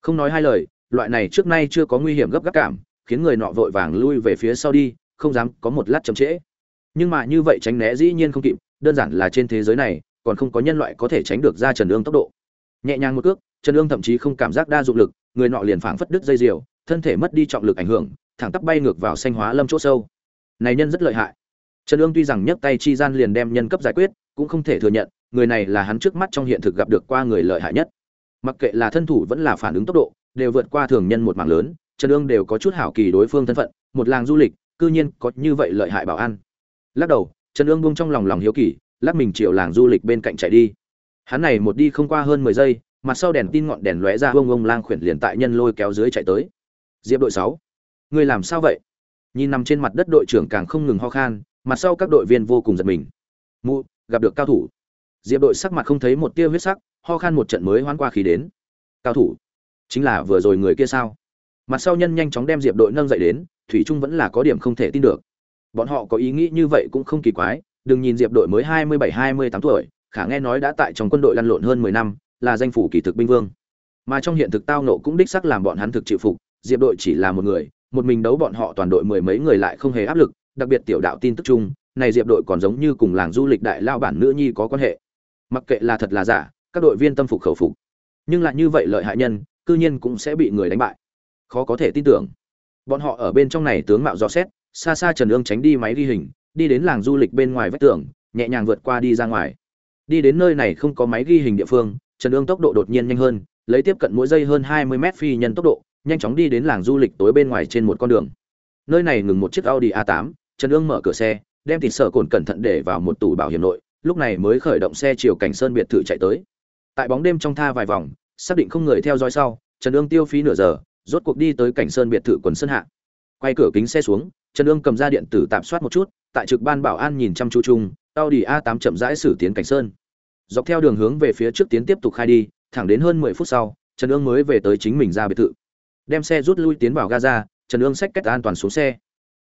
Không nói hai lời, loại này trước nay chưa có nguy hiểm gấp gáp cảm, khiến người nọ vội vàng lui về phía sau đi, không dám có một lát chậm trễ. Nhưng mà như vậy tránh né dĩ nhiên không kịp, đơn giản là trên thế giới này, còn không có nhân loại có thể tránh được ra trần ương tốc độ. Nhẹ nhàng một cước, trần ương thậm chí không cảm giác đa dụng lực, người nọ liền phảng phất đứt dây diều thân thể mất đi trọng lực ảnh hưởng, thẳng tắp bay ngược vào xanh hóa lâm chỗ sâu. Này nhân rất lợi hại. Trần ương tuy rằng nhấc tay chi gian liền đem nhân cấp giải quyết, cũng không thể thừa nhận, người này là hắn trước mắt trong hiện thực gặp được qua người lợi hại nhất. Mặc kệ là thân thủ vẫn là phản ứng tốc độ, đều vượt qua thường nhân một mảng lớn, trần ương đều có chút hảo kỳ đối phương thân phận, một làng du lịch, cư nhiên có như vậy lợi hại bảo an. Lắc đầu, trần ương buông trong lòng lòng hiếu kỳ, lắc mình chiều làng du lịch bên cạnh chạy đi. Hắn này một đi không qua hơn mười giây, mặt sau đèn tin ngọn đèn lóe ra bông ông lang khuyển liền tại nhân lôi kéo dưới chạy tới diệp đội sáu. Người làm sao vậy? Nhìn nằm trên mặt đất đội trưởng càng không ngừng ho khan, mặt sau các đội viên vô cùng giật mình. Mụ, gặp được cao thủ. Diệp đội sắc mặt không thấy một tia huyết sắc, ho khan một trận mới hoán qua khí đến. Cao thủ. Chính là vừa rồi người kia sao? Mặt sau nhân nhanh chóng đem diệp đội nâng dậy đến, thủy trung vẫn là có điểm không thể tin được. Bọn họ có ý nghĩ như vậy cũng không kỳ quái, đừng nhìn diệp đội mới hai mươi bảy, hai mươi tám tuổi, khả nghe nói đã tại trong quân đội lăn lộn hơn mười năm, là danh phủ kỳ thực binh vương. Mà trong hiện thực tao nộ cũng đích sắc làm bọn hắn thực chịu phục diệp đội chỉ là một người, một mình đấu bọn họ toàn đội mười mấy người lại không hề áp lực, đặc biệt tiểu đạo tin tức chung, này diệp đội còn giống như cùng làng du lịch đại lao bản nữ nhi có quan hệ. Mặc kệ là thật là giả, các đội viên tâm phục khẩu phục. Nhưng lại như vậy lợi hại nhân, cư nhiên cũng sẽ bị người đánh bại. Khó có thể tin tưởng. Bọn họ ở bên trong này tướng mạo rõ xét, xa xa trần ương tránh đi máy ghi hình, đi đến làng du lịch bên ngoài vách tường, nhẹ nhàng vượt qua đi ra ngoài. Đi đến nơi này không có máy ghi hình địa phương, trần ương tốc độ đột nhiên nhanh hơn, lấy tiếp cận mỗi giây hơn hai mươi mét phi nhân tốc độ nhanh chóng đi đến làng du lịch tối bên ngoài trên một con đường. Nơi này ngừng một chiếc audi a 8 trần ương mở cửa xe, đem thịt sở cồn cẩn thận để vào một tủ bảo hiểm nội, lúc này mới khởi động xe chiều cảnh sơn biệt thự chạy tới. Tại bóng đêm trong tha vài vòng, xác định không người theo dõi sau, trần ương tiêu phí nửa giờ, rốt cuộc đi tới cảnh sơn biệt thự quần sơn hạ. Quay cửa kính xe xuống, trần ương cầm ra điện tử tạm soát một chút, tại trực ban bảo an nhìn chăm chú chung, audi a 8 chậm rãi xử tiến cảnh sơn. Dọc theo đường hướng về phía trước tiến tiếp tục khai đi, thẳng đến hơn mười phút sau, trần ương mới về tới chính mình ra biệt thự đem xe rút lui tiến vào gaza, trần ương xách cách an toàn xuống xe.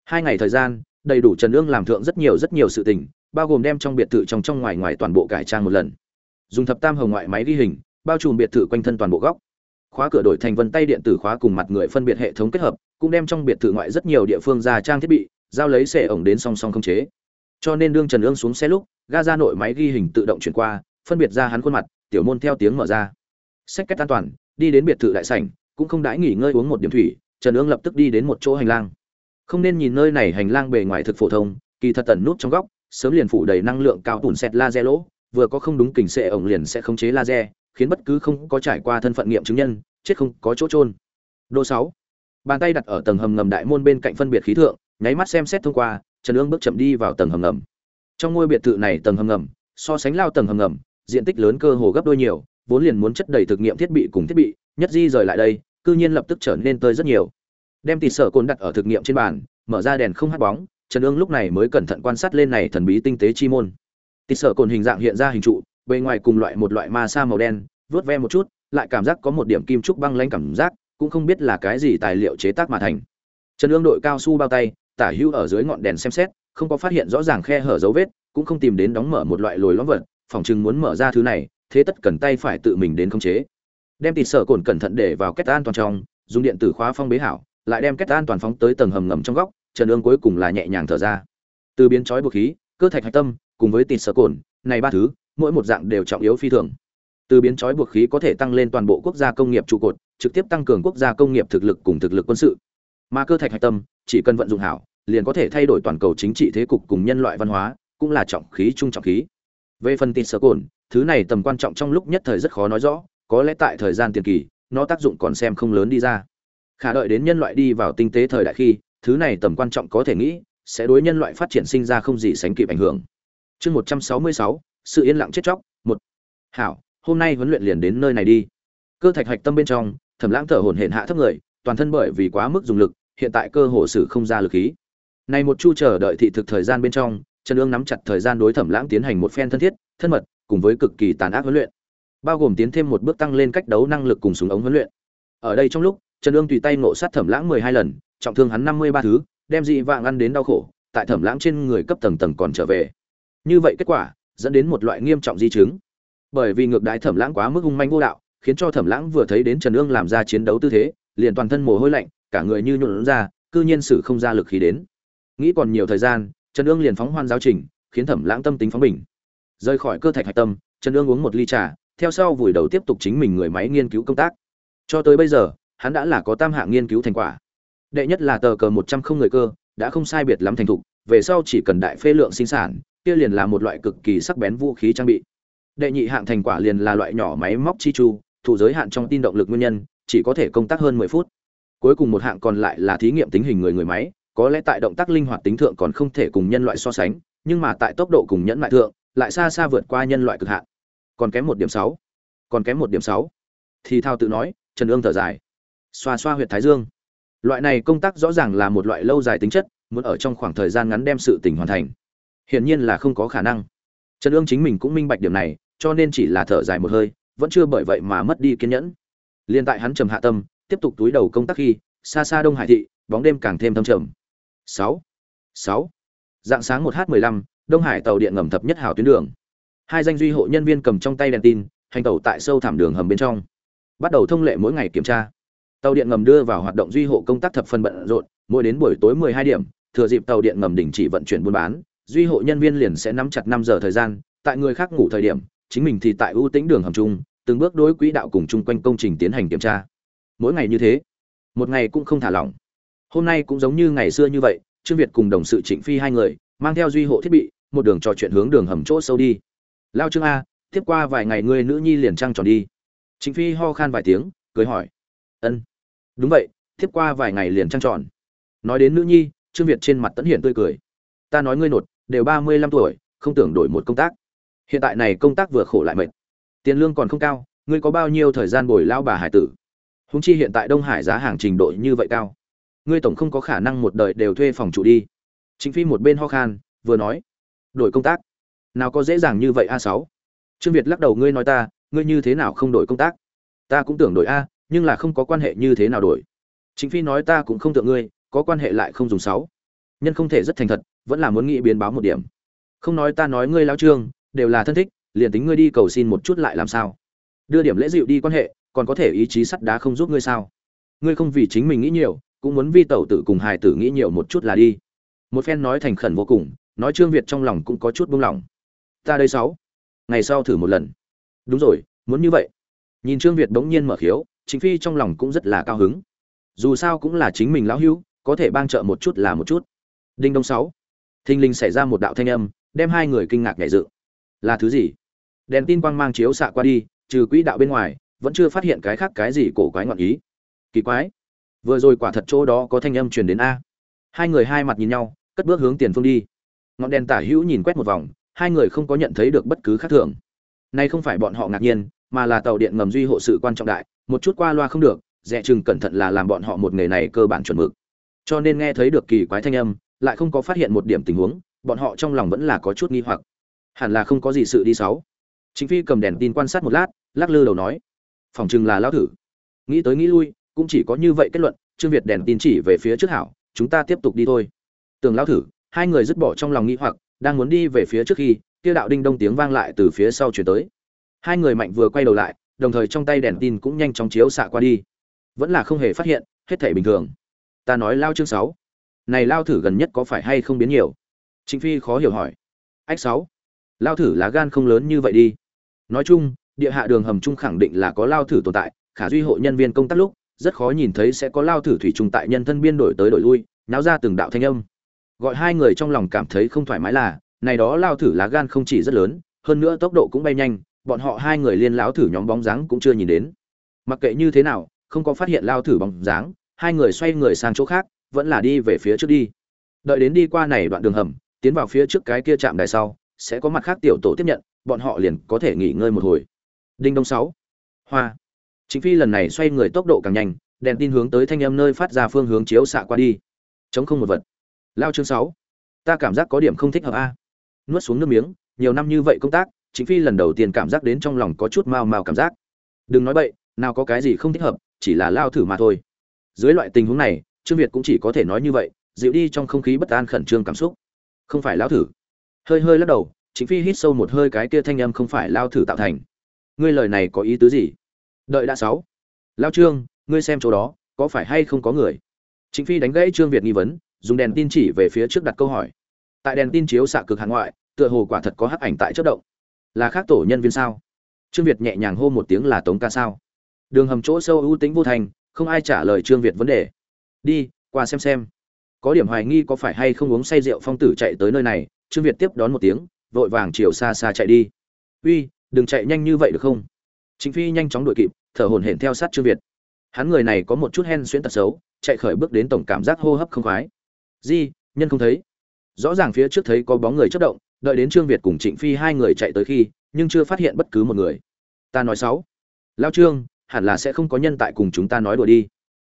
Hai ngày thời gian, đầy đủ trần ương làm thượng rất nhiều rất nhiều sự tình, bao gồm đem trong biệt thự trong trong ngoài ngoài toàn bộ cải trang một lần. Dùng thập tam hồng ngoại máy ghi hình, bao trùm biệt thự quanh thân toàn bộ góc. Khóa cửa đổi thành vân tay điện tử khóa cùng mặt người phân biệt hệ thống kết hợp, cũng đem trong biệt thự ngoại rất nhiều địa phương ra trang thiết bị, giao lấy xe ổng đến song song không chế. Cho nên đương trần ương xuống xe lúc ga ra nội máy ghi hình tự động chuyển qua, phân biệt ra hắn khuôn mặt, tiểu môn theo tiếng mở ra. Sách cách an toàn, đi đến biệt thự đại sảnh cũng không đãi nghỉ ngơi uống một điểm thủy, trần ương lập tức đi đến một chỗ hành lang. Không nên nhìn nơi này hành lang bề ngoài thực phổ thông, kỳ thật tẩn nút trong góc, sớm liền phủ đầy năng lượng cao tủn xẹt laser lỗ, vừa có không đúng kình xệ ổng liền sẽ khống chế laser, khiến bất cứ không có trải qua thân phận nghiệm chứng nhân, chết không có chỗ trôn đô sáu. Bàn tay đặt ở tầng hầm ngầm đại môn bên cạnh phân biệt khí thượng, nháy mắt xem xét thông qua, trần ương bước chậm đi vào tầng hầm ngầm. Trong ngôi biệt thự này tầng hầm ngầm, so sánh lao tầng hầm ngầm, diện tích lớn cơ hồ gấp đôi nhiều, vốn liền muốn chất đầy thực nghiệm thiết bị cùng thiết bị, nhất di rời lại đây cư nhiên lập tức trở nên tơi rất nhiều. Đem tịt sở cồn đặt ở thực nghiệm trên bàn, mở ra đèn không hắt bóng, trần ương lúc này mới cẩn thận quan sát lên này thần bí tinh tế chi môn. Tịt sở cồn hình dạng hiện ra hình trụ, bề ngoài cùng loại một loại ma sa màu đen, vớt ve một chút, lại cảm giác có một điểm kim trúc băng lanh cảm giác, cũng không biết là cái gì tài liệu chế tác mà thành. Trần ương đội cao su bao tay, tả hữu ở dưới ngọn đèn xem xét, không có phát hiện rõ ràng khe hở dấu vết, cũng không tìm đến đóng mở một loại lồi lõm vật phòng chừng muốn mở ra thứ này, thế tất cần tay phải tự mình đến khống chế đem tịt sở cồn cẩn thận để vào kết an toàn trong, dùng điện tử khóa phong bế hảo, lại đem kết an toàn phóng tới tầng hầm ngầm trong góc, trần ương cuối cùng là nhẹ nhàng thở ra. Từ biến chói buộc khí, cơ thạch hạch tâm, cùng với tịt sở cồn này ba thứ, mỗi một dạng đều trọng yếu phi thường. Từ biến chói buộc khí có thể tăng lên toàn bộ quốc gia công nghiệp trụ cột, trực tiếp tăng cường quốc gia công nghiệp thực lực cùng thực lực quân sự. Mà cơ thạch hạch tâm, chỉ cần vận dụng hảo, liền có thể thay đổi toàn cầu chính trị thế cục cùng nhân loại văn hóa, cũng là trọng khí trung trọng khí. Về phần tin sở cồn thứ này tầm quan trọng trong lúc nhất thời rất khó nói rõ có lẽ tại thời gian tiền kỳ, nó tác dụng còn xem không lớn đi ra. Khả đợi đến nhân loại đi vào tinh tế thời đại khi, thứ này tầm quan trọng có thể nghĩ, sẽ đối nhân loại phát triển sinh ra không gì sánh kịp ảnh hưởng. Chương một trăm sáu mươi sáu, sự yên lặng chết chóc, một. Hảo, hôm nay huấn luyện liền đến nơi này đi. Cơ thạch hạch tâm bên trong, thẩm lãng thở hổn hển hạ thấp người, toàn thân bởi vì quá mức dùng lực, hiện tại cơ hồ sử không ra lực khí. Này một chu chờ đợi thị thực thời gian bên trong, trần ương nắm chặt thời gian đối thẩm lãng tiến hành một phen thân thiết, thân mật, cùng với cực kỳ tàn ác huấn luyện bao gồm tiến thêm một bước tăng lên cách đấu năng lực cùng súng ống huấn luyện. Ở đây trong lúc, trần ương tùy tay nộ sát thẩm lãng mười hai lần, trọng thương hắn năm mươi ba thứ, đem dị vạng ăn đến đau khổ, tại thẩm lãng trên người cấp tầng tầng còn trở về. Như vậy kết quả, dẫn đến một loại nghiêm trọng di chứng. Bởi vì ngược đái thẩm lãng quá mức hung manh vô đạo, khiến cho thẩm lãng vừa thấy đến trần ương làm ra chiến đấu tư thế, liền toàn thân mồ hôi lạnh, cả người như nhuộn ra, cư nhiên sử không ra lực khí đến. Nghĩ còn nhiều thời gian, trần ương liền phóng hoan giáo trình, khiến thẩm lãng tâm tính phóng bình. Rời khỏi cơ thạch hạch tâm, trần ương uống một ly trà theo sau vùi đầu tiếp tục chính mình người máy nghiên cứu công tác. Cho tới bây giờ, hắn đã là có tam hạng nghiên cứu thành quả. Đệ nhất là tờ cờ một trăm không người cơ, đã không sai biệt lắm thành thục, về sau chỉ cần đại phê lượng sinh sản, kia liền là một loại cực kỳ sắc bén vũ khí trang bị. Đệ nhị hạng thành quả liền là loại nhỏ máy móc chi chu, thủ giới hạn trong tin động lực nguyên nhân, chỉ có thể công tác hơn mười phút. Cuối cùng một hạng còn lại là thí nghiệm tính hình người người máy, có lẽ tại động tác linh hoạt tính thượng còn không thể cùng nhân loại so sánh, nhưng mà tại tốc độ cùng nhẫn mại thượng, lại xa xa vượt qua nhân loại cực hạn còn kém một điểm sáu, còn kém một điểm sáu. Thì thao tự nói, trần ương thở dài. Xoa xoa huyệt thái dương. Loại này công tác rõ ràng là một loại lâu dài tính chất, muốn ở trong khoảng thời gian ngắn đem sự tình hoàn thành. Hiển nhiên là không có khả năng. Trần ương chính mình cũng minh bạch điểm này, cho nên chỉ là thở dài một hơi, vẫn chưa bởi vậy mà mất đi kiên nhẫn. Liên tại hắn trầm hạ tâm, tiếp tục túi đầu công tác khi, xa xa đông hải thị, bóng đêm càng thêm thâm trầm. Sáu sáu. Dạng sáng một h mười lăm, đông hải tàu điện ngầm thập nhất hào tuyến đường hai danh duy hộ nhân viên cầm trong tay đèn tin, hành tàu tại sâu thảm đường hầm bên trong. Bắt đầu thông lệ mỗi ngày kiểm tra. Tàu điện ngầm đưa vào hoạt động duy hộ công tác thập phần bận rộn, mỗi đến buổi tối 12 điểm, thừa dịp tàu điện ngầm đình chỉ vận chuyển buôn bán, duy hộ nhân viên liền sẽ nắm chặt 5 giờ thời gian, tại người khác ngủ thời điểm, chính mình thì tại ưu tĩnh đường hầm chung, từng bước đối quỹ đạo cùng chung quanh công trình tiến hành kiểm tra. Mỗi ngày như thế, một ngày cũng không thả lỏng. Hôm nay cũng giống như ngày xưa như vậy, trương việt cùng đồng sự trịnh phi hai người, mang theo duy hộ thiết bị, một đường trò chuyện hướng đường hầm chỗ sâu đi lao trương a, tiếp qua vài ngày ngươi nữ nhi liền trăng tròn đi. Chính phi ho khan vài tiếng, cười hỏi. Ân. Đúng vậy, tiếp qua vài ngày liền trăng tròn. Nói đến nữ nhi, trương việt trên mặt tẫn hiện tươi cười. Ta nói ngươi nột, đều ba mươi lăm tuổi, không tưởng đổi một công tác. Hiện tại này công tác vừa khổ lại mệt. Tiền lương còn không cao, ngươi có bao nhiêu thời gian bồi lao bà hải tử? Húng chi hiện tại đông hải giá hàng trình độ như vậy cao. Ngươi tổng không có khả năng một đời đều thuê phòng trụ đi. Chính phi một bên ho khan, vừa nói. Đổi công tác nào có dễ dàng như vậy a sáu? Trương việt lắc đầu, ngươi nói ta, ngươi như thế nào không đổi công tác? Ta cũng tưởng đổi a, nhưng là không có quan hệ như thế nào đổi. Chính phi nói ta cũng không tưởng ngươi, có quan hệ lại không dùng sáu. Nhân không thể rất thành thật, vẫn là muốn nghĩ biến báo một điểm. Không nói ta nói ngươi lao trương, đều là thân thích, liền tính ngươi đi cầu xin một chút lại làm sao? Đưa điểm lễ dịu đi quan hệ, còn có thể ý chí sắt đá không giúp ngươi sao? Ngươi không vì chính mình nghĩ nhiều, cũng muốn vi tẩu tử cùng hài tử nghĩ nhiều một chút là đi. Một phen nói thành khẩn vô cùng, nói trương việt trong lòng cũng có chút buông lỏng ta đây sáu. Ngày sau thử một lần. Đúng rồi, muốn như vậy. Nhìn trương việt bỗng nhiên mở khiếu chính phi trong lòng cũng rất là cao hứng. Dù sao cũng là chính mình lão hữu, có thể bang trợ một chút là một chút. Đinh đông sáu. Thinh linh xảy ra một đạo thanh âm, đem hai người kinh ngạc nhảy dự là thứ gì? Đèn tin quang mang chiếu xạ qua đi, trừ quỹ đạo bên ngoài, vẫn chưa phát hiện cái khác cái gì cổ quái ngọn ý. Kỳ quái. Vừa rồi quả thật chỗ đó có thanh âm truyền đến a. Hai người hai mặt nhìn nhau, cất bước hướng tiền phương đi. Ngọn đèn tả hữu nhìn quét một vòng hai người không có nhận thấy được bất cứ khác thường. Nay không phải bọn họ ngạc nhiên, mà là tàu điện ngầm duy hộ sự quan trọng đại, một chút qua loa không được dè chừng cẩn thận là làm bọn họ một nghề này cơ bản chuẩn mực. Cho nên nghe thấy được kỳ quái thanh âm, lại không có phát hiện một điểm tình huống, bọn họ trong lòng vẫn là có chút nghi hoặc. Hẳn là không có gì sự đi sáu. Chính phi cầm đèn tin quan sát một lát, lắc lư đầu nói, phòng chừng là lao thử. Nghĩ tới nghĩ lui, cũng chỉ có như vậy kết luận, trương việt đèn tin chỉ về phía trước hảo, chúng ta tiếp tục đi thôi. Tường lao thử, hai người dứt bỏ trong lòng nghi hoặc đang muốn đi về phía trước khi, kia đạo đinh đông tiếng vang lại từ phía sau chuyển tới. Hai người mạnh vừa quay đầu lại, đồng thời trong tay đèn tin cũng nhanh chóng chiếu xạ qua đi. Vẫn là không hề phát hiện, hết thể bình thường. Ta nói lao chương sáu. Này lao thử gần nhất có phải hay không biến nhiều? Trịnh phi khó hiểu hỏi. Ách sáu. Lao thử lá gan không lớn như vậy đi. Nói chung, địa hạ đường hầm chung khẳng định là có lao thử tồn tại, khả duy hộ nhân viên công tác lúc, rất khó nhìn thấy sẽ có lao thử thủy trùng tại nhân thân biên đổi tới đổi lui, náo ra từng đạo thanh âm gọi hai người trong lòng cảm thấy không thoải mái là, này đó lao thử lá gan không chỉ rất lớn, hơn nữa tốc độ cũng bay nhanh, bọn họ hai người liên láo thử nhóm bóng dáng cũng chưa nhìn đến. Mặc kệ như thế nào, không có phát hiện lao thử bóng dáng, hai người xoay người sang chỗ khác, vẫn là đi về phía trước đi. Đợi đến đi qua này đoạn đường hầm, tiến vào phía trước cái kia chạm đài sau, sẽ có mặt khác tiểu tổ tiếp nhận, bọn họ liền có thể nghỉ ngơi một hồi. Đinh đông sáu, hoa. Chính phi lần này xoay người tốc độ càng nhanh, đèn tin hướng tới thanh âm nơi phát ra phương hướng chiếu xạ qua đi. Chống không một vật lao chương sáu. Ta cảm giác có điểm không thích hợp a. Nuốt xuống nước miếng, nhiều năm như vậy công tác chính phi lần đầu tiên cảm giác đến trong lòng có chút mau mau cảm giác. Đừng nói bậy, nào có cái gì không thích hợp, chỉ là lao thử mà thôi. Dưới loại tình huống này, trương việt cũng chỉ có thể nói như vậy, dịu đi trong không khí bất an khẩn trương cảm xúc. Không phải lao thử. Hơi hơi lắc đầu chính phi hít sâu một hơi cái kia thanh âm không phải lao thử tạo thành. Ngươi lời này có ý tứ gì? Đợi đã sáu. Lao trương, ngươi xem chỗ đó, có phải hay không có người? Chính phi đánh gãy trương việt nghi vấn dùng đèn tin chỉ về phía trước đặt câu hỏi. Tại đèn tin chiếu xạ cực hàng ngoại, tựa hồ quả thật có hắc ảnh tại chất động. Là khác tổ nhân viên sao? Trương việt nhẹ nhàng hô một tiếng là tống ca sao? Đường hầm chỗ sâu ưu tính vô thành, không ai trả lời trương việt vấn đề. Đi, qua xem xem. Có điểm hoài nghi có phải hay không uống say rượu phong tử chạy tới nơi này, trương việt tiếp đón một tiếng, vội vàng chiều xa xa chạy đi. Uy, đừng chạy nhanh như vậy được không? Chính phi nhanh chóng đuổi kịp, thở hổn hển theo sát trương việt. Hắn người này có một chút hen xuyễn tật xấu, chạy khởi bước đến tổng cảm giác hô hấp không khoái di, nhân không thấy. Rõ ràng phía trước thấy có bóng người chất động, đợi đến trương việt cùng trịnh phi hai người chạy tới khi, nhưng chưa phát hiện bất cứ một người. Ta nói sáu. Lao trương, hẳn là sẽ không có nhân tại cùng chúng ta nói đùa đi.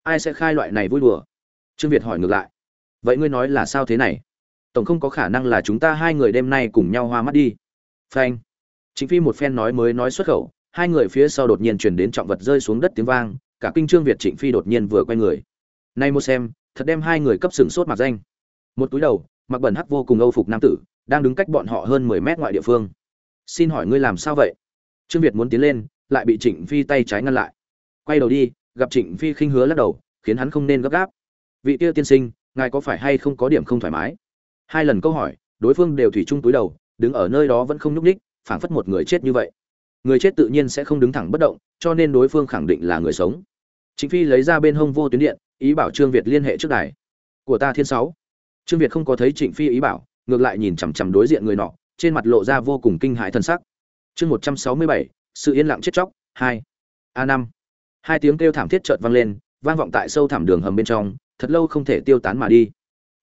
Ai sẽ khai loại này vui đùa? Trương việt hỏi ngược lại. Vậy ngươi nói là sao thế này? Tổng không có khả năng là chúng ta hai người đêm nay cùng nhau hoa mắt đi. Phanh. Chính phi một phen nói mới nói xuất khẩu, hai người phía sau đột nhiên chuyển đến trọng vật rơi xuống đất tiếng vang, cả kinh trương việt trịnh phi đột nhiên vừa quay người. Nay một xem thật đem hai người cấp sừng sốt mặt danh. Một túi đầu, mặc bẩn hắc vô cùng âu phục nam tử, đang đứng cách bọn họ hơn mười mét ngoại địa phương. Xin hỏi ngươi làm sao vậy? Trương việt muốn tiến lên, lại bị trịnh phi tay trái ngăn lại. Quay đầu đi, gặp trịnh phi khinh hứa lắc đầu, khiến hắn không nên gấp gáp. Vị tiêu tiên sinh, ngài có phải hay không có điểm không thoải mái? Hai lần câu hỏi, đối phương đều thủy chung túi đầu, đứng ở nơi đó vẫn không nhúc ních phảng phất một người chết như vậy. Người chết tự nhiên sẽ không đứng thẳng bất động, cho nên đối phương khẳng định là người sống. Chính phi lấy ra bên hông vô tuyến điện ý bảo trương việt liên hệ trước đài. Của ta thiên sáu. Trương việt không có thấy trịnh phi ý bảo, ngược lại nhìn chằm chằm đối diện người nọ, trên mặt lộ ra vô cùng kinh hãi thân sắc. Chương một trăm sáu mươi bảy, sự yên lặng chết chóc, hai. A năm. Hai tiếng kêu thảm thiết chợt vang lên, vang vọng tại sâu thẳm đường hầm bên trong, thật lâu không thể tiêu tán mà đi.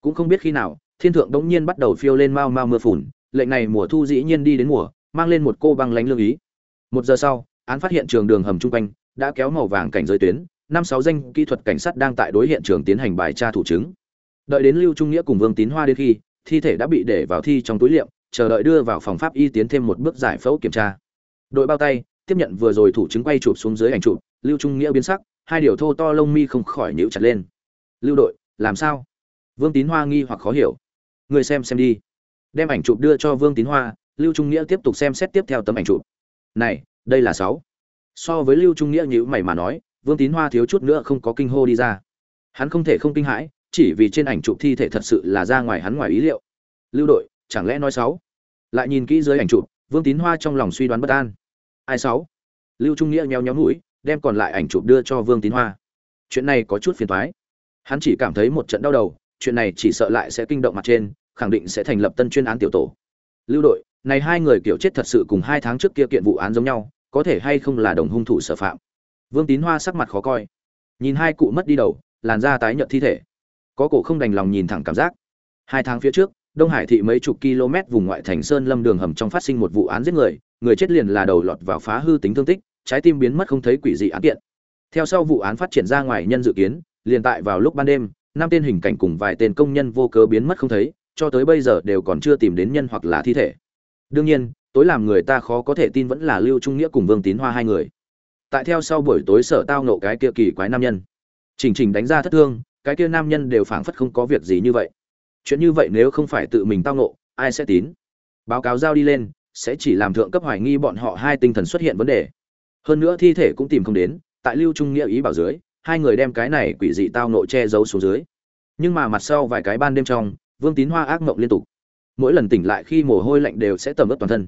Cũng không biết khi nào, thiên thượng đống nhiên bắt đầu phiêu lên mau mau mưa phùn, lệnh này mùa thu dĩ nhiên đi đến mùa, mang lên một cô băng lánh lương ý. Một giờ sau, án phát hiện trường đường hầm chung quanh, đã kéo màu vàng cảnh giới tuyến năm sáu danh kỹ thuật cảnh sát đang tại đối hiện trường tiến hành bài tra thủ chứng. Đợi đến lưu trung nghĩa cùng vương tín hoa đến khi, thi thể đã bị để vào thi trong túi liệm, chờ đợi đưa vào phòng pháp y tiến thêm một bước giải phẫu kiểm tra. Đội bao tay, tiếp nhận vừa rồi thủ chứng quay chụp xuống dưới ảnh chụp, lưu trung nghĩa biến sắc, hai điều thô to lông mi không khỏi nhíu chặt lên. Lưu đội, làm sao? Vương tín hoa nghi hoặc khó hiểu. Người xem xem đi. Đem ảnh chụp đưa cho vương tín hoa, lưu trung nghĩa tiếp tục xem xét tiếp theo tấm ảnh chụp. Này, đây là sáu. So với lưu trung nghĩa nhữ mày mà nói vương tín hoa thiếu chút nữa không có kinh hô đi ra. Hắn không thể không kinh hãi, chỉ vì trên ảnh chụp thi thể thật sự là ra ngoài hắn ngoài ý liệu. Lưu đội, chẳng lẽ nói sáu lại nhìn kỹ dưới ảnh chụp, vương tín hoa trong lòng suy đoán bất an. Ai sáu lưu trung nghĩa nheo nhó mũi, đem còn lại ảnh chụp đưa cho vương tín hoa. Chuyện này có chút phiền toái. Hắn chỉ cảm thấy một trận đau đầu, chuyện này chỉ sợ lại sẽ kinh động mặt trên, khẳng định sẽ thành lập tân chuyên án tiểu tổ. Lưu đội, này hai người kiểu chết thật sự cùng hai tháng trước kia kiện vụ án giống nhau, có thể hay không là đồng hung thủ sở phạm? Vương tín hoa sắc mặt khó coi. Nhìn hai cụ mất đi đầu, làn da tái nhợt thi thể. Có cổ không đành lòng nhìn thẳng cảm giác. Hai tháng phía trước, đông hải thị mấy chục km vùng ngoại thành sơn lâm đường hầm trong phát sinh một vụ án giết người người chết liền là đầu lọt vào phá hư tính thương tích, trái tim biến mất không thấy quỷ dị án kiện. Theo sau vụ án phát triển ra ngoài nhân dự kiến, liền tại vào lúc ban đêm, năm tên hình cảnh cùng vài tên công nhân vô cớ biến mất không thấy, cho tới bây giờ đều còn chưa tìm đến nhân hoặc là thi thể. Đương nhiên, tối làm người ta khó có thể tin vẫn là lưu trung nghĩa cùng vương tín hoa hai người tại theo sau buổi tối sở tao nộ cái kia kỳ quái nam nhân. Chỉnh trình đánh ra thất thương, cái kia nam nhân đều phảng phất không có việc gì như vậy. Chuyện như vậy nếu không phải tự mình tao nộ, ai sẽ tín? Báo cáo giao đi lên, sẽ chỉ làm thượng cấp hoài nghi bọn họ hai tinh thần xuất hiện vấn đề. Hơn nữa thi thể cũng tìm không đến, tại lưu trung nghĩa ý bảo dưới, hai người đem cái này quỷ dị tao nộ che giấu xuống dưới. Nhưng mà mặt sau vài cái ban đêm trong, vương tín hoa ác mộng liên tục. Mỗi lần tỉnh lại khi mồ hôi lạnh đều sẽ tầm ướt toàn thân.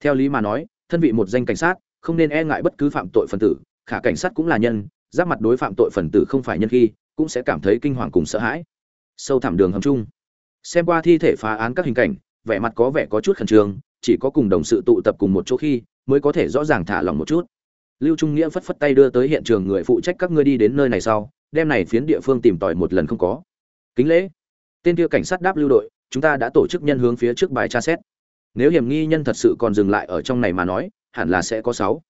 Theo lý mà nói, thân vị một danh cảnh sát không nên e ngại bất cứ phạm tội phần tử, khả cảnh sát cũng là nhân, giáp mặt đối phạm tội phần tử không phải nhân khi, cũng sẽ cảm thấy kinh hoàng cùng sợ hãi. Sâu thẳm đường hầm chung. Xem qua thi thể phá án các hình cảnh, vẻ mặt có vẻ có chút khẩn trương, chỉ có cùng đồng sự tụ tập cùng một chỗ khi, mới có thể rõ ràng thả lòng một chút. Lưu trung nghĩa phất phất tay đưa tới hiện trường người phụ trách các ngươi đi đến nơi này sau, đem này phiến địa phương tìm tòi một lần không có. Kính lễ. Tên kia cảnh sát đáp lưu đội, chúng ta đã tổ chức nhân hướng phía trước bài tra xét. Nếu hiểm nghi nhân thật sự còn dừng lại ở trong này mà nói hẳn là sẽ có sáu.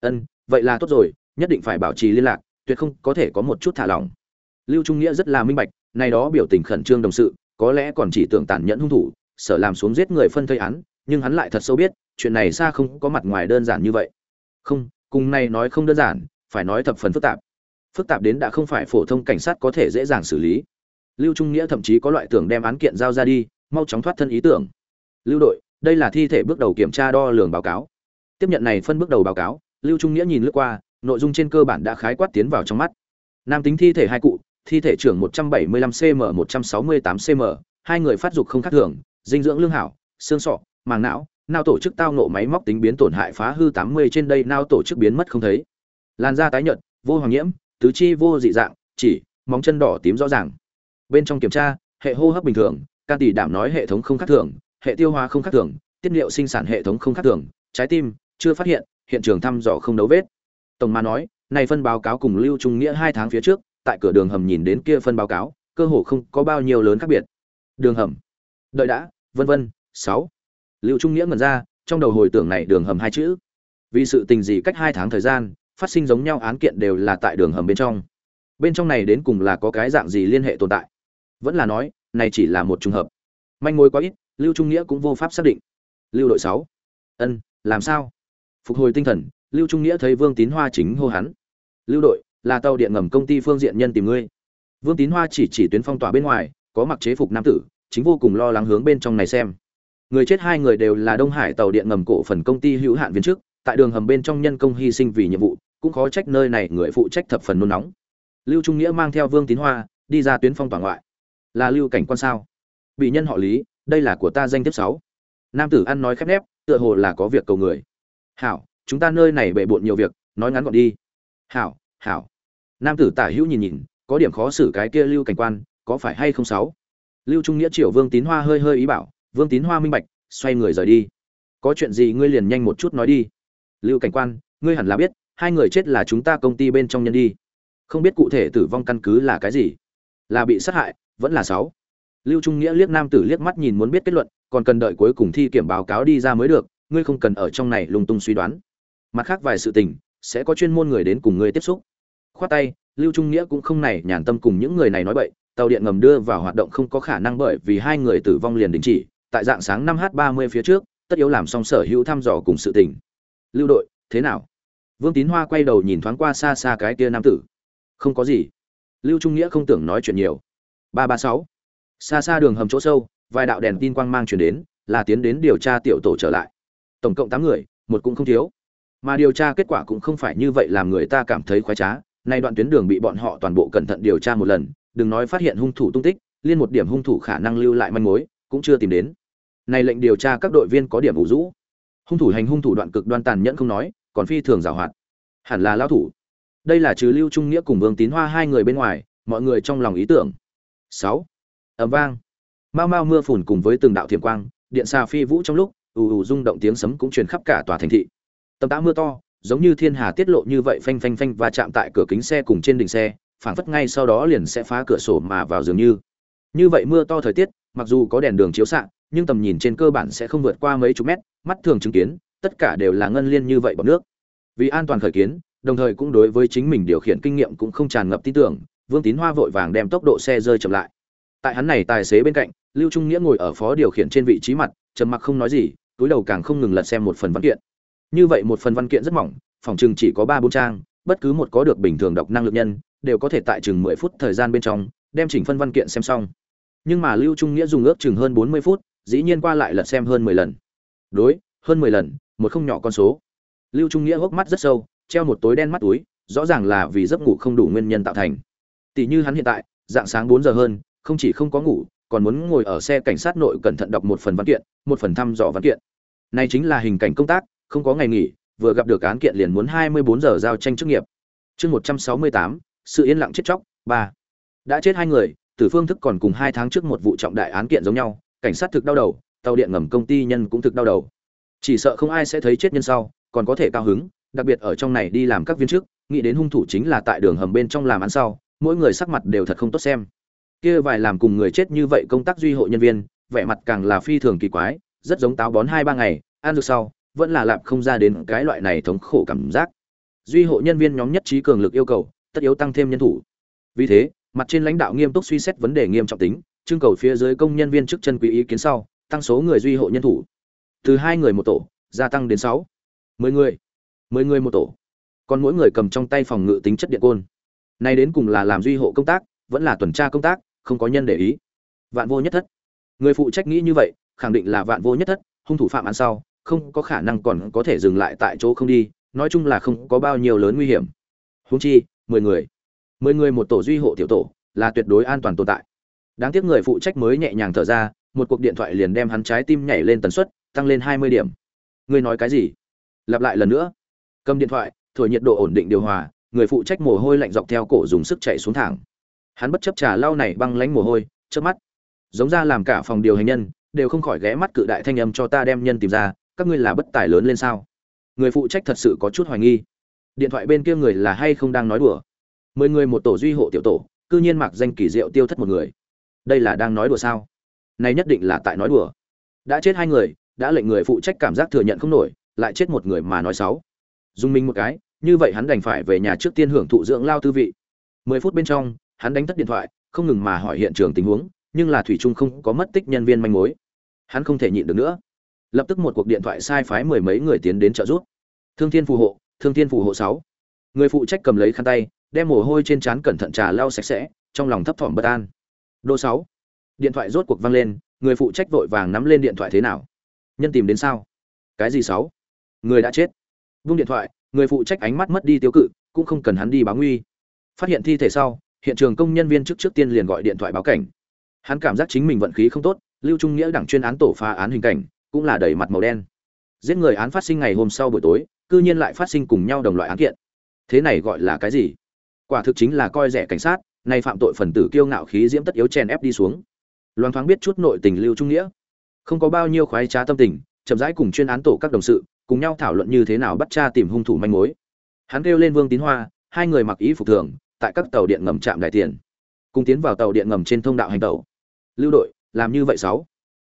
Ân, vậy là tốt rồi, nhất định phải bảo trì liên lạc, tuyệt không có thể có một chút thả lỏng. Lưu trung nghĩa rất là minh bạch nay đó biểu tình khẩn trương đồng sự, có lẽ còn chỉ tưởng tàn nhẫn hung thủ, sợ làm xuống giết người phân thây án, nhưng hắn lại thật sâu biết, chuyện này xa không có mặt ngoài đơn giản như vậy. Không, cùng này nói không đơn giản, phải nói thập phần phức tạp. Phức tạp đến đã không phải phổ thông cảnh sát có thể dễ dàng xử lý. Lưu trung nghĩa thậm chí có loại tưởng đem án kiện giao ra đi, mau chóng thoát thân ý tưởng. Lưu đội, đây là thi thể bước đầu kiểm tra đo lường báo cáo tiếp nhận này phân bước đầu báo cáo, lưu trung nghĩa nhìn lướt qua, nội dung trên cơ bản đã khái quát tiến vào trong mắt. Nam tính thi thể hai cụ, thi thể trưởng 175 cm 168 cm hai người phát dục không khác thường, dinh dưỡng lương hảo, xương sọ, màng não, nao tổ chức tao nộ máy móc tính biến tổn hại phá hư 80 trên đây nao tổ chức biến mất không thấy. Làn da tái nhợt, vô hoàng nhiễm, tứ chi vô dị dạng, chỉ, móng chân đỏ tím rõ ràng. Bên trong kiểm tra, hệ hô hấp bình thường, can tỷ đảm nói hệ thống không khác thường, hệ tiêu hóa không khác thường, tiết liệu sinh sản hệ thống không khác thường, trái tim chưa phát hiện hiện trường thăm dò không đấu vết. Tổng mà nói, này phân báo cáo cùng lưu trung nghĩa hai tháng phía trước, tại cửa đường hầm nhìn đến kia phân báo cáo, cơ hồ không có bao nhiêu lớn khác biệt. Đường hầm. Đợi đã, vân vân, sáu. Lưu trung nghĩa ngẩn ra, trong đầu hồi tưởng này đường hầm hai chữ. Vì sự tình gì cách hai tháng thời gian, phát sinh giống nhau án kiện đều là tại đường hầm bên trong. Bên trong này đến cùng là có cái dạng gì liên hệ tồn tại? Vẫn là nói, này chỉ là một trùng hợp. Manh mối quá ít, lưu trung nghĩa cũng vô pháp xác định. Lưu đội sáu. Ân, làm sao? Phục hồi tinh thần, lưu trung nghĩa thấy vương tín hoa chính hô hắn. Lưu đội, là tàu điện ngầm công ty phương diện nhân tìm ngươi. Vương tín hoa chỉ chỉ tuyến phong tỏa bên ngoài, có mặc chế phục nam tử, chính vô cùng lo lắng hướng bên trong này xem. Người chết hai người đều là đông hải tàu điện ngầm cổ phần công ty hữu hạn viên chức, tại đường hầm bên trong nhân công hy sinh vì nhiệm vụ, cũng khó trách nơi này người phụ trách thập phần nôn nóng. Lưu trung nghĩa mang theo vương tín hoa, đi ra tuyến phong tỏa ngoại. Là lưu cảnh quan sao? Bị nhân họ lý, đây là của ta danh tiếp sáu. Nam tử ăn nói khép nép, tựa hồ là có việc cầu người hảo, chúng ta nơi này bệ bộn nhiều việc, nói ngắn gọn đi. Hảo hảo. Nam tử tả hữu nhìn nhìn, có điểm khó xử cái kia lưu cảnh quan, có phải hay không sáu? Lưu trung nghĩa triệu vương tín hoa hơi hơi ý bảo, vương tín hoa minh bạch, xoay người rời đi. Có chuyện gì ngươi liền nhanh một chút nói đi. Lưu cảnh quan, ngươi hẳn là biết, hai người chết là chúng ta công ty bên trong nhân đi. Không biết cụ thể tử vong căn cứ là cái gì. Là bị sát hại, vẫn là sáu? Lưu trung nghĩa liếc nam tử liếc mắt nhìn muốn biết kết luận, còn cần đợi cuối cùng thi kiểm báo cáo đi ra mới được ngươi không cần ở trong này lung tung suy đoán. Mặt khác vài sự tình, sẽ có chuyên môn người đến cùng ngươi tiếp xúc. Khoát tay, lưu trung nghĩa cũng không này nhàn tâm cùng những người này nói bậy, tàu điện ngầm đưa vào hoạt động không có khả năng bởi vì hai người tử vong liền đình chỉ, tại dạng sáng năm h ba mươi phía trước, tất yếu làm xong sở hữu thăm dò cùng sự tình. Lưu đội, thế nào? Vương tín hoa quay đầu nhìn thoáng qua xa xa cái kia nam tử. Không có gì. Lưu trung nghĩa không tưởng nói chuyện nhiều. ba ba sáu. Xa xa đường hầm chỗ sâu, vài đạo đèn tin quang mang chuyển đến, là tiến đến điều tra tiểu tổ trở lại tổng cộng tám người, một cũng không thiếu. Mà điều tra kết quả cũng không phải như vậy làm người ta cảm thấy khoái trá. Nay đoạn tuyến đường bị bọn họ toàn bộ cẩn thận điều tra một lần, đừng nói phát hiện hung thủ tung tích, liên một điểm hung thủ khả năng lưu lại manh mối, cũng chưa tìm đến. Này lệnh điều tra các đội viên có điểm ủ rũ. Hung thủ hành hung thủ đoạn cực đoan tàn nhẫn không nói, còn phi thường giảo hoạt. Hẳn là lao thủ. Đây là trừ lưu trung nghĩa cùng vương tín hoa hai người bên ngoài, mọi người trong lòng ý tưởng. Sáu. Ầm vang. Mau mau mưa phùn cùng với từng đạo thiểm quang, điện xà phi vũ trong lúc ù ù rung động tiếng sấm cũng truyền khắp cả tòa thành thị. Tầm tã mưa to, giống như thiên hà tiết lộ như vậy phanh phanh phanh và chạm tại cửa kính xe cùng trên đỉnh xe, phảng phất ngay sau đó liền sẽ phá cửa sổ mà vào dường như. Như vậy mưa to thời tiết, mặc dù có đèn đường chiếu xạ, nhưng tầm nhìn trên cơ bản sẽ không vượt qua mấy chục mét, mắt thường chứng kiến, tất cả đều là ngân liên như vậy bọt nước. Vì an toàn khởi kiến, đồng thời cũng đối với chính mình điều khiển kinh nghiệm cũng không tràn ngập tin tưởng, vương tín hoa vội vàng đem tốc độ xe rơi chậm lại. Tại hắn này tài xế bên cạnh, lưu trung nghĩa ngồi ở phó điều khiển trên vị trí mặt, trầm mặc không nói gì túi đầu càng không ngừng lật xem một phần văn kiện. Như vậy một phần văn kiện rất mỏng, phòng chừng chỉ có ba bốn trang, bất cứ một có được bình thường đọc năng lực nhân, đều có thể tại chừng mười phút thời gian bên trong, đem chỉnh phân văn kiện xem xong. Nhưng mà lưu trung nghĩa dùng ước chừng hơn bốn mươi phút, dĩ nhiên qua lại lật xem hơn mười lần. Đối, hơn mười lần, một không nhỏ con số. Lưu trung nghĩa hốc mắt rất sâu, treo một tối đen mắt túi, rõ ràng là vì giấc ngủ không đủ nguyên nhân tạo thành. Tỷ như hắn hiện tại, dạng sáng bốn giờ hơn, không chỉ không có ngủ còn muốn ngồi ở xe cảnh sát nội cẩn thận đọc một phần văn kiện, một phần thăm dò văn kiện. Này chính là hình cảnh công tác, không có ngày nghỉ, vừa gặp được án kiện liền muốn hai mươi bốn giờ giao tranh chức nghiệp. Chương một trăm sáu mươi tám, sự yên lặng chết chóc, ba. Đã chết hai người, tử phương thức còn cùng hai tháng trước một vụ trọng đại án kiện giống nhau, cảnh sát thực đau đầu, tàu điện ngầm công ty nhân cũng thực đau đầu. Chỉ sợ không ai sẽ thấy chết nhân sau, còn có thể cao hứng, đặc biệt ở trong này đi làm các viên chức, nghĩ đến hung thủ chính là tại đường hầm bên trong làm án sau, mỗi người sắc mặt đều thật không tốt xem kia vài làm cùng người chết như vậy công tác duy hộ nhân viên, vẻ mặt càng là phi thường kỳ quái, rất giống táo bón hai ba ngày, ăn được sau, vẫn là lạp không ra đến cái loại này thống khổ cảm giác. Duy hộ nhân viên nhóm nhất trí cường lực yêu cầu, tất yếu tăng thêm nhân thủ. Vì thế, mặt trên lãnh đạo nghiêm túc suy xét vấn đề nghiêm trọng tính, trưng cầu phía dưới công nhân viên chức chân quý ý kiến sau, tăng số người duy hộ nhân thủ. Từ hai người một tổ, gia tăng đến sáu. Mười người. Mười người một tổ. Còn mỗi người cầm trong tay phòng ngự tính chất điện côn. Nay đến cùng là làm duy hộ công tác vẫn là tuần tra công tác, không có nhân để ý. Vạn vô nhất thất. Người phụ trách nghĩ như vậy, khẳng định là vạn vô nhất thất, hung thủ phạm ăn sau, không có khả năng còn có thể dừng lại tại chỗ không đi, nói chung là không có bao nhiêu lớn nguy hiểm. Húng chi, mười người. Mười người một tổ duy hộ tiểu tổ, là tuyệt đối an toàn tồn tại. Đáng tiếc người phụ trách mới nhẹ nhàng thở ra, một cuộc điện thoại liền đem hắn trái tim nhảy lên tần suất, tăng lên hai mươi điểm. Ngươi nói cái gì? Lặp lại lần nữa. Cầm điện thoại, thổi nhiệt độ ổn định điều hòa, người phụ trách mồ hôi lạnh dọc theo cổ dùng sức chạy xuống thẳng hắn bất chấp trà lau này băng lánh mồ hôi trước mắt. Giống ra làm cả phòng điều hành nhân, đều không khỏi ghé mắt cự đại thanh âm cho ta đem nhân tìm ra, các ngươi là bất tài lớn lên sao? Người phụ trách thật sự có chút hoài nghi. Điện thoại bên kia người là hay không đang nói đùa? Mười người một tổ duy hộ tiểu tổ, cư nhiên mặc danh kỳ diệu tiêu thất một người. Đây là đang nói đùa sao? Này nhất định là tại nói đùa. Đã chết hai người, đã lệnh người phụ trách cảm giác thừa nhận không nổi, lại chết một người mà nói xấu. Dùng mình một cái, như vậy hắn đành phải về nhà trước tiên hưởng thụ dưỡng lao tư vị. Mười phút bên trong hắn đánh thất điện thoại, không ngừng mà hỏi hiện trường tình huống, nhưng là thủy trung không có mất tích nhân viên manh mối. Hắn không thể nhịn được nữa. Lập tức một cuộc điện thoại sai phái mười mấy người tiến đến trợ giúp. Thương thiên phù hộ, thương thiên phù hộ sáu. Người phụ trách cầm lấy khăn tay, đem mồ hôi trên trán cẩn thận trà lau sạch sẽ, trong lòng thấp thỏm bất an. Đô sáu. Điện thoại rốt cuộc vang lên, người phụ trách vội vàng nắm lên điện thoại thế nào? Nhân tìm đến sao? Cái gì sáu? Người đã chết. Vung điện thoại, người phụ trách ánh mắt mất đi tiêu cự, cũng không cần hắn đi báo nguy. Phát hiện thi thể sau hiện trường công nhân viên trước trước tiên liền gọi điện thoại báo cảnh. Hắn cảm giác chính mình vận khí không tốt, lưu trung nghĩa đảng chuyên án tổ phá án hình cảnh, cũng là đầy mặt màu đen. Giết người án phát sinh ngày hôm sau buổi tối, cư nhiên lại phát sinh cùng nhau đồng loại án kiện. Thế này gọi là cái gì? Quả thực chính là coi rẻ cảnh sát, nay phạm tội phần tử kiêu ngạo khí diễm tất yếu chèn ép đi xuống. Loan thoáng biết chút nội tình lưu trung nghĩa. Không có bao nhiêu khoái trá tâm tình, chậm rãi cùng chuyên án tổ các đồng sự, cùng nhau thảo luận như thế nào bắt cha tìm hung thủ manh mối. Hắn kêu lên vương tín hoa, hai người mặc ý phục thường tại các tàu điện ngầm trạm đại tiền, cùng tiến vào tàu điện ngầm trên thông đạo hành tàu lưu đội, làm như vậy sáu.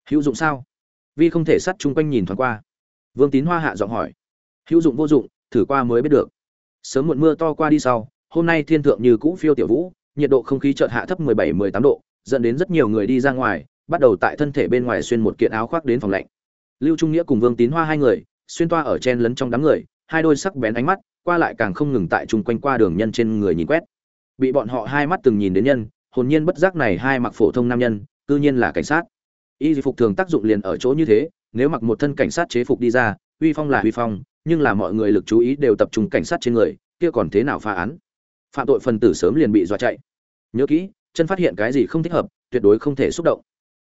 Hữu dụng sao? Vi không thể sắt chung quanh nhìn thoáng qua. Vương tín hoa hạ giọng hỏi. Hữu dụng vô dụng, thử qua mới biết được. Sớm muộn mưa to qua đi sau, hôm nay thiên thượng như cũ phiêu tiểu vũ, nhiệt độ không khí chợt hạ thấp 17-18 độ, dẫn đến rất nhiều người đi ra ngoài, bắt đầu tại thân thể bên ngoài xuyên một kiện áo khoác đến phòng lạnh. Lưu trung nghĩa cùng vương tín hoa hai người, xuyên toa ở chen lấn trong đám người, hai đôi sắc bén ánh mắt, qua lại càng không ngừng tại chung quanh qua đường nhân trên người nhìn quét bị bọn họ hai mắt từng nhìn đến nhân, hồn nhiên bất giác này hai mặc phổ thông nam nhân tự nhiên là cảnh sát. Y phục thường tác dụng liền ở chỗ như thế, nếu mặc một thân cảnh sát chế phục đi ra, uy phong là uy phong, nhưng là mọi người lực chú ý đều tập trung cảnh sát trên người, kia còn thế nào phá án? Phạm tội phần tử sớm liền bị dọa chạy. Nhớ kỹ, chân phát hiện cái gì không thích hợp, tuyệt đối không thể xúc động.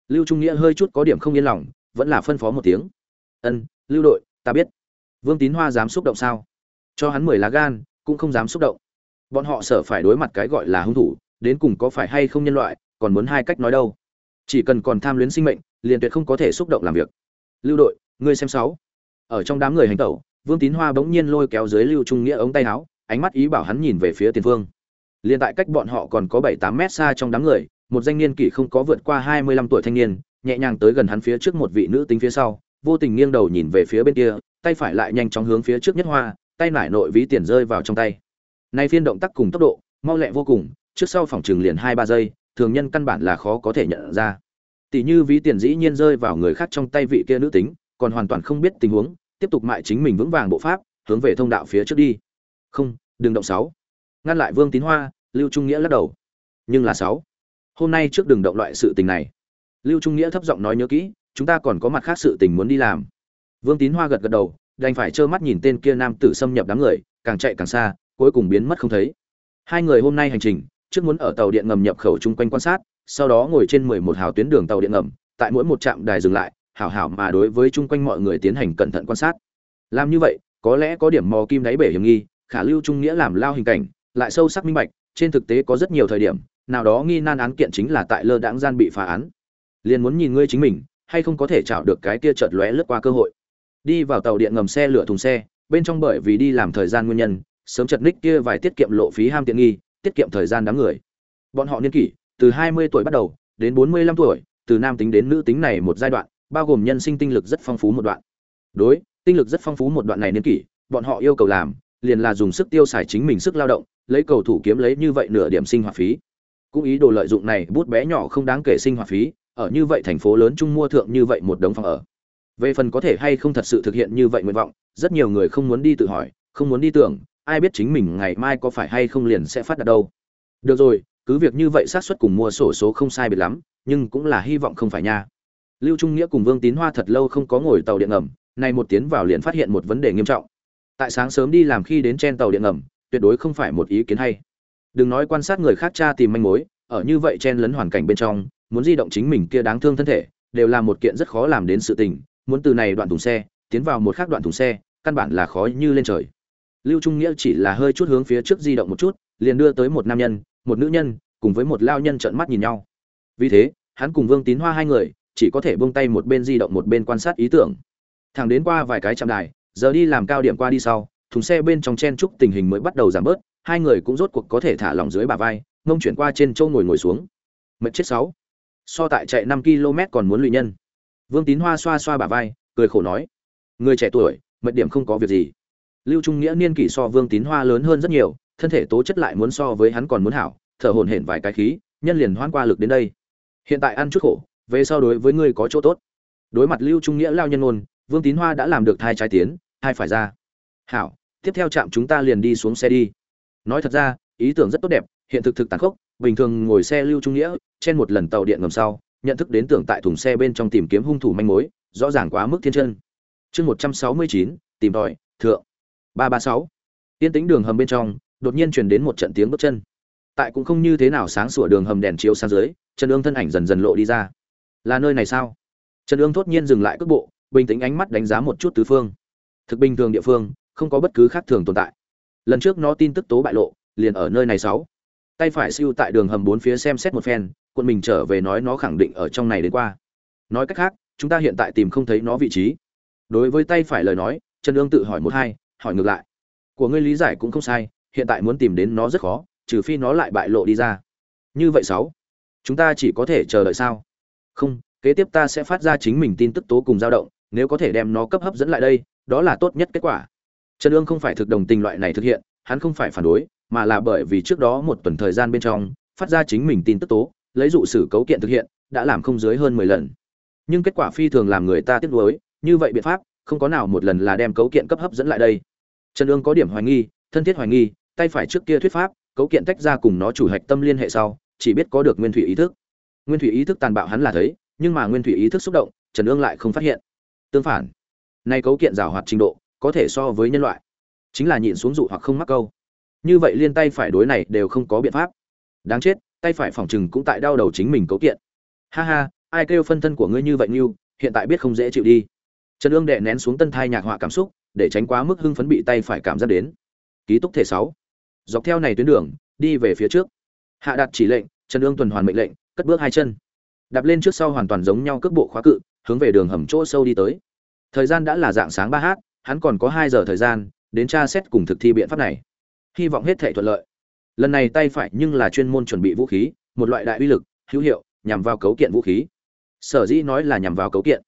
Lưu trung nghĩa hơi chút có điểm không yên lòng, vẫn là phân phó một tiếng. Ân, lưu đội, ta biết. Vương tín hoa dám xúc động sao? Cho hắn mười lá gan, cũng không dám xúc động bọn họ sợ phải đối mặt cái gọi là hung thủ, đến cùng có phải hay không nhân loại, còn muốn hai cách nói đâu. Chỉ cần còn tham luyến sinh mệnh, liền tuyệt không có thể xúc động làm việc. Lưu đội, ngươi xem sáu. Ở trong đám người hành tẩu, vương tín hoa bỗng nhiên lôi kéo dưới lưu trung nghĩa ống tay áo, ánh mắt ý bảo hắn nhìn về phía tiền phương liền tại cách bọn họ còn có bảy tám mét xa trong đám người, một danh niên kỷ không có vượt qua hai mươi lăm tuổi thanh niên, nhẹ nhàng tới gần hắn phía trước một vị nữ tính phía sau, vô tình nghiêng đầu nhìn về phía bên kia, tay phải lại nhanh chóng hướng phía trước nhất hoa, tay nải nội ví tiền rơi vào trong tay nay phiên động tác cùng tốc độ, mau lẹ vô cùng, trước sau phòng trường liền hai ba giây, thường nhân căn bản là khó có thể nhận ra. Tỷ như ví tiền dĩ nhiên rơi vào người khác trong tay vị kia nữ tính, còn hoàn toàn không biết tình huống, tiếp tục mại chính mình vững vàng bộ pháp, hướng về thông đạo phía trước đi. Không, đừng động sáu. Ngăn lại vương tín hoa, lưu trung nghĩa lắc đầu. Nhưng là sáu. Hôm nay trước đường động loại sự tình này. Lưu trung nghĩa thấp giọng nói nhớ kỹ, chúng ta còn có mặt khác sự tình muốn đi làm. Vương tín hoa gật gật đầu, đành phải trơ mắt nhìn tên kia nam tử xâm nhập đám người, càng chạy càng xa cuối cùng biến mất không thấy. Hai người hôm nay hành trình, trước muốn ở tàu điện ngầm nhập khẩu chung quanh quan sát, sau đó ngồi trên mười một hào tuyến đường tàu điện ngầm, tại mỗi một trạm đài dừng lại, hảo hảo mà đối với chung quanh mọi người tiến hành cẩn thận quan sát. Làm như vậy, có lẽ có điểm mò kim đáy bể hiểm nghi, khả lưu trung nghĩa làm lao hình cảnh, lại sâu sắc minh bạch, trên thực tế có rất nhiều thời điểm, nào đó nghi nan án kiện chính là tại lơ đãng gian bị phá án. Liền muốn nhìn ngươi chính mình, hay không có thể chảo được cái kia chợt lóe lướt qua cơ hội. Đi vào tàu điện ngầm xe lửa thùng xe, bên trong bởi vì đi làm thời gian nguyên nhân sớm chật ních kia vài tiết kiệm lộ phí ham tiện nghi, tiết kiệm thời gian đáng người. Bọn họ niên kỷ, từ 20 tuổi bắt đầu, đến 45 tuổi, từ nam tính đến nữ tính này một giai đoạn, bao gồm nhân sinh tinh lực rất phong phú một đoạn. Đối, tinh lực rất phong phú một đoạn này niên kỷ, bọn họ yêu cầu làm, liền là dùng sức tiêu xài chính mình sức lao động, lấy cầu thủ kiếm lấy như vậy nửa điểm sinh hoạt phí. Cũng ý đồ lợi dụng này bút bé nhỏ không đáng kể sinh hoạt phí, ở như vậy thành phố lớn chung mua thượng như vậy một đống phòng ở. Về phần có thể hay không thật sự thực hiện như vậy nguyện vọng, rất nhiều người không muốn đi tự hỏi, không muốn đi tưởng ai biết chính mình ngày mai có phải hay không liền sẽ phát đạt đâu. Được rồi, cứ việc như vậy xác suất cùng mua sổ số không sai biệt lắm, nhưng cũng là hy vọng không phải nha. Lưu trung nghĩa cùng vương tín hoa thật lâu không có ngồi tàu điện ngầm, nay một tiến vào liền phát hiện một vấn đề nghiêm trọng. Tại sáng sớm đi làm khi đến trên tàu điện ngầm, tuyệt đối không phải một ý kiến hay. Đừng nói quan sát người khác tra tìm manh mối, ở như vậy chen lấn hoàn cảnh bên trong, muốn di động chính mình kia đáng thương thân thể, đều là một kiện rất khó làm đến sự tình, muốn từ này đoạn thùng xe, tiến vào một khác đoạn thùng xe, căn bản là khó như lên trời lưu trung nghĩa chỉ là hơi chút hướng phía trước di động một chút, liền đưa tới một nam nhân, một nữ nhân, cùng với một lao nhân trợn mắt nhìn nhau. Vì thế, hắn cùng vương tín hoa hai người, chỉ có thể buông tay một bên di động một bên quan sát ý tưởng. Thẳng đến qua vài cái chạm đài, giờ đi làm cao điểm qua đi sau, thùng xe bên trong chen trúc tình hình mới bắt đầu giảm bớt, hai người cũng rốt cuộc có thể thả lỏng dưới bà vai, mông chuyển qua trên châu ngồi ngồi xuống. Mệt chết sáu. So tại chạy năm km còn muốn lụy nhân. Vương tín hoa xoa xoa bà vai, cười khổ nói. Người trẻ tuổi mật điểm không có việc gì lưu trung nghĩa niên kỷ so vương tín hoa lớn hơn rất nhiều, thân thể tố chất lại muốn so với hắn còn muốn hảo, thở hổn hển vài cái khí, nhân liền hoan qua lực đến đây. Hiện tại ăn chút khổ, về sau đối với ngươi có chỗ tốt. Đối mặt lưu trung nghĩa lao nhân ôn vương tín hoa đã làm được thai trái tiến, hai phải ra. Hảo, tiếp theo trạm chúng ta liền đi xuống xe đi. Nói thật ra, ý tưởng rất tốt đẹp, hiện thực thực tàn khốc, bình thường ngồi xe lưu trung nghĩa, trên một lần tàu điện ngầm sau, nhận thức đến tưởng tại thùng xe bên trong tìm kiếm hung thủ manh mối, rõ ràng quá mức thiên chân. Chương một trăm sáu mươi chín, tìm tòi, thượng ba ba sáu. Tiên tính đường hầm bên trong, đột nhiên truyền đến một trận tiếng bước chân. Tại cũng không như thế nào sáng sủa đường hầm đèn chiếu sáng dưới, trần ương thân ảnh dần dần lộ đi ra. Là nơi này sao? Trần ương thốt nhiên dừng lại cước bộ, bình tĩnh ánh mắt đánh giá một chút tứ phương. Thực bình thường địa phương, không có bất cứ khác thường tồn tại. Lần trước nó tin tức tố bại lộ, liền ở nơi này sáu. Tay phải siêu tại đường hầm bốn phía xem xét một phen quân mình trở về nói nó khẳng định ở trong này đến qua. Nói cách khác, chúng ta hiện tại tìm không thấy nó vị trí. Đối với tay phải lời nói, trần ương tự hỏi một hai hỏi ngược lại. Của ngươi lý giải cũng không sai, hiện tại muốn tìm đến nó rất khó, trừ phi nó lại bại lộ đi ra. Như vậy sáu, chúng ta chỉ có thể chờ đợi sao? Không, kế tiếp ta sẽ phát ra chính mình tin tức tố cùng dao động, nếu có thể đem nó cấp hấp dẫn lại đây, đó là tốt nhất kết quả. Trần ương không phải thực đồng tình loại này thực hiện, hắn không phải phản đối, mà là bởi vì trước đó một tuần thời gian bên trong, phát ra chính mình tin tức tố, lấy dụ sử cấu kiện thực hiện, đã làm không dưới hơn mười lần. Nhưng kết quả phi thường làm người ta tiếc nuối, như vậy biện pháp không có nào một lần là đem cấu kiện cấp hấp dẫn lại đây. Trần ương có điểm hoài nghi, thân thiết hoài nghi, tay phải trước kia thuyết pháp, cấu kiện tách ra cùng nó chủ hạch tâm liên hệ sau, chỉ biết có được nguyên thủy ý thức. Nguyên thủy ý thức tàn bạo hắn là thấy, nhưng mà nguyên thủy ý thức xúc động, trần ương lại không phát hiện. Tương phản, nay cấu kiện rào hoạt trình độ, có thể so với nhân loại, chính là nhịn xuống dụ hoặc không mắc câu. Như vậy liên tay phải đối này đều không có biện pháp. Đáng chết, tay phải phòng chừng cũng tại đau đầu chính mình cấu kiện. Ha ha, ai kêu phân thân của ngươi như vậy như hiện tại biết không dễ chịu đi trần ương đệ nén xuống tân thai nhạc họa cảm xúc, để tránh quá mức hưng phấn bị tay phải cảm giác đến. Ký túc thể sáu. Dọc theo này tuyến đường, đi về phía trước. Hạ đặt chỉ lệnh, trần ương tuần hoàn mệnh lệnh, cất bước hai chân. Đạp lên trước sau hoàn toàn giống nhau cước bộ khóa cự, hướng về đường hầm chỗ sâu đi tới. Thời gian đã là dạng sáng ba h, hắn còn có hai giờ thời gian, đến tra xét cùng thực thi biện pháp này. Hy vọng hết thể thuận lợi. Lần này tay phải nhưng là chuyên môn chuẩn bị vũ khí, một loại đại uy lực, hữu hiệu, nhằm vào cấu kiện vũ khí. Sở dĩ nói là nhằm vào cấu kiện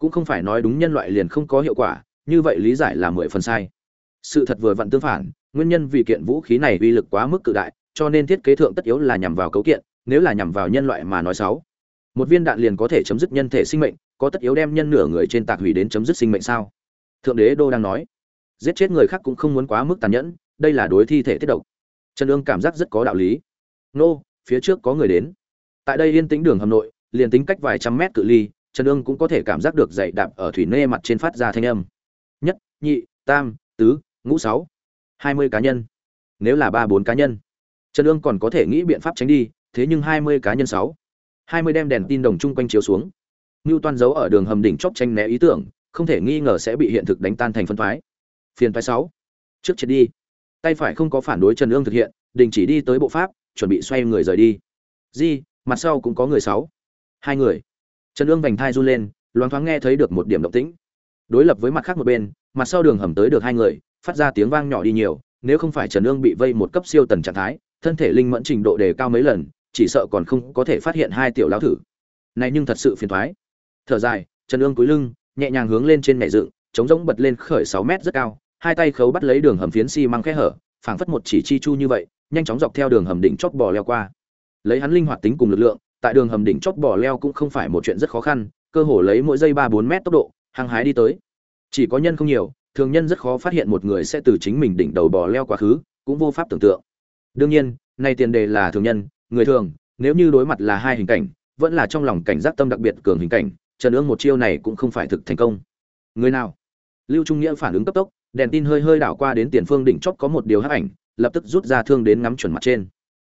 cũng không phải nói đúng nhân loại liền không có hiệu quả, như vậy lý giải là mười phần sai. Sự thật vừa vặn tương phản, nguyên nhân vì kiện vũ khí này uy lực quá mức cự đại, cho nên thiết kế thượng tất yếu là nhằm vào cấu kiện, nếu là nhằm vào nhân loại mà nói xấu một viên đạn liền có thể chấm dứt nhân thể sinh mệnh, có tất yếu đem nhân nửa người trên tạc hủy đến chấm dứt sinh mệnh sao? Thượng đế đô đang nói, giết chết người khác cũng không muốn quá mức tàn nhẫn, đây là đối thi thể tiết độc. Trần ương cảm giác rất có đạo lý. Nô, phía trước có người đến. Tại đây yên tĩnh đường hầm nội, liền tính cách vài trăm mét cự ly trần ương cũng có thể cảm giác được dậy đạp ở thủy nê mặt trên phát ra thanh âm. Nhất, nhị, tam, tứ, ngũ, sáu. Hai mươi cá nhân. Nếu là ba, bốn cá nhân. Trần ương còn có thể nghĩ biện pháp tránh đi, thế nhưng hai mươi cá nhân sáu. hai mươi đem đèn tin đồng chung quanh chiếu xuống. Ngưu toan giấu ở đường hầm đỉnh chóp tranh né ý tưởng, không thể nghi ngờ sẽ bị hiện thực đánh tan thành phân thoái. Phiền thoái sáu. Trước chết đi. Tay phải không có phản đối trần ương thực hiện, đình chỉ đi tới bộ pháp, chuẩn bị xoay người rời đi. Di, mặt sau cũng có người sáu. Hai người trần ương vành thai run lên, loáng thoáng nghe thấy được một điểm động tĩnh. Đối lập với mặt khác một bên, mặt sau đường hầm tới được hai người, phát ra tiếng vang nhỏ đi nhiều, nếu không phải trần ương bị vây một cấp siêu tần trạng thái, thân thể linh mẫn trình độ đề cao mấy lần, chỉ sợ còn không có thể phát hiện hai tiểu lão thử. Này nhưng thật sự phiền thoái thở dài, trần ương cúi lưng, nhẹ nhàng hướng lên trên nhảy dựng chống rỗng bật lên khởi sáu mét rất cao, hai tay khấu bắt lấy đường hầm phiến xi măng khe hở, phảng phất một chỉ chi chu như vậy, nhanh chóng dọc theo đường hầm đỉnh chót bò leo qua. Lấy hắn linh hoạt tính cùng lực lượng tại đường hầm đỉnh chót bỏ leo cũng không phải một chuyện rất khó khăn, cơ hồ lấy mỗi giây ba bốn mét tốc độ, hăng hái đi tới. Chỉ có nhân không nhiều, thường nhân rất khó phát hiện một người sẽ từ chính mình đỉnh đầu bò leo quá khứ, cũng vô pháp tưởng tượng. Đương nhiên, nay tiền đề là thường nhân, người thường, nếu như đối mặt là hai hình cảnh, vẫn là trong lòng cảnh giác tâm đặc biệt cường hình cảnh, trần ương một chiêu này cũng không phải thực thành công. Người nào? Lưu trung nghĩa phản ứng cấp tốc, đèn tin hơi hơi đảo qua đến tiền phương đỉnh chót có một điều hắc ảnh, lập tức rút ra thương đến ngắm chuẩn mặt trên.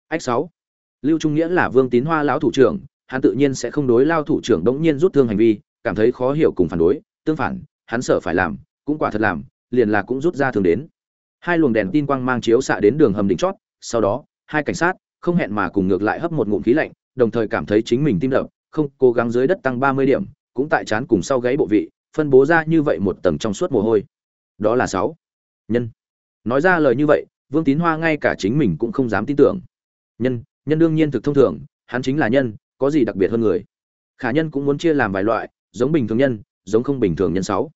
Ách sáu lưu trung nghĩa là vương tín hoa lão thủ trưởng, hắn tự nhiên sẽ không đối lao thủ trưởng đống nhiên rút thương hành vi, cảm thấy khó hiểu cùng phản đối, tương phản, hắn sợ phải làm, cũng quả thật làm, liền là cũng rút ra thương đến. Hai luồng đèn tin quang mang chiếu xạ đến đường hầm đỉnh chót, sau đó, hai cảnh sát, không hẹn mà cùng ngược lại hấp một ngụm khí lạnh, đồng thời cảm thấy chính mình tim đập, không, cố gắng dưới đất tăng ba mươi điểm, cũng tại chán cùng sau gáy bộ vị, phân bố ra như vậy một tầng trong suốt mồ hôi. Đó là sáu. Nhân. Nói ra lời như vậy, vương tín hoa ngay cả chính mình cũng không dám tin tưởng. Nhân nhân đương nhiên thực thông thường, hắn chính là nhân, có gì đặc biệt hơn người? Khả nhân cũng muốn chia làm vài loại, giống bình thường nhân, giống không bình thường nhân sáu.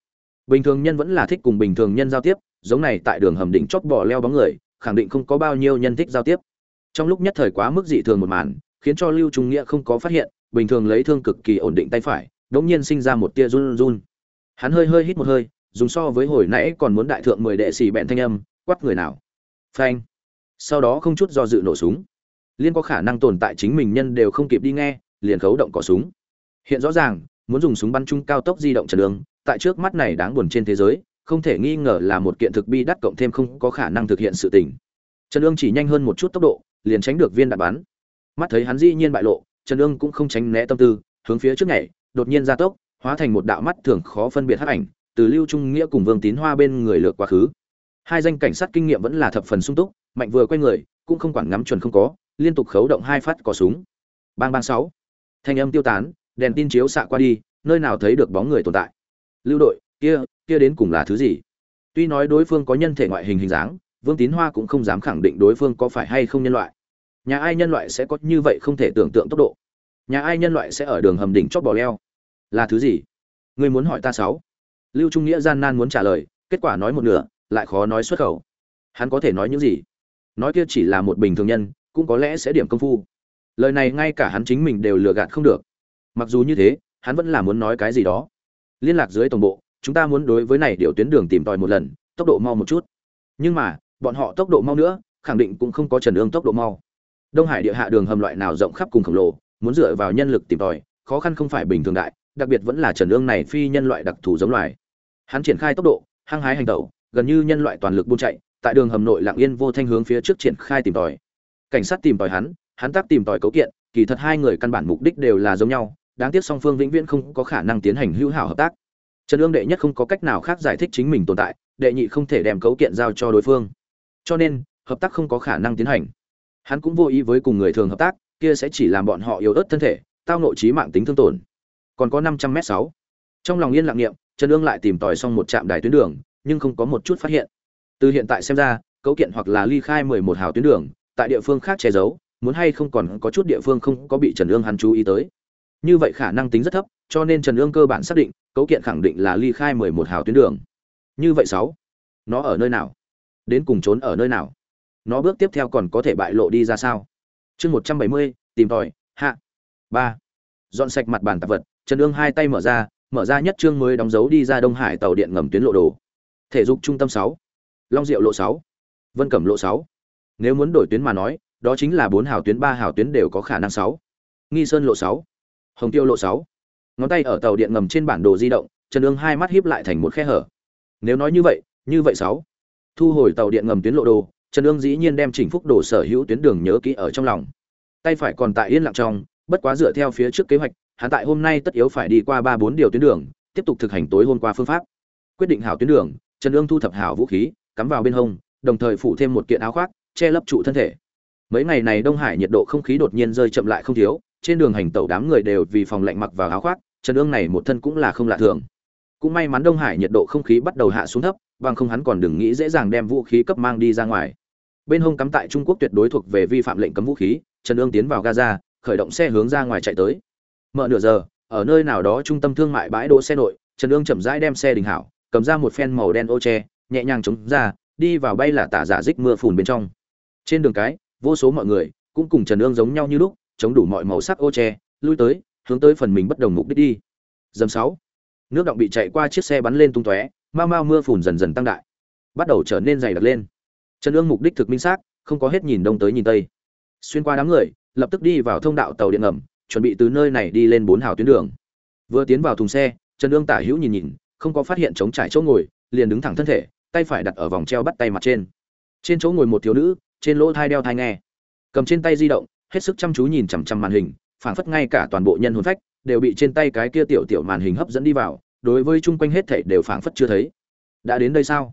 Bình thường nhân vẫn là thích cùng bình thường nhân giao tiếp, giống này tại đường hầm đỉnh chót bỏ leo bóng người, khẳng định không có bao nhiêu nhân thích giao tiếp. Trong lúc nhất thời quá mức dị thường một màn, khiến cho lưu trung nghĩa không có phát hiện, bình thường lấy thương cực kỳ ổn định tay phải, đống nhiên sinh ra một tia run run. Hắn hơi hơi hít một hơi, dùng so với hồi nãy còn muốn đại thượng mười đệ sĩ bẹn thanh âm, quát người nào? Phanh. Sau đó không chút do dự nổ súng liên có khả năng tồn tại chính mình nhân đều không kịp đi nghe, liền khấu động cỏ súng. Hiện rõ ràng, muốn dùng súng bắn chung cao tốc di động trần đường, tại trước mắt này đáng buồn trên thế giới, không thể nghi ngờ là một kiện thực bi đắt cộng thêm không có khả năng thực hiện sự tình. Trần ương chỉ nhanh hơn một chút tốc độ, liền tránh được viên đạn bắn. Mắt thấy hắn dĩ nhiên bại lộ, trần ương cũng không tránh né tâm tư, hướng phía trước này đột nhiên ra tốc, hóa thành một đạo mắt thường khó phân biệt hắc ảnh, từ lưu trung nghĩa cùng vương tín hoa bên người lược quá khứ. Hai danh cảnh sát kinh nghiệm vẫn là thập phần sung túc, mạnh vừa quay người, cũng không quản ngắm chuẩn không có liên tục khấu động hai phát cò súng. Bang bang sáu. Thanh âm tiêu tán, đèn tin chiếu xạ qua đi, nơi nào thấy được bóng người tồn tại. Lưu đội, kia kia đến cùng là thứ gì? Tuy nói đối phương có nhân thể ngoại hình hình dáng, vương tín hoa cũng không dám khẳng định đối phương có phải hay không nhân loại. Nhà ai nhân loại sẽ có như vậy không thể tưởng tượng tốc độ? Nhà ai nhân loại sẽ ở đường hầm đỉnh chót bò leo? Là thứ gì? Ngươi muốn hỏi ta sáu. Lưu trung nghĩa gian nan muốn trả lời, kết quả nói một nửa, lại khó nói xuất khẩu. Hắn có thể nói những gì? Nói kia chỉ là một bình thường nhân cũng có lẽ sẽ điểm công phu. Lời này ngay cả hắn chính mình đều lừa gạt không được. Mặc dù như thế, hắn vẫn là muốn nói cái gì đó. Liên lạc dưới tổng bộ, chúng ta muốn đối với này điều tuyến đường tìm tòi một lần, tốc độ mau một chút. Nhưng mà, bọn họ tốc độ mau nữa, khẳng định cũng không có trần ương tốc độ mau. Đông hải địa hạ đường hầm loại nào rộng khắp cùng khổng lồ, muốn dựa vào nhân lực tìm tòi, khó khăn không phải bình thường đại, đặc biệt vẫn là trần ương này phi nhân loại đặc thù giống loài. Hắn triển khai tốc độ, hăng hái hành tẩu, gần như nhân loại toàn lực buôn chạy, tại đường hầm nội lặng yên vô thanh hướng phía trước triển khai tìm tòi cảnh sát tìm tòi hắn hắn tác tìm tòi cấu kiện, kỳ thật hai người căn bản mục đích đều là giống nhau, đáng tiếc song phương vĩnh viễn không có khả năng tiến hành hữu hảo hợp tác. Trần ương đệ nhất không có cách nào khác giải thích chính mình tồn tại, đệ nhị không thể đem cấu kiện giao cho đối phương. Cho nên, hợp tác không có khả năng tiến hành. Hắn cũng vô ý với cùng người thường hợp tác, kia sẽ chỉ làm bọn họ yếu ớt thân thể, tao nội trí mạng tính thương tổn. Còn có năm trăm m sáu. Trong lòng yên lặng niệm, trần ương lại tìm tòi xong một trạm đài tuyến đường, nhưng không có một chút phát hiện. Từ hiện tại xem ra, cấu kiện hoặc là ly khai mười một hào tuyến đường tại địa phương khác che giấu, muốn hay không còn có chút địa phương không có bị trần ương hắn chú ý tới. Như vậy khả năng tính rất thấp, cho nên trần ương cơ bản xác định, cấu kiện khẳng định là ly khai mười một hào tuyến đường. Như vậy sáu, nó ở nơi nào? Đến cùng trốn ở nơi nào? Nó bước tiếp theo còn có thể bại lộ đi ra sao? Chương một trăm bảy mươi, tìm tòi, hạ. Ba, dọn sạch mặt bàn tạp vật, trần ương hai tay mở ra mở ra nhất chương mới đóng dấu đi ra đông hải tàu điện ngầm tuyến lộ đồ. Thể dục trung tâm sáu, long diệu lộ sáu, vân cẩm lộ sáu nếu muốn đổi tuyến mà nói, đó chính là bốn hào tuyến, ba hào tuyến đều có khả năng sáu. Nghi sơn lộ sáu. Hồng tiêu lộ sáu. Ngón tay ở tàu điện ngầm trên bản đồ di động, trần ương hai mắt híp lại thành một khe hở. Nếu nói như vậy như vậy sáu. Thu hồi tàu điện ngầm tuyến lộ đồ, trần ương dĩ nhiên đem chỉnh phúc đồ sở hữu tuyến đường nhớ kỹ ở trong lòng. Tay phải còn tại yên lặng trong, bất quá dựa theo phía trước kế hoạch, hắn tại hôm nay tất yếu phải đi qua ba bốn điều tuyến đường, tiếp tục thực hành tối hôm qua phương pháp. Quyết định hảo tuyến đường, trần ương thu thập hảo vũ khí, cắm vào bên hông, đồng thời phủ thêm một kiện áo khoác che lấp trụ thân thể. Mấy ngày này đông hải nhiệt độ không khí đột nhiên rơi chậm lại không thiếu, trên đường hành tẩu đám người đều vì phòng lạnh mặc vào áo khoác, trần ương này một thân cũng là không lạ thường. Cũng may mắn đông hải nhiệt độ không khí bắt đầu hạ xuống thấp, bằng không hắn còn đừng nghĩ dễ dàng đem vũ khí cấp mang đi ra ngoài. Bên hông cắm tại trung quốc tuyệt đối thuộc về vi phạm lệnh cấm vũ khí, trần ương tiến vào gaza, khởi động xe hướng ra ngoài chạy tới. Mở nửa giờ, ở nơi nào đó trung tâm thương mại bãi đỗ xe nội, trần ương chậm rãi đem xe đình hảo, cầm ra một phen màu đen ô tre, nhẹ nhàng chống ra, đi vào bay là tả giả dích mưa phùn bên trong trên đường cái, vô số mọi người cũng cùng trần ương giống nhau như lúc, chống đủ mọi màu sắc ô tre lui tới, hướng tới phần mình bất đồng mục đích đi. Dầm sáu, nước động bị chạy qua chiếc xe bắn lên tung tóe, mau mau mưa phùn dần dần tăng đại, bắt đầu trở nên dày đặc lên. Trần ương mục đích thực minh xác, không có hết nhìn đông tới nhìn tây. Xuyên qua đám người, lập tức đi vào thông đạo tàu điện ngầm, chuẩn bị từ nơi này đi lên bốn hào tuyến đường. Vừa tiến vào thùng xe, trần ương tả hữu nhìn nhìn, không có phát hiện chống trải chỗ ngồi, liền đứng thẳng thân thể, tay phải đặt ở vòng treo bắt tay mặt trên. Trên chỗ ngồi một thiếu nữ trên lỗ thai đeo thai nghe. Cầm trên tay di động, hết sức chăm chú nhìn chằm chằm màn hình, phảng phất ngay cả toàn bộ nhân hồn phách đều bị trên tay cái kia tiểu tiểu màn hình hấp dẫn đi vào, đối với chung quanh hết thảy đều phảng phất chưa thấy. Đã đến đây sao?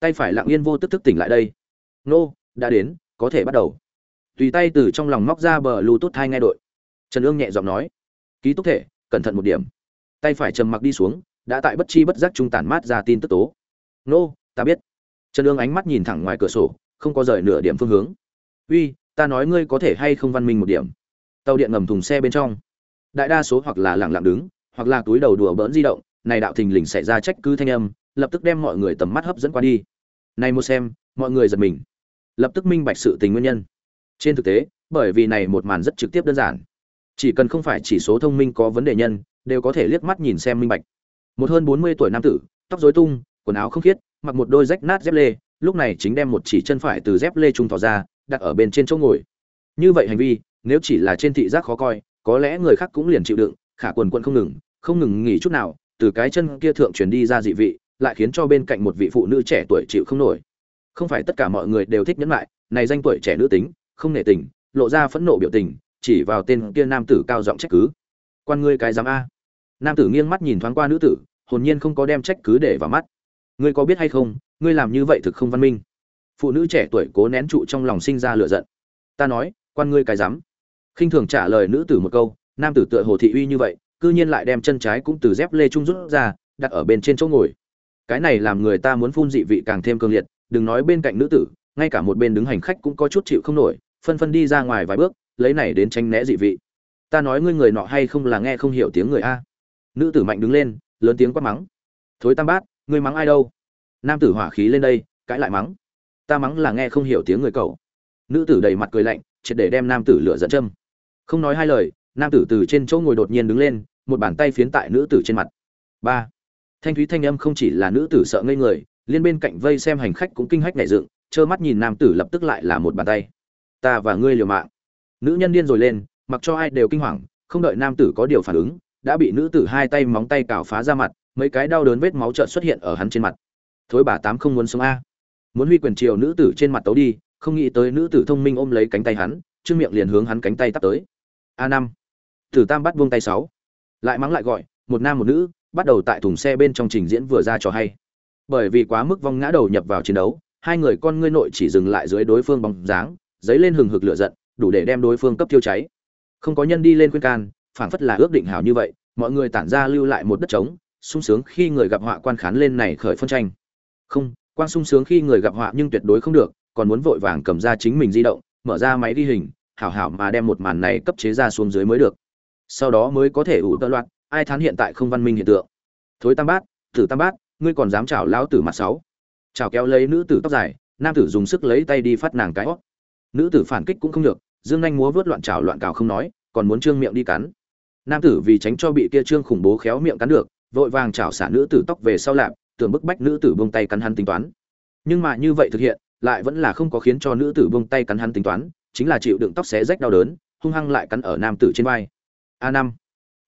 Tay phải lặng yên vô tức thức tỉnh lại đây. Nô, đã đến, có thể bắt đầu. Tùy tay từ trong lòng móc ra bờ lưu tốt thai nghe đội. Trần ương nhẹ giọng nói, ký túc thể, cẩn thận một điểm. Tay phải trầm mặc đi xuống, đã tại bất chi bất giác trung tản mát ra tin tức tố. Nô, ta biết. Trần ương ánh mắt nhìn thẳng ngoài cửa sổ không có rời nửa điểm phương hướng. Uy, ta nói ngươi có thể hay không văn minh một điểm. Tàu điện ngầm thùng xe bên trong. Đại đa số hoặc là lẳng lặng đứng, hoặc là túi đầu đùa bỡn di động, này đạo thình lình xảy ra trách cứ thanh âm, lập tức đem mọi người tầm mắt hấp dẫn qua đi. Này một xem, mọi người giật mình. Lập tức minh bạch sự tình nguyên nhân. Trên thực tế, bởi vì này một màn rất trực tiếp đơn giản. Chỉ cần không phải chỉ số thông minh có vấn đề nhân, đều có thể liếc mắt nhìn xem minh bạch. Một hơn bốn mươi tuổi nam tử, tóc rối tung, quần áo không khiết, mặc một đôi rách nát dép lê lúc này chính đem một chỉ chân phải từ dép lê trung thò ra, đặt ở bên trên chỗ ngồi. Như vậy hành vi, nếu chỉ là trên thị giác khó coi, có lẽ người khác cũng liền chịu đựng, khả quần quận không ngừng không ngừng nghỉ chút nào, từ cái chân kia thượng truyền đi ra dị vị, lại khiến cho bên cạnh một vị phụ nữ trẻ tuổi chịu không nổi. Không phải tất cả mọi người đều thích nhẫn lại, này danh tuổi trẻ nữ tính, không nể tình, lộ ra phẫn nộ biểu tình, chỉ vào tên kia nam tử cao giọng trách cứ. Quan ngươi cái dám a. Nam tử nghiêng mắt nhìn thoáng qua nữ tử, hồn nhiên không có đem trách cứ để vào mắt. Ngươi có biết hay không ngươi làm như vậy thực không văn minh. Phụ nữ trẻ tuổi cố nén trụ trong lòng sinh ra lửa giận. Ta nói, quan ngươi cái dám khinh thường trả lời nữ tử một câu, nam tử tựa hồ thị uy như vậy, cư nhiên lại đem chân trái cũng từ dép lê trung rút ra, đặt ở bên trên chỗ ngồi. Cái này làm người ta muốn phun dị vị càng thêm cường liệt, đừng nói bên cạnh nữ tử, ngay cả một bên đứng hành khách cũng có chút chịu không nổi, phân phân đi ra ngoài vài bước, lấy này đến tránh né dị vị. Ta nói ngươi người nọ hay không là nghe không hiểu tiếng người a. Nữ tử mạnh đứng lên, lớn tiếng quát mắng. Thối tam bát, ngươi mắng ai đâu? Nam tử hỏa khí lên đây, cãi lại mắng. Ta mắng là nghe không hiểu tiếng người cậu. Nữ tử đầy mặt cười lạnh, triệt để đem nam tử lửa dẫn châm. Không nói hai lời, nam tử từ trên chỗ ngồi đột nhiên đứng lên, một bàn tay phiến tại nữ tử trên mặt. Ba. Thanh thúy thanh âm không chỉ là nữ tử sợ ngây người, liên bên cạnh vây xem hành khách cũng kinh hách nhảy dựng, trơ mắt nhìn nam tử lập tức lại là một bàn tay. Ta và ngươi liều mạng. Nữ nhân điên rồi lên, mặc cho ai đều kinh hoàng, không đợi nam tử có điều phản ứng, đã bị nữ tử hai tay móng tay cào phá ra mặt, mấy cái đau đớn vết máu trợn xuất hiện ở hắn trên mặt thối bà tám không muốn sống a. Muốn huy quyền triều nữ tử trên mặt tấu đi, không nghĩ tới nữ tử thông minh ôm lấy cánh tay hắn, trương miệng liền hướng hắn cánh tay tắt tới. A năm. Tử tam bắt buông tay sáu. Lại mắng lại gọi, một nam một nữ, bắt đầu tại thùng xe bên trong trình diễn vừa ra trò hay. Bởi vì quá mức vong ngã đầu nhập vào chiến đấu, hai người con ngươi nội chỉ dừng lại dưới đối phương bóng dáng dấy lên hừng hực lửa giận, đủ để đem đối phương cấp tiêu cháy. Không có nhân đi lên khuyên can, phảng phất là ước định hảo như vậy, mọi người tản ra lưu lại một đất trống, sung sướng khi người gặp họa quan khán lên này khởi phân tranh không, quang sung sướng khi người gặp họa nhưng tuyệt đối không được, còn muốn vội vàng cầm ra chính mình di động, mở ra máy ghi hình, hảo hảo mà đem một màn này cấp chế ra xuống dưới mới được. Sau đó mới có thể ủ tơ loạn, ai thán hiện tại không văn minh hiện tượng. Thối tam bát, tử tam bát, ngươi còn dám chào lão tử mặt sáu. Chào kéo lấy nữ tử tóc dài, nam tử dùng sức lấy tay đi phát nàng cái hót. Nữ tử phản kích cũng không được, dương anh múa vớt loạn chảo loạn cào không nói, còn muốn trương miệng đi cắn. Nam tử vì tránh cho bị kia trương khủng bố khéo miệng cắn được, vội vàng chảo xả nữ tử tóc về sau lạp tưởng bức bách nữ tử buông tay cắn hắn tính toán. Nhưng mà như vậy thực hiện, lại vẫn là không có khiến cho nữ tử buông tay cắn hắn tính toán, chính là chịu đựng tóc xé rách đau đớn, hung hăng lại cắn ở nam tử trên vai. A năm.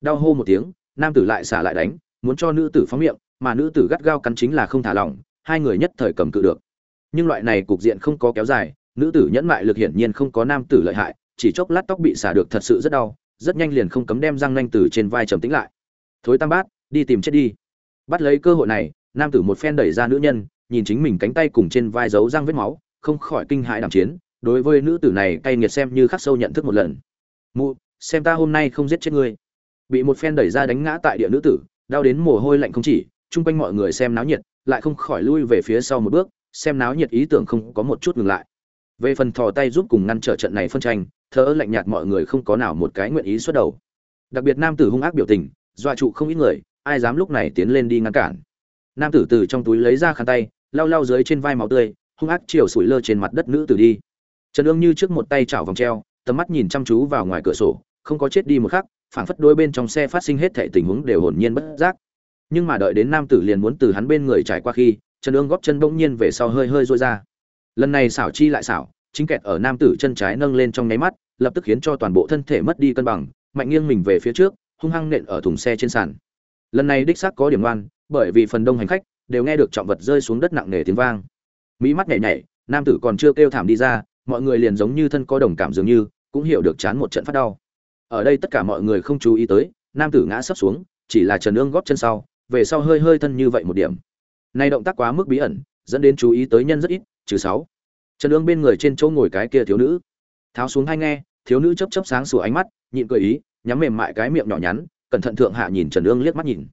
Đau hô một tiếng, nam tử lại xả lại đánh, muốn cho nữ tử phóng miệng, mà nữ tử gắt gao cắn chính là không thả lỏng, hai người nhất thời cầm cự được. Nhưng loại này cục diện không có kéo dài, nữ tử nhẫn mại lực hiển nhiên không có nam tử lợi hại, chỉ chốc lát tóc bị xả được thật sự rất đau, rất nhanh liền không cấm đem răng nanh từ trên vai trầm tĩnh lại. Thối tam bát, đi tìm chết đi. Bắt lấy cơ hội này nam tử một phen đẩy ra nữ nhân, nhìn chính mình cánh tay cùng trên vai dấu răng vết máu, không khỏi kinh hãi đàm chiến, đối với nữ tử này cay nghiệt xem như khắc sâu nhận thức một lần. Mụ, xem ta hôm nay không giết chết ngươi. Bị một phen đẩy ra đánh ngã tại địa nữ tử, đau đến mồ hôi lạnh không chỉ, chung quanh mọi người xem náo nhiệt, lại không khỏi lui về phía sau một bước, xem náo nhiệt ý tưởng không có một chút ngừng lại. Về phần thò tay giúp cùng ngăn trở trận này phân tranh thở lạnh nhạt mọi người không có nào một cái nguyện ý xuất đầu. Đặc biệt nam tử hung ác biểu tình, dọa trụ không ít người, ai dám lúc này tiến lên đi ngăn cản nam tử từ trong túi lấy ra khăn tay, lau lau dưới trên vai máu tươi, hung ác chiều sủi lơ trên mặt đất nữ tử đi. Trần ương như trước một tay chảo vòng treo, tầm mắt nhìn chăm chú vào ngoài cửa sổ, không có chết đi một khắc, phảng phất đôi bên trong xe phát sinh hết thảy tình huống đều hồn nhiên bất giác. Nhưng mà đợi đến nam tử liền muốn từ hắn bên người trải qua khi, trần ương góp chân bỗng nhiên về sau hơi hơi rối ra. Lần này xảo chi lại xảo, chính kẹt ở nam tử chân trái nâng lên trong nháy mắt, lập tức khiến cho toàn bộ thân thể mất đi cân bằng, mạnh nghiêng mình về phía trước, hung hăng nện ở thùng xe trên sàn. Lần này đích xác có điểm ngoan bởi vì phần đông hành khách đều nghe được trọng vật rơi xuống đất nặng nề tiếng vang. Mỹ mắt nhảy nhảy, nam tử còn chưa kêu thảm đi ra, mọi người liền giống như thân có đồng cảm dường như, cũng hiểu được chán một trận phát đau. Ở đây tất cả mọi người không chú ý tới, nam tử ngã sấp xuống, chỉ là trần ương góp chân sau, về sau hơi hơi thân như vậy một điểm. Nay động tác quá mức bí ẩn, dẫn đến chú ý tới nhân rất ít, trừ sáu. Trần ương bên người trên chỗ ngồi cái kia thiếu nữ. Tháo xuống hay nghe, thiếu nữ chấp chấp sáng sủa ánh mắt, nhịn cười ý, nhắm mềm mại cái miệng nhỏ nhắn, cẩn thận thượng hạ nhìn trần ương liếc mắt nhìn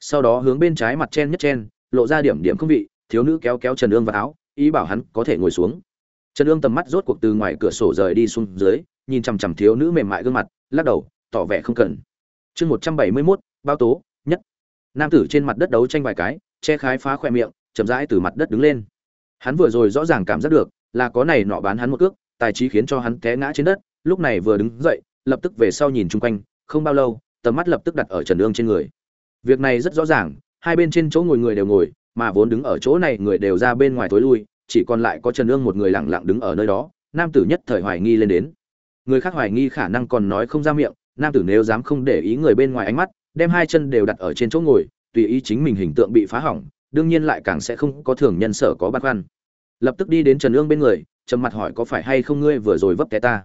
sau đó hướng bên trái mặt chen nhất chen, lộ ra điểm điểm không vị, thiếu nữ kéo kéo trần ương vào áo, ý bảo hắn có thể ngồi xuống. Trần ương tầm mắt rốt cuộc từ ngoài cửa sổ rời đi xuống dưới, nhìn chằm chằm thiếu nữ mềm mại gương mặt, lắc đầu, tỏ vẻ không cần. Chương một trăm bảy mươi mốt bao tố, nhất. Nam tử trên mặt đất đấu tranh vài cái, che khái phá khoe miệng, chậm rãi từ mặt đất đứng lên. Hắn vừa rồi rõ ràng cảm giác được, là có này nọ bán hắn một cước, tài trí khiến cho hắn té ngã trên đất, lúc này vừa đứng dậy, lập tức về sau nhìn chung quanh, không bao lâu, tầm mắt lập tức đặt ở trần ương trên người việc này rất rõ ràng, hai bên trên chỗ ngồi người đều ngồi, mà vốn đứng ở chỗ này người đều ra bên ngoài tối lui, chỉ còn lại có trần Nương một người lặng lặng đứng ở nơi đó, nam tử nhất thời hoài nghi lên đến. Người khác hoài nghi khả năng còn nói không ra miệng, nam tử nếu dám không để ý người bên ngoài ánh mắt, đem hai chân đều đặt ở trên chỗ ngồi, tùy ý chính mình hình tượng bị phá hỏng, đương nhiên lại càng sẽ không có thường nhân sở có băn khoăn. Lập tức đi đến trần Nương bên người, trầm mặt hỏi có phải hay không ngươi vừa rồi vấp té ta.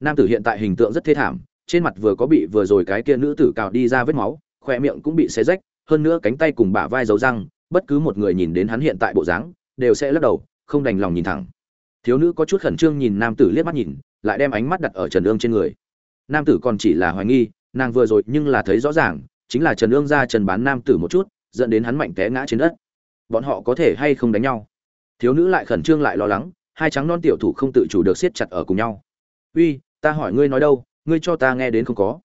Nam tử hiện tại hình tượng rất thê thảm, trên mặt vừa có bị vừa rồi cái kia nữ tử cào đi ra vết máu khoe miệng cũng bị xé rách, hơn nữa cánh tay cùng bả vai giấu răng, bất cứ một người nhìn đến hắn hiện tại bộ dáng, đều sẽ lắc đầu, không đành lòng nhìn thẳng. Thiếu nữ có chút khẩn trương nhìn nam tử liếc mắt nhìn, lại đem ánh mắt đặt ở trần ương trên người. Nam tử còn chỉ là hoài nghi, nàng vừa rồi nhưng là thấy rõ ràng, chính là trần ương ra trần bán nam tử một chút, dẫn đến hắn mạnh té ngã trên đất. Bọn họ có thể hay không đánh nhau? Thiếu nữ lại khẩn trương lại lo lắng, hai trắng non tiểu thủ không tự chủ được siết chặt ở cùng nhau. Uy, ta hỏi ngươi nói đâu, ngươi cho ta nghe đến không có.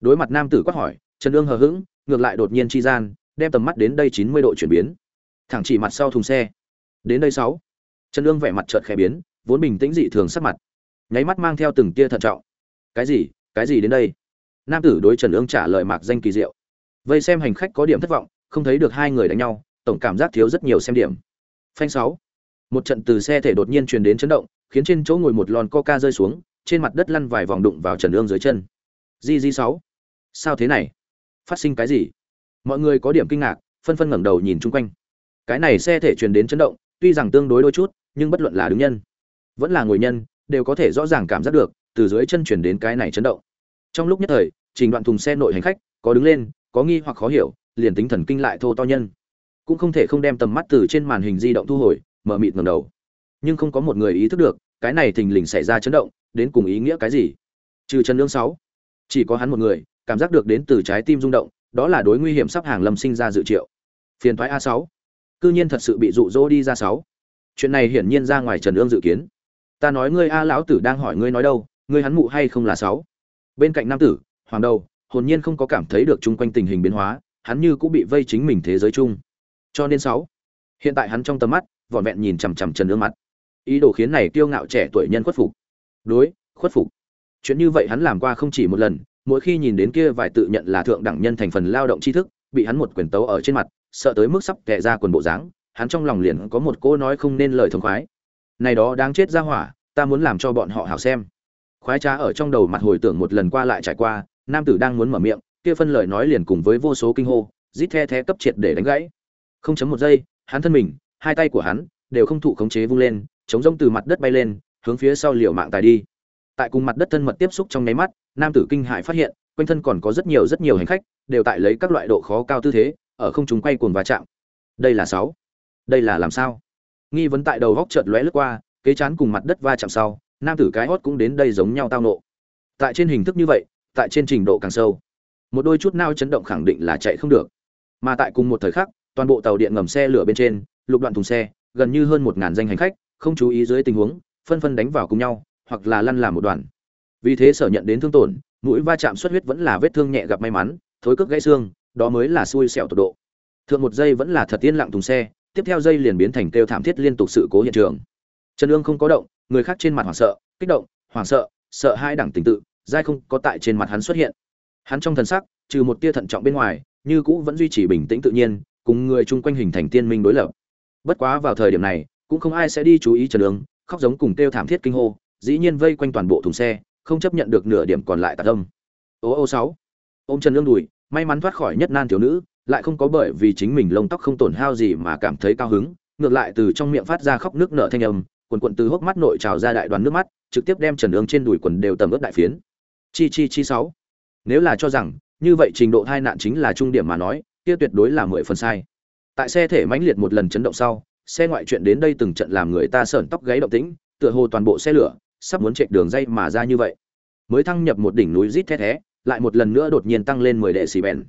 Đối mặt nam tử quát hỏi trần Dương hờ hững, ngược lại đột nhiên chi gian, đem tầm mắt đến đây chín mươi độ chuyển biến. Thẳng chỉ mặt sau thùng xe. Đến đây sáu. Trần Dương vẻ mặt chợt khẽ biến, vốn bình tĩnh dị thường sắc mặt. Nháy mắt mang theo từng tia thận trọng. Cái gì? Cái gì đến đây? Nam tử đối trần Dương trả lời mạc danh kỳ diệu. Vây xem hành khách có điểm thất vọng, không thấy được hai người đánh nhau, tổng cảm giác thiếu rất nhiều xem điểm. Phanh sáu. Một trận từ xe thể đột nhiên truyền đến chấn động, khiến trên chỗ ngồi một lon coca rơi xuống, trên mặt đất lăn vài vòng đụng vào trần Dương dưới chân. Di di sáu. Sao thế này? Phát sinh cái gì? Mọi người có điểm kinh ngạc, phân phân ngẩng đầu nhìn chung quanh. Cái này xe thể truyền đến chấn động, tuy rằng tương đối đôi chút, nhưng bất luận là đứng nhân, vẫn là ngồi nhân, đều có thể rõ ràng cảm giác được, từ dưới chân chuyển đến cái này chấn động. Trong lúc nhất thời, trình đoạn thùng xe nội hành khách, có đứng lên, có nghi hoặc khó hiểu, liền tính thần kinh lại thô to nhân, cũng không thể không đem tầm mắt từ trên màn hình di động thu hồi, mở mịt ngầm đầu. Nhưng không có một người ý thức được, cái này thình lình xảy ra chấn động, đến cùng ý nghĩa cái gì? Trừ chân lương sáu, chỉ có hắn một người cảm giác được đến từ trái tim rung động, đó là đối nguy hiểm sắp hàng lâm sinh ra dự triệu. Phiền thoái a sáu. Cư nhiên thật sự bị dụ dỗ đi ra sáu. Chuyện này hiển nhiên ra ngoài trần ương dự kiến. Ta nói ngươi a lão tử đang hỏi ngươi nói đâu, ngươi hắn mụ hay không là sáu? Bên cạnh nam tử, hoàng đầu, hồn nhiên không có cảm thấy được chung quanh tình hình biến hóa, hắn như cũng bị vây chính mình thế giới chung. Cho nên sáu. Hiện tại hắn trong tầm mắt, vỏn vẹn nhìn chằm chằm trần ương mặt. Ý đồ khiến này kiêu ngạo trẻ tuổi nhân khuất phục. Đối, khuất phục. Chuyện như vậy hắn làm qua không chỉ một lần mỗi khi nhìn đến kia vài tự nhận là thượng đẳng nhân thành phần lao động tri thức, bị hắn một quyền tấu ở trên mặt, sợ tới mức sắp kẹ ra quần bộ dáng, hắn trong lòng liền có một cỗ nói không nên lời thông khoái. Này đó đáng chết ra hỏa, ta muốn làm cho bọn họ hảo xem. Khoái trá ở trong đầu mặt hồi tưởng một lần qua lại trải qua, nam tử đang muốn mở miệng, kia phân lời nói liền cùng với vô số kinh hô, rít the the cấp triệt để đánh gãy. Không chấm một giây, hắn thân mình, hai tay của hắn, đều không thụ khống chế vung lên, chống rông từ mặt đất bay lên, hướng phía sau liều mạng tài đi tại cùng mặt đất thân mật tiếp xúc trong nháy mắt, nam tử kinh hại phát hiện, quanh thân còn có rất nhiều rất nhiều hành khách, đều tại lấy các loại độ khó cao tư thế, ở không chúng quay cuồng va chạm. Đây là sáu. Đây là làm sao? Nghi vấn tại đầu góc chợt lóe lướt qua, kế chán cùng mặt đất va chạm sau, nam tử cái hót cũng đến đây giống nhau tao nộ. Tại trên hình thức như vậy, tại trên trình độ càng sâu. Một đôi chút nao chấn động khẳng định là chạy không được. Mà tại cùng một thời khắc, toàn bộ tàu điện ngầm xe lửa bên trên, lục đoạn thùng xe, gần như hơn một ngàn danh hành khách, không chú ý dưới tình huống, phân phân đánh vào cùng nhau hoặc là lăn làm một đoàn. Vì thế sở nhận đến thương tổn, mũi va chạm xuất huyết vẫn là vết thương nhẹ gặp may mắn, thối cước gãy xương, đó mới là xui xẻo tột độ. Thượng một giây vẫn là thật tiên lặng thùng xe, tiếp theo giây liền biến thành kêu thảm thiết liên tục sự cố hiện trường. Trần ương không có động, người khác trên mặt hoảng sợ, kích động, hoảng sợ sợ hai đẳng tình tự dai không có tại trên mặt hắn xuất hiện. Hắn trong thần sắc, trừ một tia thận trọng bên ngoài, như cũ vẫn duy trì bình tĩnh tự nhiên, cùng người chung quanh hình thành tiên minh đối lập. Bất quá vào thời điểm này, cũng không ai sẽ đi chú ý trần ương, khóc giống cùng kêu thảm thiết kinh hô dĩ nhiên vây quanh toàn bộ thùng xe, không chấp nhận được nửa điểm còn lại tạt âm. Ô ô, sáu. Ô m trần đùi, may mắn thoát khỏi nhất nan thiếu nữ, lại không có bởi vì chính mình lông tóc không tổn hao gì mà cảm thấy cao hứng, ngược lại từ trong miệng phát ra khóc nước nở thanh âm quần quần từ hốc mắt nội trào ra đại đoàn nước mắt, trực tiếp đem trần ương trên đùi quần đều tầm ướp đại phiến. Chi chi chi, sáu. Nếu là cho rằng, như vậy trình độ tai nạn chính là trung điểm mà nói, kia tuyệt đối là mười phần sai. Tại xe thể mãnh liệt một lần chấn động sau, xe ngoại chuyện đến đây từng trận làm người ta sởn tóc gáy động tĩnh, tựa hồ toàn bộ xe lửa sắp muốn chạy đường dây mà ra như vậy. Mới thăng nhập một đỉnh núi rít thét thé, lại một lần nữa đột nhiên tăng lên mười đệ xì bèn.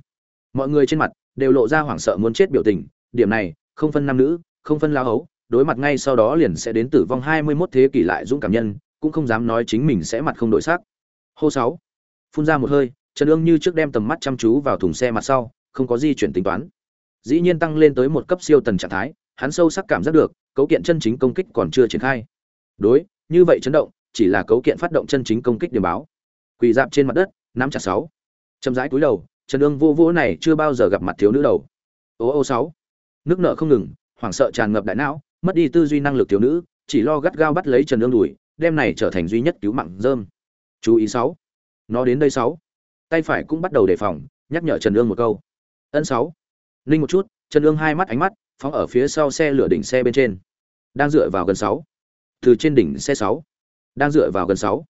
Mọi người trên mặt đều lộ ra hoảng sợ muốn chết biểu tình, điểm này, không phân nam nữ, không phân lao hấu, đối mặt ngay sau đó liền sẽ đến tử vong hai mươi 21 thế kỷ lại dũng cảm nhân, cũng không dám nói chính mình sẽ mặt không đổi sắc. Hô sáu, phun ra một hơi, trần ương như trước đem tầm mắt chăm chú vào thùng xe mặt sau, không có di chuyển tính toán. Dĩ nhiên tăng lên tới một cấp siêu tần trạng thái, hắn sâu sắc cảm giác được, cấu kiện chân chính công kích còn chưa triển khai. Đối, như vậy chấn động chỉ là cấu kiện phát động chân chính công kích điểm báo. Quỳ dạp trên mặt đất, nắm chặt sáu. Chậm rãi cúi đầu, trần ương vô vô này chưa bao giờ gặp mặt thiếu nữ đầu. Ô ô sáu. Nước nợ không ngừng, hoảng sợ tràn ngập đại não, mất đi tư duy năng lực thiếu nữ, chỉ lo gắt gao bắt lấy trần ương đùi, đem này trở thành duy nhất cứu mạng dơm chú ý sáu. Nó đến đây sáu. Tay phải cũng bắt đầu đề phòng, nhắc nhở trần ương một câu. Ân sáu. Linh một chút, trần ương hai mắt ánh mắt, phóng ở phía sau xe lửa đỉnh xe bên trên. Đang dựa vào gần sáu. Từ trên đỉnh xe sáu đang dựa vào gần sáu.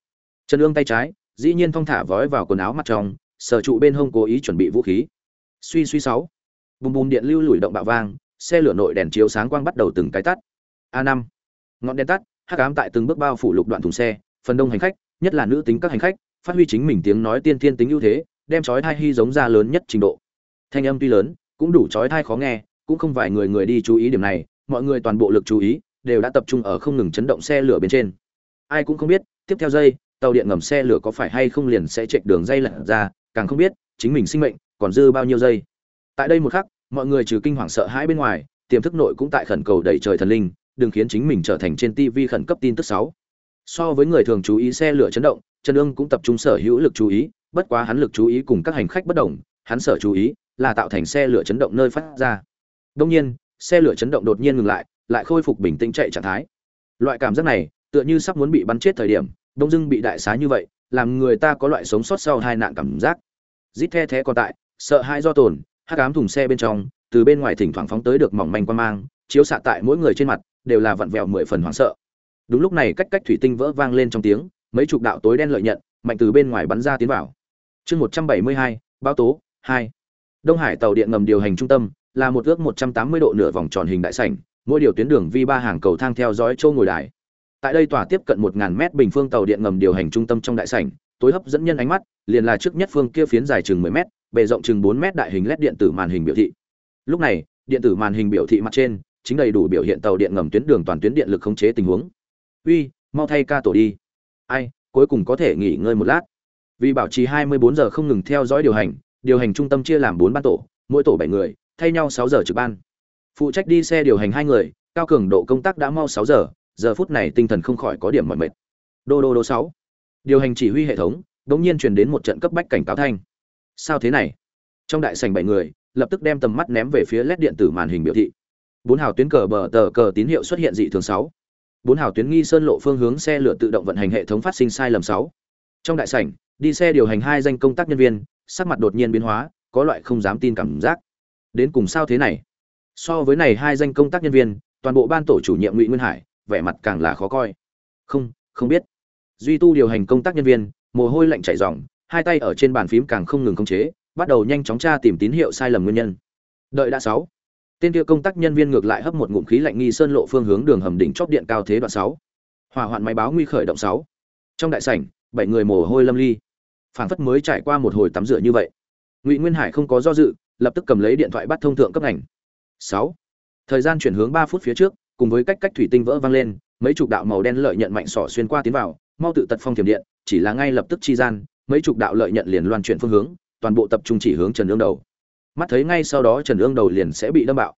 Trần ương tay trái, dĩ nhiên thong thả vói vào quần áo mặt trong, sở trụ bên hông cố ý chuẩn bị vũ khí. Suy suy sáu. Bùm bùm điện lưu lùi động bạo vang, xe lửa nội đèn chiếu sáng quang bắt đầu từng cái tắt. A năm. Ngọn đèn tắt, hắc ám tại từng bước bao phủ lục đoạn thùng xe, phần đông hành khách, nhất là nữ tính các hành khách, phát huy chính mình tiếng nói tiên thiên tính ưu thế, đem chói thai hy giống ra lớn nhất trình độ. Thanh âm tuy lớn, cũng đủ chói thai khó nghe, cũng không vài người người đi chú ý điểm này, mọi người toàn bộ lực chú ý, đều đã tập trung ở không ngừng chấn động xe lửa bên trên ai cũng không biết, tiếp theo dây, tàu điện ngầm xe lửa có phải hay không liền sẽ chạy đường dây lật ra, càng không biết, chính mình sinh mệnh còn dư bao nhiêu giây tại đây một khắc, mọi người trừ kinh hoàng sợ hãi bên ngoài, tiềm thức nội cũng tại khẩn cầu đẩy trời thần linh, đừng khiến chính mình trở thành trên TV khẩn cấp tin tức sáu. So với người thường chú ý xe lửa chấn động, trần ương cũng tập trung sở hữu lực chú ý, bất quá hắn lực chú ý cùng các hành khách bất đồng, hắn sở chú ý là tạo thành xe lửa chấn động nơi phát ra. Đông nhiên, xe lửa chấn động đột nhiên ngừng lại lại khôi phục bình tĩnh chạy trạng thái. Loại cảm giác này tựa như sắp muốn bị bắn chết thời điểm, đông dưng bị đại xá như vậy, làm người ta có loại sống sót sau hai nạn cảm giác. Rít the thé còn tại, sợ hãi do tồn, hắc ám thùng xe bên trong, từ bên ngoài thỉnh thoảng phóng tới được mỏng manh quan mang, chiếu xạ tại mỗi người trên mặt, đều là vặn vẹo mười phần hoảng sợ. Đúng lúc này cách cách thủy tinh vỡ vang lên trong tiếng, mấy chục đạo tối đen lợi nhận, mạnh từ bên ngoài bắn ra tiến vào. Chương một trăm bảy mươi hai bao tố, hai. Đông hải tàu điện ngầm điều hành trung tâm, là một ước một trăm tám mươi độ nửa vòng tròn hình đại sảnh, mỗi điều tuyến đường vi ba hàng cầu thang theo dõi châu ngồi đài tại đây tòa tiếp cận một ngàn mét bình phương tàu điện ngầm điều hành trung tâm trong đại sảnh, tối hấp dẫn nhân ánh mắt, liền là trước nhất phương kia phiến dài chừng mười mét, bề rộng chừng 4 mét đại hình led điện tử màn hình biểu thị. Lúc này, điện tử màn hình biểu thị mặt trên, chính đầy đủ biểu hiện tàu điện ngầm tuyến đường toàn tuyến điện lực khống chế tình huống. Uy, mau thay ca tổ đi. Ai, cuối cùng có thể nghỉ ngơi một lát. Vì bảo trì 24 giờ không ngừng theo dõi điều hành điều hành trung tâm chia làm bốn ban tổ, mỗi tổ bảy người, thay nhau 6 giờ trực ban. Phụ trách đi xe điều hành hai người, cao cường độ công tác đã mau 6 giờ giờ phút này tinh thần không khỏi có điểm mỏi mệt. Đô đô đô 6. điều hành chỉ huy hệ thống đống nhiên truyền đến một trận cấp bách cảnh cáo thanh. Sao thế này? Trong đại sảnh bảy người, lập tức đem tầm mắt ném về phía led điện tử màn hình biểu thị. Bốn hào tuyến cờ bờ tờ cờ tín hiệu xuất hiện dị thường sáu. Bốn hào tuyến nghi sơn lộ phương hướng xe lửa tự động vận hành hệ thống phát sinh sai lầm sáu. Trong đại sảnh, đi xe điều hành hai danh công tác nhân viên, sắc mặt đột nhiên biến hóa, có loại không dám tin cảm giác. Đến cùng sao thế này? So với này hai danh công tác nhân viên, toàn bộ ban tổ chủ nhiệm ngụy nguyên hải vẻ mặt càng là khó coi. Không không biết. Duy tu điều hành công tác nhân viên, mồ hôi lạnh chảy ròng, hai tay ở trên bàn phím càng không ngừng khống chế, bắt đầu nhanh chóng tra tìm tín hiệu sai lầm nguyên nhân. Đợi đã sáu. Tên kia công tác nhân viên ngược lại hấp một ngụm khí lạnh nghi sơn lộ phương hướng đường hầm đỉnh chóp điện cao thế đoạn sáu. Hỏa hoạn máy báo nguy khởi động sáu. Trong đại sảnh, bảy người mồ hôi lâm ly. Phảng phất mới trải qua một hồi tắm rửa như vậy. Ngụy nguyên hải không có do dự, lập tức cầm lấy điện thoại bắt thông thượng cấp ngành sáu. Thời gian chuyển hướng ba phút phía trước cùng với cách cách thủy tinh vỡ vang lên, mấy chục đạo màu đen lợi nhận mạnh sỏ xuyên qua tiến vào, mau tự tật phong thiểm điện, chỉ là ngay lập tức chi gian, mấy chục đạo lợi nhận liền loan chuyển phương hướng, toàn bộ tập trung chỉ hướng trần ương đầu. Mắt thấy ngay sau đó trần ương đầu liền sẽ bị đâm bạo.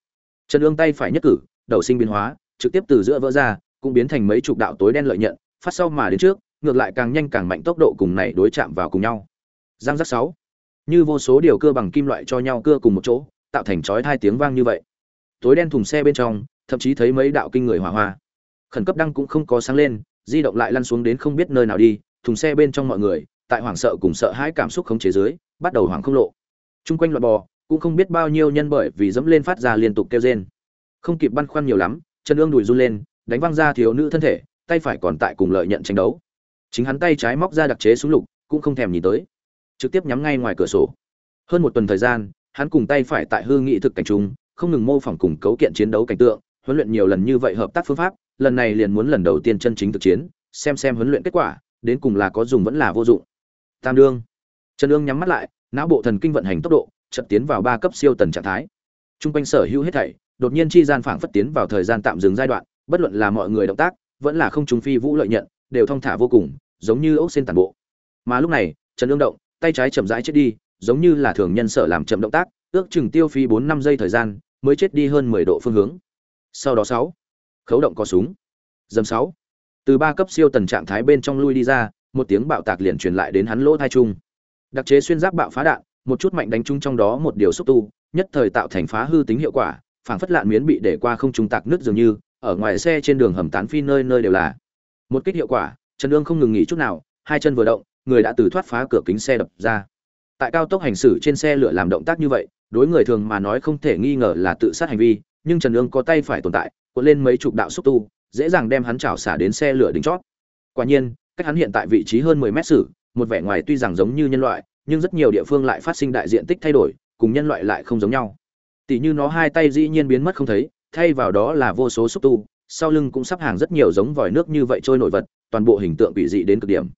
Trần ương tay phải nhất cử, đầu sinh biến hóa, trực tiếp từ giữa vỡ ra, cũng biến thành mấy chục đạo tối đen lợi nhận, phát sau mà đến trước, ngược lại càng nhanh càng mạnh tốc độ cùng này đối chạm vào cùng nhau. Giang giác sáu. Như vô số điều cưa bằng kim loại cho nhau cưa cùng một chỗ, tạo thành chói hai tiếng vang như vậy. Tối đen thùng xe bên trong thậm chí thấy mấy đạo kinh người hỏa hoa. Khẩn cấp đăng cũng không có sáng lên, di động lại lăn xuống đến không biết nơi nào đi, thùng xe bên trong mọi người, tại hoảng sợ cùng sợ hãi cảm xúc không chế dưới, bắt đầu hoảng không lộ. Chung quanh loạt bò, cũng không biết bao nhiêu nhân bởi vì dẫm lên phát ra liên tục kêu rên. Không kịp băn khoăn nhiều lắm, chân ương đùi run lên, đánh văng ra thiếu nữ thân thể, tay phải còn tại cùng lợi nhận tranh đấu. Chính hắn tay trái móc ra đặc chế súng lục, cũng không thèm nhìn tới. Trực tiếp nhắm ngay ngoài cửa sổ. Hơn một tuần thời gian, hắn cùng tay phải tại hư nghị thực cảnh trung không ngừng mô phỏng cùng cấu kiện chiến đấu cảnh tượng huấn luyện nhiều lần như vậy hợp tác phương pháp, lần này liền muốn lần đầu tiên chân chính thực chiến, xem xem huấn luyện kết quả, đến cùng là có dùng vẫn là vô dụng. Tam đương. Trần ương nhắm mắt lại, não bộ thần kinh vận hành tốc độ, chợt tiến vào ba cấp siêu tần trạng thái. Trung quanh sở hữu hết thảy, đột nhiên chi gian phảng phất tiến vào thời gian tạm dừng giai đoạn, bất luận là mọi người động tác, vẫn là không trùng phi vũ lợi nhận, đều thong thả vô cùng, giống như ốc sen tàn bộ. Mà lúc này, trần ương động, tay trái chậm rãi chết đi, giống như là thường nhân sở làm chậm động tác, ước chừng tiêu phí bốn năm giây thời gian, mới chết đi hơn mười độ phương hướng sau đó sáu. Khấu động có súng. Dầm sáu. Từ ba cấp siêu tần trạng thái bên trong lui đi ra, một tiếng bạo tạc liền truyền lại đến hắn lỗ thai trung đặc chế xuyên giáp bạo phá đạn, một chút mạnh đánh chung trong đó một điều xúc tu, nhất thời tạo thành phá hư tính hiệu quả, phảng phất lạn miến bị để qua không trung tạc nước dường như, ở ngoài xe trên đường hầm tán phi nơi nơi đều là. Một kích hiệu quả, trần ương không ngừng nghỉ chút nào, hai chân vừa động, người đã từ thoát phá cửa kính xe đập ra. Tại cao tốc hành xử trên xe lửa làm động tác như vậy, đối người thường mà nói không thể nghi ngờ là tự sát hành vi nhưng trần Nương có tay phải tồn tại cuộn lên mấy chục đạo xúc tu dễ dàng đem hắn chảo xả đến xe lửa đỉnh chót. Quả nhiên cách hắn hiện tại vị trí hơn 10 mét xử, một vẻ ngoài tuy rằng giống như nhân loại nhưng rất nhiều địa phương lại phát sinh đại diện tích thay đổi cùng nhân loại lại không giống nhau. Tỷ như nó hai tay dĩ nhiên biến mất không thấy thay vào đó là vô số xúc tu sau lưng cũng sắp hàng rất nhiều giống vòi nước như vậy trôi nổi vật toàn bộ hình tượng quỷ dị đến cực điểm.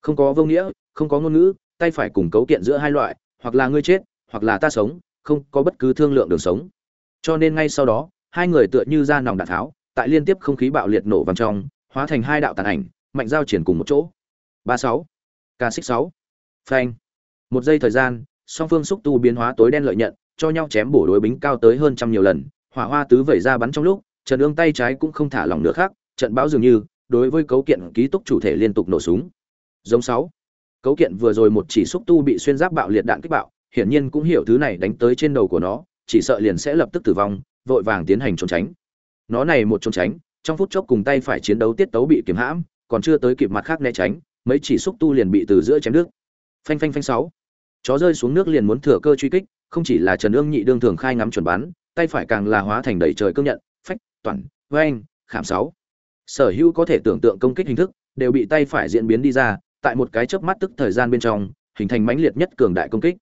Không có vô nghĩa không có ngôn ngữ tay phải cùng cấu kiện giữa hai loại hoặc là ngươi chết hoặc là ta sống không có bất cứ thương lượng đường sống cho nên ngay sau đó, hai người tựa như ra nòng đạn tháo, tại liên tiếp không khí bạo liệt nổ vang trong, hóa thành hai đạo tàn ảnh, mạnh giao triển cùng một chỗ. Ba sáu, ca xích sáu, phanh. Một giây thời gian, song phương xúc tu biến hóa tối đen lợi nhận, cho nhau chém bổ đối bính cao tới hơn trăm nhiều lần, hỏa hoa tứ vẩy ra bắn trong lúc, trần ương tay trái cũng không thả lỏng nữa khác trận bão dường như, đối với cấu kiện ký túc chủ thể liên tục nổ súng. Giống sáu, cấu kiện vừa rồi một chỉ xúc tu bị xuyên giáp bạo liệt đạn kích bạo, hiển nhiên cũng hiểu thứ này đánh tới trên đầu của nó chỉ sợ liền sẽ lập tức tử vong, vội vàng tiến hành trốn tránh. Nó này một trốn tránh, trong phút chốc cùng tay phải chiến đấu tiết tấu bị kiếm hãm, còn chưa tới kịp mặt khác né tránh, mấy chỉ xúc tu liền bị từ giữa chém nước phanh phanh phanh sáu. Chó rơi xuống nước liền muốn thừa cơ truy kích, không chỉ là trần ương nhị đương thường khai ngắm chuẩn bắn, tay phải càng là hóa thành đầy trời cương nhận, phách, toàn, vang, khảm sáu. Sở hữu có thể tưởng tượng công kích hình thức đều bị tay phải diễn biến đi ra, tại một cái chớp mắt tức thời gian bên trong, hình thành mãnh liệt nhất cường đại công kích.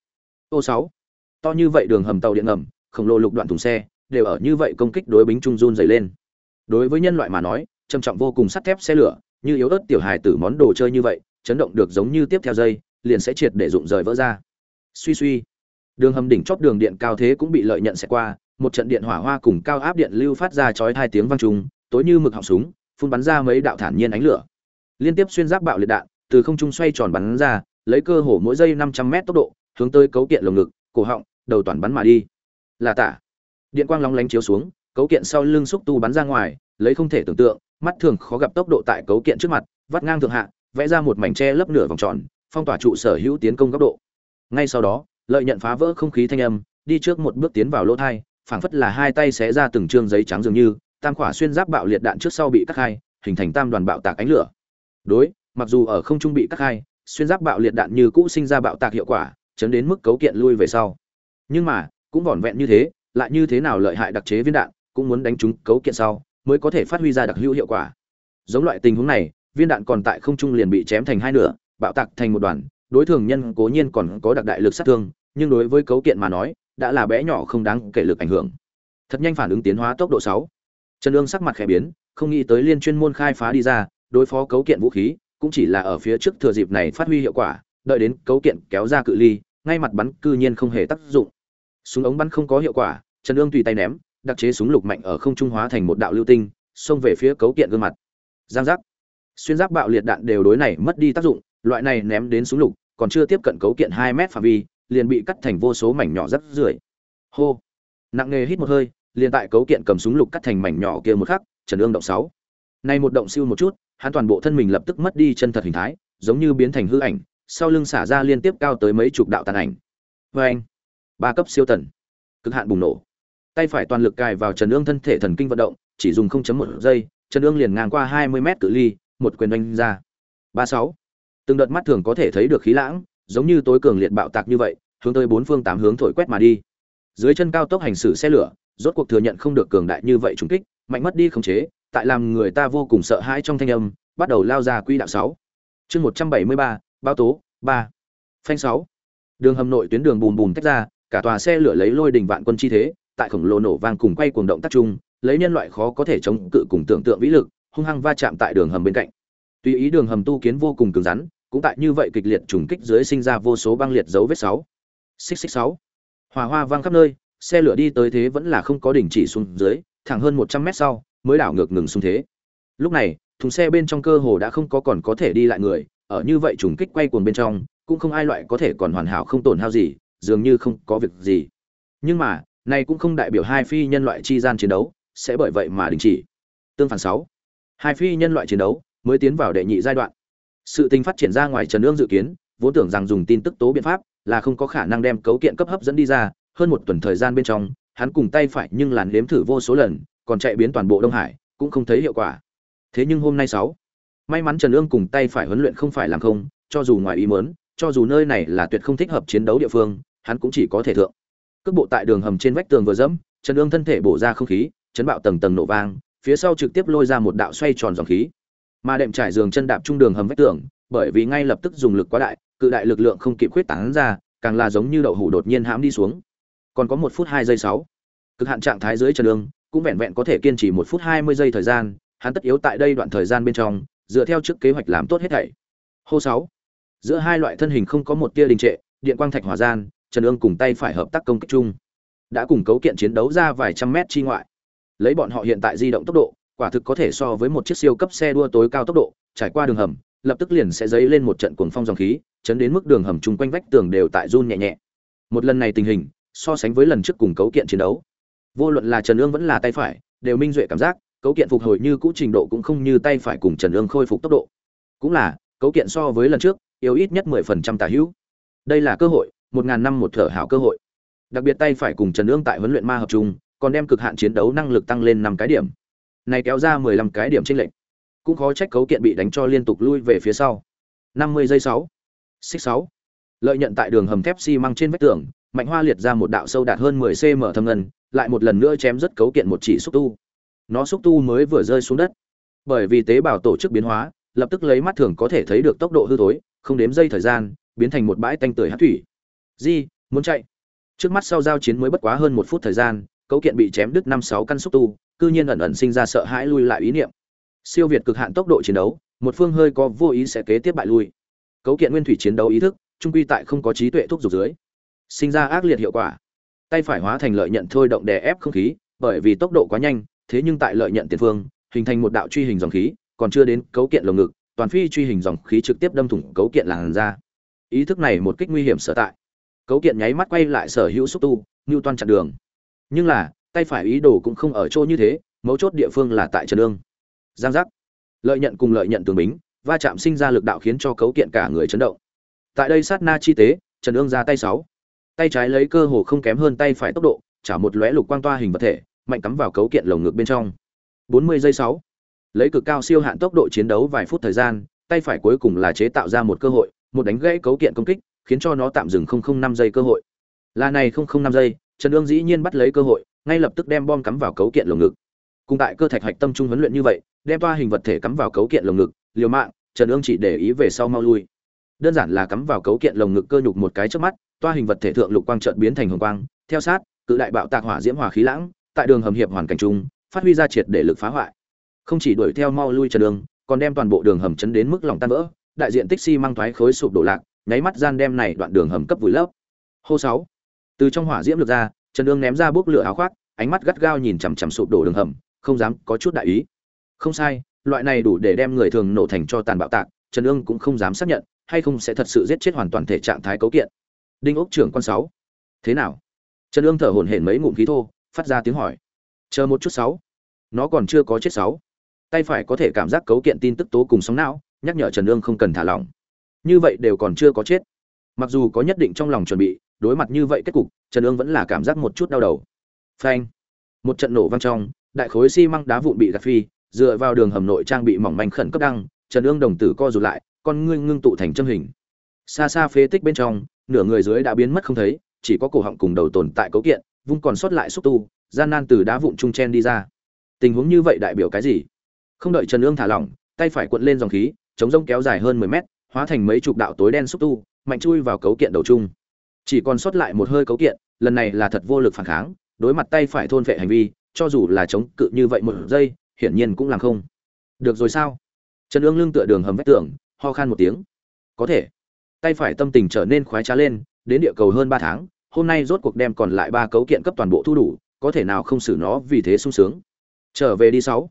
Ô sáu. To như vậy đường hầm tàu điện ngầm khổng lồ lục đoạn thùng xe đều ở như vậy công kích đối bính trung run dày lên. Đối với nhân loại mà nói, trầm trọng vô cùng sắt thép xe lửa, như yếu ớt tiểu hài tử món đồ chơi như vậy, chấn động được giống như tiếp theo dây, liền sẽ triệt để rụng rời vỡ ra. Suy suy. Đường hầm đỉnh chóp đường điện cao thế cũng bị lợi nhận sẽ qua, một trận điện hỏa hoa cùng cao áp điện lưu phát ra chói hai tiếng vang trùng, tối như mực họng súng, phun bắn ra mấy đạo thản nhiên ánh lửa. Liên tiếp xuyên giáp bạo liệt đạn, từ không trung xoay tròn bắn ra, lấy cơ hồ mỗi giây năm trăm mét tốc độ, hướng tới cấu kiện lồng ngực, cổ họng, đầu toàn bắn mà đi là tả. Điện quang long lánh chiếu xuống, cấu kiện sau lưng xúc tu bắn ra ngoài, lấy không thể tưởng tượng, mắt thường khó gặp tốc độ tại cấu kiện trước mặt, vắt ngang thượng hạ, vẽ ra một mảnh tre lấp nửa vòng tròn, phong tỏa trụ sở hữu tiến công góc độ. Ngay sau đó, lợi nhận phá vỡ không khí thanh âm, đi trước một bước tiến vào lỗ thai, phảng phất là hai tay xé ra từng trương giấy trắng dường như, tam khỏa xuyên giáp bạo liệt đạn trước sau bị cắt hai, hình thành tam đoàn bạo tạc ánh lửa. Đối, mặc dù ở không trung bị cắt hai, xuyên giáp bạo liệt đạn như cũ sinh ra bạo tạc hiệu quả, chấn đến mức cấu kiện lui về sau. Nhưng mà cũng vỏn vẹn như thế, lại như thế nào lợi hại đặc chế viên đạn, cũng muốn đánh trúng cấu kiện sau, mới có thể phát huy ra đặc hữu hiệu quả. Giống loại tình huống này, viên đạn còn tại không trung liền bị chém thành hai nửa, bạo tạc thành một đoàn, đối thường nhân cố nhiên còn có đặc đại lực sát thương, nhưng đối với cấu kiện mà nói, đã là bé nhỏ không đáng kể lực ảnh hưởng. Thật nhanh phản ứng tiến hóa tốc độ sáu. Trần ương sắc mặt khẽ biến, không nghĩ tới liên chuyên môn khai phá đi ra, đối phó cấu kiện vũ khí, cũng chỉ là ở phía trước thừa dịp này phát huy hiệu quả, đợi đến cấu kiện kéo ra cự ly, ngay mặt bắn cư nhiên không hề tác dụng súng ống bắn không có hiệu quả, trần ương tùy tay ném, đặc chế súng lục mạnh ở không trung hóa thành một đạo lưu tinh, xông về phía cấu kiện gương mặt. Giang giác. Xuyên giáp bạo liệt đạn đều đối này mất đi tác dụng, loại này ném đến súng lục, còn chưa tiếp cận cấu kiện hai mét phạm vi, liền bị cắt thành vô số mảnh nhỏ rất rưởi. Hô. Nặng nề hít một hơi, liền tại cấu kiện cầm súng lục cắt thành mảnh nhỏ kia một khắc, trần ương động sáu. Nay một động siêu một chút, hắn toàn bộ thân mình lập tức mất đi chân thật hình thái, giống như biến thành hư ảnh, sau lưng xả ra liên tiếp cao tới mấy chục đạo tàn ảnh. Vê anh ba cấp siêu tần. Cực hạn bùng nổ. Tay phải toàn lực cài vào trần ương thân thể thần kinh vận động, chỉ dùng 0.1 giây, trần ương liền ngang qua 20 mét cự ly, một quyền đánh ra. Ba sáu. Từng đợt mắt thường có thể thấy được khí lãng, giống như tối cường liệt bạo tạc như vậy, hướng tới bốn phương tám hướng thổi quét mà đi. Dưới chân cao tốc hành xử xe lửa, rốt cuộc thừa nhận không được cường đại như vậy trùng kích, mạnh mất đi khống chế, tại làm người ta vô cùng sợ hãi trong thanh âm, bắt đầu lao ra quỹ đạo sáu. Chương một trăm bảy mươi ba bao tố, ba. Phanh sáu. Đường hầm nội tuyến đường bùn bùn tách ra cả tòa xe lửa lấy lôi đình vạn quân chi thế, tại khổng lồ nổ vang cùng quay cuồng động tác chung, lấy nhân loại khó có thể chống cự cùng tưởng tượng vĩ lực, hung hăng va chạm tại đường hầm bên cạnh. Tùy ý đường hầm tu kiến vô cùng cứng rắn, cũng tại như vậy kịch liệt trùng kích dưới sinh ra vô số băng liệt dấu vết sáu. Xích xích sáu. Hòa hoa vang khắp nơi, xe lửa đi tới thế vẫn là không có đỉnh chỉ xuống dưới, thẳng hơn một trăm mét sau, mới đảo ngược ngừng xuống thế. Lúc này, thùng xe bên trong cơ hồ đã không có còn có thể đi lại người, ở như vậy trùng kích quay cuồng bên trong, cũng không ai loại có thể còn hoàn hảo không tổn hao gì dường như không có việc gì. Nhưng mà, này cũng không đại biểu hai phi nhân loại chi gian chiến đấu sẽ bởi vậy mà đình chỉ. Tương phản sáu. Hai phi nhân loại chiến đấu mới tiến vào đệ nhị giai đoạn. Sự tình phát triển ra ngoài trần ương dự kiến, vốn tưởng rằng dùng tin tức tố biện pháp là không có khả năng đem cấu kiện cấp hấp dẫn đi ra, hơn một tuần thời gian bên trong, hắn cùng tay phải nhưng làn nếm thử vô số lần, còn chạy biến toàn bộ đông hải, cũng không thấy hiệu quả. Thế nhưng hôm nay sáu. May mắn trần ương cùng tay phải huấn luyện không phải làm không, cho dù ngoài ý mớn cho dù nơi này là tuyệt không thích hợp chiến đấu địa phương hắn cũng chỉ có thể thượng. Cước bộ tại đường hầm trên vách tường vừa dẫm, trần ương thân thể bổ ra không khí, chấn bạo tầng tầng nổ vang, phía sau trực tiếp lôi ra một đạo xoay tròn dòng khí. Mà đệm trải giường chân đạp trung đường hầm vách tường, bởi vì ngay lập tức dùng lực quá đại, cự đại lực lượng không kịp khuyết tán ra, càng là giống như đậu hủ đột nhiên hãm đi xuống. Còn có một phút hai giây sáu. Cực hạn trạng thái dưới trần ương, cũng vẹn vẹn có thể kiên trì một phút hai mươi giây thời gian, hắn tất yếu tại đây đoạn thời gian bên trong, dựa theo trước kế hoạch làm tốt hết thảy. Hô sáu. Giữa hai loại thân hình không có một tia đình trệ, điện quang thạch hỏa gian trần ương cùng tay phải hợp tác công kích chung. Đã cùng cấu kiện chiến đấu ra vài trăm mét chi ngoại. Lấy bọn họ hiện tại di động tốc độ, quả thực có thể so với một chiếc siêu cấp xe đua tối cao tốc độ, trải qua đường hầm, lập tức liền sẽ dấy lên một trận cuồng phong dòng khí, chấn đến mức đường hầm chung quanh vách tường đều tại run nhẹ nhẹ. Một lần này tình hình, so sánh với lần trước cùng cấu kiện chiến đấu, vô luận là trần ương vẫn là tay phải, đều minh duệ cảm giác, cấu kiện phục hồi như cũ trình độ cũng không như tay phải cùng trần ương khôi phục tốc độ. Cũng là, cấu kiện so với lần trước, yếu ít nhất mười phần trăm tả hữu. Đây là cơ hội một ngàn năm một thở hảo cơ hội. Đặc biệt tay phải cùng trần ương tại huấn luyện ma hợp trung còn đem cực hạn chiến đấu năng lực tăng lên năm cái điểm. Này kéo ra mười lăm cái điểm tranh lệch. Cũng khó trách cấu kiện bị đánh cho liên tục lui về phía sau. Năm mươi giây sáu. Xích sáu. Lợi nhận tại đường hầm thép xi măng trên vách tường, mạnh hoa liệt ra một đạo sâu đạt hơn 10 cm thâm ngân, lại một lần nữa chém rất cấu kiện một chỉ xúc tu. Nó xúc tu mới vừa rơi xuống đất. Bởi vì tế bào tổ chức biến hóa, lập tức lấy mắt thường có thể thấy được tốc độ hư thối, không đếm giây thời gian, biến thành một bãi tanh tưởi hát thủy di, muốn chạy. Trước mắt sau giao chiến mới bất quá hơn một phút thời gian, cấu kiện bị chém đứt năm sáu căn xúc tu, cư nhiên ẩn ẩn sinh ra sợ hãi lui lại ý niệm. Siêu việt cực hạn tốc độ chiến đấu, một phương hơi có vô ý sẽ kế tiếp bại lui. Cấu kiện nguyên thủy chiến đấu ý thức, trung quy tại không có trí tuệ thúc giục dưới, sinh ra ác liệt hiệu quả. Tay phải hóa thành lợi nhận thôi động đè ép không khí, bởi vì tốc độ quá nhanh, thế nhưng tại lợi nhận tiền phương, hình thành một đạo truy hình dòng khí, còn chưa đến cấu kiện lồng ngực, toàn phi truy hình dòng khí trực tiếp đâm thủng cấu kiện làn ra ý thức này một kích nguy hiểm sở tại cấu kiện nháy mắt quay lại sở hữu xúc tu ngưu toan chặn đường. Nhưng là, tay phải ý đồ cũng không ở chỗ như thế, mấu chốt địa phương là tại trần lương giang giác. Lợi nhận cùng lợi nhận tường bính, va chạm sinh ra lực đạo khiến cho cấu kiện cả người chấn động. Tại đây sát na chi tế, trần ương ra tay sáu. Tay trái lấy cơ hồ không kém hơn tay phải tốc độ, trả một lóe lục quang toa hình vật thể, mạnh cắm vào cấu kiện lồng ngực bên trong. 40 giây 6. lấy cực cao siêu hạn tốc độ chiến đấu vài phút thời gian, tay phải cuối cùng là chế tạo ra một cơ hội, một đánh gãy cấu kiện công kích khiến cho nó tạm dừng 005 giây cơ hội. Là này 005 giây trần Dương dĩ nhiên bắt lấy cơ hội ngay lập tức đem bom cắm vào cấu kiện lồng ngực. Cùng tại cơ thạch hạch tâm trung huấn luyện như vậy đem toa hình vật thể cắm vào cấu kiện lồng ngực liều mạng trần Dương chỉ để ý về sau mau lui. Đơn giản là cắm vào cấu kiện lồng ngực cơ nhục một cái trước mắt toa hình vật thể thượng lục quang chợt biến thành hồng quang theo sát cự đại bạo tạc hỏa diễm hỏa khí lãng tại đường hầm hiệp hoàn cảnh trung phát huy ra triệt để lực phá hoại. Không chỉ đuổi theo mau lui trần Dương, còn đem toàn bộ đường hầm chấn đến mức lòng tan vỡ đại diện tích xi măng thoái khối sụp đổ lạc nháy mắt gian đem này đoạn đường hầm cấp vùi lấp. Hô sáu. Từ trong hỏa diễm lực ra, trần Dương ném ra bốc lửa áo khoác, ánh mắt gắt gao nhìn chằm chằm sụp đổ đường hầm, không dám có chút đại ý. Không sai, loại này đủ để đem người thường nổ thành cho tàn bạo tạc, trần Dương cũng không dám xác nhận, hay không sẽ thật sự giết chết hoàn toàn thể trạng thái cấu kiện. Đinh ốc trưởng quan sáu. Thế nào? Trần Dương thở hổn hển mấy ngụm khí thô, phát ra tiếng hỏi. Chờ một chút sáu. Nó còn chưa có chết sáu. Tay phải có thể cảm giác cấu kiện tin tức tố cùng sóng não, nhắc nhở trần Dương không cần thả lỏng như vậy đều còn chưa có chết. Mặc dù có nhất định trong lòng chuẩn bị, đối mặt như vậy kết cục, trần ương vẫn là cảm giác một chút đau đầu. Phanh! Một trận nổ vang trong, đại khối xi măng đá vụn bị gạt phi, dựa vào đường hầm nội trang bị mỏng manh khẩn cấp đăng, trần ương đồng tử co rụt lại, con ngươi ngưng tụ thành chân hình. Xa xa phế tích bên trong, nửa người dưới đã biến mất không thấy, chỉ có cổ họng cùng đầu tồn tại cấu kiện, vung còn sót lại xúc tu, gian nan từ đá vụn trung chen đi ra. Tình huống như vậy đại biểu cái gì? Không đợi trần ương thả lỏng, tay phải cuộn lên dòng khí, chống rông kéo dài hơn mười mét hóa thành mấy chục đạo tối đen xúc tu, mạnh chui vào cấu kiện đầu chung. Chỉ còn sót lại một hơi cấu kiện, lần này là thật vô lực phản kháng, đối mặt tay phải thôn vệ hành vi, cho dù là chống cự như vậy một giây, hiển nhiên cũng làm không được rồi sao? Trần ương lưng tựa đường hầm vách tường, ho khan một tiếng. Có thể. Tay phải tâm tình trở nên khoái trá lên, đến địa cầu hơn ba tháng, hôm nay rốt cuộc đem còn lại ba cấu kiện cấp toàn bộ thu đủ, có thể nào không xử nó vì thế sung sướng. Trở về đi sáu.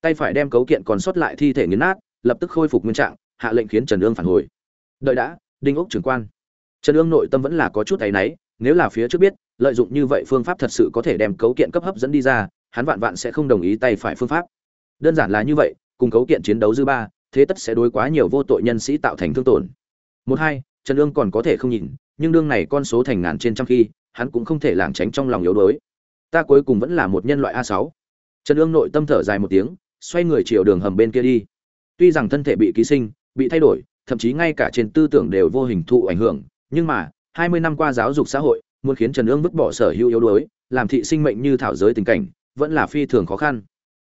Tay phải đem cấu kiện còn sót lại thi thể nghiến nát, lập tức khôi phục nguyên trạng hạ lệnh khiến trần ương phản hồi. Đợi đã, đinh ốc trưởng quan. Trần ương nội tâm vẫn là có chút áy náy, nếu là phía trước biết, lợi dụng như vậy phương pháp thật sự có thể đem cấu kiện cấp hấp dẫn đi ra, hắn vạn vạn sẽ không đồng ý tay phải phương pháp. Đơn giản là như vậy, cùng cấu kiện chiến đấu dư ba, thế tất sẽ đối quá nhiều vô tội nhân sĩ tạo thành thương tổn. Một hai, trần ương còn có thể không nhìn, nhưng đương này con số thành ngàn trên trăm khi, hắn cũng không thể lảng tránh trong lòng yếu đuối. Ta cuối cùng vẫn là một nhân loại a sáu. Trần ương nội tâm thở dài một tiếng, xoay người chiều đường hầm bên kia đi. Tuy rằng thân thể bị ký sinh bị thay đổi, thậm chí ngay cả trên tư tưởng đều vô hình thụ ảnh hưởng. Nhưng mà, hai mươi năm qua giáo dục xã hội, muốn khiến trần ương vứt bỏ sở hữu yếu đuối, làm thị sinh mệnh như thảo giới tình cảnh, vẫn là phi thường khó khăn.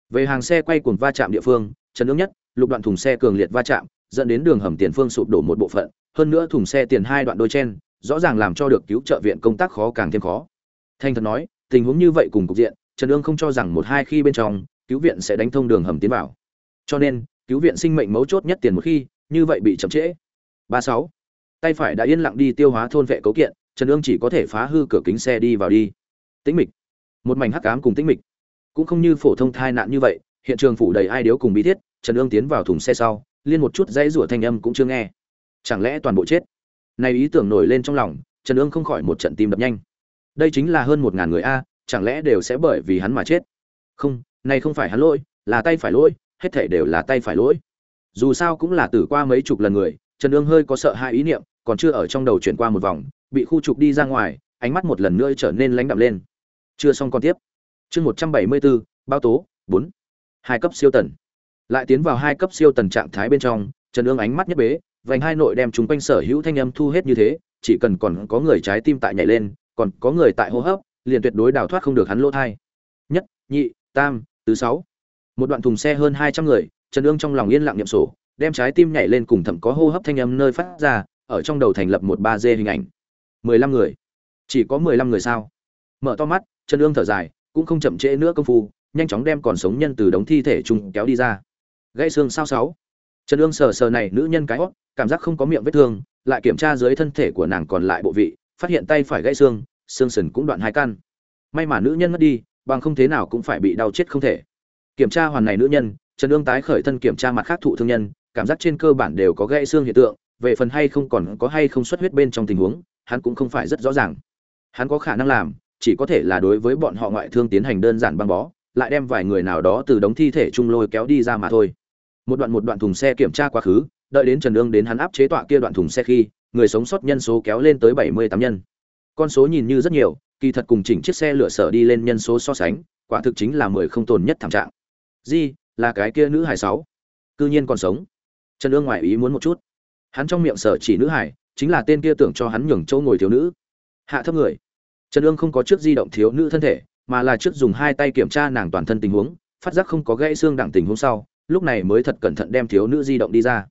Về hàng xe quay cuồng va chạm địa phương, trần ương nhất, lục đoạn thùng xe cường liệt va chạm, dẫn đến đường hầm tiền phương sụp đổ một bộ phận, hơn nữa thùng xe tiền hai đoạn đôi chen, rõ ràng làm cho được cứu trợ viện công tác khó càng thêm khó. Thanh thật nói, tình huống như vậy cùng cục diện, trần ương không cho rằng một hai khi bên trong, cứu viện sẽ đánh thông đường hầm tiến vào. Cho nên, cứu viện sinh mệnh mấu chốt nhất tiền một khi như vậy bị chậm trễ. Ba sáu. Tay phải đã yên lặng đi tiêu hóa thôn vệ cấu kiện, trần ương chỉ có thể phá hư cửa kính xe đi vào đi. Tĩnh mịch. Một mảnh hắc ám cùng tĩnh mịch. Cũng không như phổ thông thai nạn như vậy, hiện trường phủ đầy ai điếu cùng bí thiết, trần ương tiến vào thùng xe sau, liên một chút dãy rủa thanh âm cũng chưa nghe. Chẳng lẽ toàn bộ chết? Này ý tưởng nổi lên trong lòng, trần ương không khỏi một trận tim đập nhanh. Đây chính là hơn một ngàn người a, chẳng lẽ đều sẽ bởi vì hắn mà chết? Không, này không phải hắn lỗi, là tay phải lỗi, hết thể đều là tay phải lỗi dù sao cũng là tử qua mấy chục lần người, trần ương hơi có sợ hai ý niệm, còn chưa ở trong đầu chuyển qua một vòng, bị khu trục đi ra ngoài, ánh mắt một lần nữa trở nên lãnh đạm lên. Chưa xong còn tiếp. Chương một trăm bảy mươi bốn bao tố, bốn. Hai cấp siêu tần. Lại tiến vào hai cấp siêu tần trạng thái bên trong, trần ương ánh mắt nhất bế, vành hai nội đem chúng quanh sở hữu thanh âm thu hết như thế, chỉ cần còn có người trái tim tại nhảy lên, còn có người tại hô hấp, liền tuyệt đối đào thoát không được hắn lỗ thai. Nhất, nhị, tam, tứ, sáu. Một đoạn thùng xe hơn hai trăm người trần Dương trong lòng yên lặng niệm sổ đem trái tim nhảy lên cùng thậm có hô hấp thanh âm nơi phát ra ở trong đầu thành lập một ba d hình ảnh. Mười lăm người. Chỉ có mười lăm người sao? Mở to mắt trần Dương thở dài cũng không chậm trễ nữa công phu nhanh chóng đem còn sống nhân từ đống thi thể trùng kéo đi ra. Gãy xương sao sáu. Trần Dương sờ sờ này nữ nhân cái hốc, cảm giác không có miệng vết thương lại kiểm tra dưới thân thể của nàng còn lại bộ vị phát hiện tay phải gãy xương xương sườn cũng đoạn hai căn. May mà nữ nhân mất đi bằng không thế nào cũng phải bị đau chết không thể. Kiểm tra hoàn này nữ nhân trần ương tái khởi thân kiểm tra mặt khác thụ thương nhân, cảm giác trên cơ bản đều có gãy xương hiện tượng, về phần hay không còn có hay không xuất huyết bên trong tình huống, hắn cũng không phải rất rõ ràng. Hắn có khả năng làm, chỉ có thể là đối với bọn họ ngoại thương tiến hành đơn giản băng bó, lại đem vài người nào đó từ đống thi thể chung lôi kéo đi ra mà thôi. Một đoạn một đoạn thùng xe kiểm tra quá khứ, đợi đến trần ương đến hắn áp chế tọa kia đoạn thùng xe khi, người sống sót nhân số kéo lên tới bảy mươi tám nhân. Con số nhìn như rất nhiều, kỳ thật cùng chỉnh chiếc xe lửa sở đi lên nhân số so sánh, quả thực chính là mười không tồn nhất thảm trạng. Di là cái kia nữ hải sáu. Cư nhiên còn sống. Trần ương ngoại ý muốn một chút. Hắn trong miệng sở chỉ nữ hải chính là tên kia tưởng cho hắn nhường châu ngồi thiếu nữ. Hạ thấp người. Trần ương không có trước di động thiếu nữ thân thể, mà là trước dùng hai tay kiểm tra nàng toàn thân tình huống, phát giác không có gãy xương đẳng tình huống sau, lúc này mới thật cẩn thận đem thiếu nữ di động đi ra.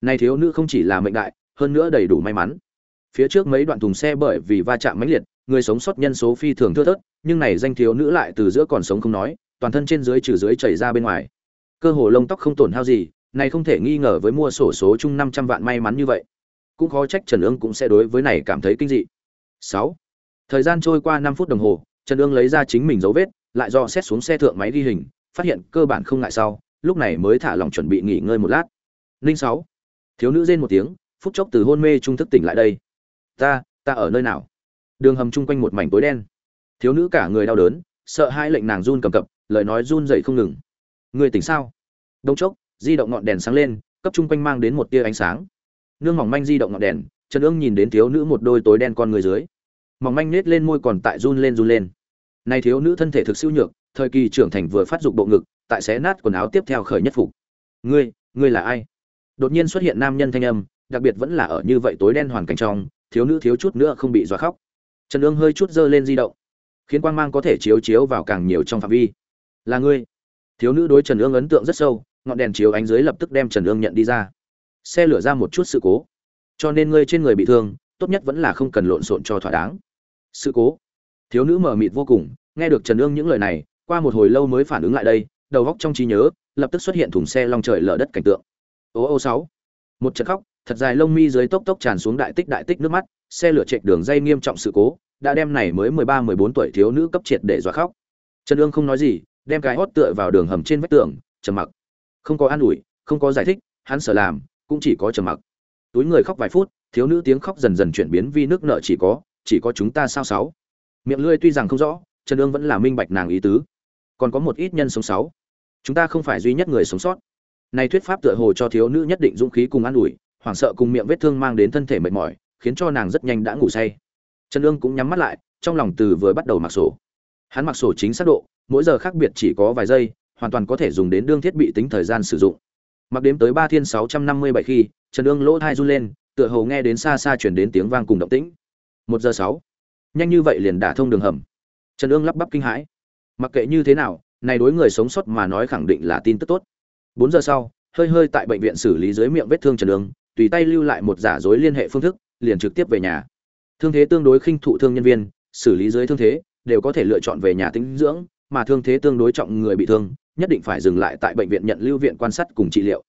Này thiếu nữ không chỉ là mệnh đại, hơn nữa đầy đủ may mắn. Phía trước mấy đoạn thùng xe bởi vì va chạm mãnh liệt, người sống sót nhân số phi thường thưa thớt, nhưng này danh thiếu nữ lại từ giữa còn sống không nói, toàn thân trên dưới trừ dưới chảy ra bên ngoài cơ hồ lông tóc không tổn hao gì, này không thể nghi ngờ với mua sổ số chung năm trăm vạn may mắn như vậy. Cũng khó trách trần ương cũng sẽ đối với này cảm thấy kinh dị. Sáu. Thời gian trôi qua năm phút đồng hồ, trần ương lấy ra chính mình dấu vết, lại do xét xuống xe thượng máy ghi hình, phát hiện cơ bản không ngại sau, lúc này mới thả lòng chuẩn bị nghỉ ngơi một lát. Ninh sáu. Thiếu nữ rên một tiếng, phút chốc từ hôn mê trung thức tỉnh lại đây. Ta ta ở nơi nào? Đường hầm chung quanh một mảnh tối đen. Thiếu nữ cả người đau đớn, sợ hai lệnh nàng run cầm cập, lời nói run dậy không ngừng người tỉnh sao? Đông chốc, di động ngọn đèn sáng lên, cấp chung quanh mang đến một tia ánh sáng. Nương mỏng manh di động ngọn đèn, trần ương nhìn đến thiếu nữ một đôi tối đen con người dưới. Mỏng manh nết lên môi còn tại run lên run lên. Nay thiếu nữ thân thể thực siêu nhược, thời kỳ trưởng thành vừa phát dục bộ ngực, tại xé nát quần áo tiếp theo khởi nhất phục. Ngươi ngươi là ai? Đột nhiên xuất hiện nam nhân thanh âm, đặc biệt vẫn là ở như vậy tối đen hoàn cảnh trong, thiếu nữ thiếu chút nữa không bị dọa khóc. Trần ương hơi chút dơ lên di động. Khiến quang mang có thể chiếu chiếu vào càng nhiều trong phạm vi. Là ngươi thiếu nữ đối trần ương ấn tượng rất sâu, ngọn đèn chiếu ánh dưới lập tức đem trần ương nhận đi ra. Xe lửa ra một chút sự cố. Cho nên ngươi trên người bị thương, tốt nhất vẫn là không cần lộn xộn cho thỏa đáng. Sự cố. Thiếu nữ mờ mịt vô cùng, nghe được trần ương những lời này, qua một hồi lâu mới phản ứng lại đây, đầu góc trong trí nhớ, lập tức xuất hiện thùng xe long trời lở đất cảnh tượng. Ô ô sáu. Một trận khóc, thật dài lông mi dưới tốc tốc tràn xuống đại tích đại tích nước mắt, xe lửa chạy đường dây nghiêm trọng sự cố, đã đem này mới mười ba, mười bốn tuổi thiếu nữ cấp triệt để dọa khóc. Trần ương không nói gì đem cái hót tựa vào đường hầm trên vách tường, trầm mặc. Không có an ủi, không có giải thích, hắn sợ làm, cũng chỉ có trầm mặc. Túi người khóc vài phút, thiếu nữ tiếng khóc dần dần chuyển biến vi nước nợ chỉ có chỉ có chúng ta sao sáu. Miệng lưỡi tuy rằng không rõ, trần ương vẫn là minh bạch nàng ý tứ. Còn có một ít nhân sống sáu. Chúng ta không phải duy nhất người sống sót. Này thuyết pháp tựa hồ cho thiếu nữ nhất định dũng khí cùng an ủi, hoảng sợ cùng miệng vết thương mang đến thân thể mệt mỏi, khiến cho nàng rất nhanh đã ngủ say. Trần ương cũng nhắm mắt lại, trong lòng từ vừa bắt đầu mặc sổ. Hắn mặc sổ chính xác độ mỗi giờ khác biệt chỉ có vài giây, hoàn toàn có thể dùng đến đương thiết bị tính thời gian sử dụng. Mặc đếm tới ba thiên sáu trăm năm mươi bảy khi, trần ương lỗ thai run lên, tựa hồ nghe đến xa xa chuyển đến tiếng vang cùng động tĩnh. Một giờ sáu. Nhanh như vậy liền đả thông đường hầm. Trần ương lắp bắp kinh hãi. Mặc kệ như thế nào, này đối người sống sót mà nói khẳng định là tin tức tốt. Bốn giờ sau, hơi hơi tại bệnh viện xử lý dưới miệng vết thương trần ương, tùy tay lưu lại một giả dối liên hệ phương thức, liền trực tiếp về nhà. Thương thế tương đối khinh thụ thương nhân viên, xử lý dưới thương thế, đều có thể lựa chọn về nhà tĩnh dưỡng mà thương thế tương đối trọng người bị thương, nhất định phải dừng lại tại bệnh viện nhận lưu viện quan sát cùng trị liệu.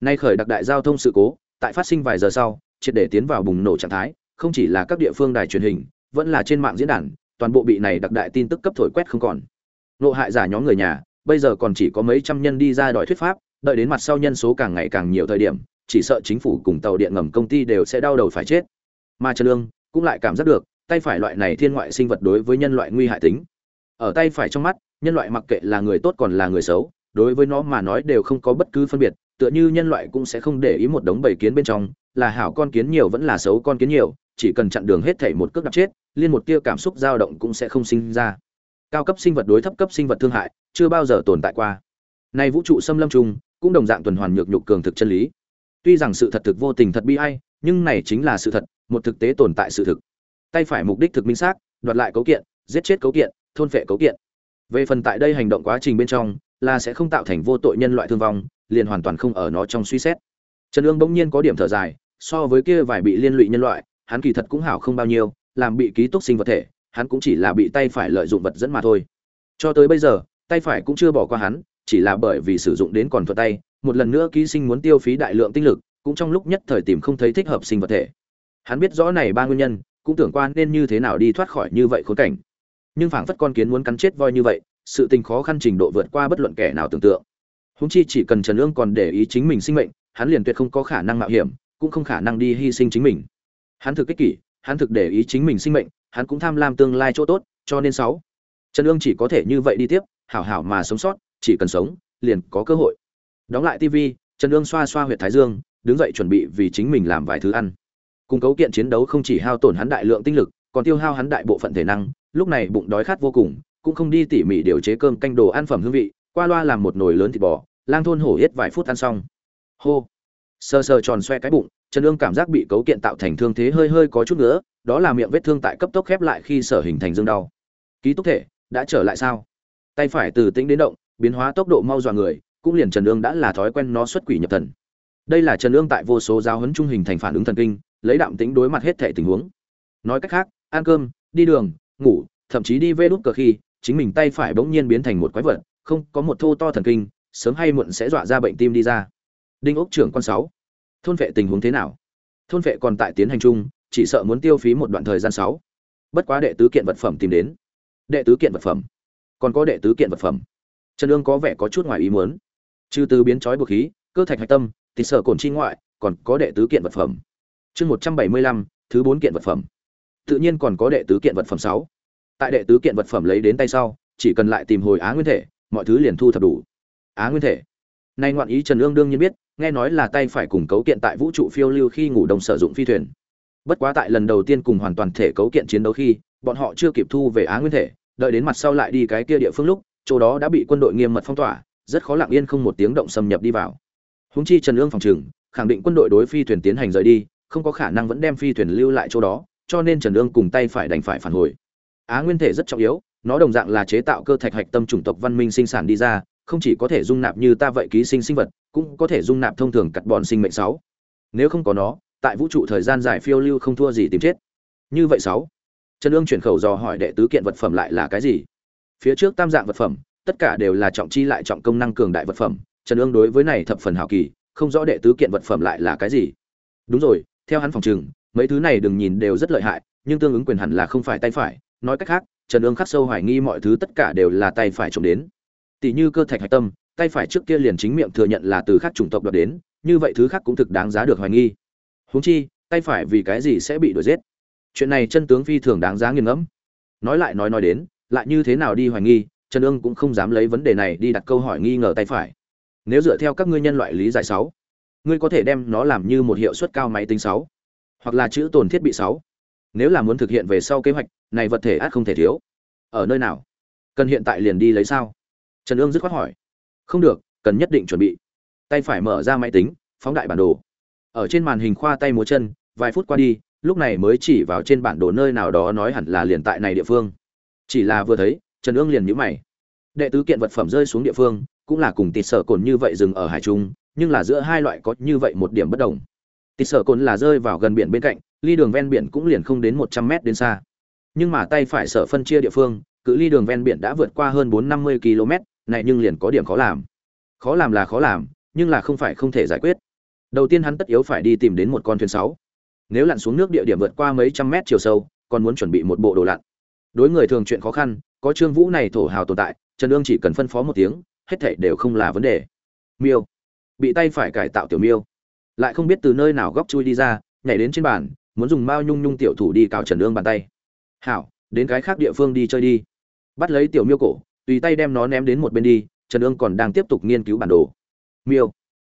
Nay khởi đặc đại giao thông sự cố, tại phát sinh vài giờ sau, triệt để tiến vào bùng nổ trạng thái, không chỉ là các địa phương đài truyền hình, vẫn là trên mạng diễn đàn, toàn bộ bị này đặc đại tin tức cấp thổi quét không còn. Nộ hại giả nhóm người nhà, bây giờ còn chỉ có mấy trăm nhân đi ra đòi thuyết pháp, đợi đến mặt sau nhân số càng ngày càng nhiều thời điểm, chỉ sợ chính phủ cùng tàu điện ngầm công ty đều sẽ đau đầu phải chết. Mà trần lương cũng lại cảm giác được, tay phải loại này thiên ngoại sinh vật đối với nhân loại nguy hại tính. Ở tay phải trong mắt nhân loại mặc kệ là người tốt còn là người xấu, đối với nó mà nói đều không có bất cứ phân biệt, tựa như nhân loại cũng sẽ không để ý một đống bầy kiến bên trong, là hảo con kiến nhiều vẫn là xấu con kiến nhiều, chỉ cần chặn đường hết thảy một cước đạp chết, liên một tia cảm xúc dao động cũng sẽ không sinh ra. Cao cấp sinh vật đối thấp cấp sinh vật thương hại, chưa bao giờ tồn tại qua. Nay vũ trụ xâm lâm chung, cũng đồng dạng tuần hoàn nhược nhục cường thực chân lý. Tuy rằng sự thật thực vô tình thật bi ai, nhưng này chính là sự thật, một thực tế tồn tại sự thực. Tay phải mục đích thực minh xác, đoạt lại cấu kiện, giết chết cấu kiện, thôn phệ cấu kiện về phần tại đây hành động quá trình bên trong, là sẽ không tạo thành vô tội nhân loại thương vong, liền hoàn toàn không ở nó trong suy xét. Trần ương bỗng nhiên có điểm thở dài, so với kia vài bị liên lụy nhân loại, hắn kỳ thật cũng hảo không bao nhiêu, làm bị ký túc sinh vật thể, hắn cũng chỉ là bị tay phải lợi dụng vật dẫn mà thôi. Cho tới bây giờ, tay phải cũng chưa bỏ qua hắn, chỉ là bởi vì sử dụng đến còn thuật tay, một lần nữa ký sinh muốn tiêu phí đại lượng tinh lực, cũng trong lúc nhất thời tìm không thấy thích hợp sinh vật thể. Hắn biết rõ này ba nguyên nhân, cũng tưởng qua nên như thế nào đi thoát khỏi như vậy khốn cảnh nhưng phảng phất con kiến muốn cắn chết voi như vậy, sự tình khó khăn trình độ vượt qua bất luận kẻ nào tưởng tượng. Húng chi chỉ cần trần ương còn để ý chính mình sinh mệnh, hắn liền tuyệt không có khả năng mạo hiểm, cũng không khả năng đi hy sinh chính mình. Hắn thực ích kỷ, hắn thực để ý chính mình sinh mệnh, hắn cũng tham lam tương lai chỗ tốt, cho nên sáu. Trần ương chỉ có thể như vậy đi tiếp, hảo hảo mà sống sót, chỉ cần sống, liền có cơ hội. Đóng lại tv trần ương xoa xoa huyệt thái dương, đứng dậy chuẩn bị vì chính mình làm vài thứ ăn. Cùng cấu kiện chiến đấu không chỉ hao tổn hắn đại lượng tinh lực còn tiêu hao hắn đại bộ phận thể năng, lúc này bụng đói khát vô cùng, cũng không đi tỉ mỉ điều chế cơm canh đồ ăn phẩm hương vị, qua loa làm một nồi lớn thịt bò, lang thôn hổ hết vài phút ăn xong. Hô. Sờ sờ tròn xoe cái bụng, trần ương cảm giác bị cấu kiện tạo thành thương thế hơi hơi có chút nữa, đó là miệng vết thương tại cấp tốc khép lại khi sở hình thành dương đau. Ký túc thể, đã trở lại sao? Tay phải từ tĩnh đến động, biến hóa tốc độ mau dọa người, cũng liền trần ương đã là thói quen nó xuất quỷ nhập thần. Đây là trần ương tại vô số giáo huấn trung hình thành phản ứng thần kinh, lấy đạm tĩnh đối mặt hết thể tình huống. Nói cách khác ăn cơm, đi đường, ngủ, thậm chí đi vê đút cờ khi, chính mình tay phải bỗng nhiên biến thành một quái vật, không có một thô to thần kinh, sớm hay muộn sẽ dọa ra bệnh tim đi ra. Đinh ốc trưởng con sáu. Thôn vệ tình huống thế nào? Thôn vệ còn tại tiến hành chung, chỉ sợ muốn tiêu phí một đoạn thời gian sáu. Bất quá đệ tứ kiện vật phẩm tìm đến. Đệ tứ kiện vật phẩm. Còn có đệ tứ kiện vật phẩm. Trần ương có vẻ có chút ngoài ý muốn. Trừ từ biến chói buộc khí, cơ thạch hạch tâm thì sở cồn chi ngoại, còn có đệ tứ kiện vật phẩm. Chương một trăm bảy mươi lăm, thứ bốn kiện vật phẩm tự nhiên còn có đệ tứ kiện vật phẩm sáu. Tại đệ tứ kiện vật phẩm lấy đến tay sau, chỉ cần lại tìm hồi á nguyên thể, mọi thứ liền thu thập đủ. Á nguyên thể. Nay ngoạn ý trần ương đương nhiên biết, nghe nói là tay phải cùng cấu kiện tại vũ trụ phiêu lưu khi ngủ đồng sử dụng phi thuyền. Bất quá tại lần đầu tiên cùng hoàn toàn thể cấu kiện chiến đấu khi, bọn họ chưa kịp thu về á nguyên thể, đợi đến mặt sau lại đi cái kia địa phương lúc, chỗ đó đã bị quân đội nghiêm mật phong tỏa, rất khó lặng yên không một tiếng động xâm nhập đi vào. Húng chi trần ương phòng trừng khẳng định quân đội đối phi thuyền tiến hành rời đi, không có khả năng vẫn đem phi thuyền lưu lại chỗ đó cho nên trần ương cùng tay phải đành phải phản hồi. Á nguyên thể rất trọng yếu, nó đồng dạng là chế tạo cơ thạch hạch tâm chủng tộc văn minh sinh sản đi ra, không chỉ có thể dung nạp như ta vậy ký sinh sinh vật, cũng có thể dung nạp thông thường cật bọn sinh mệnh sáu. Nếu không có nó, tại vũ trụ thời gian dài phiêu lưu không thua gì tìm chết. Như vậy sáu. Trần ương chuyển khẩu dò hỏi đệ tứ kiện vật phẩm lại là cái gì? Phía trước tam dạng vật phẩm, tất cả đều là trọng chi lại trọng công năng cường đại vật phẩm. Trần ương đối với này thập phần hảo kỳ, không rõ đệ tứ kiện vật phẩm lại là cái gì. Đúng rồi, theo hắn phòng trừng mấy thứ này đừng nhìn đều rất lợi hại, nhưng tương ứng quyền hẳn là không phải tay phải. Nói cách khác, trần ương khắc sâu hoài nghi mọi thứ tất cả đều là tay phải trộm đến. Tỷ như cơ thạch hạch tâm, tay phải trước kia liền chính miệng thừa nhận là từ khác chủng tộc đoạt đến, như vậy thứ khác cũng thực đáng giá được hoài nghi. Huống chi, tay phải vì cái gì sẽ bị đuổi giết? Chuyện này chân tướng phi thường đáng giá nghiền ngẫm. Nói lại nói nói đến, lại như thế nào đi hoài nghi, trần ương cũng không dám lấy vấn đề này đi đặt câu hỏi nghi ngờ tay phải. Nếu dựa theo các ngươi nhân loại lý giải sáu, ngươi có thể đem nó làm như một hiệu suất cao máy tính sáu hoặc là chữ tồn thiết bị sáu. Nếu là muốn thực hiện về sau kế hoạch, này vật thể át không thể thiếu. Ở nơi nào? Cần hiện tại liền đi lấy sao? Trần ương dứt khoát hỏi. Không được, cần nhất định chuẩn bị. Tay phải mở ra máy tính, phóng đại bản đồ. Ở trên màn hình khoa tay múa chân, vài phút qua đi, lúc này mới chỉ vào trên bản đồ nơi nào đó nói hẳn là liền tại này địa phương. Chỉ là vừa thấy, trần ương liền nhíu mày. Đệ tứ kiện vật phẩm rơi xuống địa phương, cũng là cùng tịt sở cồn như vậy dừng ở hải trung, nhưng là giữa hai loại có như vậy một điểm bất đồng tịt sở cồn là rơi vào gần biển bên cạnh, ly đường ven biển cũng liền không đến một trăm mét đến xa. Nhưng mà tay phải sở phân chia địa phương cự ly đường ven biển đã vượt qua hơn bốn năm mươi km, này nhưng liền có điểm khó làm. Khó làm là khó làm, nhưng là không phải không thể giải quyết. Đầu tiên hắn tất yếu phải đi tìm đến một con thuyền sáu. Nếu lặn xuống nước địa điểm vượt qua mấy trăm mét chiều sâu, còn muốn chuẩn bị một bộ đồ lặn. Đối người thường chuyện khó khăn, có trương vũ này thổ hào tồn tại, trần ương chỉ cần phân phó một tiếng, hết thảy đều không là vấn đề. Miêu. Bị tay phải cải tạo tiểu miêu lại không biết từ nơi nào góc chui đi ra, nhảy đến trên bàn, muốn dùng mao nhung nhung tiểu thủ đi cào trần ương bàn tay. Hảo, đến cái khác địa phương đi chơi đi. Bắt lấy tiểu miêu cổ, tùy tay đem nó ném đến một bên đi, trần ương còn đang tiếp tục nghiên cứu bản đồ. Miêu.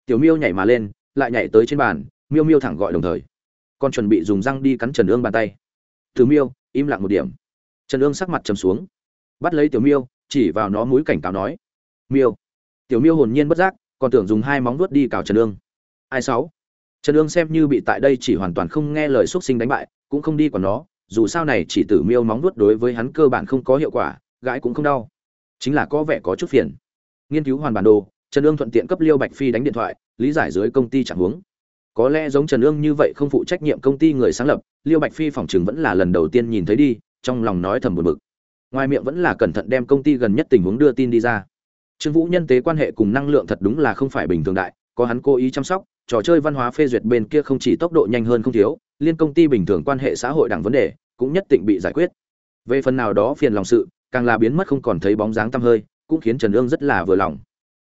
Tiểu miêu nhảy mà lên, lại nhảy tới trên bàn, miêu miêu thẳng gọi đồng thời. Con chuẩn bị dùng răng đi cắn trần ương bàn tay. Từ miêu, im lặng một điểm. Trần ương sắc mặt trầm xuống. Bắt lấy tiểu miêu, chỉ vào nó mũi cảnh cáo nói, miêu. Tiểu miêu hồn nhiên bất giác, còn tưởng dùng hai móng vuốt đi cào trần ương ai sáu? Trần ương xem như bị tại đây chỉ hoàn toàn không nghe lời x sinh đánh bại, cũng không đi còn nó, dù sao này chỉ tử miêu móng nuốt đối với hắn cơ bản không có hiệu quả, gãi cũng không đau. Chính là có vẻ có chút phiền. Nghiên cứu hoàn bản đồ, trần ương thuận tiện cấp liêu bạch phi đánh điện thoại, lý giải dưới công ty chẳng huống. Có lẽ giống trần ương như vậy không phụ trách nhiệm công ty người sáng lập, liêu bạch phi phỏng chừng vẫn là lần đầu tiên nhìn thấy đi, trong lòng nói thầm buồn bực. Ngoài miệng vẫn là cẩn thận đem công ty gần nhất tình huống đưa tin đi ra. Trương vũ nhân tế quan hệ cùng năng lượng thật đúng là không phải bình thường đại, có hắn cố ý chăm sóc trò chơi văn hóa phê duyệt bên kia không chỉ tốc độ nhanh hơn không thiếu, liên công ty bình thường quan hệ xã hội đẳng vấn đề cũng nhất định bị giải quyết. Về phần nào đó phiền lòng sự, càng là biến mất không còn thấy bóng dáng tăm hơi, cũng khiến trần ương rất là vừa lòng.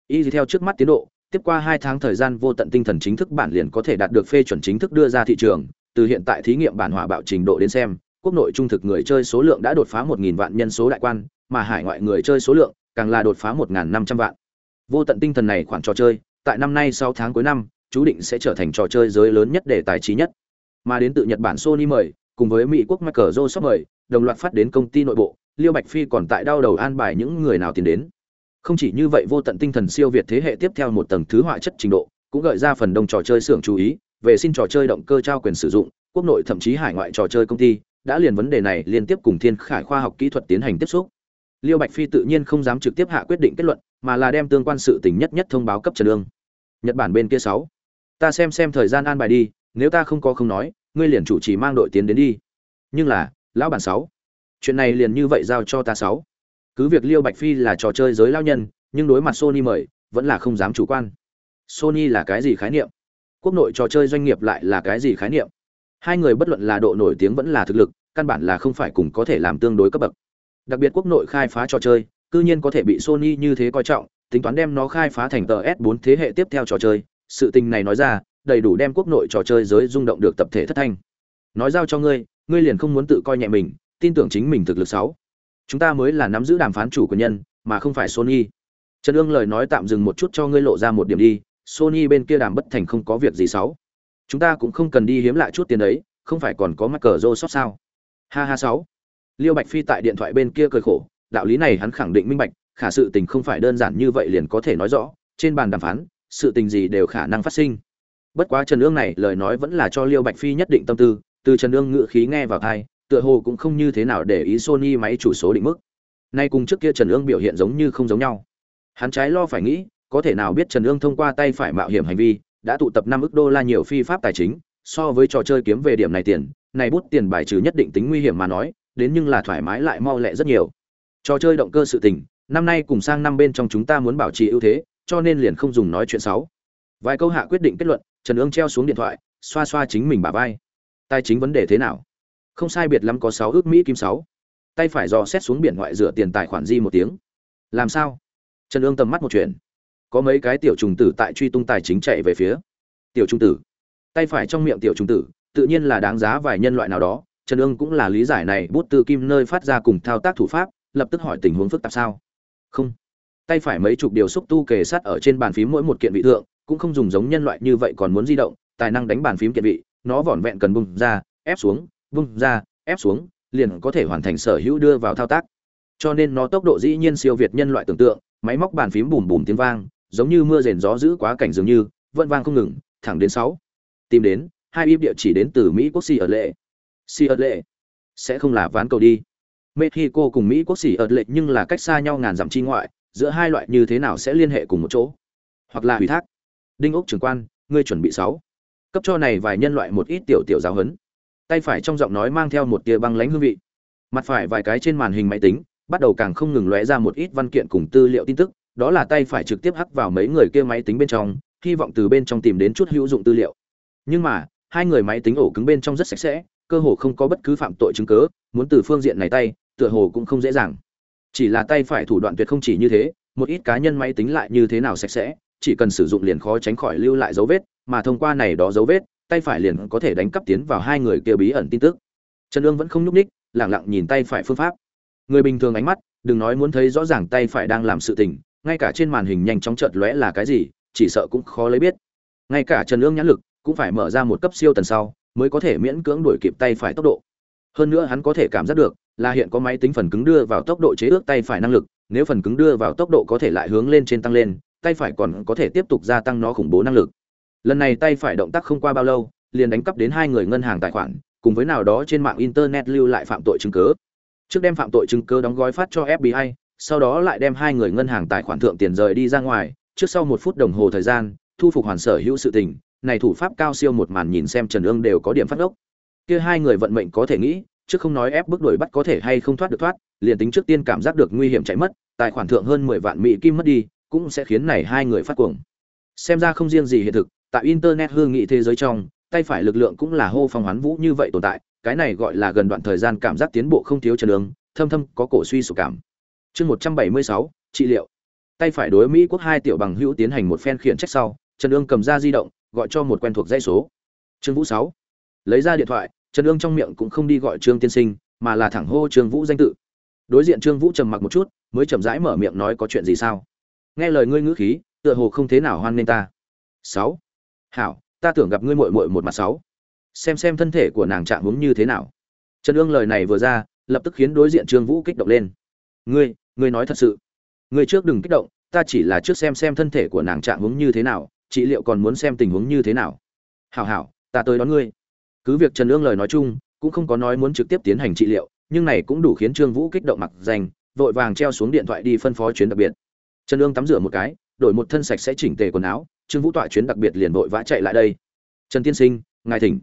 Y theo trước mắt tiến độ, tiếp qua hai tháng thời gian vô tận tinh thần chính thức bản liền có thể đạt được phê chuẩn chính thức đưa ra thị trường, từ hiện tại thí nghiệm bản hỏa bạo trình độ đến xem, quốc nội trung thực người chơi số lượng đã đột phá một nghìn vạn nhân số đại quan, mà hải ngoại người chơi số lượng càng là đột phá một năm trăm vạn. Vô tận tinh thần này khoản trò chơi, tại năm nay sau tháng cuối năm chú định sẽ trở thành trò chơi giới lớn nhất để tài trí nhất. Mà đến từ nhật bản sony mời, cùng với mỹ quốc microsoft mời, đồng loạt phát đến công ty nội bộ, liêu bạch phi còn tại đau đầu an bài những người nào tiến đến. Không chỉ như vậy, vô tận tinh thần siêu việt thế hệ tiếp theo một tầng thứ họa chất trình độ, cũng gợi ra phần đông trò chơi xưởng chú ý, về xin trò chơi động cơ trao quyền sử dụng, quốc nội thậm chí hải ngoại trò chơi công ty, đã liền vấn đề này liên tiếp cùng thiên khải khoa học kỹ thuật tiến hành tiếp xúc. Liêu bạch phi tự nhiên không dám trực tiếp hạ quyết định kết luận, mà là đem tương quan sự tình nhất nhất thông báo cấp trần lương. Nhật bản bên kia sáu ta xem xem thời gian an bài đi, nếu ta không có không nói, ngươi liền chủ trì mang đội tiến đến đi. Nhưng là, lão bản sáu, chuyện này liền như vậy giao cho ta sáu. Cứ việc liêu bạch phi là trò chơi giới lao nhân, nhưng đối mặt sony mời, vẫn là không dám chủ quan. Sony là cái gì khái niệm? Quốc nội trò chơi doanh nghiệp lại là cái gì khái niệm? Hai người bất luận là độ nổi tiếng vẫn là thực lực, căn bản là không phải cùng có thể làm tương đối cấp bậc. Đặc biệt quốc nội khai phá trò chơi, cư nhiên có thể bị sony như thế coi trọng, tính toán đem nó khai phá thành tờ s 4 thế hệ tiếp theo trò chơi sự tình này nói ra, đầy đủ đem quốc nội trò chơi giới rung động được tập thể thất thanh. Nói giao cho ngươi ngươi liền không muốn tự coi nhẹ mình, tin tưởng chính mình thực lực sáu. Chúng ta mới là nắm giữ đàm phán chủ quyền nhân, mà không phải sony. Trần ương lời nói tạm dừng một chút cho ngươi lộ ra một điểm đi, sony bên kia đàm bất thành không có việc gì sáu. Chúng ta cũng không cần đi hiếm lại chút tiền đấy, không phải còn có mắc cờ rô sót sao? Ha ha sáu. Liêu bạch phi tại điện thoại bên kia cười khổ, đạo lý này hắn khẳng định minh bạch, khả sự tình không phải đơn giản như vậy liền có thể nói rõ, trên bàn đàm phán sự tình gì đều khả năng phát sinh. Bất quá trần ương này, lời nói vẫn là cho liêu bạch phi nhất định tâm tư, từ trần ương ngự khí nghe vào thai tựa hồ cũng không như thế nào để ý sony máy chủ số định mức. Nay cùng trước kia trần ương biểu hiện giống như không giống nhau. Hắn trái lo phải nghĩ, có thể nào biết trần ương thông qua tay phải mạo hiểm hành vi, đã tụ tập năm ức đô la nhiều phi pháp tài chính, so với trò chơi kiếm về điểm này tiền, này bút tiền bài trừ nhất định tính nguy hiểm mà nói, đến nhưng là thoải mái lại mau lẹ rất nhiều. Trò chơi động cơ sự tình, năm nay cùng sang năm bên trong chúng ta muốn bảo trì ưu thế cho nên liền không dùng nói chuyện xấu. Vài câu hạ quyết định kết luận, trần ương treo xuống điện thoại, xoa xoa chính mình bả vai. Tài chính vấn đề thế nào? Không sai biệt lắm có sáu ước mỹ kim sáu. Tay phải dò xét xuống biển ngoại rửa tiền tài khoản di một tiếng. Làm sao? Trần ương tầm mắt một chuyện. Có mấy cái tiểu trùng tử tại truy tung tài chính chạy về phía. Tiểu trùng tử. Tay phải trong miệng tiểu trùng tử, tự nhiên là đáng giá vài nhân loại nào đó. Trần ương cũng là lý giải này, bút tư kim nơi phát ra cùng thao tác thủ pháp, lập tức hỏi tình huống phức tạp sao? Không tay phải mấy chục điều xúc tu kề sát ở trên bàn phím mỗi một kiện vị thượng, cũng không dùng giống nhân loại như vậy còn muốn di động, tài năng đánh bàn phím kiện vị, nó vỏn vẹn cần bung ra, ép xuống, bung ra, ép xuống, liền có thể hoàn thành sở hữu đưa vào thao tác. Cho nên nó tốc độ dĩ nhiên siêu việt nhân loại tưởng tượng, máy móc bàn phím bùm bùm tiếng vang, giống như mưa rền gió giữ quá cảnh dường như, vẫn vang không ngừng, thẳng đến sáu. Tìm đến, hai ít địa chỉ đến từ mỹ quốc xì ở lệ. Xì ở lệ. Sẽ không là ván cầu đi. Mexico cùng mỹ quốc xì ở lệ nhưng là cách xa nhau ngàn dặm chi ngoại giữa hai loại như thế nào sẽ liên hệ cùng một chỗ? Hoặc là ủy thác. Đinh ốc trưởng quan, ngươi chuẩn bị sáu. Cấp cho này vài nhân loại một ít tiểu tiểu giáo huấn. Tay phải trong giọng nói mang theo một tia băng lãnh hương vị. Mặt phải vài cái trên màn hình máy tính, bắt đầu càng không ngừng lóe ra một ít văn kiện cùng tư liệu tin tức, đó là tay phải trực tiếp hắc vào mấy người kia máy tính bên trong, hy vọng từ bên trong tìm đến chút hữu dụng tư liệu. Nhưng mà, hai người máy tính ổ cứng bên trong rất sạch sẽ, cơ hồ không có bất cứ phạm tội chứng cớ muốn từ phương diện này tay, tựa hồ cũng không dễ dàng chỉ là tay phải thủ đoạn tuyệt không chỉ như thế, một ít cá nhân máy tính lại như thế nào sạch sẽ, chỉ cần sử dụng liền khó tránh khỏi lưu lại dấu vết, mà thông qua này đó dấu vết, tay phải liền có thể đánh cắp tiến vào hai người kia bí ẩn tin tức. Trần ương vẫn không nhúc ních lẳng lặng nhìn tay phải phương pháp. Người bình thường ánh mắt, đừng nói muốn thấy rõ ràng tay phải đang làm sự tình, ngay cả trên màn hình nhanh chóng chợt lóe là cái gì, chỉ sợ cũng khó lấy biết. Ngay cả trần ương nhãn lực cũng phải mở ra một cấp siêu tần sau, mới có thể miễn cưỡng đuổi kịp tay phải tốc độ hơn nữa hắn có thể cảm giác được là hiện có máy tính phần cứng đưa vào tốc độ chế ước tay phải năng lực, nếu phần cứng đưa vào tốc độ có thể lại hướng lên trên tăng lên, tay phải còn có thể tiếp tục gia tăng nó khủng bố năng lực. Lần này tay phải động tác không qua bao lâu, liền đánh cắp đến hai người ngân hàng tài khoản, cùng với nào đó trên mạng internet lưu lại phạm tội chứng cứ. Trước đem phạm tội chứng cứ đóng gói phát cho fbi sau đó lại đem hai người ngân hàng tài khoản thượng tiền rời đi ra ngoài, trước sau một phút đồng hồ thời gian, thu phục hoàn sở hữu sự tình, này thủ pháp cao siêu một màn nhìn xem trần ương đều có điểm phát ốc kia hai người vận mệnh có thể nghĩ chứ không nói ép bước đuổi bắt có thể hay không thoát được thoát, liền tính trước tiên cảm giác được nguy hiểm chạy mất, tài khoản thượng hơn mười vạn mỹ kim mất đi, cũng sẽ khiến này hai người phát cuồng. Xem ra không riêng gì hiện thực, tại internet hương nghị thế giới trong, tay phải lực lượng cũng là hô phong hoán vũ như vậy tồn tại, cái này gọi là gần đoạn thời gian cảm giác tiến bộ không thiếu trần đường thâm thâm có cổ suy sụp cảm. Chương một trăm bảy mươi sáu, trị liệu. Tay phải đối mỹ quốc hai tiểu bằng hữu tiến hành một phen khiển trách sau trần ương cầm ra di động, gọi cho một quen thuộc dây số. Trương vũ sáu. Lấy ra điện thoại trần ương trong miệng cũng không đi gọi trương tiên sinh, mà là thẳng hô trương vũ danh tự. Đối diện trương vũ trầm mặc một chút, mới chậm rãi mở miệng nói có chuyện gì sao? Nghe lời ngươi ngữ khí, tựa hồ không thế nào hoan nghênh ta. Sáu. Hảo, ta tưởng gặp ngươi muội muội một mặt sáu. Xem xem thân thể của nàng trạng huống như thế nào. Trần ương lời này vừa ra, lập tức khiến đối diện trương vũ kích động lên. Ngươi ngươi nói thật sự. Ngươi trước đừng kích động, ta chỉ là trước xem xem thân thể của nàng trạng huống như thế nào trị liệu còn muốn xem tình huống như thế nào. Hảo hảo, ta tới đón ngươi cứ việc trần ương lời nói chung, cũng không có nói muốn trực tiếp tiến hành trị liệu, nhưng này cũng đủ khiến trương vũ kích động mặc danh, vội vàng treo xuống điện thoại đi phân phó chuyến đặc biệt. Trần ương tắm rửa một cái, đổi một thân sạch sẽ chỉnh tề quần áo, trương vũ tọa chuyến đặc biệt liền vội vã chạy lại đây. Trần tiên sinh, ngài thỉnh.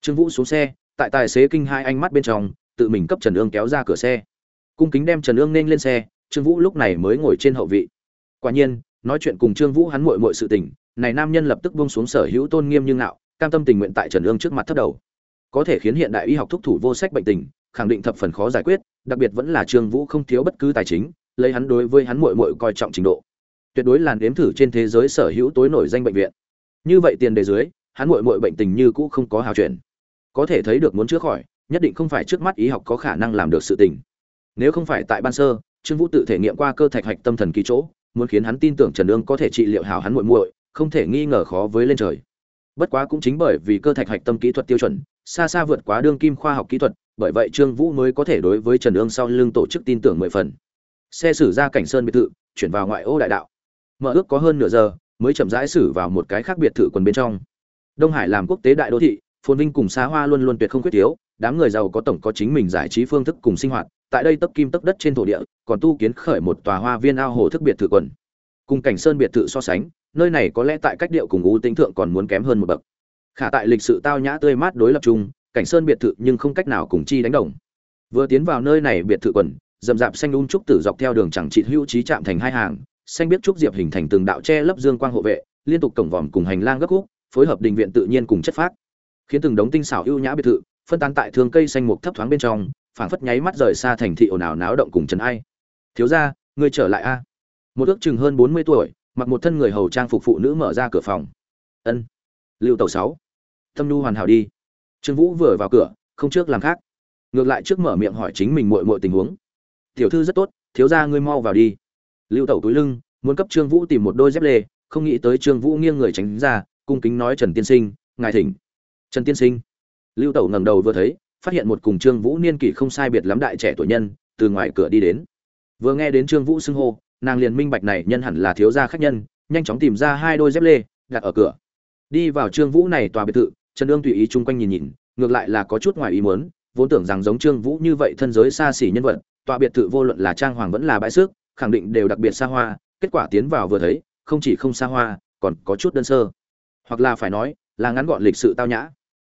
Trương vũ xuống xe, tại tài xế kinh hai ánh mắt bên trong, tự mình cấp trần ương kéo ra cửa xe. Cung kính đem trần ương nên lên xe, trương vũ lúc này mới ngồi trên hậu vị. Quả nhiên, nói chuyện cùng trương vũ hắn muội muội sự tình, này nam nhân lập tức buông xuống sở hữu tôn nghiêm như ngạo cam tâm tình nguyện tại trần ương trước mặt thấp đầu. Có thể khiến hiện đại y học thúc thủ vô sách bệnh tình, khẳng định thập phần khó giải quyết, đặc biệt vẫn là trương vũ không thiếu bất cứ tài chính, lấy hắn đối với hắn muội muội coi trọng trình độ. Tuyệt đối làn đếm thử trên thế giới sở hữu tối nổi danh bệnh viện. Như vậy tiền đề dưới, hắn muội muội bệnh tình như cũ không có hào chuyển. Có thể thấy được muốn chữa khỏi, nhất định không phải trước mắt y học có khả năng làm được sự tình. Nếu không phải tại ban sơ, trương vũ tự thể nghiệm qua cơ thạch hạch tâm thần kỳ chỗ, muốn khiến hắn tin tưởng trần ương có thể trị liệu hào hắn muội muội, không thể nghi ngờ khó với lên trời bất quá cũng chính bởi vì cơ thạch hạch tâm kỹ thuật tiêu chuẩn, xa xa vượt quá đương kim khoa học kỹ thuật, bởi vậy trương vũ mới có thể đối với trần ương sau lưng tổ chức tin tưởng mười phần. Xe xử ra cảnh sơn biệt thự, chuyển vào ngoại ô đại đạo. Mở ước có hơn nửa giờ, mới chậm rãi xử vào một cái khác biệt thự quần bên trong. Đông hải làm quốc tế đại đô thị, phồn vinh cùng xá hoa luôn luôn tuyệt không quyết thiếu, đám người giàu có tổng có chính mình giải trí phương thức cùng sinh hoạt, tại đây tấp kim tấp đất trên thổ địa, còn tu kiến khởi một tòa hoa viên ao hồ thức biệt thự quần. Cùng cảnh sơn biệt thự so sánh nơi này có lẽ tại cách điệu cùng ưu tính thượng còn muốn kém hơn một bậc. Khả tại lịch sự tao nhã tươi mát đối lập chung, cảnh sơn biệt thự nhưng không cách nào cùng chi đánh đồng. Vừa tiến vào nơi này biệt thự quần, dầm dạp xanh un trúc tử dọc theo đường chẳng trị hữu trí chạm thành hai hàng, xanh biết trúc diệp hình thành từng đạo tre lấp dương quang hộ vệ, liên tục cổng vòm cùng hành lang gấp khúc phối hợp đình viện tự nhiên cùng chất phác. Khiến từng đống tinh xảo ưu nhã biệt thự, phân tán tại thương cây xanh mục thấp thoáng bên trong, phảng phất nháy mắt rời xa thành thị ồn ào náo động cùng trần ai. Thiếu gia, ngươi trở lại a. Một ước chừng hơn bốn mươi tuổi mặc một thân người hầu trang phục phụ nữ mở ra cửa phòng. Ân, lưu tàu sáu. Tâm nhu hoàn hảo đi. Trương vũ vừa vào cửa, không trước làm khác. Ngược lại trước mở miệng hỏi chính mình muội muội tình huống. Tiểu thư rất tốt, thiếu gia ngươi mau vào đi. Lưu tẩu túi lưng, muốn cấp trương vũ tìm một đôi dép lê, không nghĩ tới trương vũ nghiêng người tránh ra, cung kính nói trần tiên sinh, ngài thỉnh. Trần tiên sinh. Lưu tẩu ngẩng đầu vừa thấy, phát hiện một cùng trương vũ niên kỷ không sai biệt lắm đại trẻ tuổi nhân, từ ngoài cửa đi đến. Vừa nghe đến trương vũ xưng hô nàng liền minh bạch này nhân hẳn là thiếu gia khách nhân, nhanh chóng tìm ra hai đôi dép lê, đặt ở cửa. Đi vào trương vũ này tòa biệt thự, trần ương tùy ý chung quanh nhìn nhìn, ngược lại là có chút ngoài ý muốn, vốn tưởng rằng giống trương vũ như vậy thân giới xa xỉ nhân vật, tòa biệt thự vô luận là trang hoàng vẫn là bãi sức khẳng định đều đặc biệt xa hoa, kết quả tiến vào vừa thấy, không chỉ không xa hoa, còn có chút đơn sơ. Hoặc là phải nói, là ngắn gọn lịch sự tao nhã.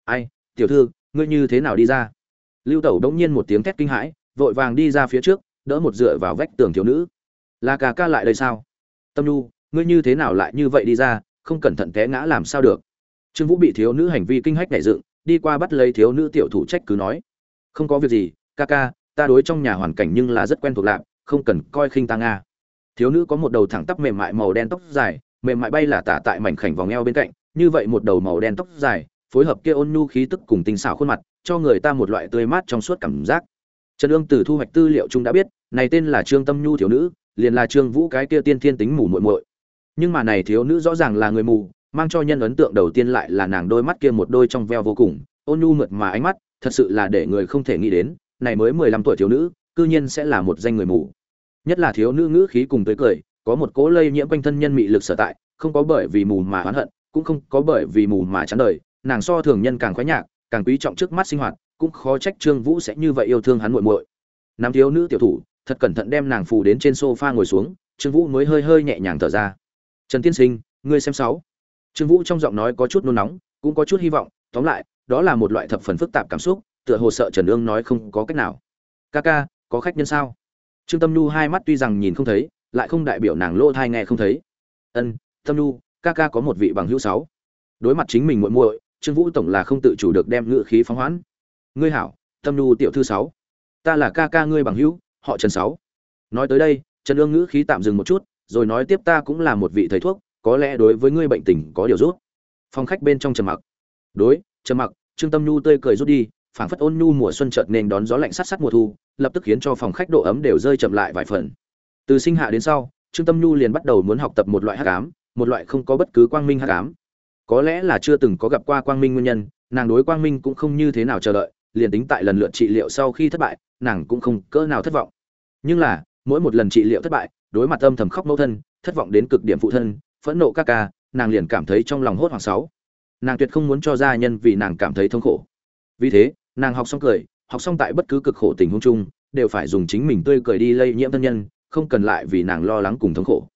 Ai, tiểu thư, ngươi như thế nào đi ra? Lưu tẩu đống nhiên một tiếng thét kinh hãi, vội vàng đi ra phía trước, đỡ một dựa vào vách tường thiếu nữ là ca ca lại đây sao? Tâm nhu, ngươi như thế nào lại như vậy đi ra, không cẩn thận té ngã làm sao được? Trương vũ bị thiếu nữ hành vi kinh hách nảy dựng, đi qua bắt lấy thiếu nữ tiểu thủ trách cứ nói. Không có việc gì, ca ca, ta đối trong nhà hoàn cảnh nhưng là rất quen thuộc lạc không cần coi khinh ta nga. Thiếu nữ có một đầu thẳng tắp mềm mại màu đen tóc dài, mềm mại bay là tả tại mảnh khảnh vòng eo bên cạnh, như vậy một đầu màu đen tóc dài, phối hợp kia ôn nhu khí tức cùng tinh xảo khuôn mặt, cho người ta một loại tươi mát trong suốt cảm giác. Trần ương từ thu hoạch tư liệu chúng đã biết, này tên là trương tâm nhu thiếu nữ liền là trương vũ cái kia tiên thiên tính mù muội muội. Nhưng mà này thiếu nữ rõ ràng là người mù, mang cho nhân ấn tượng đầu tiên lại là nàng đôi mắt kia một đôi trong veo vô cùng, ôn nhu mượt mà ánh mắt, thật sự là để người không thể nghĩ đến, này mới mười lăm tuổi thiếu nữ, cư nhiên sẽ là một danh người mù. Nhất là thiếu nữ ngữ khí cùng tới cười, có một cố lây nhiễm quanh thân nhân mị lực sở tại, không có bởi vì mù mà oán hận, cũng không có bởi vì mù mà chán đời, nàng so thường nhân càng khoái nhạc, càng quý trọng trước mắt sinh hoạt, cũng khó trách trương vũ sẽ như vậy yêu thương hắn muội muội. Nam thiếu nữ tiểu thủ thật cẩn thận đem nàng phù đến trên sofa ngồi xuống, trương vũ mới hơi hơi nhẹ nhàng thở ra. Trần tiên sinh, ngươi xem sáu. Trương vũ trong giọng nói có chút nôn nóng, cũng có chút hy vọng, tóm lại, đó là một loại thập phần phức tạp cảm xúc, tựa hồ sợ trần ương nói không có cách nào. Ca ca, có khách nhân sao? Trương tâm nhu hai mắt tuy rằng nhìn không thấy, lại không đại biểu nàng lỗ thai nghe không thấy. Ân, tâm nhu, ca ca có một vị bằng hữu sáu. Đối mặt chính mình muội muội, trương vũ tổng là không tự chủ được đem ngựa khí phóng hoãn ngươi hảo, tâm nhu tiểu thư sáu, ta là ca ca ngươi bằng hữu họ trần sáu. Nói tới đây, trần ương ngữ khí tạm dừng một chút, rồi nói tiếp ta cũng là một vị thầy thuốc, có lẽ đối với ngươi bệnh tình có điều rút phòng khách bên trong trầm mặc. Đối trầm mặc, trương tâm nhu tươi cười rút đi, phảng phất ôn nhu mùa xuân chợt nên đón gió lạnh sát sát mùa thu, lập tức khiến cho phòng khách độ ấm đều rơi chậm lại vài phần. Từ sinh hạ đến sau, trương tâm nhu liền bắt đầu muốn học tập một loại hắc ám, một loại không có bất cứ quang minh hắc ám. Có lẽ là chưa từng có gặp qua quang minh nguyên nhân, nàng đối quang minh cũng không như thế nào chờ đợi liền tính tại lần lượt trị liệu sau khi thất bại, nàng cũng không cỡ nào thất vọng. Nhưng là, mỗi một lần trị liệu thất bại, đối mặt âm thầm khóc mẫu thân, thất vọng đến cực điểm phụ thân, phẫn nộ các ca, nàng liền cảm thấy trong lòng hốt hoảng sáu. Nàng tuyệt không muốn cho gia nhân vì nàng cảm thấy thống khổ. Vì thế, nàng học xong cười, học xong tại bất cứ cực khổ tình huống chung, đều phải dùng chính mình tươi cười đi lây nhiễm thân nhân, không cần lại vì nàng lo lắng cùng thống khổ.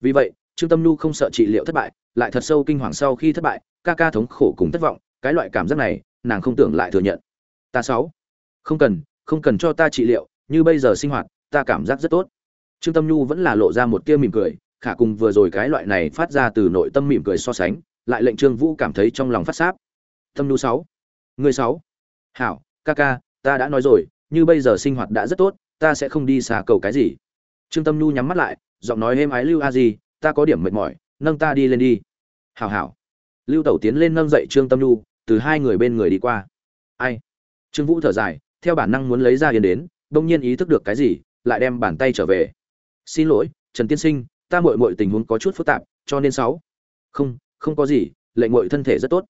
Vì vậy, trương tâm nhu không sợ trị liệu thất bại, lại thật sâu kinh hoàng sau khi thất bại, ca ca thống khổ cùng thất vọng, cái loại cảm giác này, nàng không tưởng lại thừa nhận ta sáu. Không cần không cần cho ta trị liệu, như bây giờ sinh hoạt, ta cảm giác rất tốt. Trương tâm nhu vẫn là lộ ra một tia mỉm cười, khả cùng vừa rồi cái loại này phát ra từ nội tâm mỉm cười so sánh, lại lệnh trương vũ cảm thấy trong lòng phát sáp. Tâm nhu sáu. Người sáu. Hảo, ca ca, ta đã nói rồi, như bây giờ sinh hoạt đã rất tốt, ta sẽ không đi xà cầu cái gì. Trương tâm nhu nhắm mắt lại, giọng nói êm ái lưu a gì ta có điểm mệt mỏi, nâng ta đi lên đi. Hảo hảo. Lưu tẩu tiến lên nâng dậy trương tâm nhu, từ hai người bên người đi qua. Ai? Trương vũ thở dài theo bản năng muốn lấy ra yên đến đông nhiên ý thức được cái gì lại đem bàn tay trở về. Xin lỗi trần tiên sinh ta mội mội tình huống có chút phức tạp cho nên sáu. Không không có gì lệnh mội thân thể rất tốt.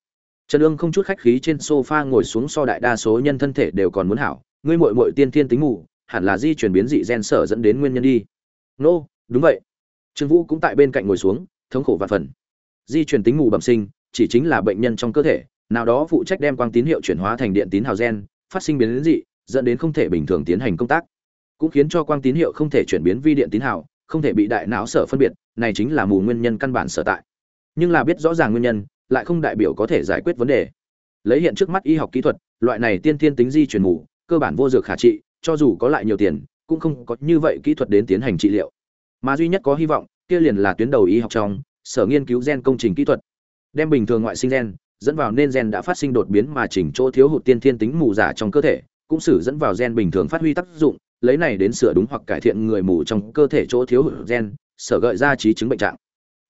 Trần ương không chút khách khí trên sofa ngồi xuống so đại đa số nhân thân thể đều còn muốn hảo ngươi mội mội tiên thiên tính ngủ hẳn là di chuyển biến dị gen sở dẫn đến nguyên nhân đi. Nô、no, đúng vậy. Trương vũ cũng tại bên cạnh ngồi xuống thống khổ và phần. Di chuyển tính ngủ bẩm sinh chỉ chính là bệnh nhân trong cơ thể nào đó phụ trách đem quang tín hiệu chuyển hóa thành điện tín hào gen phát sinh biến dị, dẫn đến không thể bình thường tiến hành công tác. Cũng khiến cho quang tín hiệu không thể chuyển biến vi điện tín hào, không thể bị đại não sở phân biệt, này chính là mù nguyên nhân căn bản sở tại. Nhưng là biết rõ ràng nguyên nhân, lại không đại biểu có thể giải quyết vấn đề. Lấy hiện trước mắt y học kỹ thuật, loại này tiên thiên tính di chuyển mù, cơ bản vô dược khả trị, cho dù có lại nhiều tiền, cũng không có như vậy kỹ thuật đến tiến hành trị liệu. Mà duy nhất có hy vọng, kia liền là tuyến đầu y học trong, sở nghiên cứu gen công trình kỹ thuật. Đem bình thường ngoại sinh gen dẫn vào nên gen đã phát sinh đột biến mà chỉnh chỗ thiếu hụt tiên thiên tính mù giả trong cơ thể, cũng sử dẫn vào gen bình thường phát huy tác dụng, lấy này đến sửa đúng hoặc cải thiện người mù trong cơ thể chỗ thiếu hụt gen, sở gợi ra trí chứng bệnh trạng.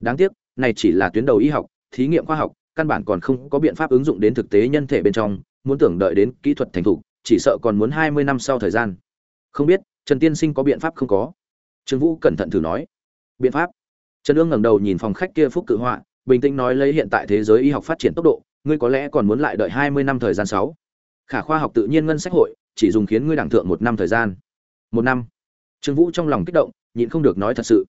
Đáng tiếc, này chỉ là tuyến đầu y học, thí nghiệm khoa học, căn bản còn không có biện pháp ứng dụng đến thực tế nhân thể bên trong, muốn tưởng đợi đến kỹ thuật thành thục, chỉ sợ còn muốn hai mươi năm sau thời gian. Không biết, trần tiên sinh có biện pháp không có? Trương vũ cẩn thận thử nói. Biện pháp. Trần ương ngẩng đầu nhìn phòng khách kia phúc cự họa bình tĩnh nói lấy hiện tại thế giới y học phát triển tốc độ, ngươi có lẽ còn muốn lại đợi hai mươi năm thời gian sáu. Khả khoa học tự nhiên ngân sách hội, chỉ dùng khiến ngươi đẳng thượng một năm thời gian. Một năm. Trương vũ trong lòng kích động, nhịn không được nói thật sự.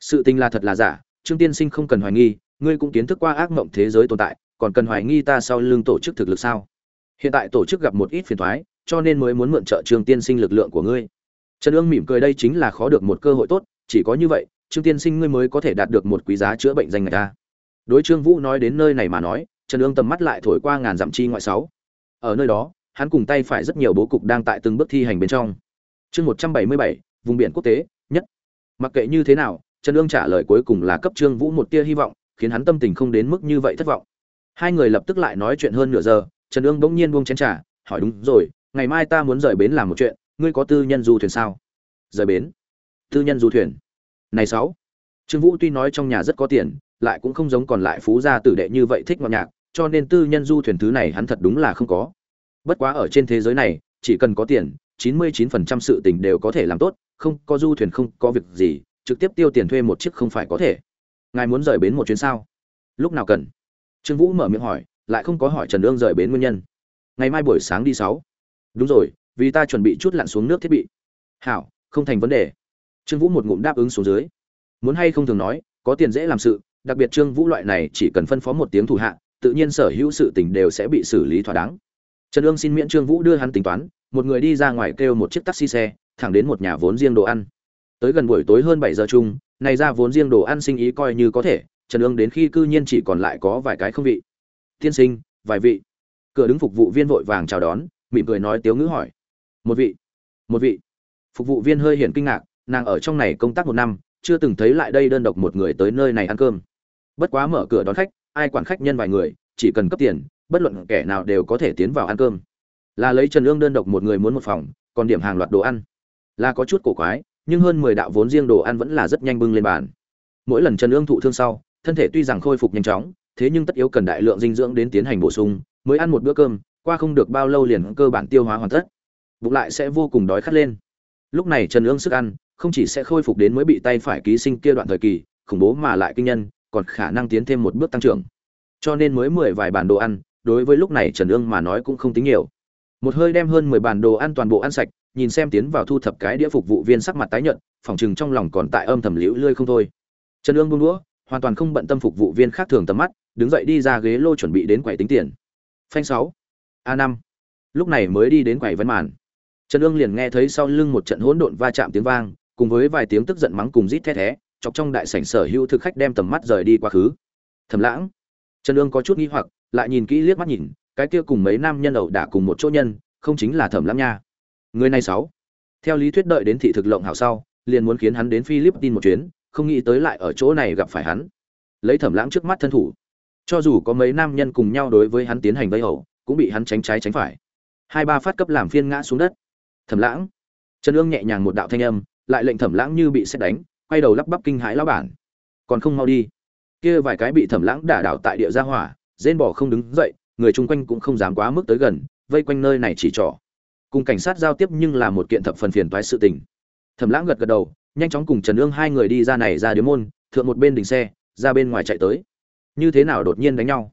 Sự tình là thật là giả, trương tiên sinh không cần hoài nghi, ngươi cũng kiến thức qua ác mộng thế giới tồn tại, còn cần hoài nghi ta sau lưng tổ chức thực lực sao? Hiện tại tổ chức gặp một ít phiền thoái cho nên mới muốn mượn trợ trương tiên sinh lực lượng của ngươi. Trần ương mỉm cười đây chính là khó được một cơ hội tốt, chỉ có như vậy, trương tiên sinh ngươi mới có thể đạt được một quý giá chữa bệnh danh người ta đối trương vũ nói đến nơi này mà nói, trần ương tầm mắt lại thổi qua ngàn dặm chi ngoại sáu. Ở nơi đó, hắn cùng tay phải rất nhiều bố cục đang tại từng bước thi hành bên trong. Chương một trăm bảy mươi bảy, vùng biển quốc tế, nhất. Mặc kệ như thế nào, trần ương trả lời cuối cùng là cấp trương vũ một tia hy vọng, khiến hắn tâm tình không đến mức như vậy thất vọng. Hai người lập tức lại nói chuyện hơn nửa giờ, trần ương bỗng nhiên buông chén trả hỏi đúng rồi, ngày mai ta muốn rời bến làm một chuyện, ngươi có tư nhân du thuyền sao? Rời bến. Tư nhân du thuyền. Này sáu. Trương vũ tuy nói trong nhà rất có tiền lại cũng không giống còn lại phú gia tử đệ như vậy thích ngọt nhạc, cho nên tư nhân du thuyền thứ này hắn thật đúng là không có. Bất quá ở trên thế giới này, chỉ cần có tiền 99% sự tình đều có thể làm tốt, không có du thuyền không có việc gì, trực tiếp tiêu tiền thuê một chiếc không phải có thể. Ngài muốn rời bến một chuyến sao? Lúc nào cần? Trương vũ mở miệng hỏi, lại không có hỏi trần ương rời bến nguyên nhân. Ngày mai buổi sáng đi sáu. Đúng rồi, vì ta chuẩn bị chút lặn xuống nước thiết bị. Hảo, không thành vấn đề. Trương vũ một ngụm đáp ứng xuống dưới. Muốn hay không thường nói, có tiền dễ làm sự đặc biệt trương vũ loại này chỉ cần phân phó một tiếng thủ hạ, tự nhiên sở hữu sự tình đều sẽ bị xử lý thỏa đáng. Trần ương xin miễn trương vũ đưa hắn tính toán, một người đi ra ngoài kêu một chiếc taxi xe, thẳng đến một nhà vốn riêng đồ ăn. Tới gần buổi tối hơn bảy giờ chung, này ra vốn riêng đồ ăn sinh ý coi như có thể, trần ương đến khi cư nhiên chỉ còn lại có vài cái không vị. Tiên sinh, vài vị. Cửa đứng phục vụ viên vội vàng chào đón, mỉm cười nói tiếu ngữ hỏi. Một vị. Một vị. Phục vụ viên hơi hiển kinh ngạc, nàng ở trong này công tác một năm, chưa từng thấy lại đây đơn độc một người tới nơi này ăn cơm bất quá mở cửa đón khách, ai quản khách nhân vài người, chỉ cần cấp tiền, bất luận kẻ nào đều có thể tiến vào ăn cơm. Là lấy trần ương đơn độc một người muốn một phòng, còn điểm hàng loạt đồ ăn. Là có chút cổ quái, nhưng hơn mười đạo vốn riêng đồ ăn vẫn là rất nhanh bưng lên bàn. Mỗi lần trần ương thụ thương sau, thân thể tuy rằng khôi phục nhanh chóng, thế nhưng tất yếu cần đại lượng dinh dưỡng đến tiến hành bổ sung, mới ăn một bữa cơm, qua không được bao lâu liền cơ bản tiêu hóa hoàn tất. Bụng lại sẽ vô cùng đói khát lên. Lúc này trần ương sức ăn không chỉ sẽ khôi phục đến mới bị tay phải ký sinh kia đoạn thời kỳ, khủng bố mà lại kinh nhân còn khả năng tiến thêm một bước tăng trưởng. Cho nên mới mười vài bàn đồ ăn, đối với lúc này trần ương mà nói cũng không tính nhiều. Một hơi đem hơn mười bàn đồ ăn toàn bộ ăn sạch, nhìn xem tiến vào thu thập cái đĩa phục vụ viên sắc mặt tái nhợt, phòng chừng trong lòng còn tại âm thầm liễu lươi không thôi. Trần ương buông đũa, hoàn toàn không bận tâm phục vụ viên khác thường tầm mắt, đứng dậy đi ra ghế lô chuẩn bị đến quầy tính tiền. Phanh sáu, a năm. Lúc này mới đi đến quầy vấn màn. Trần ương liền nghe thấy sau lưng một trận hỗn độn va chạm tiếng vang, cùng với vài tiếng tức giận mắng cùng rít thét thé chọc trong đại sảnh sở hữu thực khách đem tầm mắt rời đi quá khứ. Thẩm lãng. Trần Lương có chút nghi hoặc, lại nhìn kỹ liếc mắt nhìn, cái kia cùng mấy nam nhân ẩu đả cùng một chỗ nhân, không chính là thẩm lãng nha. Người này sáu. Theo lý thuyết đợi đến thị thực lộng hảo sau, liền muốn khiến hắn đến philippines một chuyến, không nghĩ tới lại ở chỗ này gặp phải hắn. Lấy thẩm lãng trước mắt thân thủ. Cho dù có mấy nam nhân cùng nhau đối với hắn tiến hành vây hậu cũng bị hắn tránh trái tránh phải. Hai ba phát cấp làm phiên ngã xuống đất. Thẩm lãng. Trần ương nhẹ nhàng một đạo thanh âm, lại lệnh thẩm lãng như bị sét đánh quay đầu lắp bắp kinh hãi lão bản. Còn không mau đi. Kia vài cái bị thẩm lãng đả đảo tại địa gia hỏa, rên bỏ không đứng dậy, người chung quanh cũng không dám quá mức tới gần, vây quanh nơi này chỉ trỏ. Cùng cảnh sát giao tiếp nhưng là một kiện thập phần phiền toái sự tình. Thẩm lãng gật gật đầu, nhanh chóng cùng trần ương hai người đi ra này ra điếm môn, thượng một bên đình xe, ra bên ngoài chạy tới. Như thế nào đột nhiên đánh nhau?